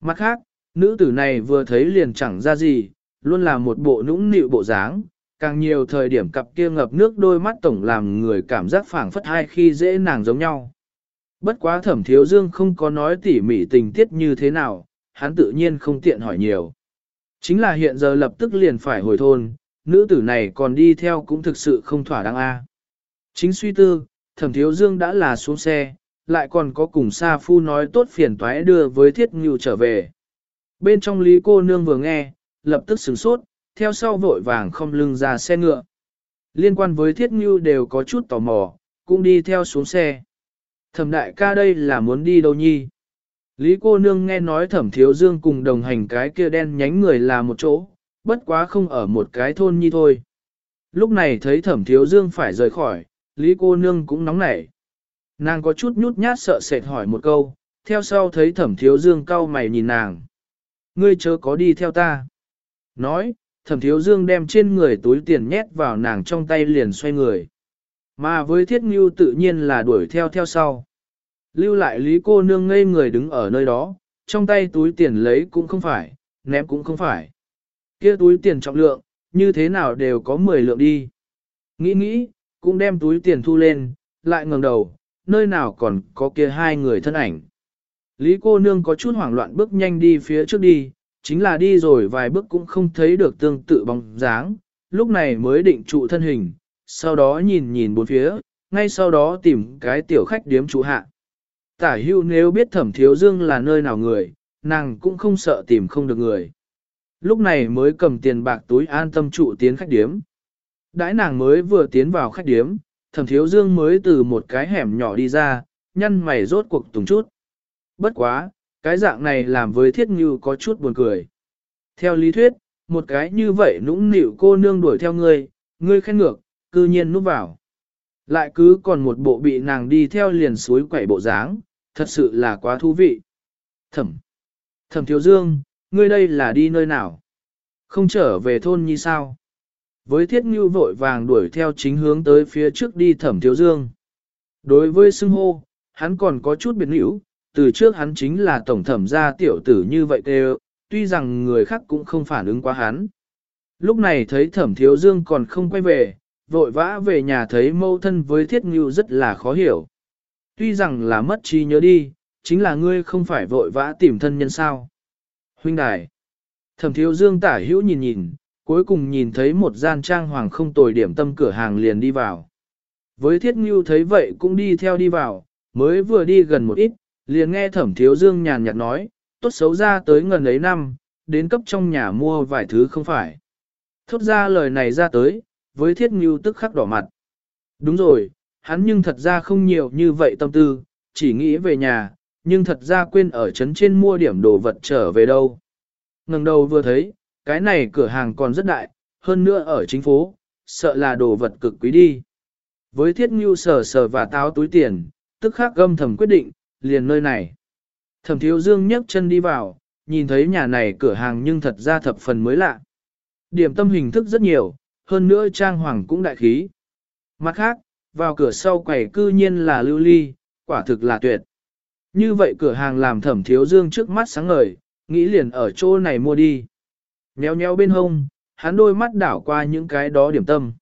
Mặt khác, nữ tử này vừa thấy liền chẳng ra gì, luôn là một bộ nũng nịu bộ dáng, càng nhiều thời điểm cặp kia ngập nước đôi mắt tổng làm người cảm giác phảng phất hai khi dễ nàng giống nhau. Bất quá thẩm thiếu dương không có nói tỉ mỉ tình tiết như thế nào, hắn tự nhiên không tiện hỏi nhiều. Chính là hiện giờ lập tức liền phải hồi thôn, nữ tử này còn đi theo cũng thực sự không thỏa đáng a. Chính suy tư, thẩm thiếu dương đã là xuống xe, lại còn có cùng Sa Phu nói tốt phiền toái đưa với thiết ngưu trở về. Bên trong lý cô nương vừa nghe, lập tức sửng sốt, theo sau vội vàng không lưng ra xe ngựa. Liên quan với thiết ngưu đều có chút tò mò, cũng đi theo xuống xe. Thẩm đại ca đây là muốn đi đâu nhi? Lý cô nương nghe nói thẩm thiếu dương cùng đồng hành cái kia đen nhánh người là một chỗ, bất quá không ở một cái thôn nhi thôi. Lúc này thấy thẩm thiếu dương phải rời khỏi, Lý cô nương cũng nóng nảy. Nàng có chút nhút nhát sợ sệt hỏi một câu, theo sau thấy thẩm thiếu dương cau mày nhìn nàng. Ngươi chớ có đi theo ta. Nói, thẩm thiếu dương đem trên người túi tiền nhét vào nàng trong tay liền xoay người. Mà với thiết ngưu tự nhiên là đuổi theo theo sau. Lưu lại lý cô nương ngây người đứng ở nơi đó, trong tay túi tiền lấy cũng không phải, ném cũng không phải. Kia túi tiền trọng lượng, như thế nào đều có 10 lượng đi. Nghĩ nghĩ, cũng đem túi tiền thu lên, lại ngẩng đầu, nơi nào còn có kia hai người thân ảnh. Lý cô nương có chút hoảng loạn bước nhanh đi phía trước đi, chính là đi rồi vài bước cũng không thấy được tương tự bóng dáng, lúc này mới định trụ thân hình, sau đó nhìn nhìn bốn phía, ngay sau đó tìm cái tiểu khách điếm trụ hạ. Tả hưu nếu biết thẩm thiếu dương là nơi nào người, nàng cũng không sợ tìm không được người. Lúc này mới cầm tiền bạc túi an tâm trụ tiến khách điếm. Đãi nàng mới vừa tiến vào khách điếm, thẩm thiếu dương mới từ một cái hẻm nhỏ đi ra, nhăn mày rốt cuộc tùng chút. Bất quá, cái dạng này làm với thiết như có chút buồn cười. Theo lý thuyết, một cái như vậy nũng nịu cô nương đuổi theo ngươi, ngươi khen ngược, cư nhiên núp vào. Lại cứ còn một bộ bị nàng đi theo liền suối quẩy bộ dáng, thật sự là quá thú vị. Thẩm, thẩm thiếu dương, ngươi đây là đi nơi nào? Không trở về thôn như sao? Với thiết như vội vàng đuổi theo chính hướng tới phía trước đi thẩm thiếu dương. Đối với xưng hô, hắn còn có chút biệt hữu, từ trước hắn chính là tổng thẩm gia tiểu tử như vậy kêu, tuy rằng người khác cũng không phản ứng quá hắn. Lúc này thấy thẩm thiếu dương còn không quay về, vội vã về nhà thấy mâu thân với thiết ngưu rất là khó hiểu. Tuy rằng là mất trí nhớ đi, chính là ngươi không phải vội vã tìm thân nhân sao. Huynh đài, thẩm thiếu dương tả hữu nhìn nhìn, cuối cùng nhìn thấy một gian trang hoàng không tồi điểm tâm cửa hàng liền đi vào. Với thiết ngưu thấy vậy cũng đi theo đi vào, mới vừa đi gần một ít, liền nghe thẩm thiếu dương nhàn nhạt nói, tốt xấu ra tới ngần ấy năm, đến cấp trong nhà mua vài thứ không phải. Thốt ra lời này ra tới, với thiết ngưu tức khắc đỏ mặt. Đúng rồi, hắn nhưng thật ra không nhiều như vậy tâm tư, chỉ nghĩ về nhà, nhưng thật ra quên ở trấn trên mua điểm đồ vật trở về đâu. ngẩng đầu vừa thấy, cái này cửa hàng còn rất đại, hơn nữa ở chính phố, sợ là đồ vật cực quý đi. Với thiết ngưu sờ sờ và táo túi tiền, tức khắc gâm thầm quyết định, liền nơi này. Thẩm thiếu dương nhấc chân đi vào, nhìn thấy nhà này cửa hàng nhưng thật ra thập phần mới lạ. Điểm tâm hình thức rất nhiều, hơn nữa trang hoàng cũng đại khí. Mặt khác, vào cửa sau quầy cư nhiên là lưu ly, quả thực là tuyệt. Như vậy cửa hàng làm thẩm thiếu dương trước mắt sáng ngời, nghĩ liền ở chỗ này mua đi. Nheo nheo bên hông, hắn đôi mắt đảo qua những cái đó điểm tâm.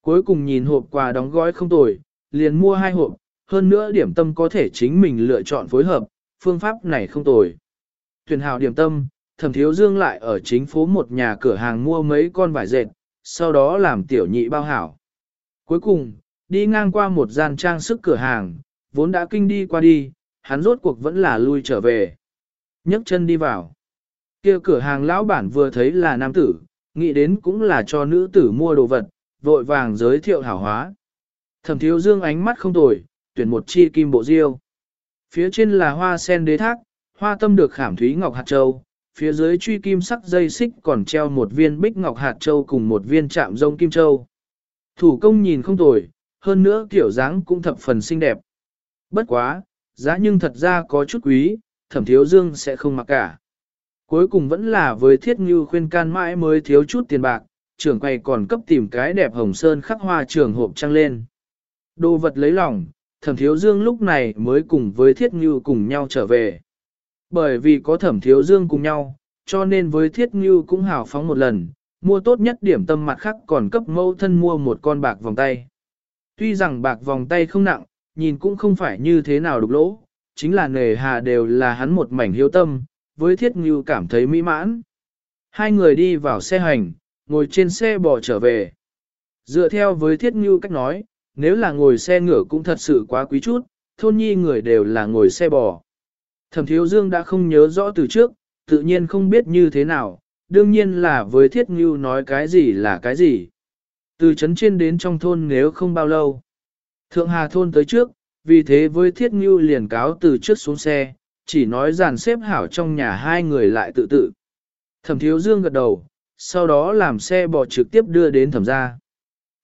Cuối cùng nhìn hộp quà đóng gói không tồi, liền mua hai hộp, hơn nữa điểm tâm có thể chính mình lựa chọn phối hợp, phương pháp này không tồi. Tuyển hào điểm tâm, thẩm thiếu dương lại ở chính phố một nhà cửa hàng mua mấy con vải dệt, sau đó làm tiểu nhị bao hảo. Cuối cùng, đi ngang qua một gian trang sức cửa hàng, vốn đã kinh đi qua đi, hắn rốt cuộc vẫn là lui trở về. nhấc chân đi vào. kia cửa hàng lão bản vừa thấy là nam tử, nghĩ đến cũng là cho nữ tử mua đồ vật, vội vàng giới thiệu hảo hóa. Thẩm thiếu dương ánh mắt không tồi, tuyển một chi kim bộ diêu. Phía trên là hoa sen đế thác, hoa tâm được khảm thúy ngọc hạt châu, phía dưới truy kim sắc dây xích còn treo một viên bích ngọc hạt châu cùng một viên chạm rông kim châu. Thủ công nhìn không tồi, hơn nữa kiểu dáng cũng thập phần xinh đẹp. Bất quá, giá nhưng thật ra có chút quý, thẩm thiếu dương sẽ không mặc cả. Cuối cùng vẫn là với thiết như khuyên can mãi mới thiếu chút tiền bạc, trưởng quầy còn cấp tìm cái đẹp hồng sơn khắc hoa trường hộp trăng lên. Đồ vật lấy lòng, thẩm thiếu dương lúc này mới cùng với thiết ngưu cùng nhau trở về. Bởi vì có thẩm thiếu dương cùng nhau, cho nên với thiết ngưu cũng hào phóng một lần, mua tốt nhất điểm tâm mặt khác còn cấp mâu thân mua một con bạc vòng tay. Tuy rằng bạc vòng tay không nặng, nhìn cũng không phải như thế nào đục lỗ, chính là nề hà đều là hắn một mảnh hiếu tâm, với thiết ngưu cảm thấy mỹ mãn. Hai người đi vào xe hành, ngồi trên xe bò trở về. Dựa theo với thiết ngưu cách nói, nếu là ngồi xe ngựa cũng thật sự quá quý chút, thôn nhi người đều là ngồi xe bò. Thẩm thiếu dương đã không nhớ rõ từ trước, tự nhiên không biết như thế nào, đương nhiên là với thiết ngưu nói cái gì là cái gì. Từ trấn trên đến trong thôn nếu không bao lâu. Thượng Hà thôn tới trước, vì thế với thiết ngưu liền cáo từ trước xuống xe, chỉ nói dàn xếp hảo trong nhà hai người lại tự tự. Thẩm thiếu dương gật đầu, sau đó làm xe bò trực tiếp đưa đến thẩm gia.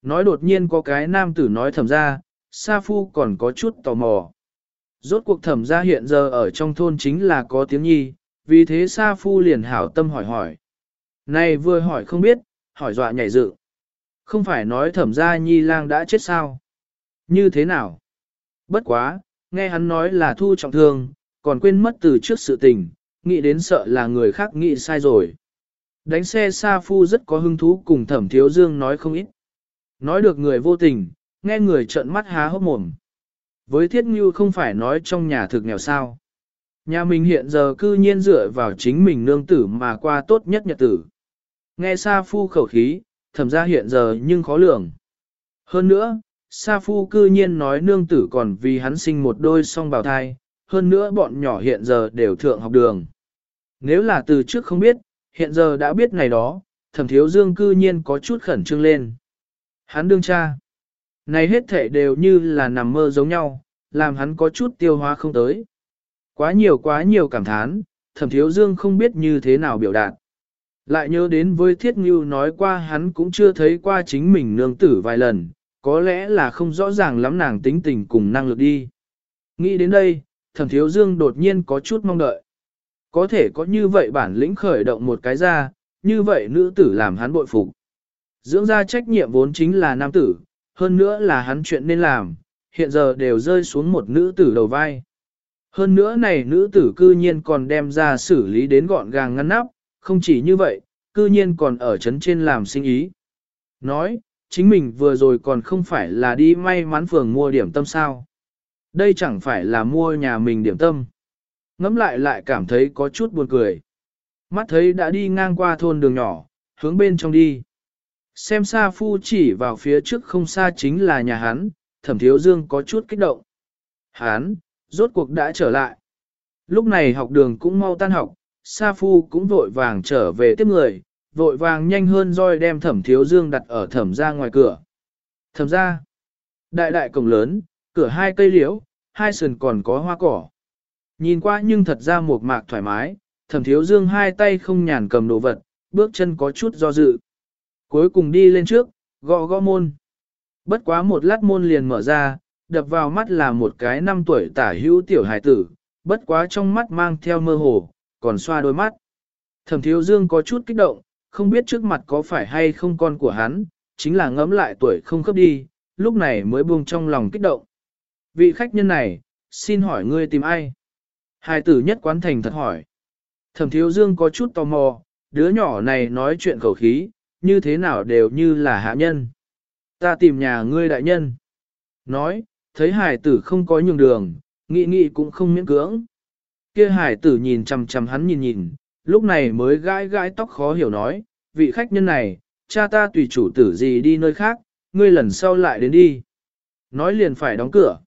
Nói đột nhiên có cái nam tử nói thẩm ra, Sa Phu còn có chút tò mò. Rốt cuộc thẩm gia hiện giờ ở trong thôn chính là có tiếng nhi, vì thế Sa Phu liền hảo tâm hỏi hỏi. Này vừa hỏi không biết, hỏi dọa nhảy dự. Không phải nói thẩm gia nhi lang đã chết sao? Như thế nào? Bất quá, nghe hắn nói là thu trọng thương, còn quên mất từ trước sự tình, nghĩ đến sợ là người khác nghĩ sai rồi. Đánh xe Sa Phu rất có hứng thú cùng thẩm thiếu dương nói không ít. Nói được người vô tình, nghe người trợn mắt há hốc mồm. Với thiết như không phải nói trong nhà thực nghèo sao. Nhà mình hiện giờ cư nhiên dựa vào chính mình nương tử mà qua tốt nhất nhật tử. Nghe Sa Phu khẩu khí, thẩm ra hiện giờ nhưng khó lường. Hơn nữa, Sa Phu cư nhiên nói nương tử còn vì hắn sinh một đôi song bào thai, hơn nữa bọn nhỏ hiện giờ đều thượng học đường. Nếu là từ trước không biết, hiện giờ đã biết này đó, thẩm thiếu dương cư nhiên có chút khẩn trương lên. Hắn đương cha. Này hết thể đều như là nằm mơ giống nhau, làm hắn có chút tiêu hóa không tới. Quá nhiều quá nhiều cảm thán, thẩm thiếu dương không biết như thế nào biểu đạt. Lại nhớ đến với thiết ngưu nói qua hắn cũng chưa thấy qua chính mình nương tử vài lần, có lẽ là không rõ ràng lắm nàng tính tình cùng năng lực đi. Nghĩ đến đây, thẩm thiếu dương đột nhiên có chút mong đợi. Có thể có như vậy bản lĩnh khởi động một cái ra, như vậy nữ tử làm hắn bội phục. Dưỡng ra trách nhiệm vốn chính là nam tử, hơn nữa là hắn chuyện nên làm, hiện giờ đều rơi xuống một nữ tử đầu vai. Hơn nữa này nữ tử cư nhiên còn đem ra xử lý đến gọn gàng ngăn nắp, không chỉ như vậy, cư nhiên còn ở chấn trên làm sinh ý. Nói, chính mình vừa rồi còn không phải là đi may mắn phường mua điểm tâm sao. Đây chẳng phải là mua nhà mình điểm tâm. Ngắm lại lại cảm thấy có chút buồn cười. Mắt thấy đã đi ngang qua thôn đường nhỏ, hướng bên trong đi. Xem xa phu chỉ vào phía trước không xa chính là nhà hắn, thẩm thiếu dương có chút kích động. Hắn, rốt cuộc đã trở lại. Lúc này học đường cũng mau tan học, Sa Phu cũng vội vàng trở về tiếp người, vội vàng nhanh hơn roi đem thẩm thiếu dương đặt ở thẩm ra ngoài cửa. Thẩm ra, đại đại cổng lớn, cửa hai cây liễu, hai sườn còn có hoa cỏ. Nhìn qua nhưng thật ra một mạc thoải mái, thẩm thiếu dương hai tay không nhàn cầm đồ vật, bước chân có chút do dự. Cuối cùng đi lên trước, gõ gõ môn. Bất quá một lát môn liền mở ra, đập vào mắt là một cái năm tuổi tả hữu tiểu hài tử, bất quá trong mắt mang theo mơ hồ, còn xoa đôi mắt. Thẩm thiếu dương có chút kích động, không biết trước mặt có phải hay không con của hắn, chính là ngẫm lại tuổi không khớp đi, lúc này mới buông trong lòng kích động. Vị khách nhân này, xin hỏi ngươi tìm ai? Hài tử nhất quán thành thật hỏi. Thẩm thiếu dương có chút tò mò, đứa nhỏ này nói chuyện khẩu khí, như thế nào đều như là hạ nhân. Ta tìm nhà ngươi đại nhân. Nói, thấy hải tử không có nhường đường, nghị nghị cũng không miễn cưỡng. Kia hải tử nhìn chằm chằm hắn nhìn nhìn, lúc này mới gãi gãi tóc khó hiểu nói, vị khách nhân này, cha ta tùy chủ tử gì đi nơi khác, ngươi lần sau lại đến đi. Nói liền phải đóng cửa.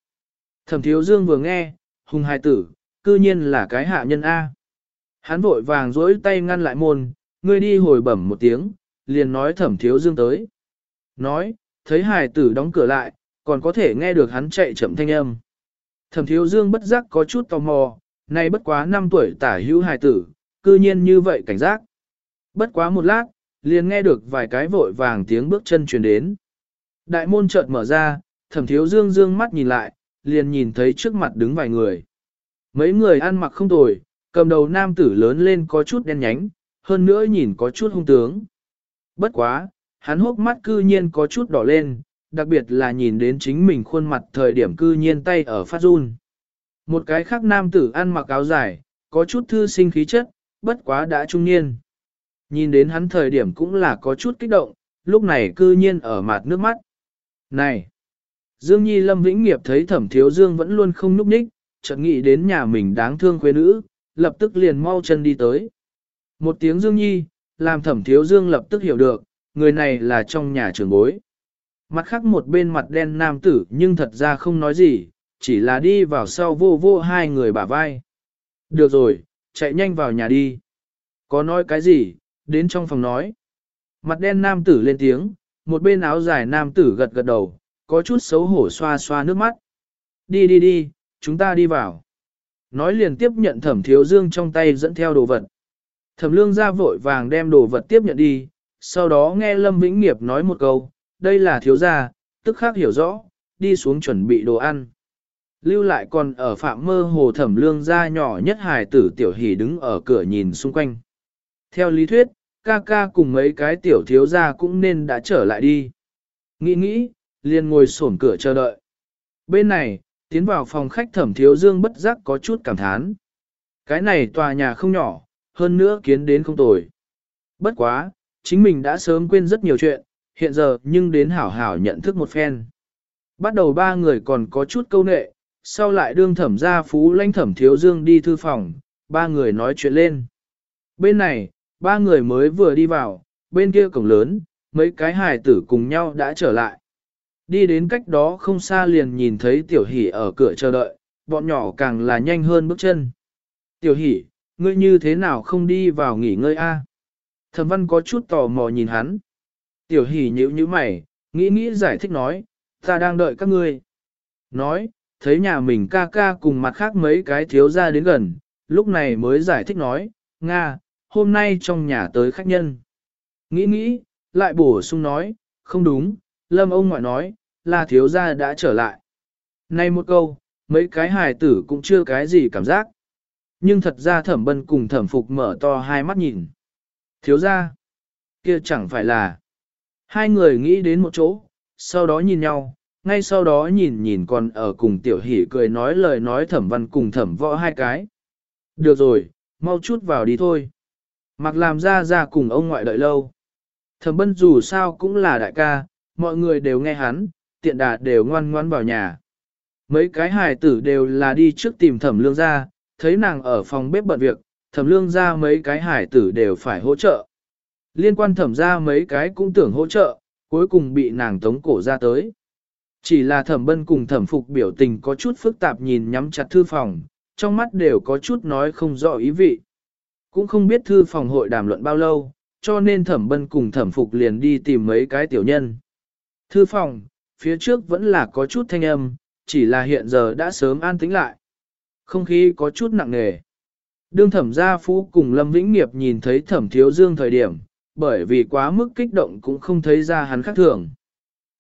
Thẩm thiếu dương vừa nghe, hùng hải tử, cư nhiên là cái hạ nhân A. Hắn vội vàng dỗi tay ngăn lại môn, ngươi đi hồi bẩm một tiếng, liền nói thẩm thiếu dương tới. Nói, thấy hải tử đóng cửa lại, còn có thể nghe được hắn chạy chậm thanh âm. Thẩm thiếu dương bất giác có chút tò mò, nay bất quá 5 tuổi tả hữu hài tử, cư nhiên như vậy cảnh giác. Bất quá một lát, liền nghe được vài cái vội vàng tiếng bước chân truyền đến. Đại môn chợt mở ra, thẩm thiếu dương dương mắt nhìn lại, liền nhìn thấy trước mặt đứng vài người. Mấy người ăn mặc không tồi, cầm đầu nam tử lớn lên có chút đen nhánh, hơn nữa nhìn có chút hung tướng. Bất quá, hắn hốc mắt cư nhiên có chút đỏ lên, đặc biệt là nhìn đến chính mình khuôn mặt thời điểm cư nhiên tay ở phát run. Một cái khác nam tử ăn mặc áo dài, có chút thư sinh khí chất, bất quá đã trung niên. Nhìn đến hắn thời điểm cũng là có chút kích động, lúc này cư nhiên ở mặt nước mắt. Này! Dương Nhi Lâm Vĩnh Nghiệp thấy thẩm thiếu Dương vẫn luôn không núp ních, chợt nghĩ đến nhà mình đáng thương quê nữ, lập tức liền mau chân đi tới. Một tiếng Dương Nhi, làm thẩm thiếu Dương lập tức hiểu được, người này là trong nhà trưởng bối. Mặt khác một bên mặt đen nam tử nhưng thật ra không nói gì, chỉ là đi vào sau vô vô hai người bả vai. Được rồi, chạy nhanh vào nhà đi. Có nói cái gì, đến trong phòng nói. Mặt đen nam tử lên tiếng, một bên áo dài nam tử gật gật đầu, có chút xấu hổ xoa xoa nước mắt. Đi đi đi, chúng ta đi vào. Nói liền tiếp nhận thẩm thiếu dương trong tay dẫn theo đồ vật. Thẩm lương ra vội vàng đem đồ vật tiếp nhận đi, sau đó nghe Lâm Vĩnh Nghiệp nói một câu, đây là thiếu gia, tức khác hiểu rõ, đi xuống chuẩn bị đồ ăn. Lưu lại còn ở phạm mơ hồ thẩm lương gia nhỏ nhất hài tử tiểu hỷ đứng ở cửa nhìn xung quanh. Theo lý thuyết, ca ca cùng mấy cái tiểu thiếu gia cũng nên đã trở lại đi. Nghĩ nghĩ, liền ngồi sổn cửa chờ đợi. Bên này, tiến vào phòng khách thẩm thiếu dương bất giác có chút cảm thán. Cái này tòa nhà không nhỏ, hơn nữa kiến đến không tồi. Bất quá, chính mình đã sớm quên rất nhiều chuyện, hiện giờ nhưng đến hảo hảo nhận thức một phen. Bắt đầu ba người còn có chút câu nệ, sau lại đương thẩm gia phú lãnh thẩm thiếu dương đi thư phòng, ba người nói chuyện lên. Bên này, ba người mới vừa đi vào, bên kia cổng lớn, mấy cái hài tử cùng nhau đã trở lại. Đi đến cách đó không xa liền nhìn thấy tiểu hỷ ở cửa chờ đợi, bọn nhỏ càng là nhanh hơn bước chân. Tiểu hỷ, ngươi như thế nào không đi vào nghỉ ngơi a? Thẩm văn có chút tò mò nhìn hắn. Tiểu hỷ nhíu nhíu mày, nghĩ nghĩ giải thích nói, ta đang đợi các ngươi. Nói, thấy nhà mình ca ca cùng mặt khác mấy cái thiếu ra đến gần, lúc này mới giải thích nói, Nga, hôm nay trong nhà tới khách nhân. Nghĩ nghĩ, lại bổ sung nói, không đúng, lâm ông ngoại nói, là thiếu gia đã trở lại. Này một câu, mấy cái hài tử cũng chưa cái gì cảm giác. Nhưng thật ra thẩm bân cùng thẩm phục mở to hai mắt nhìn. Thiếu gia, kia chẳng phải là. Hai người nghĩ đến một chỗ, sau đó nhìn nhau, ngay sau đó nhìn nhìn còn ở cùng tiểu hỷ cười nói lời nói thẩm văn cùng thẩm võ hai cái. Được rồi, mau chút vào đi thôi. Mặc làm ra ra cùng ông ngoại đợi lâu. Thẩm bân dù sao cũng là đại ca, mọi người đều nghe hắn, tiện đà đều ngoan ngoan vào nhà. Mấy cái hài tử đều là đi trước tìm thẩm lương ra, thấy nàng ở phòng bếp bận việc, thẩm lương ra mấy cái hải tử đều phải hỗ trợ. Liên quan thẩm ra mấy cái cũng tưởng hỗ trợ, cuối cùng bị nàng tống cổ ra tới. Chỉ là thẩm bân cùng thẩm phục biểu tình có chút phức tạp nhìn nhắm chặt thư phòng, trong mắt đều có chút nói không rõ ý vị. Cũng không biết thư phòng hội đàm luận bao lâu, cho nên thẩm bân cùng thẩm phục liền đi tìm mấy cái tiểu nhân. Thư phòng, phía trước vẫn là có chút thanh âm, chỉ là hiện giờ đã sớm an tĩnh lại. Không khí có chút nặng nề. Đương thẩm gia phú cùng Lâm Vĩnh Nghiệp nhìn thấy thẩm thiếu dương thời điểm, bởi vì quá mức kích động cũng không thấy ra hắn khác thường.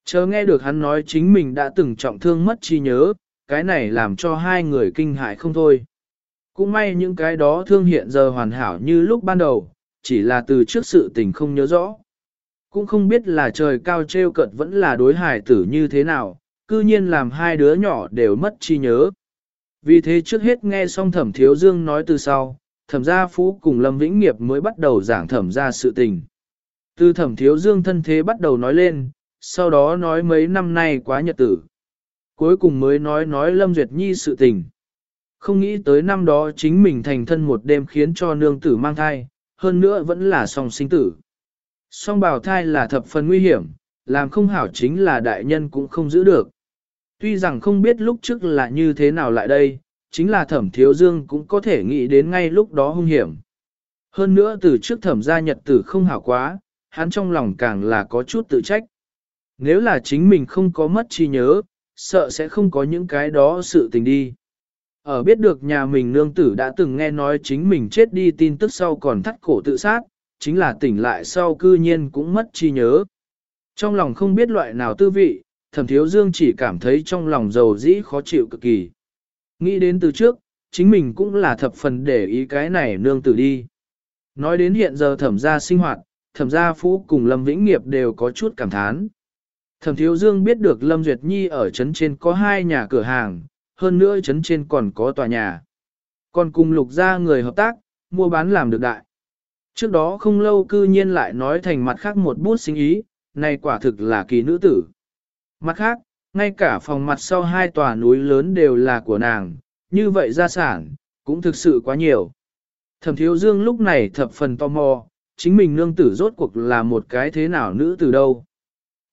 Chờ nghe được hắn nói chính mình đã từng trọng thương mất trí nhớ, cái này làm cho hai người kinh hại không thôi. Cũng may những cái đó thương hiện giờ hoàn hảo như lúc ban đầu, chỉ là từ trước sự tình không nhớ rõ. Cũng không biết là trời cao treo cận vẫn là đối hải tử như thế nào, cư nhiên làm hai đứa nhỏ đều mất trí nhớ. Vì thế trước hết nghe xong thẩm thiếu dương nói từ sau, thẩm gia phú cùng Lâm Vĩnh Nghiệp mới bắt đầu giảng thẩm gia sự tình. Từ thẩm thiếu dương thân thế bắt đầu nói lên, sau đó nói mấy năm nay quá nhật tử. Cuối cùng mới nói nói Lâm Duyệt Nhi sự tình. Không nghĩ tới năm đó chính mình thành thân một đêm khiến cho nương tử mang thai, hơn nữa vẫn là song sinh tử. Song bào thai là thập phần nguy hiểm, làm không hảo chính là đại nhân cũng không giữ được. Tuy rằng không biết lúc trước là như thế nào lại đây, chính là thẩm thiếu dương cũng có thể nghĩ đến ngay lúc đó hung hiểm. Hơn nữa từ trước thẩm gia nhật tử không hảo quá, hắn trong lòng càng là có chút tự trách. Nếu là chính mình không có mất trí nhớ, sợ sẽ không có những cái đó sự tình đi. Ở biết được nhà mình nương tử đã từng nghe nói chính mình chết đi tin tức sau còn thắt cổ tự sát, chính là tỉnh lại sau cư nhiên cũng mất trí nhớ. Trong lòng không biết loại nào tư vị, thẩm thiếu dương chỉ cảm thấy trong lòng dầu dĩ khó chịu cực kỳ. Nghĩ đến từ trước, chính mình cũng là thập phần để ý cái này nương tử đi. Nói đến hiện giờ thẩm gia sinh hoạt, thẩm gia phú cùng Lâm Vĩnh Nghiệp đều có chút cảm thán. Thẩm thiếu dương biết được Lâm Duyệt Nhi ở trấn trên có hai nhà cửa hàng, hơn nữa trấn trên còn có tòa nhà. Còn cùng lục gia người hợp tác, mua bán làm được đại. Trước đó không lâu cư nhiên lại nói thành mặt khác một bút sinh ý, này quả thực là kỳ nữ tử. Mặt khác, ngay cả phòng mặt sau hai tòa núi lớn đều là của nàng, như vậy gia sản, cũng thực sự quá nhiều. Thẩm thiếu dương lúc này thập phần tò mò, chính mình nương tử rốt cuộc là một cái thế nào nữ tử đâu.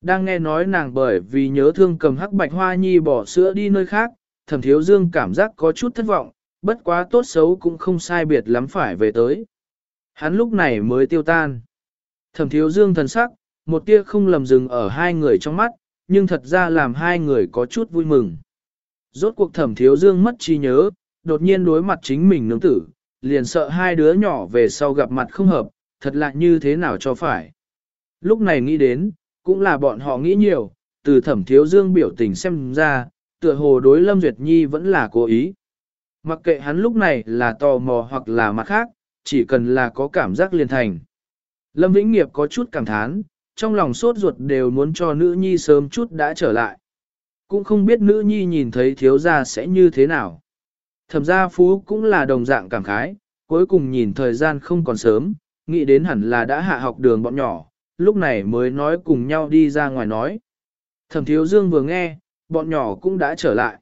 Đang nghe nói nàng bởi vì nhớ thương cầm hắc bạch hoa nhi bỏ sữa đi nơi khác, thẩm thiếu dương cảm giác có chút thất vọng, bất quá tốt xấu cũng không sai biệt lắm phải về tới. Hắn lúc này mới tiêu tan. Thẩm thiếu dương thần sắc, một tia không lầm dừng ở hai người trong mắt, nhưng thật ra làm hai người có chút vui mừng. Rốt cuộc thẩm thiếu dương mất trí nhớ, đột nhiên đối mặt chính mình nương tử, liền sợ hai đứa nhỏ về sau gặp mặt không hợp, thật lạ như thế nào cho phải. Lúc này nghĩ đến, cũng là bọn họ nghĩ nhiều, từ thẩm thiếu dương biểu tình xem ra, tựa hồ đối Lâm Duyệt Nhi vẫn là cố ý. Mặc kệ hắn lúc này là tò mò hoặc là mặt khác, chỉ cần là có cảm giác liền thành. Lâm Vĩnh Nghiệp có chút cảm thán, trong lòng sốt ruột đều muốn cho nữ nhi sớm chút đã trở lại. Cũng không biết nữ nhi nhìn thấy thiếu gia sẽ như thế nào. Thẩm gia phú cũng là đồng dạng cảm khái, cuối cùng nhìn thời gian không còn sớm, nghĩ đến hẳn là đã hạ học đường bọn nhỏ, lúc này mới nói cùng nhau đi ra ngoài nói. Thẩm thiếu dương vừa nghe, bọn nhỏ cũng đã trở lại.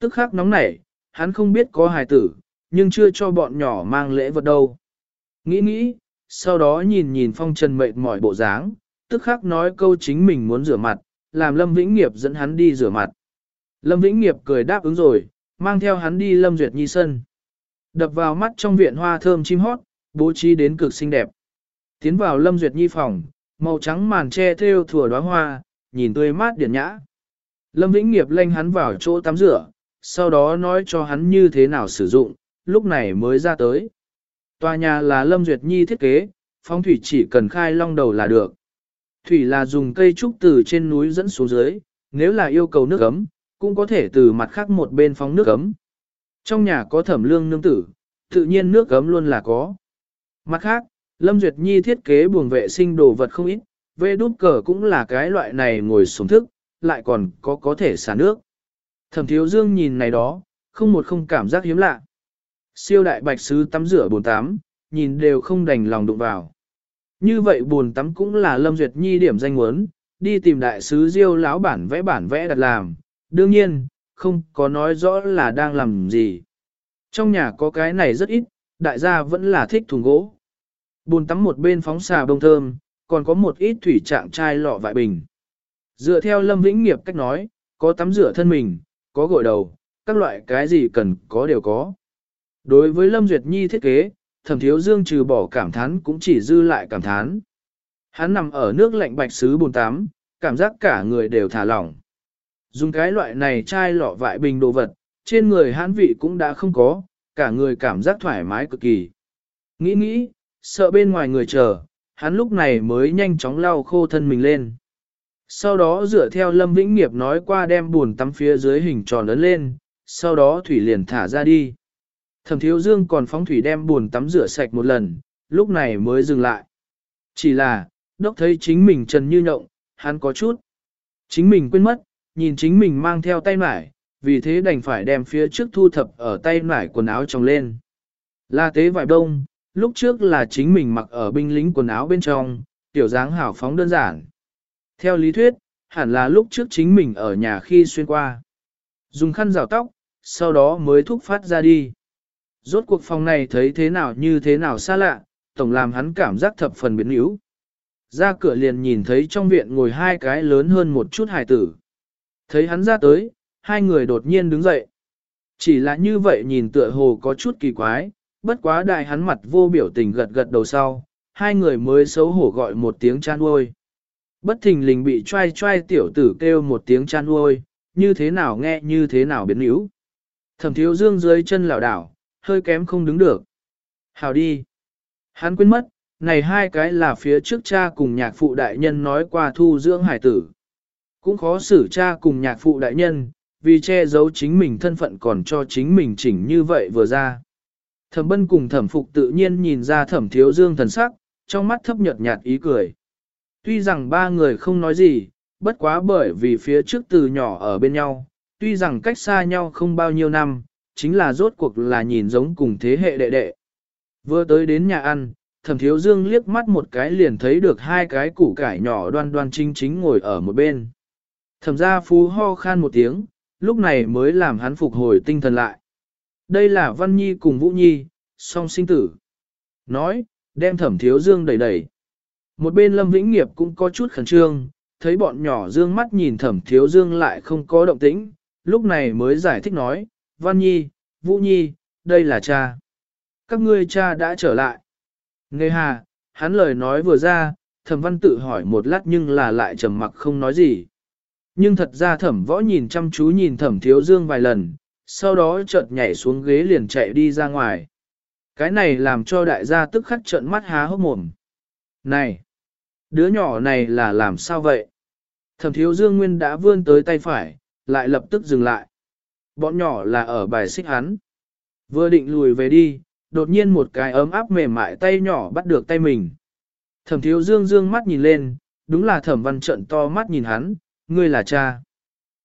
Tức khắc nóng nảy, hắn không biết có hài tử, nhưng chưa cho bọn nhỏ mang lễ vật đâu. Nghĩ nghĩ, sau đó nhìn nhìn phong trần mệt mỏi bộ dáng, tức khắc nói câu chính mình muốn rửa mặt, làm Lâm Vĩnh Nghiệp dẫn hắn đi rửa mặt. Lâm Vĩnh Nghiệp cười đáp ứng rồi, mang theo hắn đi Lâm Duyệt Nhi sân. Đập vào mắt trong viện hoa thơm chim hót, bố trí đến cực xinh đẹp. Tiến vào Lâm Duyệt Nhi phòng, màu trắng màn che thêu thủa đóa hoa, nhìn tươi mát điển nhã. Lâm Vĩnh Nghiệp lanh hắn vào chỗ tắm rửa, sau đó nói cho hắn như thế nào sử dụng, lúc này mới ra tới. Tòa nhà là Lâm Duyệt Nhi thiết kế, phong thủy chỉ cần khai long đầu là được. Thủy là dùng cây trúc từ trên núi dẫn xuống dưới, nếu là yêu cầu nước ấm, cũng có thể từ mặt khác một bên phóng nước ấm. Trong nhà có thẩm lương nương tử, tự nhiên nước ấm luôn là có. Mặt khác, Lâm Duyệt Nhi thiết kế buồng vệ sinh đồ vật không ít, vê đút cờ cũng là cái loại này ngồi sống thức, lại còn có có thể xả nước. Thẩm thiếu dương nhìn này đó, không một không cảm giác hiếm lạ. Siêu đại bạch sứ tắm rửa bồn tắm, nhìn đều không đành lòng đụng vào. Như vậy buồn tắm cũng là Lâm Duyệt Nhi điểm danh muốn, đi tìm đại sứ Diêu lão bản vẽ bản vẽ đặt làm, đương nhiên, không có nói rõ là đang làm gì. Trong nhà có cái này rất ít, đại gia vẫn là thích thùng gỗ. Buồn tắm một bên phóng xà bông thơm, còn có một ít thủy trạng chai lọ vại bình. Dựa theo Lâm Vĩnh Nghiệp cách nói, có tắm rửa thân mình, có gội đầu, các loại cái gì cần có đều có. Đối với Lâm Duyệt Nhi thiết kế, thẩm thiếu dương trừ bỏ cảm thán cũng chỉ dư lại cảm thán. Hắn nằm ở nước lạnh bạch sứ bồn tắm, cảm giác cả người đều thả lỏng. Dùng cái loại này chai lọ vại bình đồ vật, trên người hắn vị cũng đã không có, cả người cảm giác thoải mái cực kỳ. Nghĩ nghĩ, sợ bên ngoài người chờ, hắn lúc này mới nhanh chóng lau khô thân mình lên. Sau đó dựa theo Lâm Vĩnh Nghiệp nói qua đem buồn tắm phía dưới hình tròn lớn lên, sau đó thủy liền thả ra đi. Thẩm thiếu dương còn phóng thủy đem buồn tắm rửa sạch một lần, lúc này mới dừng lại. Chỉ là, đốc thấy chính mình trần như nhộng, hắn có chút. Chính mình quên mất, nhìn chính mình mang theo tay mải, vì thế đành phải đem phía trước thu thập ở tay mải quần áo trong lên. La tế vải đông, lúc trước là chính mình mặc ở binh lính quần áo bên trong, tiểu dáng hảo phóng đơn giản. Theo lý thuyết, hẳn là lúc trước chính mình ở nhà khi xuyên qua. Dùng khăn rào tóc, sau đó mới thúc phát ra đi. Rốt cuộc phòng này thấy thế nào như thế nào xa lạ, tổng làm hắn cảm giác thập phần biến yếu. Ra cửa liền nhìn thấy trong viện ngồi hai cái lớn hơn một chút hài tử. Thấy hắn ra tới, hai người đột nhiên đứng dậy. Chỉ là như vậy nhìn tựa hồ có chút kỳ quái, bất quá đại hắn mặt vô biểu tình gật gật đầu sau, hai người mới xấu hổ gọi một tiếng chan uôi. Bất thình lình bị trai trai tiểu tử kêu một tiếng chan uôi, như thế nào nghe như thế nào biến yếu. Thẩm thiếu dương dưới chân lảo đảo, hơi kém không đứng được. Hào đi. Hắn quên mất, này hai cái là phía trước cha cùng nhạc phụ đại nhân nói qua thu dưỡng hải tử. Cũng khó xử cha cùng nhạc phụ đại nhân, vì che giấu chính mình thân phận còn cho chính mình chỉnh như vậy vừa ra. Thẩm bân cùng thẩm phục tự nhiên nhìn ra thẩm thiếu dương thần sắc, trong mắt thấp nhợt nhạt ý cười. Tuy rằng ba người không nói gì, bất quá bởi vì phía trước từ nhỏ ở bên nhau, tuy rằng cách xa nhau không bao nhiêu năm, chính là rốt cuộc là nhìn giống cùng thế hệ đệ đệ. Vừa tới đến nhà ăn, thẩm thiếu dương liếc mắt một cái liền thấy được hai cái củ cải nhỏ đoan đoan chính chính ngồi ở một bên. Thẩm gia phú ho khan một tiếng, lúc này mới làm hắn phục hồi tinh thần lại. Đây là Văn Nhi cùng Vũ Nhi, song sinh tử. Nói, đem thẩm thiếu dương đẩy đẩy. Một bên Lâm Vĩnh Nghiệp cũng có chút khẩn trương, thấy bọn nhỏ dương mắt nhìn thẩm thiếu dương lại không có động tĩnh, lúc này mới giải thích nói, Văn Nhi, Vũ Nhi, đây là cha. Các ngươi cha đã trở lại. Nghe hà, hắn lời nói vừa ra, thẩm văn tự hỏi một lát nhưng là lại trầm mặc không nói gì. Nhưng thật ra thẩm võ nhìn chăm chú nhìn thẩm thiếu dương vài lần, sau đó chợt nhảy xuống ghế liền chạy đi ra ngoài. Cái này làm cho đại gia tức khắc trợn mắt há hốc mồm. Này! Đứa nhỏ này là làm sao vậy? Thẩm thiếu dương nguyên đã vươn tới tay phải, lại lập tức dừng lại. Bọn nhỏ là ở bài xích hắn. Vừa định lùi về đi, đột nhiên một cái ấm áp mềm mại tay nhỏ bắt được tay mình. Thẩm thiếu dương dương mắt nhìn lên, đúng là thẩm văn trận to mắt nhìn hắn, ngươi là cha.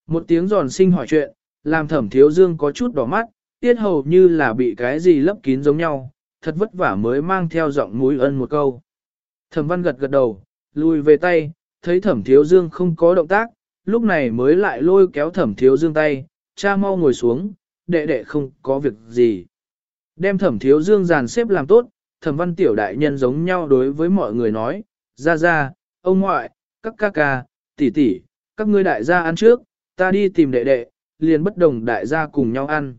Một tiếng giòn sinh hỏi chuyện, làm thẩm thiếu dương có chút đỏ mắt, tiết hầu như là bị cái gì lấp kín giống nhau, thật vất vả mới mang theo giọng mũi ân một câu. Thẩm văn gật gật đầu, lùi về tay, thấy thẩm thiếu dương không có động tác, lúc này mới lại lôi kéo thẩm thiếu dương tay, cha mau ngồi xuống, đệ đệ không có việc gì. Đem thẩm thiếu dương dàn xếp làm tốt, thẩm văn tiểu đại nhân giống nhau đối với mọi người nói, ra ra, ông ngoại, các ca ca, tỷ tỷ, các ngươi đại gia ăn trước, ta đi tìm đệ đệ, liền bất đồng đại gia cùng nhau ăn.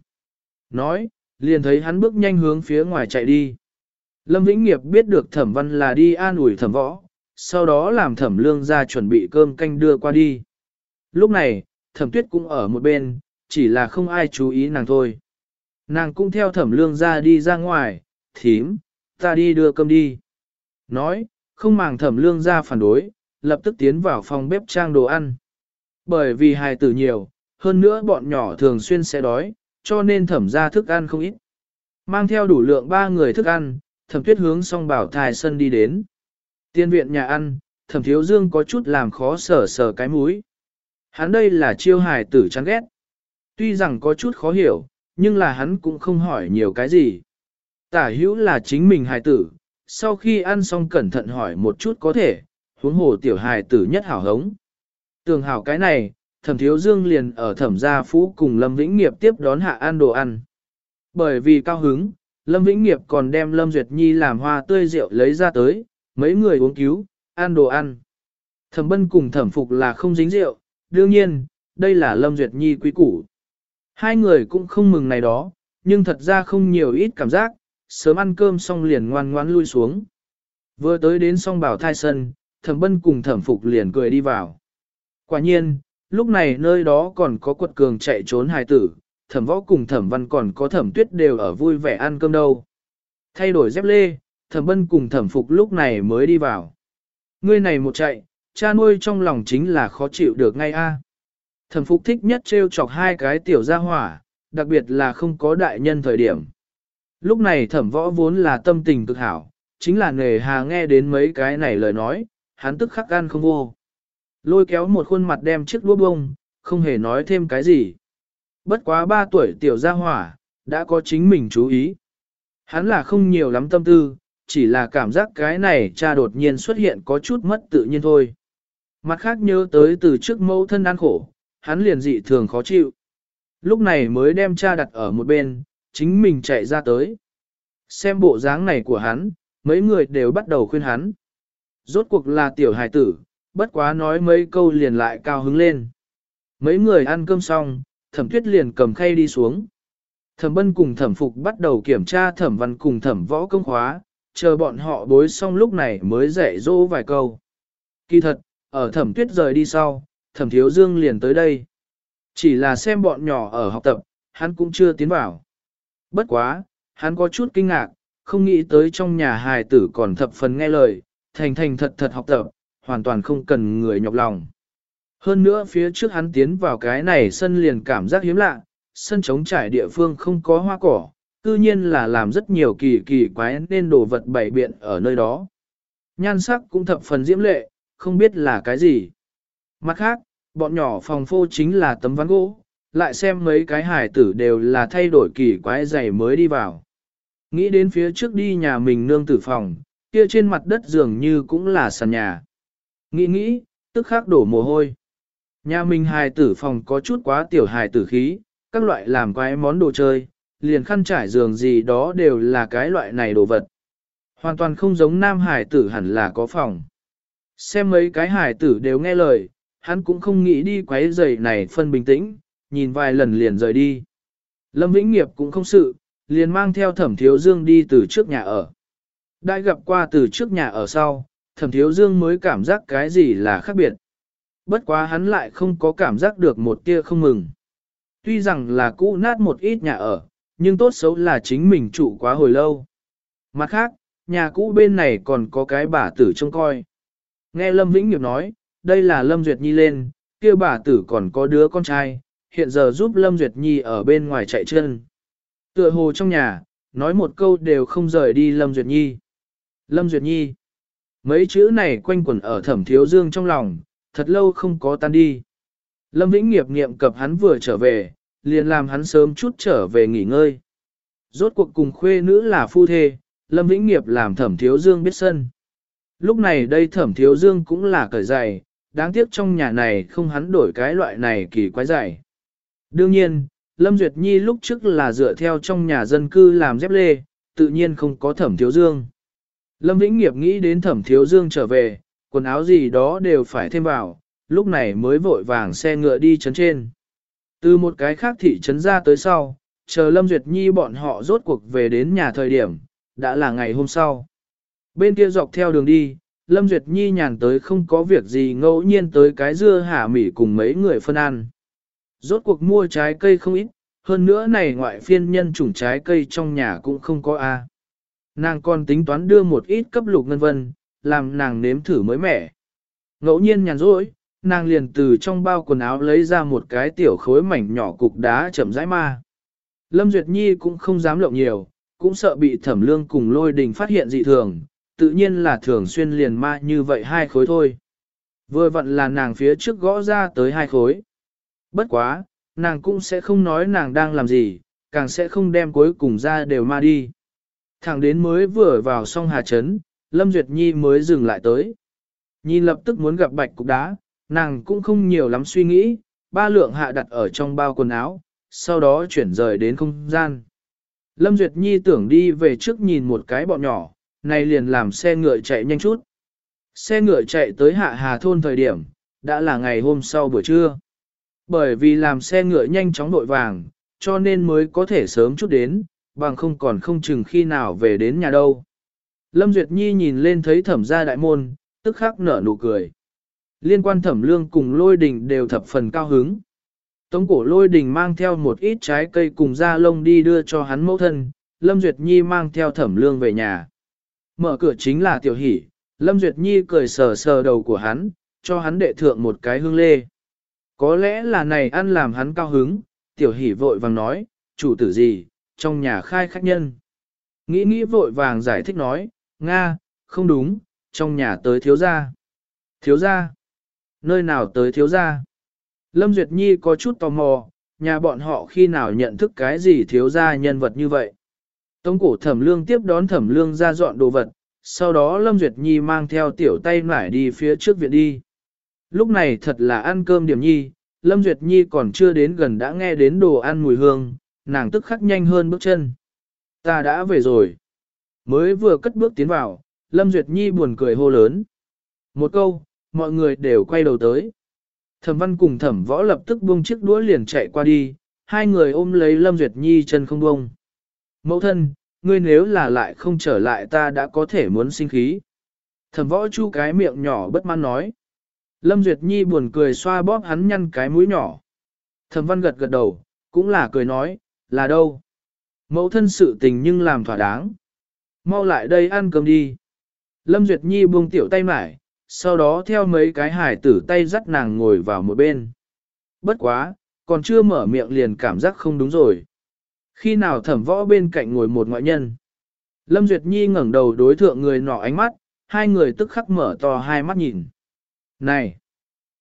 Nói, liền thấy hắn bước nhanh hướng phía ngoài chạy đi. Lâm Vĩnh Nghiệp biết được thẩm văn là đi an ủi thẩm võ, sau đó làm thẩm lương ra chuẩn bị cơm canh đưa qua đi. Lúc này, thẩm tuyết cũng ở một bên, chỉ là không ai chú ý nàng thôi. Nàng cũng theo thẩm lương ra đi ra ngoài, thím, ta đi đưa cơm đi. Nói, không màng thẩm lương ra phản đối, lập tức tiến vào phòng bếp trang đồ ăn. Bởi vì hài tử nhiều, hơn nữa bọn nhỏ thường xuyên sẽ đói, cho nên thẩm ra thức ăn không ít. Mang theo đủ lượng ba người thức ăn, thẩm tuyết hướng song bảo thai sân đi đến. Tiên viện nhà ăn, thẩm thiếu dương có chút làm khó sở sở cái mũi. Hắn đây là chiêu hài tử chán ghét. Tuy rằng có chút khó hiểu, nhưng là hắn cũng không hỏi nhiều cái gì. Tả hữu là chính mình hài tử, sau khi ăn xong cẩn thận hỏi một chút có thể, huống hồ tiểu hài tử nhất hảo hống. Tường hảo cái này, thẩm thiếu dương liền ở thẩm gia phú cùng Lâm Vĩnh Nghiệp tiếp đón hạ ăn đồ ăn. Bởi vì cao hứng, Lâm Vĩnh Nghiệp còn đem Lâm Duyệt Nhi làm hoa tươi rượu lấy ra tới, mấy người uống cứu, ăn đồ ăn. Thẩm bân cùng thẩm phục là không dính rượu, đương nhiên, đây là Lâm Duyệt Nhi quý củ. Hai người cũng không mừng này đó, nhưng thật ra không nhiều ít cảm giác, sớm ăn cơm xong liền ngoan ngoãn lui xuống. Vừa tới đến song bảo thai sân, thẩm bân cùng thẩm phục liền cười đi vào. Quả nhiên, lúc này nơi đó còn có quật cường chạy trốn hài tử, thẩm võ cùng thẩm văn còn có thẩm tuyết đều ở vui vẻ ăn cơm đâu. Thay đổi dép lê, thẩm bân cùng thẩm phục lúc này mới đi vào. Ngươi này một chạy, cha nuôi trong lòng chính là khó chịu được ngay a. Thẩm phục thích nhất trêu chọc hai cái tiểu gia hỏa, đặc biệt là không có đại nhân thời điểm. Lúc này thẩm võ vốn là tâm tình cực hảo, chính là nề hà nghe đến mấy cái này lời nói, hắn tức khắc gan không vô. Lôi kéo một khuôn mặt đem chiếc đũa bông, không hề nói thêm cái gì. Bất quá ba tuổi tiểu gia hỏa, đã có chính mình chú ý. Hắn là không nhiều lắm tâm tư, chỉ là cảm giác cái này cha đột nhiên xuất hiện có chút mất tự nhiên thôi. Mặt khác nhớ tới từ trước mẫu thân ăn khổ, hắn liền dị thường khó chịu. Lúc này mới đem cha đặt ở một bên, chính mình chạy ra tới. Xem bộ dáng này của hắn, mấy người đều bắt đầu khuyên hắn. Rốt cuộc là tiểu hài tử, bất quá nói mấy câu liền lại cao hứng lên. Mấy người ăn cơm xong, thẩm tuyết liền cầm khay đi xuống. Thẩm bân cùng thẩm phục bắt đầu kiểm tra thẩm văn cùng thẩm võ công khóa, chờ bọn họ bối xong lúc này mới dạy dỗ vài câu. Kỳ thật, ở thẩm tuyết rời đi sau, thẩm thiếu dương liền tới đây. Chỉ là xem bọn nhỏ ở học tập, hắn cũng chưa tiến vào. Bất quá, hắn có chút kinh ngạc, không nghĩ tới trong nhà hài tử còn thập phần nghe lời, thành thành thật thật học tập, hoàn toàn không cần người nhọc lòng. Hơn nữa phía trước hắn tiến vào cái này sân liền cảm giác hiếm lạ, sân trống trải địa phương không có hoa cỏ, tự nhiên là làm rất nhiều kỳ kỳ quái nên đồ vật bày biện ở nơi đó. Nhan sắc cũng thập phần diễm lệ, không biết là cái gì. Mặt khác, bọn nhỏ phòng phô chính là tấm ván gỗ, lại xem mấy cái hải tử đều là thay đổi kỳ quái giày mới đi vào. Nghĩ đến phía trước đi nhà mình nương tử phòng, kia trên mặt đất dường như cũng là sàn nhà. Nghĩ nghĩ, tức khắc đổ mồ hôi. Nhà mình hài tử phòng có chút quá tiểu hài tử khí, các loại làm quái món đồ chơi, liền khăn trải giường gì đó đều là cái loại này đồ vật. Hoàn toàn không giống nam hài tử hẳn là có phòng. Xem mấy cái hài tử đều nghe lời, hắn cũng không nghĩ đi quấy giày này phân bình tĩnh, nhìn vài lần liền rời đi. Lâm Vĩnh Nghiệp cũng không sự, liền mang theo thẩm thiếu dương đi từ trước nhà ở. Đã gặp qua từ trước nhà ở sau, thẩm thiếu dương mới cảm giác cái gì là khác biệt. Bất quá hắn lại không có cảm giác được một tia không mừng. Tuy rằng là cũ nát một ít nhà ở, nhưng tốt xấu là chính mình trụ quá hồi lâu. Mặt khác, nhà cũ bên này còn có cái bà tử trông coi. Nghe Lâm Vĩnh Nghiệp nói, đây là Lâm Duyệt Nhi lên, kia bà tử còn có đứa con trai, hiện giờ giúp Lâm Duyệt Nhi ở bên ngoài chạy chân. Tựa hồ trong nhà, nói một câu đều không rời đi Lâm Duyệt Nhi. Lâm Duyệt Nhi. Mấy chữ này quanh quẩn ở thẩm thiếu dương trong lòng, thật lâu không có tan đi. Lâm Vĩnh nghiệp nghiệm cập hắn vừa trở về, liền làm hắn sớm chút trở về nghỉ ngơi. Rốt cuộc cùng khuê nữ là phu thê, Lâm Vĩnh Nghiệp làm thẩm thiếu dương biết sân. Lúc này đây thẩm thiếu dương cũng là cởi giày, đáng tiếc trong nhà này không hắn đổi cái loại này kỳ quái dày. Đương nhiên, Lâm Duyệt Nhi lúc trước là dựa theo trong nhà dân cư làm dép lê, tự nhiên không có thẩm thiếu dương. Lâm Vĩnh Nghiệp nghĩ đến thẩm thiếu dương trở về, quần áo gì đó đều phải thêm vào, lúc này mới vội vàng xe ngựa đi chấn trên. Từ một cái khác thị trấn ra tới sau, chờ Lâm Duyệt Nhi bọn họ rốt cuộc về đến nhà thời điểm, đã là ngày hôm sau. Bên kia dọc theo đường đi, Lâm Duyệt Nhi nhàn tới không có việc gì ngẫu nhiên tới cái dưa hả mỉ cùng mấy người phân ăn. Rốt cuộc mua trái cây không ít, hơn nữa này ngoại phiên nhân chủng trái cây trong nhà cũng không có a. Nàng còn tính toán đưa một ít cấp lục ngân vân, làm nàng nếm thử mới mẻ. Ngẫu nhiên nhàn rỗi, nàng liền từ trong bao quần áo lấy ra một cái tiểu khối mảnh nhỏ cục đá chậm rãi ma. Lâm Duyệt Nhi cũng không dám lộng nhiều, cũng sợ bị thẩm lương cùng lôi đình phát hiện dị thường, tự nhiên là thường xuyên liền ma như vậy hai khối thôi. Vừa vặn là nàng phía trước gõ ra tới hai khối. Bất quá, nàng cũng sẽ không nói nàng đang làm gì, càng sẽ không đem cuối cùng ra đều ma đi. Thẳng đến mới vừa vào xong hà trấn, Lâm Duyệt Nhi mới dừng lại tới. Nhìn lập tức muốn gặp bạch cục đá, nàng cũng không nhiều lắm suy nghĩ, ba lượng hạ đặt ở trong bao quần áo, sau đó chuyển rời đến không gian. Lâm Duyệt Nhi tưởng đi về trước nhìn một cái bọn nhỏ, này liền làm xe ngựa chạy nhanh chút. Xe ngựa chạy tới hạ hà thôn thời điểm, đã là ngày hôm sau buổi trưa. Bởi vì làm xe ngựa nhanh chóng đội vàng, cho nên mới có thể sớm chút đến, bằng không còn không chừng khi nào về đến nhà đâu. Lâm Duyệt Nhi nhìn lên thấy thẩm gia đại môn, tức khắc nở nụ cười. Liên quan thẩm lương cùng lôi đình đều thập phần cao hứng. Tống cổ lôi đình mang theo một ít trái cây cùng da lông đi đưa cho hắn mẫu thân, Lâm Duyệt Nhi mang theo thẩm lương về nhà. Mở cửa chính là tiểu hỷ, Lâm Duyệt Nhi cười sờ sờ đầu của hắn, cho hắn đệ thượng một cái hương lê. Có lẽ là này ăn làm hắn cao hứng, tiểu hỷ vội vàng nói, chủ tử gì, trong nhà khai khách nhân. Nghĩ nghĩ vội vàng giải thích nói, Nga, không đúng, trong nhà tới thiếu gia. Thiếu gia? Nơi nào tới thiếu gia? Lâm Duyệt Nhi có chút tò mò, nhà bọn họ khi nào nhận thức cái gì thiếu gia nhân vật như vậy. Tống cổ thẩm lương tiếp đón thẩm lương ra dọn đồ vật, sau đó Lâm Duyệt Nhi mang theo tiểu tay nải đi phía trước viện đi. Lúc này thật là ăn cơm điểm nhi, Lâm Duyệt Nhi còn chưa đến gần đã nghe đến đồ ăn mùi hương, nàng tức khắc nhanh hơn bước chân. Ta đã về rồi. Mới vừa cất bước tiến vào, Lâm Duyệt Nhi buồn cười hô lớn. Một câu, mọi người đều quay đầu tới. Thẩm văn cùng thẩm võ lập tức buông chiếc đũa liền chạy qua đi, hai người ôm lấy Lâm Duyệt Nhi chân không buông. Mẫu thân, ngươi nếu là lại không trở lại ta đã có thể muốn sinh khí. Thẩm võ chu cái miệng nhỏ bất mãn nói. Lâm Duyệt Nhi buồn cười xoa bóp hắn nhăn cái mũi nhỏ. Thẩm văn gật gật đầu, cũng là cười nói, là đâu? Mẫu thân sự tình nhưng làm thỏa đáng. Mau lại đây ăn cơm đi. Lâm Duyệt Nhi buông tiểu tay mải, sau đó theo mấy cái hải tử tay dắt nàng ngồi vào một bên. Bất quá, còn chưa mở miệng liền cảm giác không đúng rồi. Khi nào thẩm võ bên cạnh ngồi một ngoại nhân. Lâm Duyệt Nhi ngẩng đầu đối thượng người nọ ánh mắt, hai người tức khắc mở to hai mắt nhìn. Này!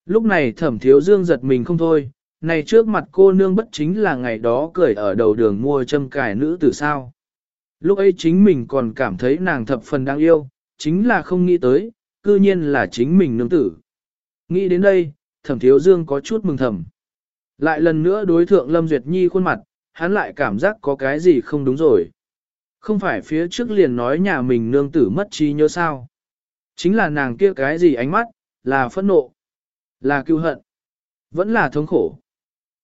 Lúc này thẩm thiếu dương giật mình không thôi, này trước mặt cô nương bất chính là ngày đó cười ở đầu đường mua châm cài nữ tử sao. Lúc ấy chính mình còn cảm thấy nàng thập phần đáng yêu, chính là không nghĩ tới, cư nhiên là chính mình nương tử. Nghĩ đến đây, thẩm thiếu dương có chút mừng thầm. Lại lần nữa đối thượng Lâm Duyệt Nhi khuôn mặt, hắn lại cảm giác có cái gì không đúng rồi. Không phải phía trước liền nói nhà mình nương tử mất trí nhớ sao. Chính là nàng kia cái gì ánh mắt, là phẫn nộ, là cứu hận, vẫn là thống khổ.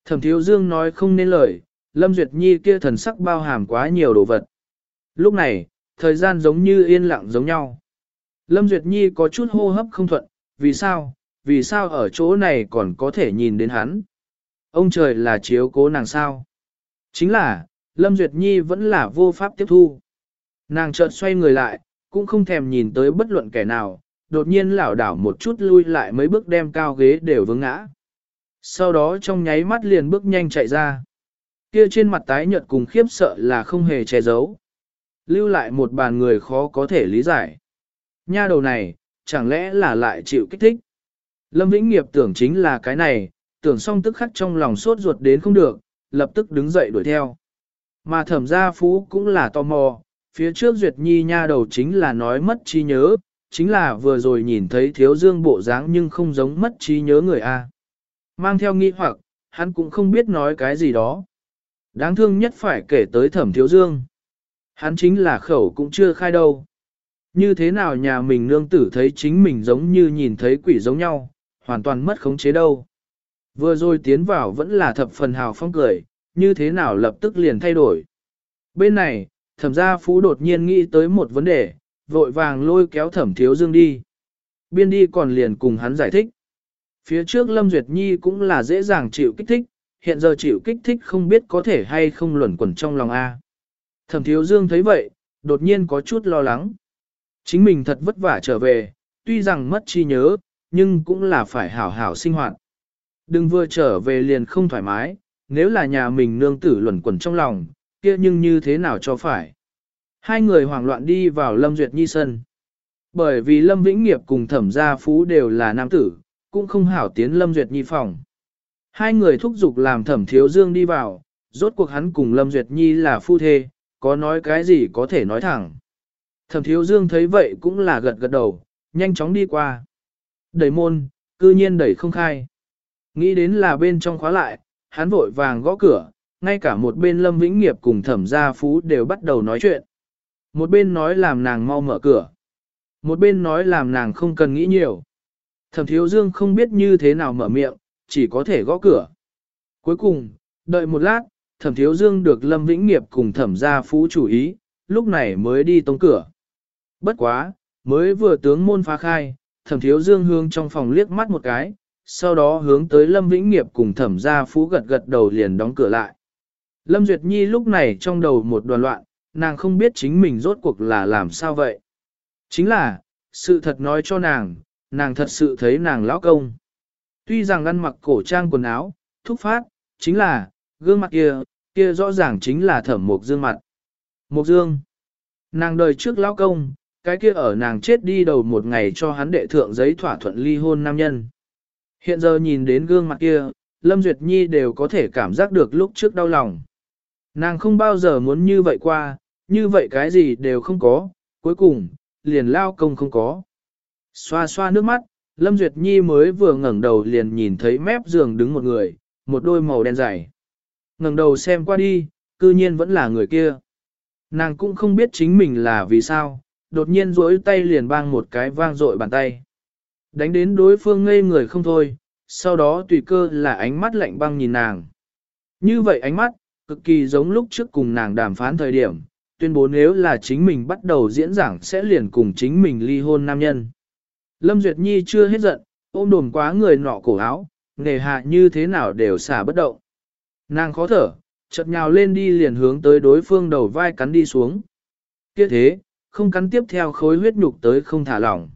Thẩm thiếu dương nói không nên lời, Lâm Duyệt Nhi kia thần sắc bao hàm quá nhiều đồ vật. Lúc này, thời gian giống như yên lặng giống nhau. Lâm Duyệt Nhi có chút hô hấp không thuận, vì sao, vì sao ở chỗ này còn có thể nhìn đến hắn. Ông trời là chiếu cố nàng sao. Chính là, Lâm Duyệt Nhi vẫn là vô pháp tiếp thu. Nàng chợt xoay người lại, cũng không thèm nhìn tới bất luận kẻ nào, đột nhiên lảo đảo một chút lui lại mấy bước đem cao ghế đều vướng ngã. Sau đó trong nháy mắt liền bước nhanh chạy ra. Kia trên mặt tái nhợt cùng khiếp sợ là không hề che giấu. Lưu lại một bàn người khó có thể lý giải. Nha đầu này, chẳng lẽ là lại chịu kích thích? Lâm Vĩnh Nghiệp tưởng chính là cái này, tưởng xong tức khắc trong lòng sốt ruột đến không được, lập tức đứng dậy đuổi theo. Mà thẩm gia phú cũng là tò mò, phía trước Duyệt Nhi nha đầu chính là nói mất trí nhớ, chính là vừa rồi nhìn thấy thiếu dương bộ dáng nhưng không giống mất trí nhớ người A. Mang theo nghi hoặc, hắn cũng không biết nói cái gì đó. Đáng thương nhất phải kể tới thẩm thiếu dương. Hắn chính là khẩu cũng chưa khai đâu. Như thế nào nhà mình nương tử thấy chính mình giống như nhìn thấy quỷ giống nhau, hoàn toàn mất khống chế đâu. Vừa rồi tiến vào vẫn là thập phần hào phong cười, như thế nào lập tức liền thay đổi. Bên này, thẩm gia phú đột nhiên nghĩ tới một vấn đề, vội vàng lôi kéo thẩm thiếu dương đi. Biên đi còn liền cùng hắn giải thích. Phía trước Lâm Duyệt Nhi cũng là dễ dàng chịu kích thích, hiện giờ chịu kích thích không biết có thể hay không luẩn quẩn trong lòng A. Thẩm thiếu dương thấy vậy, đột nhiên có chút lo lắng. Chính mình thật vất vả trở về, tuy rằng mất trí nhớ, nhưng cũng là phải hảo hảo sinh hoạt. Đừng vừa trở về liền không thoải mái, nếu là nhà mình nương tử luẩn quẩn trong lòng, kia nhưng như thế nào cho phải. Hai người hoảng loạn đi vào Lâm Duyệt Nhi sân. Bởi vì Lâm Vĩnh Nghiệp cùng thẩm gia phú đều là nam tử, cũng không hảo tiến Lâm Duyệt Nhi phòng. Hai người thúc giục làm thẩm thiếu dương đi vào, rốt cuộc hắn cùng Lâm Duyệt Nhi là phu thê, có nói cái gì có thể nói thẳng. Thẩm thiếu dương thấy vậy cũng là gật gật đầu, nhanh chóng đi qua. Đẩy môn, cư nhiên đẩy không khai. Nghĩ đến là bên trong khóa lại, hắn vội vàng gõ cửa, ngay cả một bên Lâm Vĩnh Nghiệp cùng thẩm gia phú đều bắt đầu nói chuyện. Một bên nói làm nàng mau mở cửa. Một bên nói làm nàng không cần nghĩ nhiều. Thẩm thiếu dương không biết như thế nào mở miệng, chỉ có thể gõ cửa. Cuối cùng, đợi một lát, thẩm thiếu dương được Lâm Vĩnh Nghiệp cùng thẩm gia phú chủ ý, lúc này mới đi tông cửa. Bất quá, mới vừa tướng môn phá khai, thẩm thiếu dương hướng trong phòng liếc mắt một cái, sau đó hướng tới Lâm Vĩnh Nghiệp cùng thẩm gia phú gật gật đầu liền đóng cửa lại. Lâm Duyệt Nhi lúc này trong đầu một đoàn loạn, nàng không biết chính mình rốt cuộc là làm sao vậy. Chính là, sự thật nói cho nàng, nàng thật sự thấy nàng lão công. Tuy rằng ăn mặc cổ trang quần áo, thúc phát, chính là, gương mặt kia, kia rõ ràng chính là thẩm mục dương mặt. Mục dương, nàng đời trước lão công, cái kia ở nàng chết đi đầu một ngày cho hắn đệ thượng giấy thỏa thuận ly hôn nam nhân. Hiện giờ nhìn đến gương mặt kia, Lâm Duyệt Nhi đều có thể cảm giác được lúc trước đau lòng. Nàng không bao giờ muốn như vậy qua, như vậy cái gì đều không có, cuối cùng, liền lao công không có. Xoa xoa nước mắt, Lâm Duyệt Nhi mới vừa ngẩng đầu liền nhìn thấy mép giường đứng một người, một đôi màu đen dày. ngẩng đầu xem qua đi, cư nhiên vẫn là người kia. Nàng cũng không biết chính mình là vì sao, đột nhiên duỗi tay liền bang một cái vang dội bàn tay. Đánh đến đối phương ngây người không thôi, sau đó tùy cơ là ánh mắt lạnh băng nhìn nàng. Như vậy ánh mắt, cực kỳ giống lúc trước cùng nàng đàm phán thời điểm, tuyên bố nếu là chính mình bắt đầu diễn giảng sẽ liền cùng chính mình ly hôn nam nhân. Lâm Duyệt Nhi chưa hết giận, ôm đồm quá người nọ cổ áo, nề hạ như thế nào đều xả bất động. Nàng khó thở, chợt nhào lên đi liền hướng tới đối phương đầu vai cắn đi xuống. Kia thế, không cắn tiếp theo khối huyết nhục tới không thả lỏng.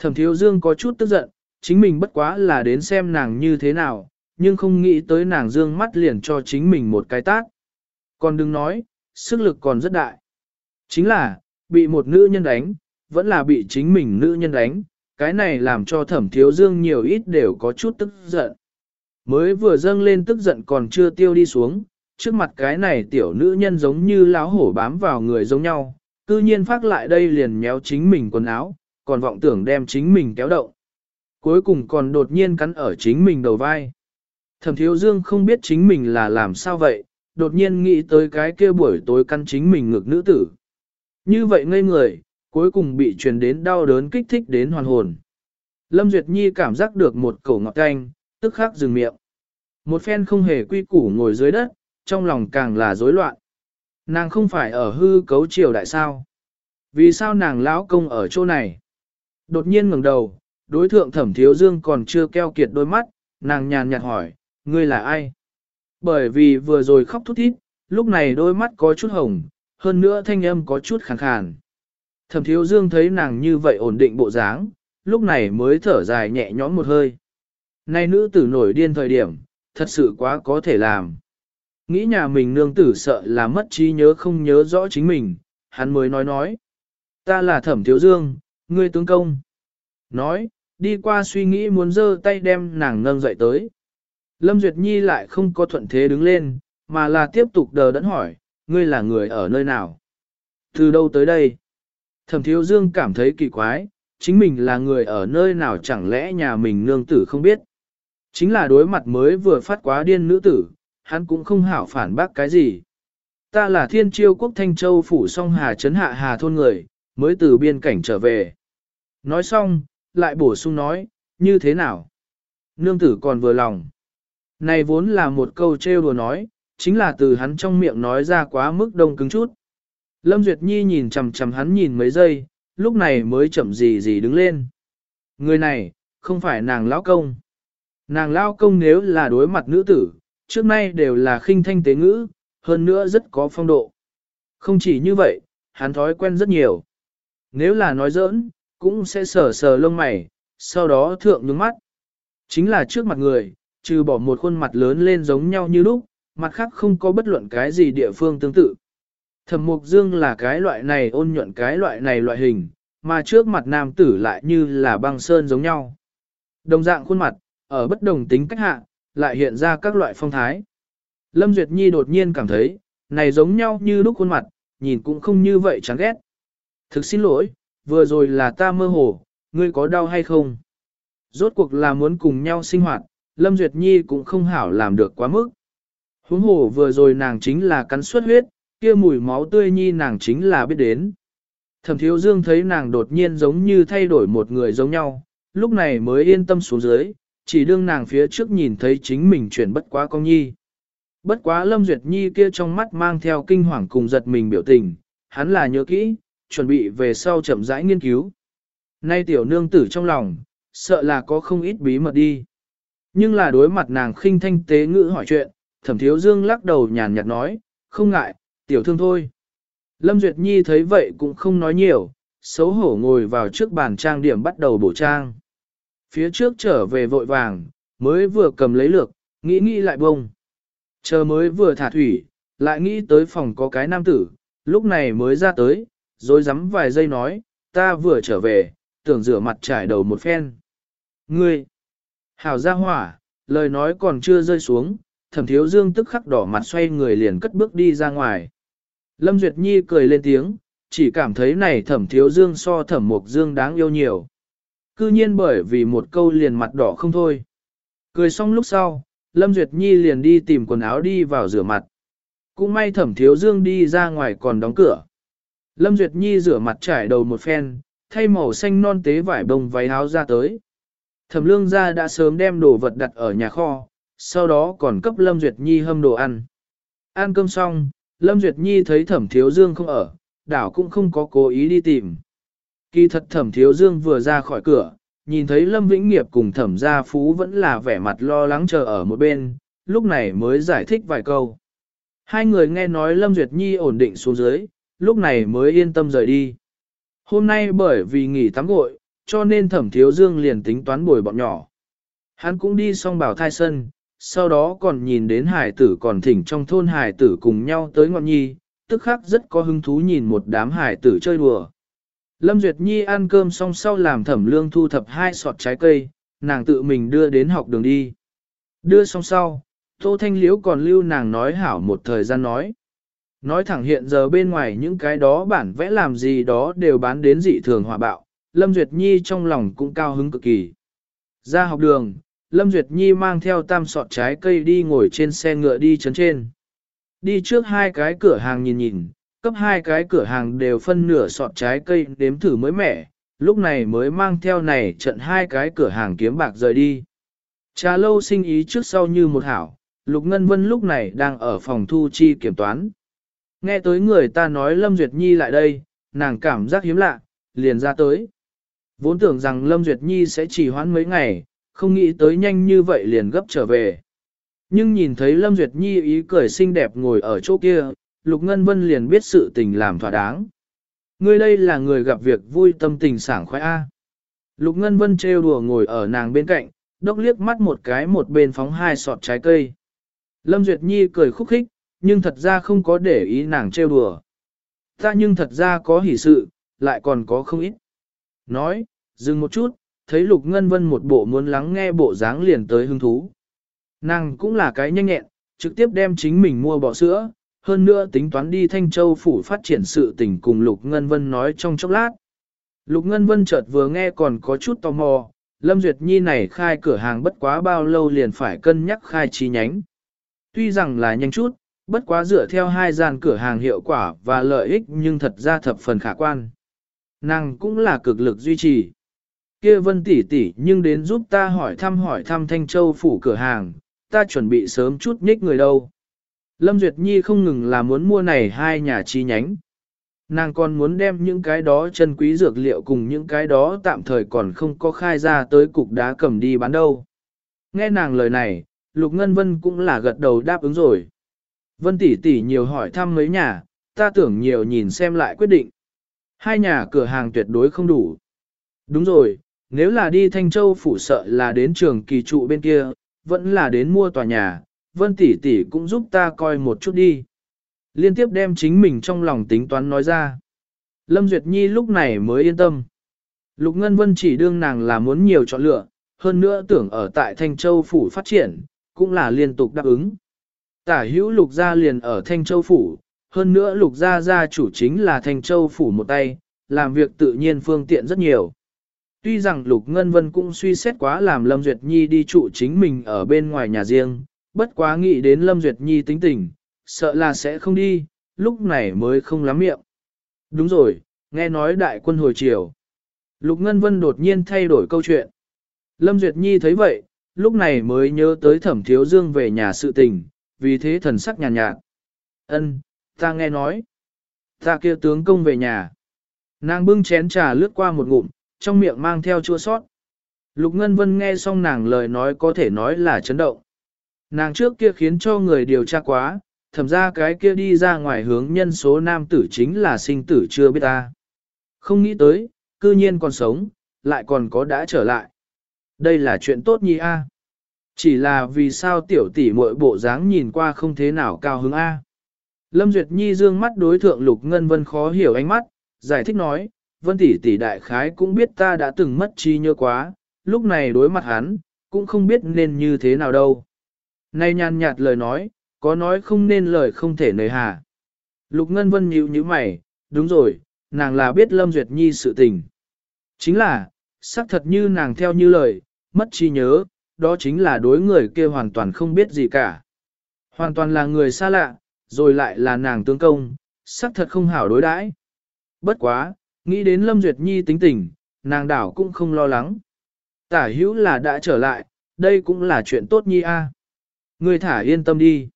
Thẩm thiếu dương có chút tức giận, chính mình bất quá là đến xem nàng như thế nào, nhưng không nghĩ tới nàng dương mắt liền cho chính mình một cái tác. Còn đừng nói, sức lực còn rất đại. Chính là, bị một nữ nhân đánh, vẫn là bị chính mình nữ nhân đánh, cái này làm cho thẩm thiếu dương nhiều ít đều có chút tức giận. Mới vừa dâng lên tức giận còn chưa tiêu đi xuống, trước mặt cái này tiểu nữ nhân giống như láo hổ bám vào người giống nhau, cư nhiên phát lại đây liền méo chính mình quần áo, còn vọng tưởng đem chính mình kéo động. Cuối cùng còn đột nhiên cắn ở chính mình đầu vai. Thẩm thiếu dương không biết chính mình là làm sao vậy, đột nhiên nghĩ tới cái kia buổi tối cắn chính mình ngược nữ tử. Như vậy ngây người, cuối cùng bị truyền đến đau đớn kích thích đến hoàn hồn. Lâm Duyệt Nhi cảm giác được một cổ ngọt canh, tức khắc dừng miệng. Một phen không hề quy củ ngồi dưới đất, trong lòng càng là rối loạn. Nàng không phải ở hư cấu triều đại sao. Vì sao nàng lão công ở chỗ này? Đột nhiên ngẩng đầu, đối thượng thẩm thiếu dương còn chưa keo kiệt đôi mắt, nàng nhàn nhạt hỏi, ngươi là ai? Bởi vì vừa rồi khóc thút thít, lúc này đôi mắt có chút hồng, hơn nữa thanh âm có chút khàn khàn. Thẩm thiếu dương thấy nàng như vậy ổn định bộ dáng, lúc này mới thở dài nhẹ nhõm một hơi. Nay nữ tử nổi điên thời điểm, thật sự quá có thể làm. Nghĩ nhà mình nương tử sợ là mất trí nhớ không nhớ rõ chính mình, hắn mới nói nói. Ta là thẩm thiếu dương, ngươi tướng công. Nói, đi qua suy nghĩ muốn giơ tay đem nàng nâng dậy tới. Lâm Duyệt Nhi lại không có thuận thế đứng lên, mà là tiếp tục đờ đẫn hỏi, ngươi là người ở nơi nào? Từ đâu tới đây? Thẩm thiếu dương cảm thấy kỳ quái, chính mình là người ở nơi nào chẳng lẽ nhà mình nương tử không biết. Chính là đối mặt mới vừa phát quá điên nữ tử, hắn cũng không hảo phản bác cái gì. Ta là thiên chiêu quốc Thanh Châu phủ song hà trấn hạ hà thôn người, mới từ biên cảnh trở về. Nói xong, lại bổ sung nói, như thế nào? Nương tử còn vừa lòng. Này vốn là một câu trêu đùa nói, chính là từ hắn trong miệng nói ra quá mức đông cứng chút. Lâm Duyệt Nhi nhìn chằm chằm hắn nhìn mấy giây, lúc này mới chậm gì gì đứng lên. Người này, không phải nàng lão công. Nàng lão công nếu là đối mặt nữ tử, trước nay đều là khinh thanh tế ngữ, hơn nữa rất có phong độ. Không chỉ như vậy, hắn thói quen rất nhiều. Nếu là nói giỡn, cũng sẽ sờ sờ lông mày, sau đó thượng nhướng mắt. Chính là trước mặt người, trừ bỏ một khuôn mặt lớn lên giống nhau như lúc, mặt khác không có bất luận cái gì địa phương tương tự. Thẩm Mục Dương là cái loại này ôn nhuận cái loại này loại hình, mà trước mặt nam tử lại như là băng sơn giống nhau. Đồng dạng khuôn mặt, ở bất đồng tính cách hạ, lại hiện ra các loại phong thái. Lâm Duyệt Nhi đột nhiên cảm thấy, này giống nhau như lúc khuôn mặt, nhìn cũng không như vậy chán ghét. Thực xin lỗi, vừa rồi là ta mơ hồ, ngươi có đau hay không? Rốt cuộc là muốn cùng nhau sinh hoạt, Lâm Duyệt Nhi cũng không hảo làm được quá mức. Huống hồ vừa rồi nàng chính là cắn suất huyết, kia mùi máu tươi nhi nàng chính là biết đến. Thẩm thiếu dương thấy nàng đột nhiên giống như thay đổi một người giống nhau, lúc này mới yên tâm xuống dưới, chỉ đương nàng phía trước nhìn thấy chính mình chuyển bất quá công nhi. Bất quá Lâm Duyệt Nhi kia trong mắt mang theo kinh hoàng cùng giật mình biểu tình, hắn là nhớ kỹ, chuẩn bị về sau chậm rãi nghiên cứu. Nay tiểu nương tử trong lòng, sợ là có không ít bí mật đi. Nhưng là đối mặt nàng khinh thanh tế ngữ hỏi chuyện, thẩm thiếu dương lắc đầu nhàn nhạt nói, không ngại, tiểu thương thôi. Lâm Duyệt Nhi thấy vậy cũng không nói nhiều, xấu hổ ngồi vào trước bàn trang điểm bắt đầu bổ trang. Phía trước trở về vội vàng, mới vừa cầm lấy lược, nghĩ nghĩ lại bông. Chờ mới vừa thả thủy, lại nghĩ tới phòng có cái nam tử, lúc này mới ra tới, rồi rắm vài giây nói, ta vừa trở về, tưởng rửa mặt trải đầu một phen. Ngươi! Hảo ra hỏa, lời nói còn chưa rơi xuống, thẩm thiếu dương tức khắc đỏ mặt xoay người liền cất bước đi ra ngoài. Lâm Duyệt Nhi cười lên tiếng, chỉ cảm thấy này thẩm thiếu dương so thẩm mục dương đáng yêu nhiều. Cư nhiên bởi vì một câu liền mặt đỏ không thôi. Cười xong lúc sau, Lâm Duyệt Nhi liền đi tìm quần áo đi vào rửa mặt. Cũng may thẩm thiếu dương đi ra ngoài còn đóng cửa. Lâm Duyệt Nhi rửa mặt trải đầu một phen, thay màu xanh non tế vải bông váy áo ra tới. Thẩm lương gia đã sớm đem đồ vật đặt ở nhà kho, sau đó còn cấp Lâm Duyệt Nhi hâm đồ ăn. Ăn cơm xong, Lâm Duyệt Nhi thấy thẩm thiếu dương không ở, đảo cũng không có cố ý đi tìm. Kỳ thật thẩm thiếu dương vừa ra khỏi cửa, nhìn thấy Lâm Vĩnh Nghiệp cùng thẩm gia phú vẫn là vẻ mặt lo lắng chờ ở một bên, lúc này mới giải thích vài câu. Hai người nghe nói Lâm Duyệt Nhi ổn định xuống dưới, lúc này mới yên tâm rời đi. Hôm nay bởi vì nghỉ tắm gội, cho nên thẩm thiếu dương liền tính toán bồi bọn nhỏ. Hắn cũng đi xong bảo thai sân, sau đó còn nhìn đến hải tử còn thỉnh trong thôn hải tử cùng nhau tới ngọn nhi, tức khắc rất có hứng thú nhìn một đám hải tử chơi đùa. Lâm Duyệt Nhi ăn cơm xong sau làm thẩm lương thu thập hai sọt trái cây, nàng tự mình đưa đến học đường đi. Đưa xong sau, Tô Thanh Liễu còn lưu nàng nói hảo một thời gian nói. Nói thẳng hiện giờ bên ngoài những cái đó bản vẽ làm gì đó đều bán đến dị thường hòa bạo, Lâm Duyệt Nhi trong lòng cũng cao hứng cực kỳ. Ra học đường, Lâm Duyệt Nhi mang theo tam sọt trái cây đi ngồi trên xe ngựa đi chấn trên. Đi trước hai cái cửa hàng nhìn nhìn, cấp hai cái cửa hàng đều phân nửa sọt trái cây đếm thử mới mẻ, lúc này mới mang theo này trận hai cái cửa hàng kiếm bạc rời đi. Trà lâu sinh ý trước sau như một hảo, Lục Ngân Vân lúc này đang ở phòng thu chi kiểm toán. Nghe tới người ta nói Lâm Duyệt Nhi lại đây, nàng cảm giác hiếm lạ, liền ra tới. Vốn tưởng rằng Lâm Duyệt Nhi sẽ chỉ hoãn mấy ngày, không nghĩ tới nhanh như vậy liền gấp trở về. Nhưng nhìn thấy Lâm Duyệt Nhi ý cười xinh đẹp ngồi ở chỗ kia, Lục Ngân Vân liền biết sự tình làm thỏa đáng. Ngươi đây là người gặp việc vui tâm tình sảng khoái A. Lục Ngân Vân trêu đùa ngồi ở nàng bên cạnh, đốc liếc mắt một cái một bên phóng hai sọt trái cây. Lâm Duyệt Nhi cười khúc khích, nhưng thật ra không có để ý nàng trêu đùa. Ta nhưng thật ra có hỷ sự, lại còn có không ít. Nói, dừng một chút, thấy Lục Ngân Vân một bộ muốn lắng nghe bộ dáng liền tới hứng thú. Nàng cũng là cái nhanh nhẹn, trực tiếp đem chính mình mua bò sữa, hơn nữa tính toán đi Thanh Châu phủ phát triển sự tình cùng Lục Ngân Vân nói trong chốc lát. Lục Ngân Vân chợt vừa nghe còn có chút tò mò, Lâm Duyệt Nhi này khai cửa hàng bất quá bao lâu liền phải cân nhắc khai chi nhánh. Tuy rằng là nhanh chút, bất quá dựa theo hai gian cửa hàng hiệu quả và lợi ích nhưng thật ra thập phần khả quan. Nàng cũng là cực lực duy trì. Kia vân tỷ tỷ nhưng đến giúp ta hỏi thăm hỏi thăm Thanh Châu phủ cửa hàng, ta chuẩn bị sớm chút nhích người đâu. Lâm Duyệt Nhi không ngừng là muốn mua này hai nhà chi nhánh. Nàng còn muốn đem những cái đó chân quý dược liệu cùng những cái đó tạm thời còn không có khai ra tới cục đá cầm đi bán đâu. Nghe nàng lời này, Lục Ngân Vân cũng là gật đầu đáp ứng rồi. Vân tỷ tỷ nhiều hỏi thăm mấy nhà, ta tưởng nhiều nhìn xem lại quyết định. Hai nhà cửa hàng tuyệt đối không đủ. Đúng rồi, nếu là đi Thanh Châu phủ sợ là đến trường kỳ trụ bên kia, vẫn là đến mua tòa nhà, Vân tỷ tỷ cũng giúp ta coi một chút đi. Liên tiếp đem chính mình trong lòng tính toán nói ra. Lâm Duyệt Nhi lúc này mới yên tâm. Lục Ngân Vân chỉ đương nàng là muốn nhiều chọn lựa, hơn nữa tưởng ở tại Thanh Châu Phủ phát triển, cũng là liên tục đáp ứng. Tả hữu Lục Gia liền ở Thanh Châu Phủ, hơn nữa Lục Gia gia chủ chính là Thanh Châu Phủ một tay, làm việc tự nhiên phương tiện rất nhiều. Tuy rằng Lục Ngân Vân cũng suy xét quá làm Lâm Duyệt Nhi đi trụ chính mình ở bên ngoài nhà riêng, bất quá nghĩ đến Lâm Duyệt Nhi tính tình, sợ là sẽ không đi, lúc này mới không lắm miệng. Đúng rồi, nghe nói đại quân hồi chiều. Lục Ngân Vân đột nhiên thay đổi câu chuyện. Lâm Duyệt Nhi thấy vậy, lúc này mới nhớ tới thẩm thiếu dương về nhà sự tình, vì thế thần sắc nhàn nhạt, nhạt. Ân, ta nghe nói. Ta kia tướng công về nhà. Nàng bưng chén trà lướt qua một ngụm, trong miệng mang theo chua sót. Lục Ngân Vân nghe xong nàng lời nói có thể nói là chấn động. Nàng trước kia khiến cho người điều tra quá, thầm ra cái kia đi ra ngoài hướng nhân số nam tử chính là sinh tử chưa biết ta. Không nghĩ tới, cư nhiên còn sống, lại còn có đã trở lại. Đây là chuyện tốt nhi a. Chỉ là vì sao tiểu tỷ muội bộ dáng nhìn qua không thế nào cao hứng a. Lâm Duyệt Nhi dương mắt đối thượng Lục Ngân Vân khó hiểu ánh mắt, giải thích nói, Vân tỷ tỷ đại khái cũng biết ta đã từng mất chi nhớ quá, lúc này đối mặt hắn, cũng không biết nên như thế nào đâu. Nay nhàn nhạt lời nói, có nói không nên lời không thể nời hà. Lục Ngân Vân nhíu như mày, đúng rồi, nàng là biết Lâm Duyệt Nhi sự tình. Chính là, xác thật như nàng theo như lời, mất trí nhớ, đó chính là đối người kia hoàn toàn không biết gì cả. Hoàn toàn là người xa lạ, rồi lại là nàng tướng công, xác thật không hảo đối đãi. Bất quá, nghĩ đến Lâm Duyệt Nhi tính tình, nàng đảo cũng không lo lắng. Tả hữu là đã trở lại, đây cũng là chuyện tốt nhi a. Người thả yên tâm đi.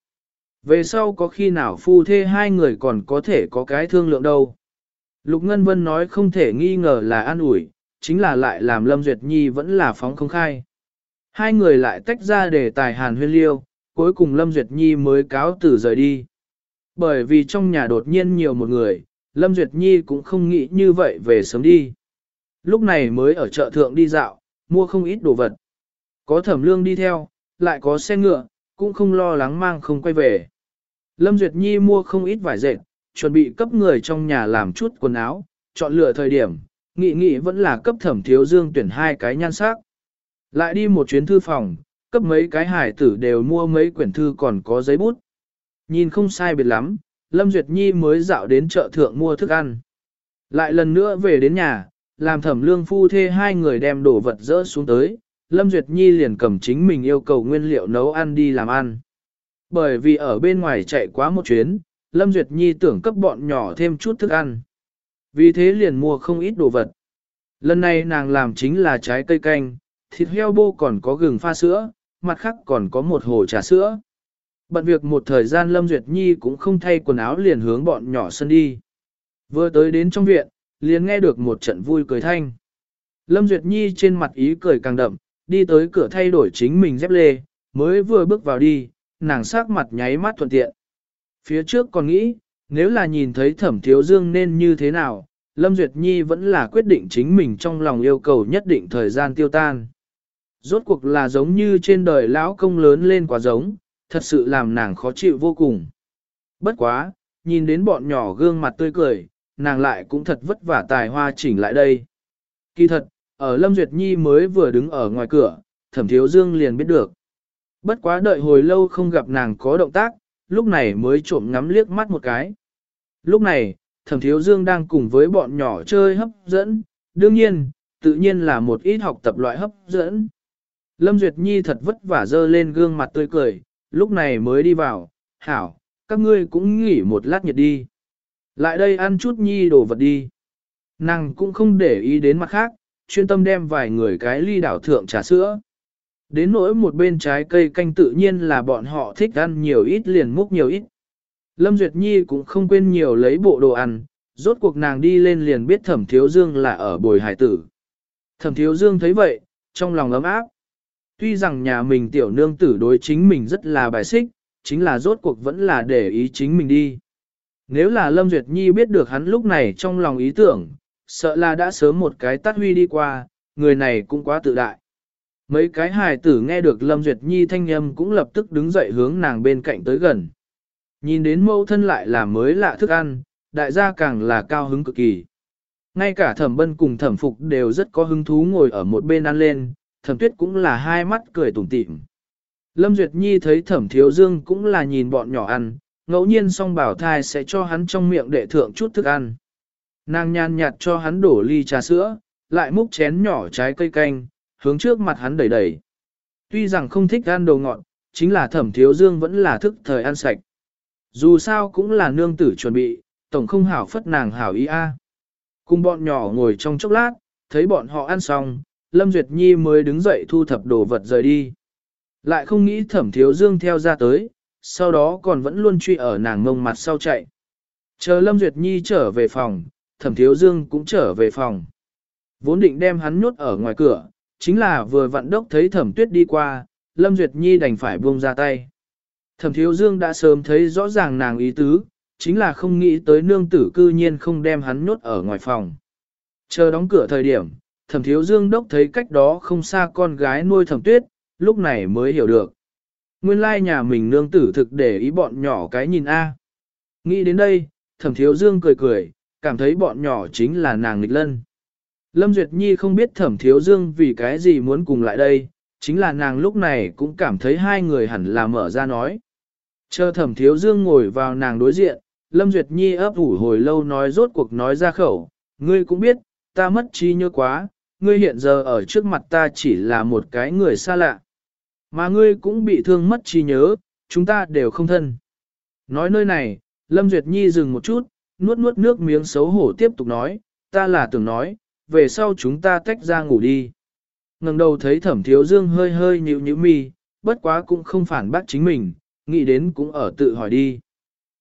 Về sau có khi nào phu thê hai người còn có thể có cái thương lượng đâu. Lục Ngân Vân nói không thể nghi ngờ là an ủi, chính là lại làm Lâm Duyệt Nhi vẫn là phóng không khai. Hai người lại tách ra để tài hàn huyên liêu, cuối cùng Lâm Duyệt Nhi mới cáo từ rời đi. Bởi vì trong nhà đột nhiên nhiều một người, Lâm Duyệt Nhi cũng không nghĩ như vậy về sớm đi. Lúc này mới ở chợ thượng đi dạo, mua không ít đồ vật. Có thẩm lương đi theo, lại có xe ngựa, cũng không lo lắng mang không quay về. Lâm Duyệt Nhi mua không ít vải dệt, chuẩn bị cấp người trong nhà làm chút quần áo, chọn lựa thời điểm, nghị nghị vẫn là cấp thẩm thiếu dương tuyển hai cái nhan sắc. Lại đi một chuyến thư phòng, cấp mấy cái hải tử đều mua mấy quyển thư còn có giấy bút. Nhìn không sai biệt lắm, Lâm Duyệt Nhi mới dạo đến chợ thượng mua thức ăn. Lại lần nữa về đến nhà, làm thẩm lương phu thê hai người đem đồ vật dỡ xuống tới, Lâm Duyệt Nhi liền cầm chính mình yêu cầu nguyên liệu nấu ăn đi làm ăn. Bởi vì ở bên ngoài chạy quá một chuyến, Lâm Duyệt Nhi tưởng cấp bọn nhỏ thêm chút thức ăn. Vì thế liền mua không ít đồ vật. Lần này nàng làm chính là trái cây canh, thịt heo bô còn có gừng pha sữa, mặt khác còn có một hồ trà sữa. Bận việc một thời gian Lâm Duyệt Nhi cũng không thay quần áo liền hướng bọn nhỏ sân đi. Vừa tới đến trong viện, liền nghe được một trận vui cười thanh. Lâm Duyệt Nhi trên mặt ý cười càng đậm, đi tới cửa thay đổi chính mình dép lê, mới vừa bước vào đi, nàng sắc mặt nháy mắt thuận tiện. Phía trước còn nghĩ, nếu là nhìn thấy thẩm thiếu dương nên như thế nào, Lâm Duyệt Nhi vẫn là quyết định chính mình trong lòng yêu cầu nhất định thời gian tiêu tan. Rốt cuộc là giống như trên đời lão công lớn lên quả giống, thật sự làm nàng khó chịu vô cùng. Bất quá, nhìn đến bọn nhỏ gương mặt tươi cười, nàng lại cũng thật vất vả tài hoa chỉnh lại đây. Kỳ thật, ở Lâm Duyệt Nhi mới vừa đứng ở ngoài cửa, thẩm thiếu dương liền biết được. Bất quá đợi hồi lâu không gặp nàng có động tác, lúc này mới trộm ngắm liếc mắt một cái. Lúc này, thẩm thiếu dương đang cùng với bọn nhỏ chơi hấp dẫn, đương nhiên, tự nhiên là một ít học tập loại hấp dẫn. Lâm Duyệt Nhi thật vất vả dơ lên gương mặt tươi cười, lúc này mới đi vào, hảo, các ngươi cũng nghỉ một lát nhiệt đi. Lại đây ăn chút nhi đồ vật đi. Nàng cũng không để ý đến mặt khác, chuyên tâm đem vài người cái ly đảo thượng trà sữa. Đến nỗi một bên trái cây canh tự nhiên là bọn họ thích ăn nhiều ít liền múc nhiều ít. Lâm Duyệt Nhi cũng không quên nhiều lấy bộ đồ ăn, rốt cuộc nàng đi lên liền biết thẩm thiếu dương là ở bồi hải tử. Thẩm thiếu dương thấy vậy, trong lòng ấm áp. Tuy rằng nhà mình tiểu nương tử đối chính mình rất là bài xích, chính là rốt cuộc vẫn là để ý chính mình đi. Nếu là Lâm Duyệt Nhi biết được hắn lúc này trong lòng ý tưởng, sợ là đã sớm một cái tắt huy đi qua, người này cũng quá tự đại. Mấy cái hài tử nghe được Lâm Duyệt Nhi thanh âm cũng lập tức đứng dậy hướng nàng bên cạnh tới gần. Nhìn đến mâu thân lại là mới lạ thức ăn, đại gia càng là cao hứng cực kỳ. Ngay cả thẩm bân cùng thẩm phục đều rất có hứng thú ngồi ở một bên ăn lên, thẩm tuyết cũng là hai mắt cười tủm tỉm. Lâm Duyệt Nhi thấy thẩm thiếu dương cũng là nhìn bọn nhỏ ăn, ngẫu nhiên song bảo thai sẽ cho hắn trong miệng đệ thượng chút thức ăn. Nàng nhàn nhạt cho hắn đổ ly trà sữa, lại múc chén nhỏ trái cây canh, hướng trước mặt hắn đẩy đẩy. Tuy rằng không thích ăn đồ ngọt, chính là thẩm thiếu dương vẫn là thức thời ăn sạch. Dù sao cũng là nương tử chuẩn bị, tổng không hảo phất nàng hảo ý a. Cùng bọn nhỏ ngồi trong chốc lát, thấy bọn họ ăn xong, Lâm Duyệt Nhi mới đứng dậy thu thập đồ vật rời đi. Lại không nghĩ thẩm thiếu dương theo ra tới, sau đó còn vẫn luôn truy ở nàng ngông mặt sau chạy. Chờ Lâm Duyệt Nhi trở về phòng, thẩm thiếu dương cũng trở về phòng. Vốn định đem hắn nhốt ở ngoài cửa, chính là vừa vặn đốc thấy thẩm tuyết đi qua, Lâm Duyệt Nhi đành phải buông ra tay. Thẩm thiếu dương đã sớm thấy rõ ràng nàng ý tứ, chính là không nghĩ tới nương tử cư nhiên không đem hắn nhốt ở ngoài phòng. Chờ đóng cửa thời điểm, thẩm thiếu dương đốc thấy cách đó không xa con gái nuôi thẩm tuyết, lúc này mới hiểu được. Nguyên lai nhà mình nương tử thực để ý bọn nhỏ cái nhìn A. Nghĩ đến đây, thẩm thiếu dương cười cười, cảm thấy bọn nhỏ chính là nàng nghịch lân. Lâm Duyệt Nhi không biết thẩm thiếu dương vì cái gì muốn cùng lại đây, chính là nàng lúc này cũng cảm thấy hai người hẳn là mở ra nói. Chờ thẩm thiếu dương ngồi vào nàng đối diện, Lâm Duyệt Nhi ấp ủ hồi lâu nói rốt cuộc nói ra khẩu, ngươi cũng biết, ta mất trí nhớ quá, ngươi hiện giờ ở trước mặt ta chỉ là một cái người xa lạ. Mà ngươi cũng bị thương mất trí nhớ, chúng ta đều không thân. Nói nơi này, Lâm Duyệt Nhi dừng một chút, nuốt nuốt nước miếng xấu hổ tiếp tục nói, ta là tưởng nói, về sau chúng ta tách ra ngủ đi. ngẩng đầu thấy thẩm thiếu dương hơi hơi nhịu nhịu mi, bất quá cũng không phản bác chính mình, nghĩ đến cũng ở tự hỏi đi.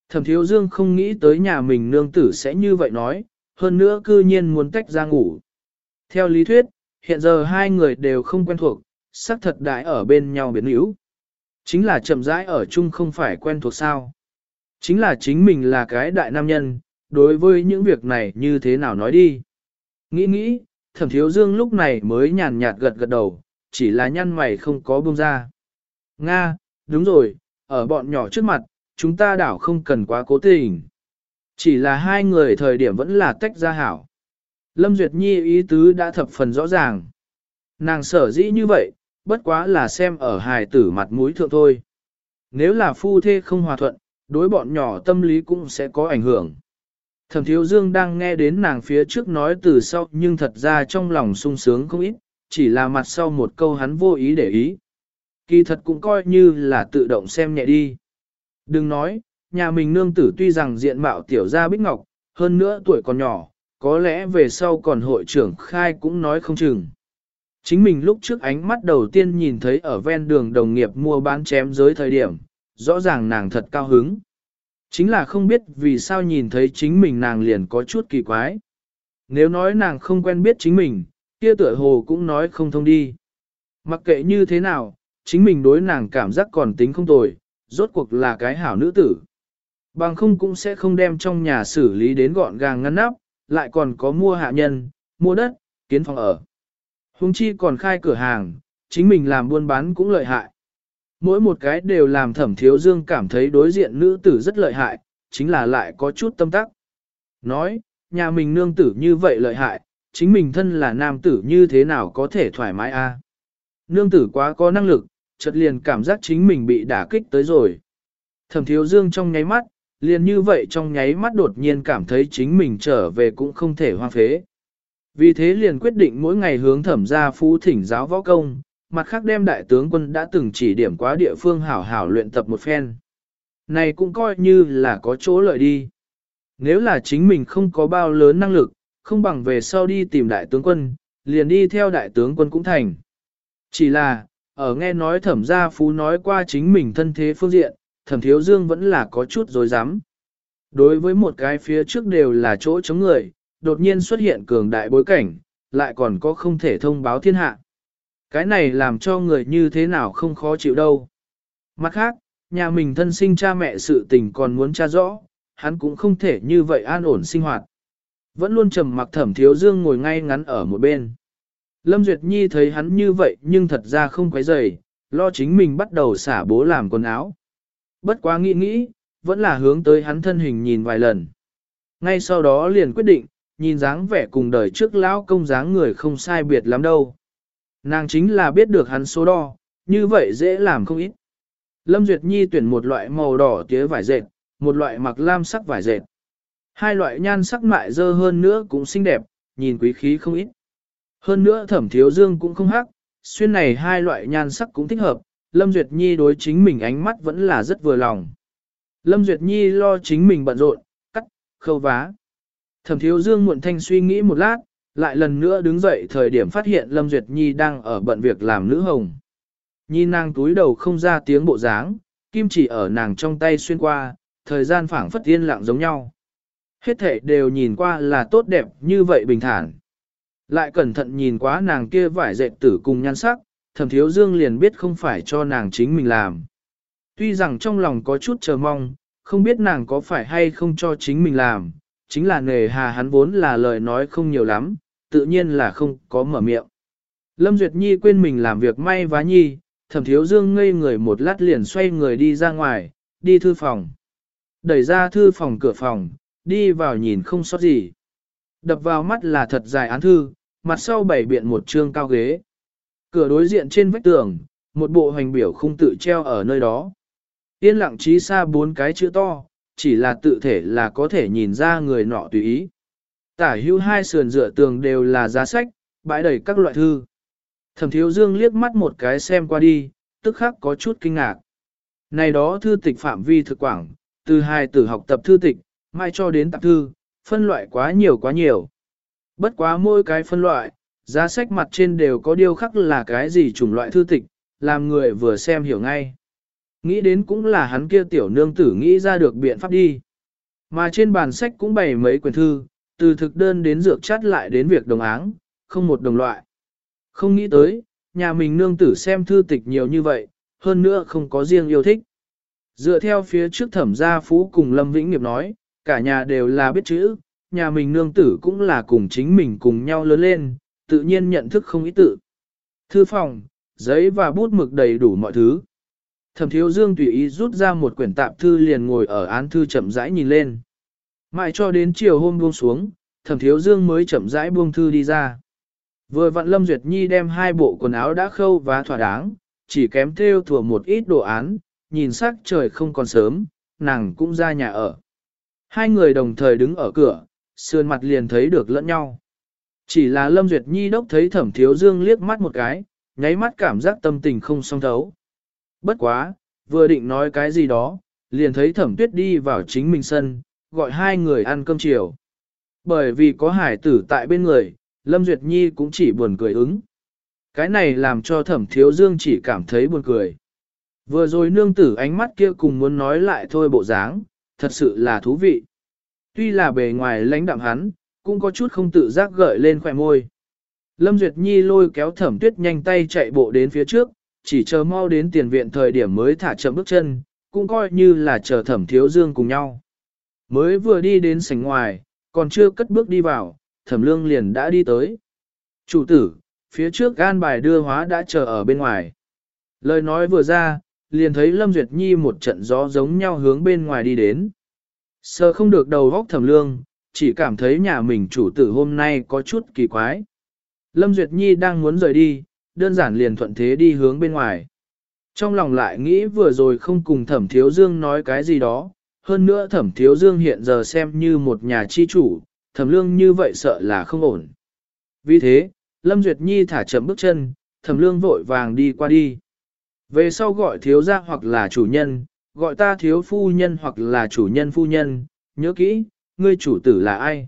Thẩm thiếu dương không nghĩ tới nhà mình nương tử sẽ như vậy nói, hơn nữa cư nhiên muốn tách ra ngủ. Theo lý thuyết, hiện giờ hai người đều không quen thuộc, xác thật đại ở bên nhau biến yếu. Chính là chậm rãi ở chung không phải quen thuộc sao. Chính là chính mình là cái đại nam nhân, đối với những việc này như thế nào nói đi. Nghĩ nghĩ, thẩm thiếu dương lúc này mới nhàn nhạt gật gật đầu, chỉ là nhăn mày không có buông ra. Nga, đúng rồi, ở bọn nhỏ trước mặt, chúng ta đảo không cần quá cố tình. Chỉ là hai người thời điểm vẫn là tách ra hảo. Lâm Duyệt Nhi ý tứ đã thập phần rõ ràng. Nàng sở dĩ như vậy, bất quá là xem ở hài tử mặt mũi thượng thôi. Nếu là phu thê không hòa thuận, đối bọn nhỏ tâm lý cũng sẽ có ảnh hưởng. Thẩm Thiếu Dương đang nghe đến nàng phía trước nói từ sau nhưng thật ra trong lòng sung sướng không ít, chỉ là mặt sau một câu hắn vô ý để ý. Kỳ thật cũng coi như là tự động xem nhẹ đi. Đừng nói, nhà mình nương tử tuy rằng diện mạo tiểu gia bích ngọc, hơn nữa tuổi còn nhỏ, có lẽ về sau còn hội trưởng khai cũng nói không chừng. Chính mình lúc trước ánh mắt đầu tiên nhìn thấy ở ven đường đồng nghiệp mua bán chém giới thời điểm, rõ ràng nàng thật cao hứng. Chính là không biết vì sao nhìn thấy chính mình nàng liền có chút kỳ quái. Nếu nói nàng không quen biết chính mình, kia tựa hồ cũng nói không thông đi. Mặc kệ như thế nào, chính mình đối nàng cảm giác còn tính không tồi, rốt cuộc là cái hảo nữ tử. Bằng không cũng sẽ không đem trong nhà xử lý đến gọn gàng ngăn nắp, lại còn có mua hạ nhân, mua đất, kiến phòng ở. Hùng chi còn khai cửa hàng, chính mình làm buôn bán cũng lợi hại. Mỗi một cái đều làm thẩm thiếu dương cảm thấy đối diện nữ tử rất lợi hại, chính là lại có chút tâm tắc. Nói, nhà mình nương tử như vậy lợi hại, chính mình thân là nam tử như thế nào có thể thoải mái a? Nương tử quá có năng lực, chợt liền cảm giác chính mình bị đả kích tới rồi. Thẩm thiếu dương trong nháy mắt, liền như vậy trong nháy mắt đột nhiên cảm thấy chính mình trở về cũng không thể hoang phế. Vì thế liền quyết định mỗi ngày hướng thẩm gia phú thỉnh giáo võ công, mặt khác đem đại tướng quân đã từng chỉ điểm quá địa phương hảo hảo luyện tập một phen. Này cũng coi như là có chỗ lợi đi. Nếu là chính mình không có bao lớn năng lực, không bằng về sau đi tìm đại tướng quân, liền đi theo đại tướng quân cũng thành. Chỉ là, ở nghe nói thẩm gia phú nói qua chính mình thân thế phương diện, thẩm thiếu dương vẫn là có chút dối rắm Đối với một cái phía trước đều là chỗ chống người, đột nhiên xuất hiện cường đại bối cảnh, lại còn có không thể thông báo thiên hạ. Cái này làm cho người như thế nào không khó chịu đâu. Mặt khác, nhà mình thân sinh cha mẹ sự tình còn muốn tra rõ, hắn cũng không thể như vậy an ổn sinh hoạt. Vẫn luôn trầm mặc thẩm thiếu dương ngồi ngay ngắn ở một bên. Lâm Duyệt Nhi thấy hắn như vậy nhưng thật ra không quấy rầy, lo chính mình bắt đầu xả bố làm quần áo. Bất quá nghĩ nghĩ, vẫn là hướng tới hắn thân hình nhìn vài lần. Ngay sau đó liền quyết định, nhìn dáng vẻ cùng đời trước lão công dáng người không sai biệt lắm đâu. Nàng chính là biết được hắn số đo, như vậy dễ làm không ít. Lâm Duyệt Nhi tuyển một loại màu đỏ tía vải dệt, một loại mặc lam sắc vải dệt. Hai loại nhan sắc mại dơ hơn nữa cũng xinh đẹp, nhìn quý khí không ít. Hơn nữa thẩm thiếu dương cũng không hắc, xuyên này hai loại nhan sắc cũng thích hợp, Lâm Duyệt Nhi đối chính mình ánh mắt vẫn là rất vừa lòng. Lâm Duyệt Nhi lo chính mình bận rộn, cắt, khâu vá. Thẩm thiếu dương muộn thanh suy nghĩ một lát, lại lần nữa đứng dậy thời điểm phát hiện Lâm Duyệt Nhi đang ở bận việc làm nữ hồng. Nhi nàng túi đầu không ra tiếng bộ dáng, kim chỉ ở nàng trong tay xuyên qua, thời gian phảng phất yên lặng giống nhau. Hết thể đều nhìn qua là tốt đẹp như vậy bình thản. Lại cẩn thận nhìn quá nàng kia vải dệt tử cùng nhan sắc, thẩm thiếu dương liền biết không phải cho nàng chính mình làm. Tuy rằng trong lòng có chút chờ mong, không biết nàng có phải hay không cho chính mình làm, chính là nghề hà hắn vốn là lời nói không nhiều lắm, tự nhiên là không có mở miệng. Lâm Duyệt Nhi quên mình làm việc may vá nhi, thẩm thiếu dương ngây người một lát liền xoay người đi ra ngoài, đi thư phòng. Đẩy ra thư phòng cửa phòng, đi vào nhìn không sót gì. Đập vào mắt là thật dài án thư, mặt sau bảy biện một trương cao ghế. Cửa đối diện trên vách tường, một bộ hoành biểu không tự treo ở nơi đó. Yên lặng trí xa bốn cái chữ to, chỉ là tự thể là có thể nhìn ra người nọ tùy ý. Tả hữu hai sườn dựa tường đều là giá sách, bãi đầy các loại thư. Thẩm thiếu dương liếc mắt một cái xem qua đi, tức khắc có chút kinh ngạc. Này đó thư tịch phạm vi thực quảng, từ hai từ học tập thư tịch, mai cho đến tạp thư, phân loại quá nhiều quá nhiều. Bất quá mỗi cái phân loại, giá sách mặt trên đều có điêu khắc là cái gì chủng loại thư tịch, làm người vừa xem hiểu ngay. Nghĩ đến cũng là hắn kia tiểu nương tử nghĩ ra được biện pháp đi. Mà trên bàn sách cũng bày mấy quyển thư, từ thực đơn đến dược chất lại đến việc đồng áng, không một đồng loại. Không nghĩ tới, nhà mình nương tử xem thư tịch nhiều như vậy, hơn nữa không có riêng yêu thích. Dựa theo phía trước thẩm gia phú cùng Lâm Vĩnh Nghiệp nói, cả nhà đều là biết chữ, nhà mình nương tử cũng là cùng chính mình cùng nhau lớn lên, tự nhiên nhận thức không ý tự. Thư phòng, giấy và bút mực đầy đủ mọi thứ. Thẩm thiếu dương tùy ý rút ra một quyển tạp thư liền ngồi ở án thư chậm rãi nhìn lên. Mãi cho đến chiều hôm buông xuống, thẩm thiếu dương mới chậm rãi buông thư đi ra. Vừa vặn Lâm Duyệt Nhi đem hai bộ quần áo đã khâu và thỏa đáng, chỉ kém theo thừa một ít đồ án, nhìn sắc trời không còn sớm, nàng cũng ra nhà ở. Hai người đồng thời đứng ở cửa, sườn mặt liền thấy được lẫn nhau. Chỉ là Lâm Duyệt Nhi đốc thấy thẩm thiếu dương liếc mắt một cái, nháy mắt cảm giác tâm tình không song thấu. Bất quá, vừa định nói cái gì đó, liền thấy thẩm tuyết đi vào chính mình sân, gọi hai người ăn cơm chiều. Bởi vì có hải tử tại bên người, Lâm Duyệt Nhi cũng chỉ buồn cười ứng. Cái này làm cho thẩm thiếu dương chỉ cảm thấy buồn cười. Vừa rồi nương tử ánh mắt kia cùng muốn nói lại thôi bộ dáng, thật sự là thú vị. Tuy là bề ngoài lãnh đạm hắn, cũng có chút không tự giác gợi lên khỏe môi. Lâm Duyệt Nhi lôi kéo thẩm tuyết nhanh tay chạy bộ đến phía trước, chỉ chờ mau đến tiền viện thời điểm mới thả chậm bước chân, cũng coi như là chờ thẩm thiếu dương cùng nhau. Mới vừa đi đến sảnh ngoài, còn chưa cất bước đi vào, thẩm lương liền đã đi tới. Chủ tử, phía trước gan bài đưa hóa đã chờ ở bên ngoài. Lời nói vừa ra, liền thấy Lâm Duyệt Nhi một trận gió giống nhau hướng bên ngoài đi đến. sợ không được đầu góc thẩm lương, chỉ cảm thấy nhà mình chủ tử hôm nay có chút kỳ quái. Lâm Duyệt Nhi đang muốn rời đi, đơn giản liền thuận thế đi hướng bên ngoài. Trong lòng lại nghĩ vừa rồi không cùng thẩm thiếu dương nói cái gì đó, hơn nữa thẩm thiếu dương hiện giờ xem như một nhà chi chủ, thẩm lương như vậy sợ là không ổn. Vì thế, Lâm Duyệt Nhi thả chậm bước chân, thẩm lương vội vàng đi qua đi. Về sau gọi thiếu gia hoặc là chủ nhân, gọi ta thiếu phu nhân hoặc là chủ nhân phu nhân, nhớ kỹ, ngươi chủ tử là ai.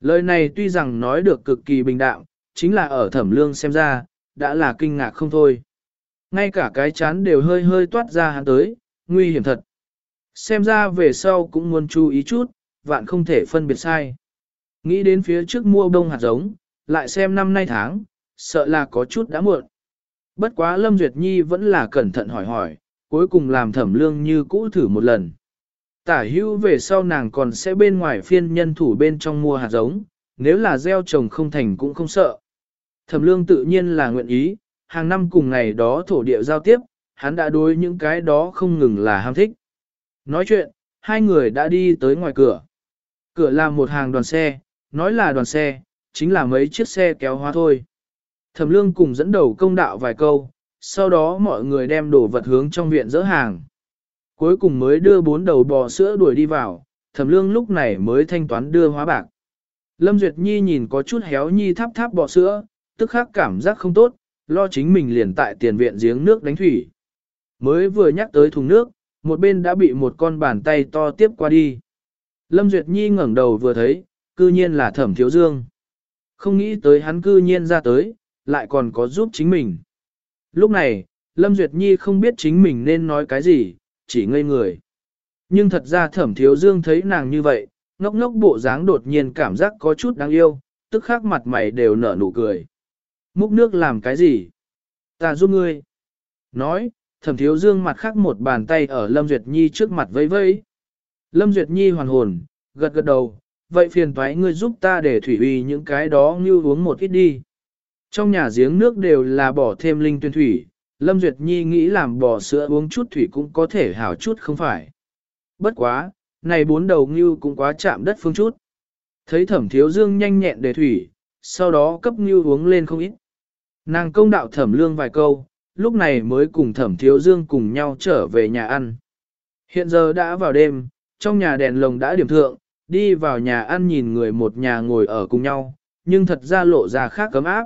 Lời này tuy rằng nói được cực kỳ bình đạm, chính là ở thẩm lương xem ra, đã là kinh ngạc không thôi. Ngay cả cái chán đều hơi hơi toát ra hắn tới, nguy hiểm thật. Xem ra về sau cũng muốn chú ý chút, vạn không thể phân biệt sai. Nghĩ đến phía trước mua bông hạt giống, lại xem năm nay tháng, sợ là có chút đã muộn. Bất quá Lâm Duyệt Nhi vẫn là cẩn thận hỏi hỏi, cuối cùng làm thẩm lương như cũ thử một lần. Tả hữu về sau nàng còn sẽ bên ngoài phiên nhân thủ bên trong mua hạt giống, nếu là gieo trồng không thành cũng không sợ. Thẩm lương tự nhiên là nguyện ý, hàng năm cùng ngày đó thổ địa giao tiếp, hắn đã đối những cái đó không ngừng là ham thích. Nói chuyện, hai người đã đi tới ngoài cửa. Cửa là một hàng đoàn xe, nói là đoàn xe, chính là mấy chiếc xe kéo hóa thôi. Thẩm lương cùng dẫn đầu công đạo vài câu, sau đó mọi người đem đồ vật hướng trong viện dỡ hàng. Cuối cùng mới đưa bốn đầu bò sữa đuổi đi vào, thẩm lương lúc này mới thanh toán đưa hóa bạc. Lâm Duyệt Nhi nhìn có chút héo nhi tháp tháp bò sữa, tức khắc cảm giác không tốt, lo chính mình liền tại tiền viện giếng nước đánh thủy. Mới vừa nhắc tới thùng nước, một bên đã bị một con bàn tay to tiếp qua đi. Lâm Duyệt Nhi ngẩng đầu vừa thấy, cư nhiên là thẩm thiếu dương. Không nghĩ tới hắn cư nhiên ra tới, lại còn có giúp chính mình. Lúc này, Lâm Duyệt Nhi không biết chính mình nên nói cái gì, chỉ ngây người. Nhưng thật ra thẩm thiếu dương thấy nàng như vậy, ngốc ngốc bộ dáng đột nhiên cảm giác có chút đáng yêu, tức khắc mặt mày đều nở nụ cười. Múc nước làm cái gì? Ta giúp ngươi. Nói, thẩm thiếu dương mặt khác một bàn tay ở Lâm Duyệt Nhi trước mặt vẫy vẫy. Lâm Duyệt Nhi hoàn hồn, gật gật đầu, vậy phiền toái ngươi giúp ta để thủy uy những cái đó như uống một ít đi. Trong nhà giếng nước đều là bỏ thêm linh tuyên thủy, Lâm Duyệt Nhi nghĩ làm bò sữa uống chút thủy cũng có thể hảo chút không phải. Bất quá, này bốn đầu ngưu cũng quá chạm đất phương chút. Thấy thẩm thiếu dương nhanh nhẹn để thủy, sau đó cấp ngưu uống lên không ít. Nàng công đạo thẩm lương vài câu, lúc này mới cùng thẩm thiếu dương cùng nhau trở về nhà ăn. Hiện giờ đã vào đêm, trong nhà đèn lồng đã điểm thượng, đi vào nhà ăn nhìn người một nhà ngồi ở cùng nhau, nhưng thật ra lộ ra khác cấm áp.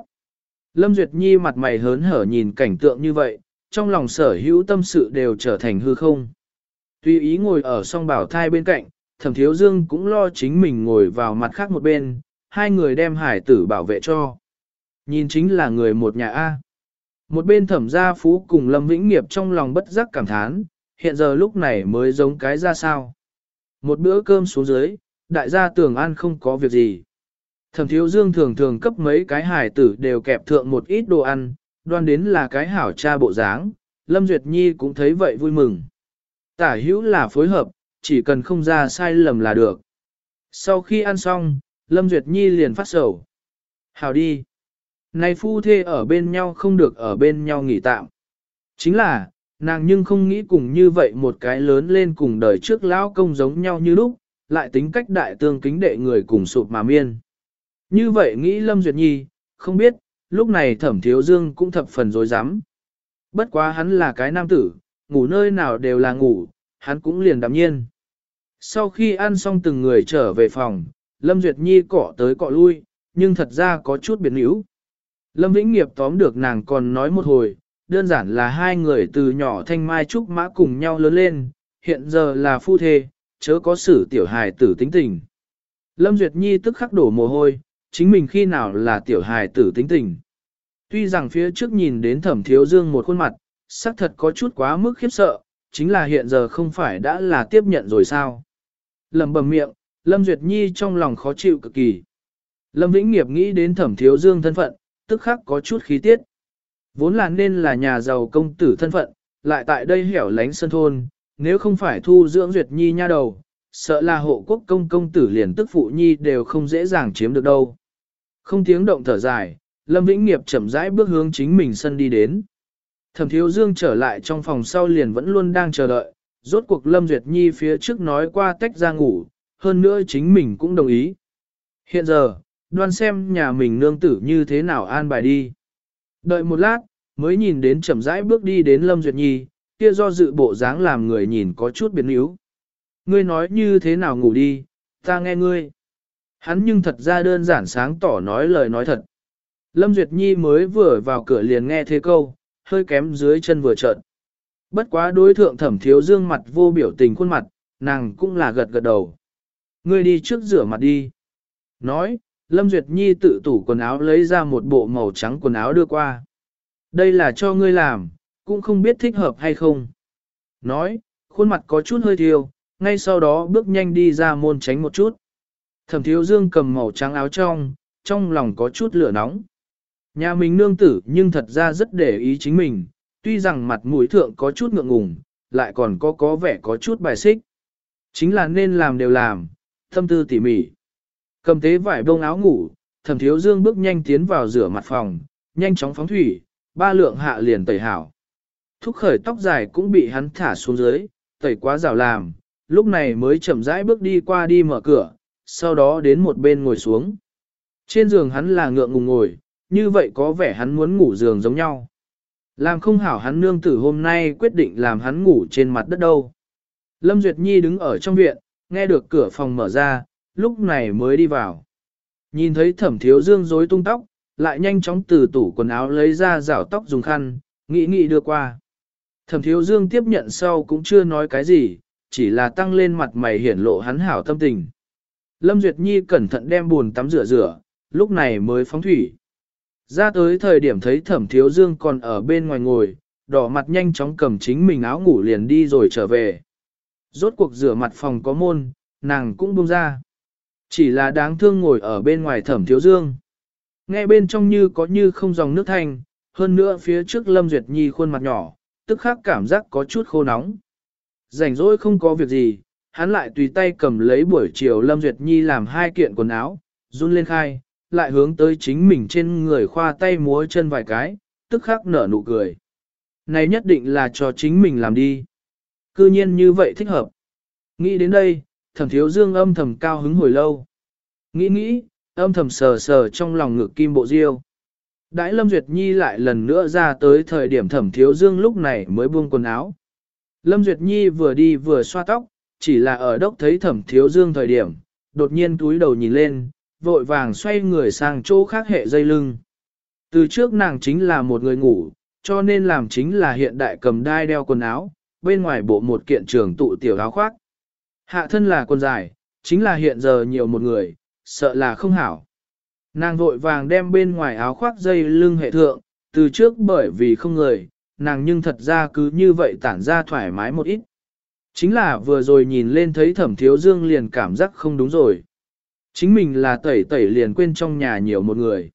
Lâm Duyệt Nhi mặt mày hớn hở nhìn cảnh tượng như vậy, trong lòng sở hữu tâm sự đều trở thành hư không. Tuy ý ngồi ở song bảo thai bên cạnh, thẩm thiếu dương cũng lo chính mình ngồi vào mặt khác một bên, hai người đem hải tử bảo vệ cho. Nhìn chính là người một nhà A. Một bên thẩm gia phú cùng Lâm Vĩnh Nghiệp trong lòng bất giác cảm thán, hiện giờ lúc này mới giống cái ra sao. Một bữa cơm xuống dưới, đại gia tưởng ăn không có việc gì. Thẩm thiếu dương thường thường cấp mấy cái hải tử đều kẹp thượng một ít đồ ăn, đoan đến là cái hảo cha bộ dáng, Lâm Duyệt Nhi cũng thấy vậy vui mừng. Tả hữu là phối hợp, chỉ cần không ra sai lầm là được. Sau khi ăn xong, Lâm Duyệt Nhi liền phát sầu. hào đi. Này phu thê ở bên nhau không được ở bên nhau nghỉ tạm. Chính là, nàng nhưng không nghĩ cùng như vậy một cái lớn lên cùng đời trước lão công giống nhau như lúc, lại tính cách đại tương kính đệ người cùng sụp mà miên. Như vậy nghĩ Lâm Duyệt Nhi, không biết, lúc này thẩm thiếu dương cũng thập phần dối rắm Bất quá hắn là cái nam tử, ngủ nơi nào đều là ngủ, hắn cũng liền đạm nhiên. Sau khi ăn xong từng người trở về phòng, Lâm Duyệt Nhi cọ tới cọ lui, nhưng thật ra có chút biệt yếu. Lâm Vĩnh Nghiệp tóm được nàng còn nói một hồi, đơn giản là hai người từ nhỏ thanh mai trúc mã cùng nhau lớn lên, hiện giờ là phu thê, chớ có xử tiểu hài tử tính tình. Lâm Duyệt Nhi tức khắc đổ mồ hôi, chính mình khi nào là tiểu hài tử tính tình. Tuy rằng phía trước nhìn đến thẩm thiếu dương một khuôn mặt, xác thật có chút quá mức khiếp sợ, chính là hiện giờ không phải đã là tiếp nhận rồi sao. Lầm bầm miệng, Lâm Duyệt Nhi trong lòng khó chịu cực kỳ. Lâm Vĩnh Nghiệp nghĩ đến thẩm thiếu dương thân phận, tức khắc có chút khí tiết. Vốn là nên là nhà giàu công tử thân phận, lại tại đây hẻo lánh sân thôn, nếu không phải thu dưỡng Duyệt Nhi nha đầu, sợ là hộ quốc công công tử liền tức phụ Nhi đều không dễ dàng chiếm được đâu. Không tiếng động thở dài, Lâm Vĩnh Nghiệp chậm rãi bước hướng chính mình sân đi đến. Thẩm Thiếu Dương trở lại trong phòng sau liền vẫn luôn đang chờ đợi, rốt cuộc Lâm Duyệt Nhi phía trước nói qua tách ra ngủ, hơn nữa chính mình cũng đồng ý. Hiện giờ, đoan xem nhà mình nương tử như thế nào an bài đi. Đợi một lát, mới nhìn đến chậm rãi bước đi đến Lâm Duyệt Nhi, kia do dự bộ dáng làm người nhìn có chút biến yếu. Ngươi nói như thế nào ngủ đi, ta nghe ngươi. Hắn nhưng thật ra đơn giản sáng tỏ nói lời nói thật. Lâm Duyệt Nhi mới vừa vào cửa liền nghe thế câu, hơi kém dưới chân vừa trợn. Bất quá đối thượng thẩm thiếu dương mặt vô biểu tình khuôn mặt, nàng cũng là gật gật đầu. Ngươi đi trước rửa mặt đi. Nói, Lâm Duyệt Nhi tự tủ quần áo lấy ra một bộ màu trắng quần áo đưa qua. Đây là cho ngươi làm, cũng không biết thích hợp hay không. Nói, khuôn mặt có chút hơi thiêu, ngay sau đó bước nhanh đi ra môn tránh một chút. Thẩm thiếu dương cầm màu trắng áo trong, trong lòng có chút lửa nóng. Nhà mình nương tử nhưng thật ra rất để ý chính mình, tuy rằng mặt mũi thượng có chút ngượng ngùng, lại còn có có vẻ có chút bài xích. Chính là nên làm đều làm, thâm tư tỉ mỉ. Cầm tế vải bông áo ngủ, thẩm thiếu dương bước nhanh tiến vào rửa mặt phòng, nhanh chóng phóng thủy, ba lượng hạ liền tẩy hảo. Thúc khởi tóc dài cũng bị hắn thả xuống dưới, tẩy quá rào làm, lúc này mới chậm rãi bước đi qua đi mở cửa, sau đó đến một bên ngồi xuống. Trên giường hắn là ngượng ngùng ngồi, như vậy có vẻ hắn muốn ngủ giường giống nhau. Làm không hảo hắn nương tử hôm nay quyết định làm hắn ngủ trên mặt đất đâu. Lâm Duyệt Nhi đứng ở trong viện, nghe được cửa phòng mở ra, lúc này mới đi vào. Nhìn thấy thẩm thiếu dương rối tung tóc, lại nhanh chóng từ tủ quần áo lấy ra rảo tóc dùng khăn, nghĩ nghĩ đưa qua. Thẩm thiếu dương tiếp nhận sau cũng chưa nói cái gì, chỉ là tăng lên mặt mày hiển lộ hắn hảo tâm tình. Lâm Duyệt Nhi cẩn thận đem buồn tắm rửa rửa, lúc này mới phóng thủy. Ra tới thời điểm thấy thẩm thiếu dương còn ở bên ngoài ngồi, đỏ mặt nhanh chóng cầm chính mình áo ngủ liền đi rồi trở về. Rốt cuộc rửa mặt phòng có môn, nàng cũng buông ra. Chỉ là đáng thương ngồi ở bên ngoài thẩm thiếu dương. Nghe bên trong như có như không dòng nước thanh, hơn nữa phía trước Lâm Duyệt Nhi khuôn mặt nhỏ, tức khắc cảm giác có chút khô nóng. Rảnh rỗi không có việc gì, hắn lại tùy tay cầm lấy buổi chiều Lâm Duyệt Nhi làm hai kiện quần áo, run lên khai, lại hướng tới chính mình trên người khoa tay múa chân vài cái, tức khắc nở nụ cười. Này nhất định là cho chính mình làm đi. Cư nhiên như vậy thích hợp. Nghĩ đến đây, thẩm thiếu dương âm thầm cao hứng hồi lâu. Nghĩ nghĩ, âm thầm sờ sờ trong lòng ngực kim bộ diêu. Đãi Lâm Duyệt Nhi lại lần nữa ra tới thời điểm thẩm thiếu dương lúc này mới buông quần áo. Lâm Duyệt Nhi vừa đi vừa xoa tóc, chỉ là ở đốc thấy thẩm thiếu dương thời điểm, đột nhiên túi đầu nhìn lên, vội vàng xoay người sang chỗ khác hệ dây lưng. Từ trước nàng chính là một người ngủ, cho nên làm chính là hiện đại cầm đai đeo quần áo, bên ngoài bộ một kiện trường tụ tiểu áo khoác. Hạ thân là quần dài, chính là hiện giờ nhiều một người, sợ là không hảo. Nàng vội vàng đem bên ngoài áo khoác dây lưng hệ thượng, từ trước bởi vì không người, nàng nhưng thật ra cứ như vậy tản ra thoải mái một ít. Chính là vừa rồi nhìn lên thấy thẩm thiếu dương liền cảm giác không đúng rồi. Chính mình là tẩy tẩy liền quên trong nhà nhiều một người.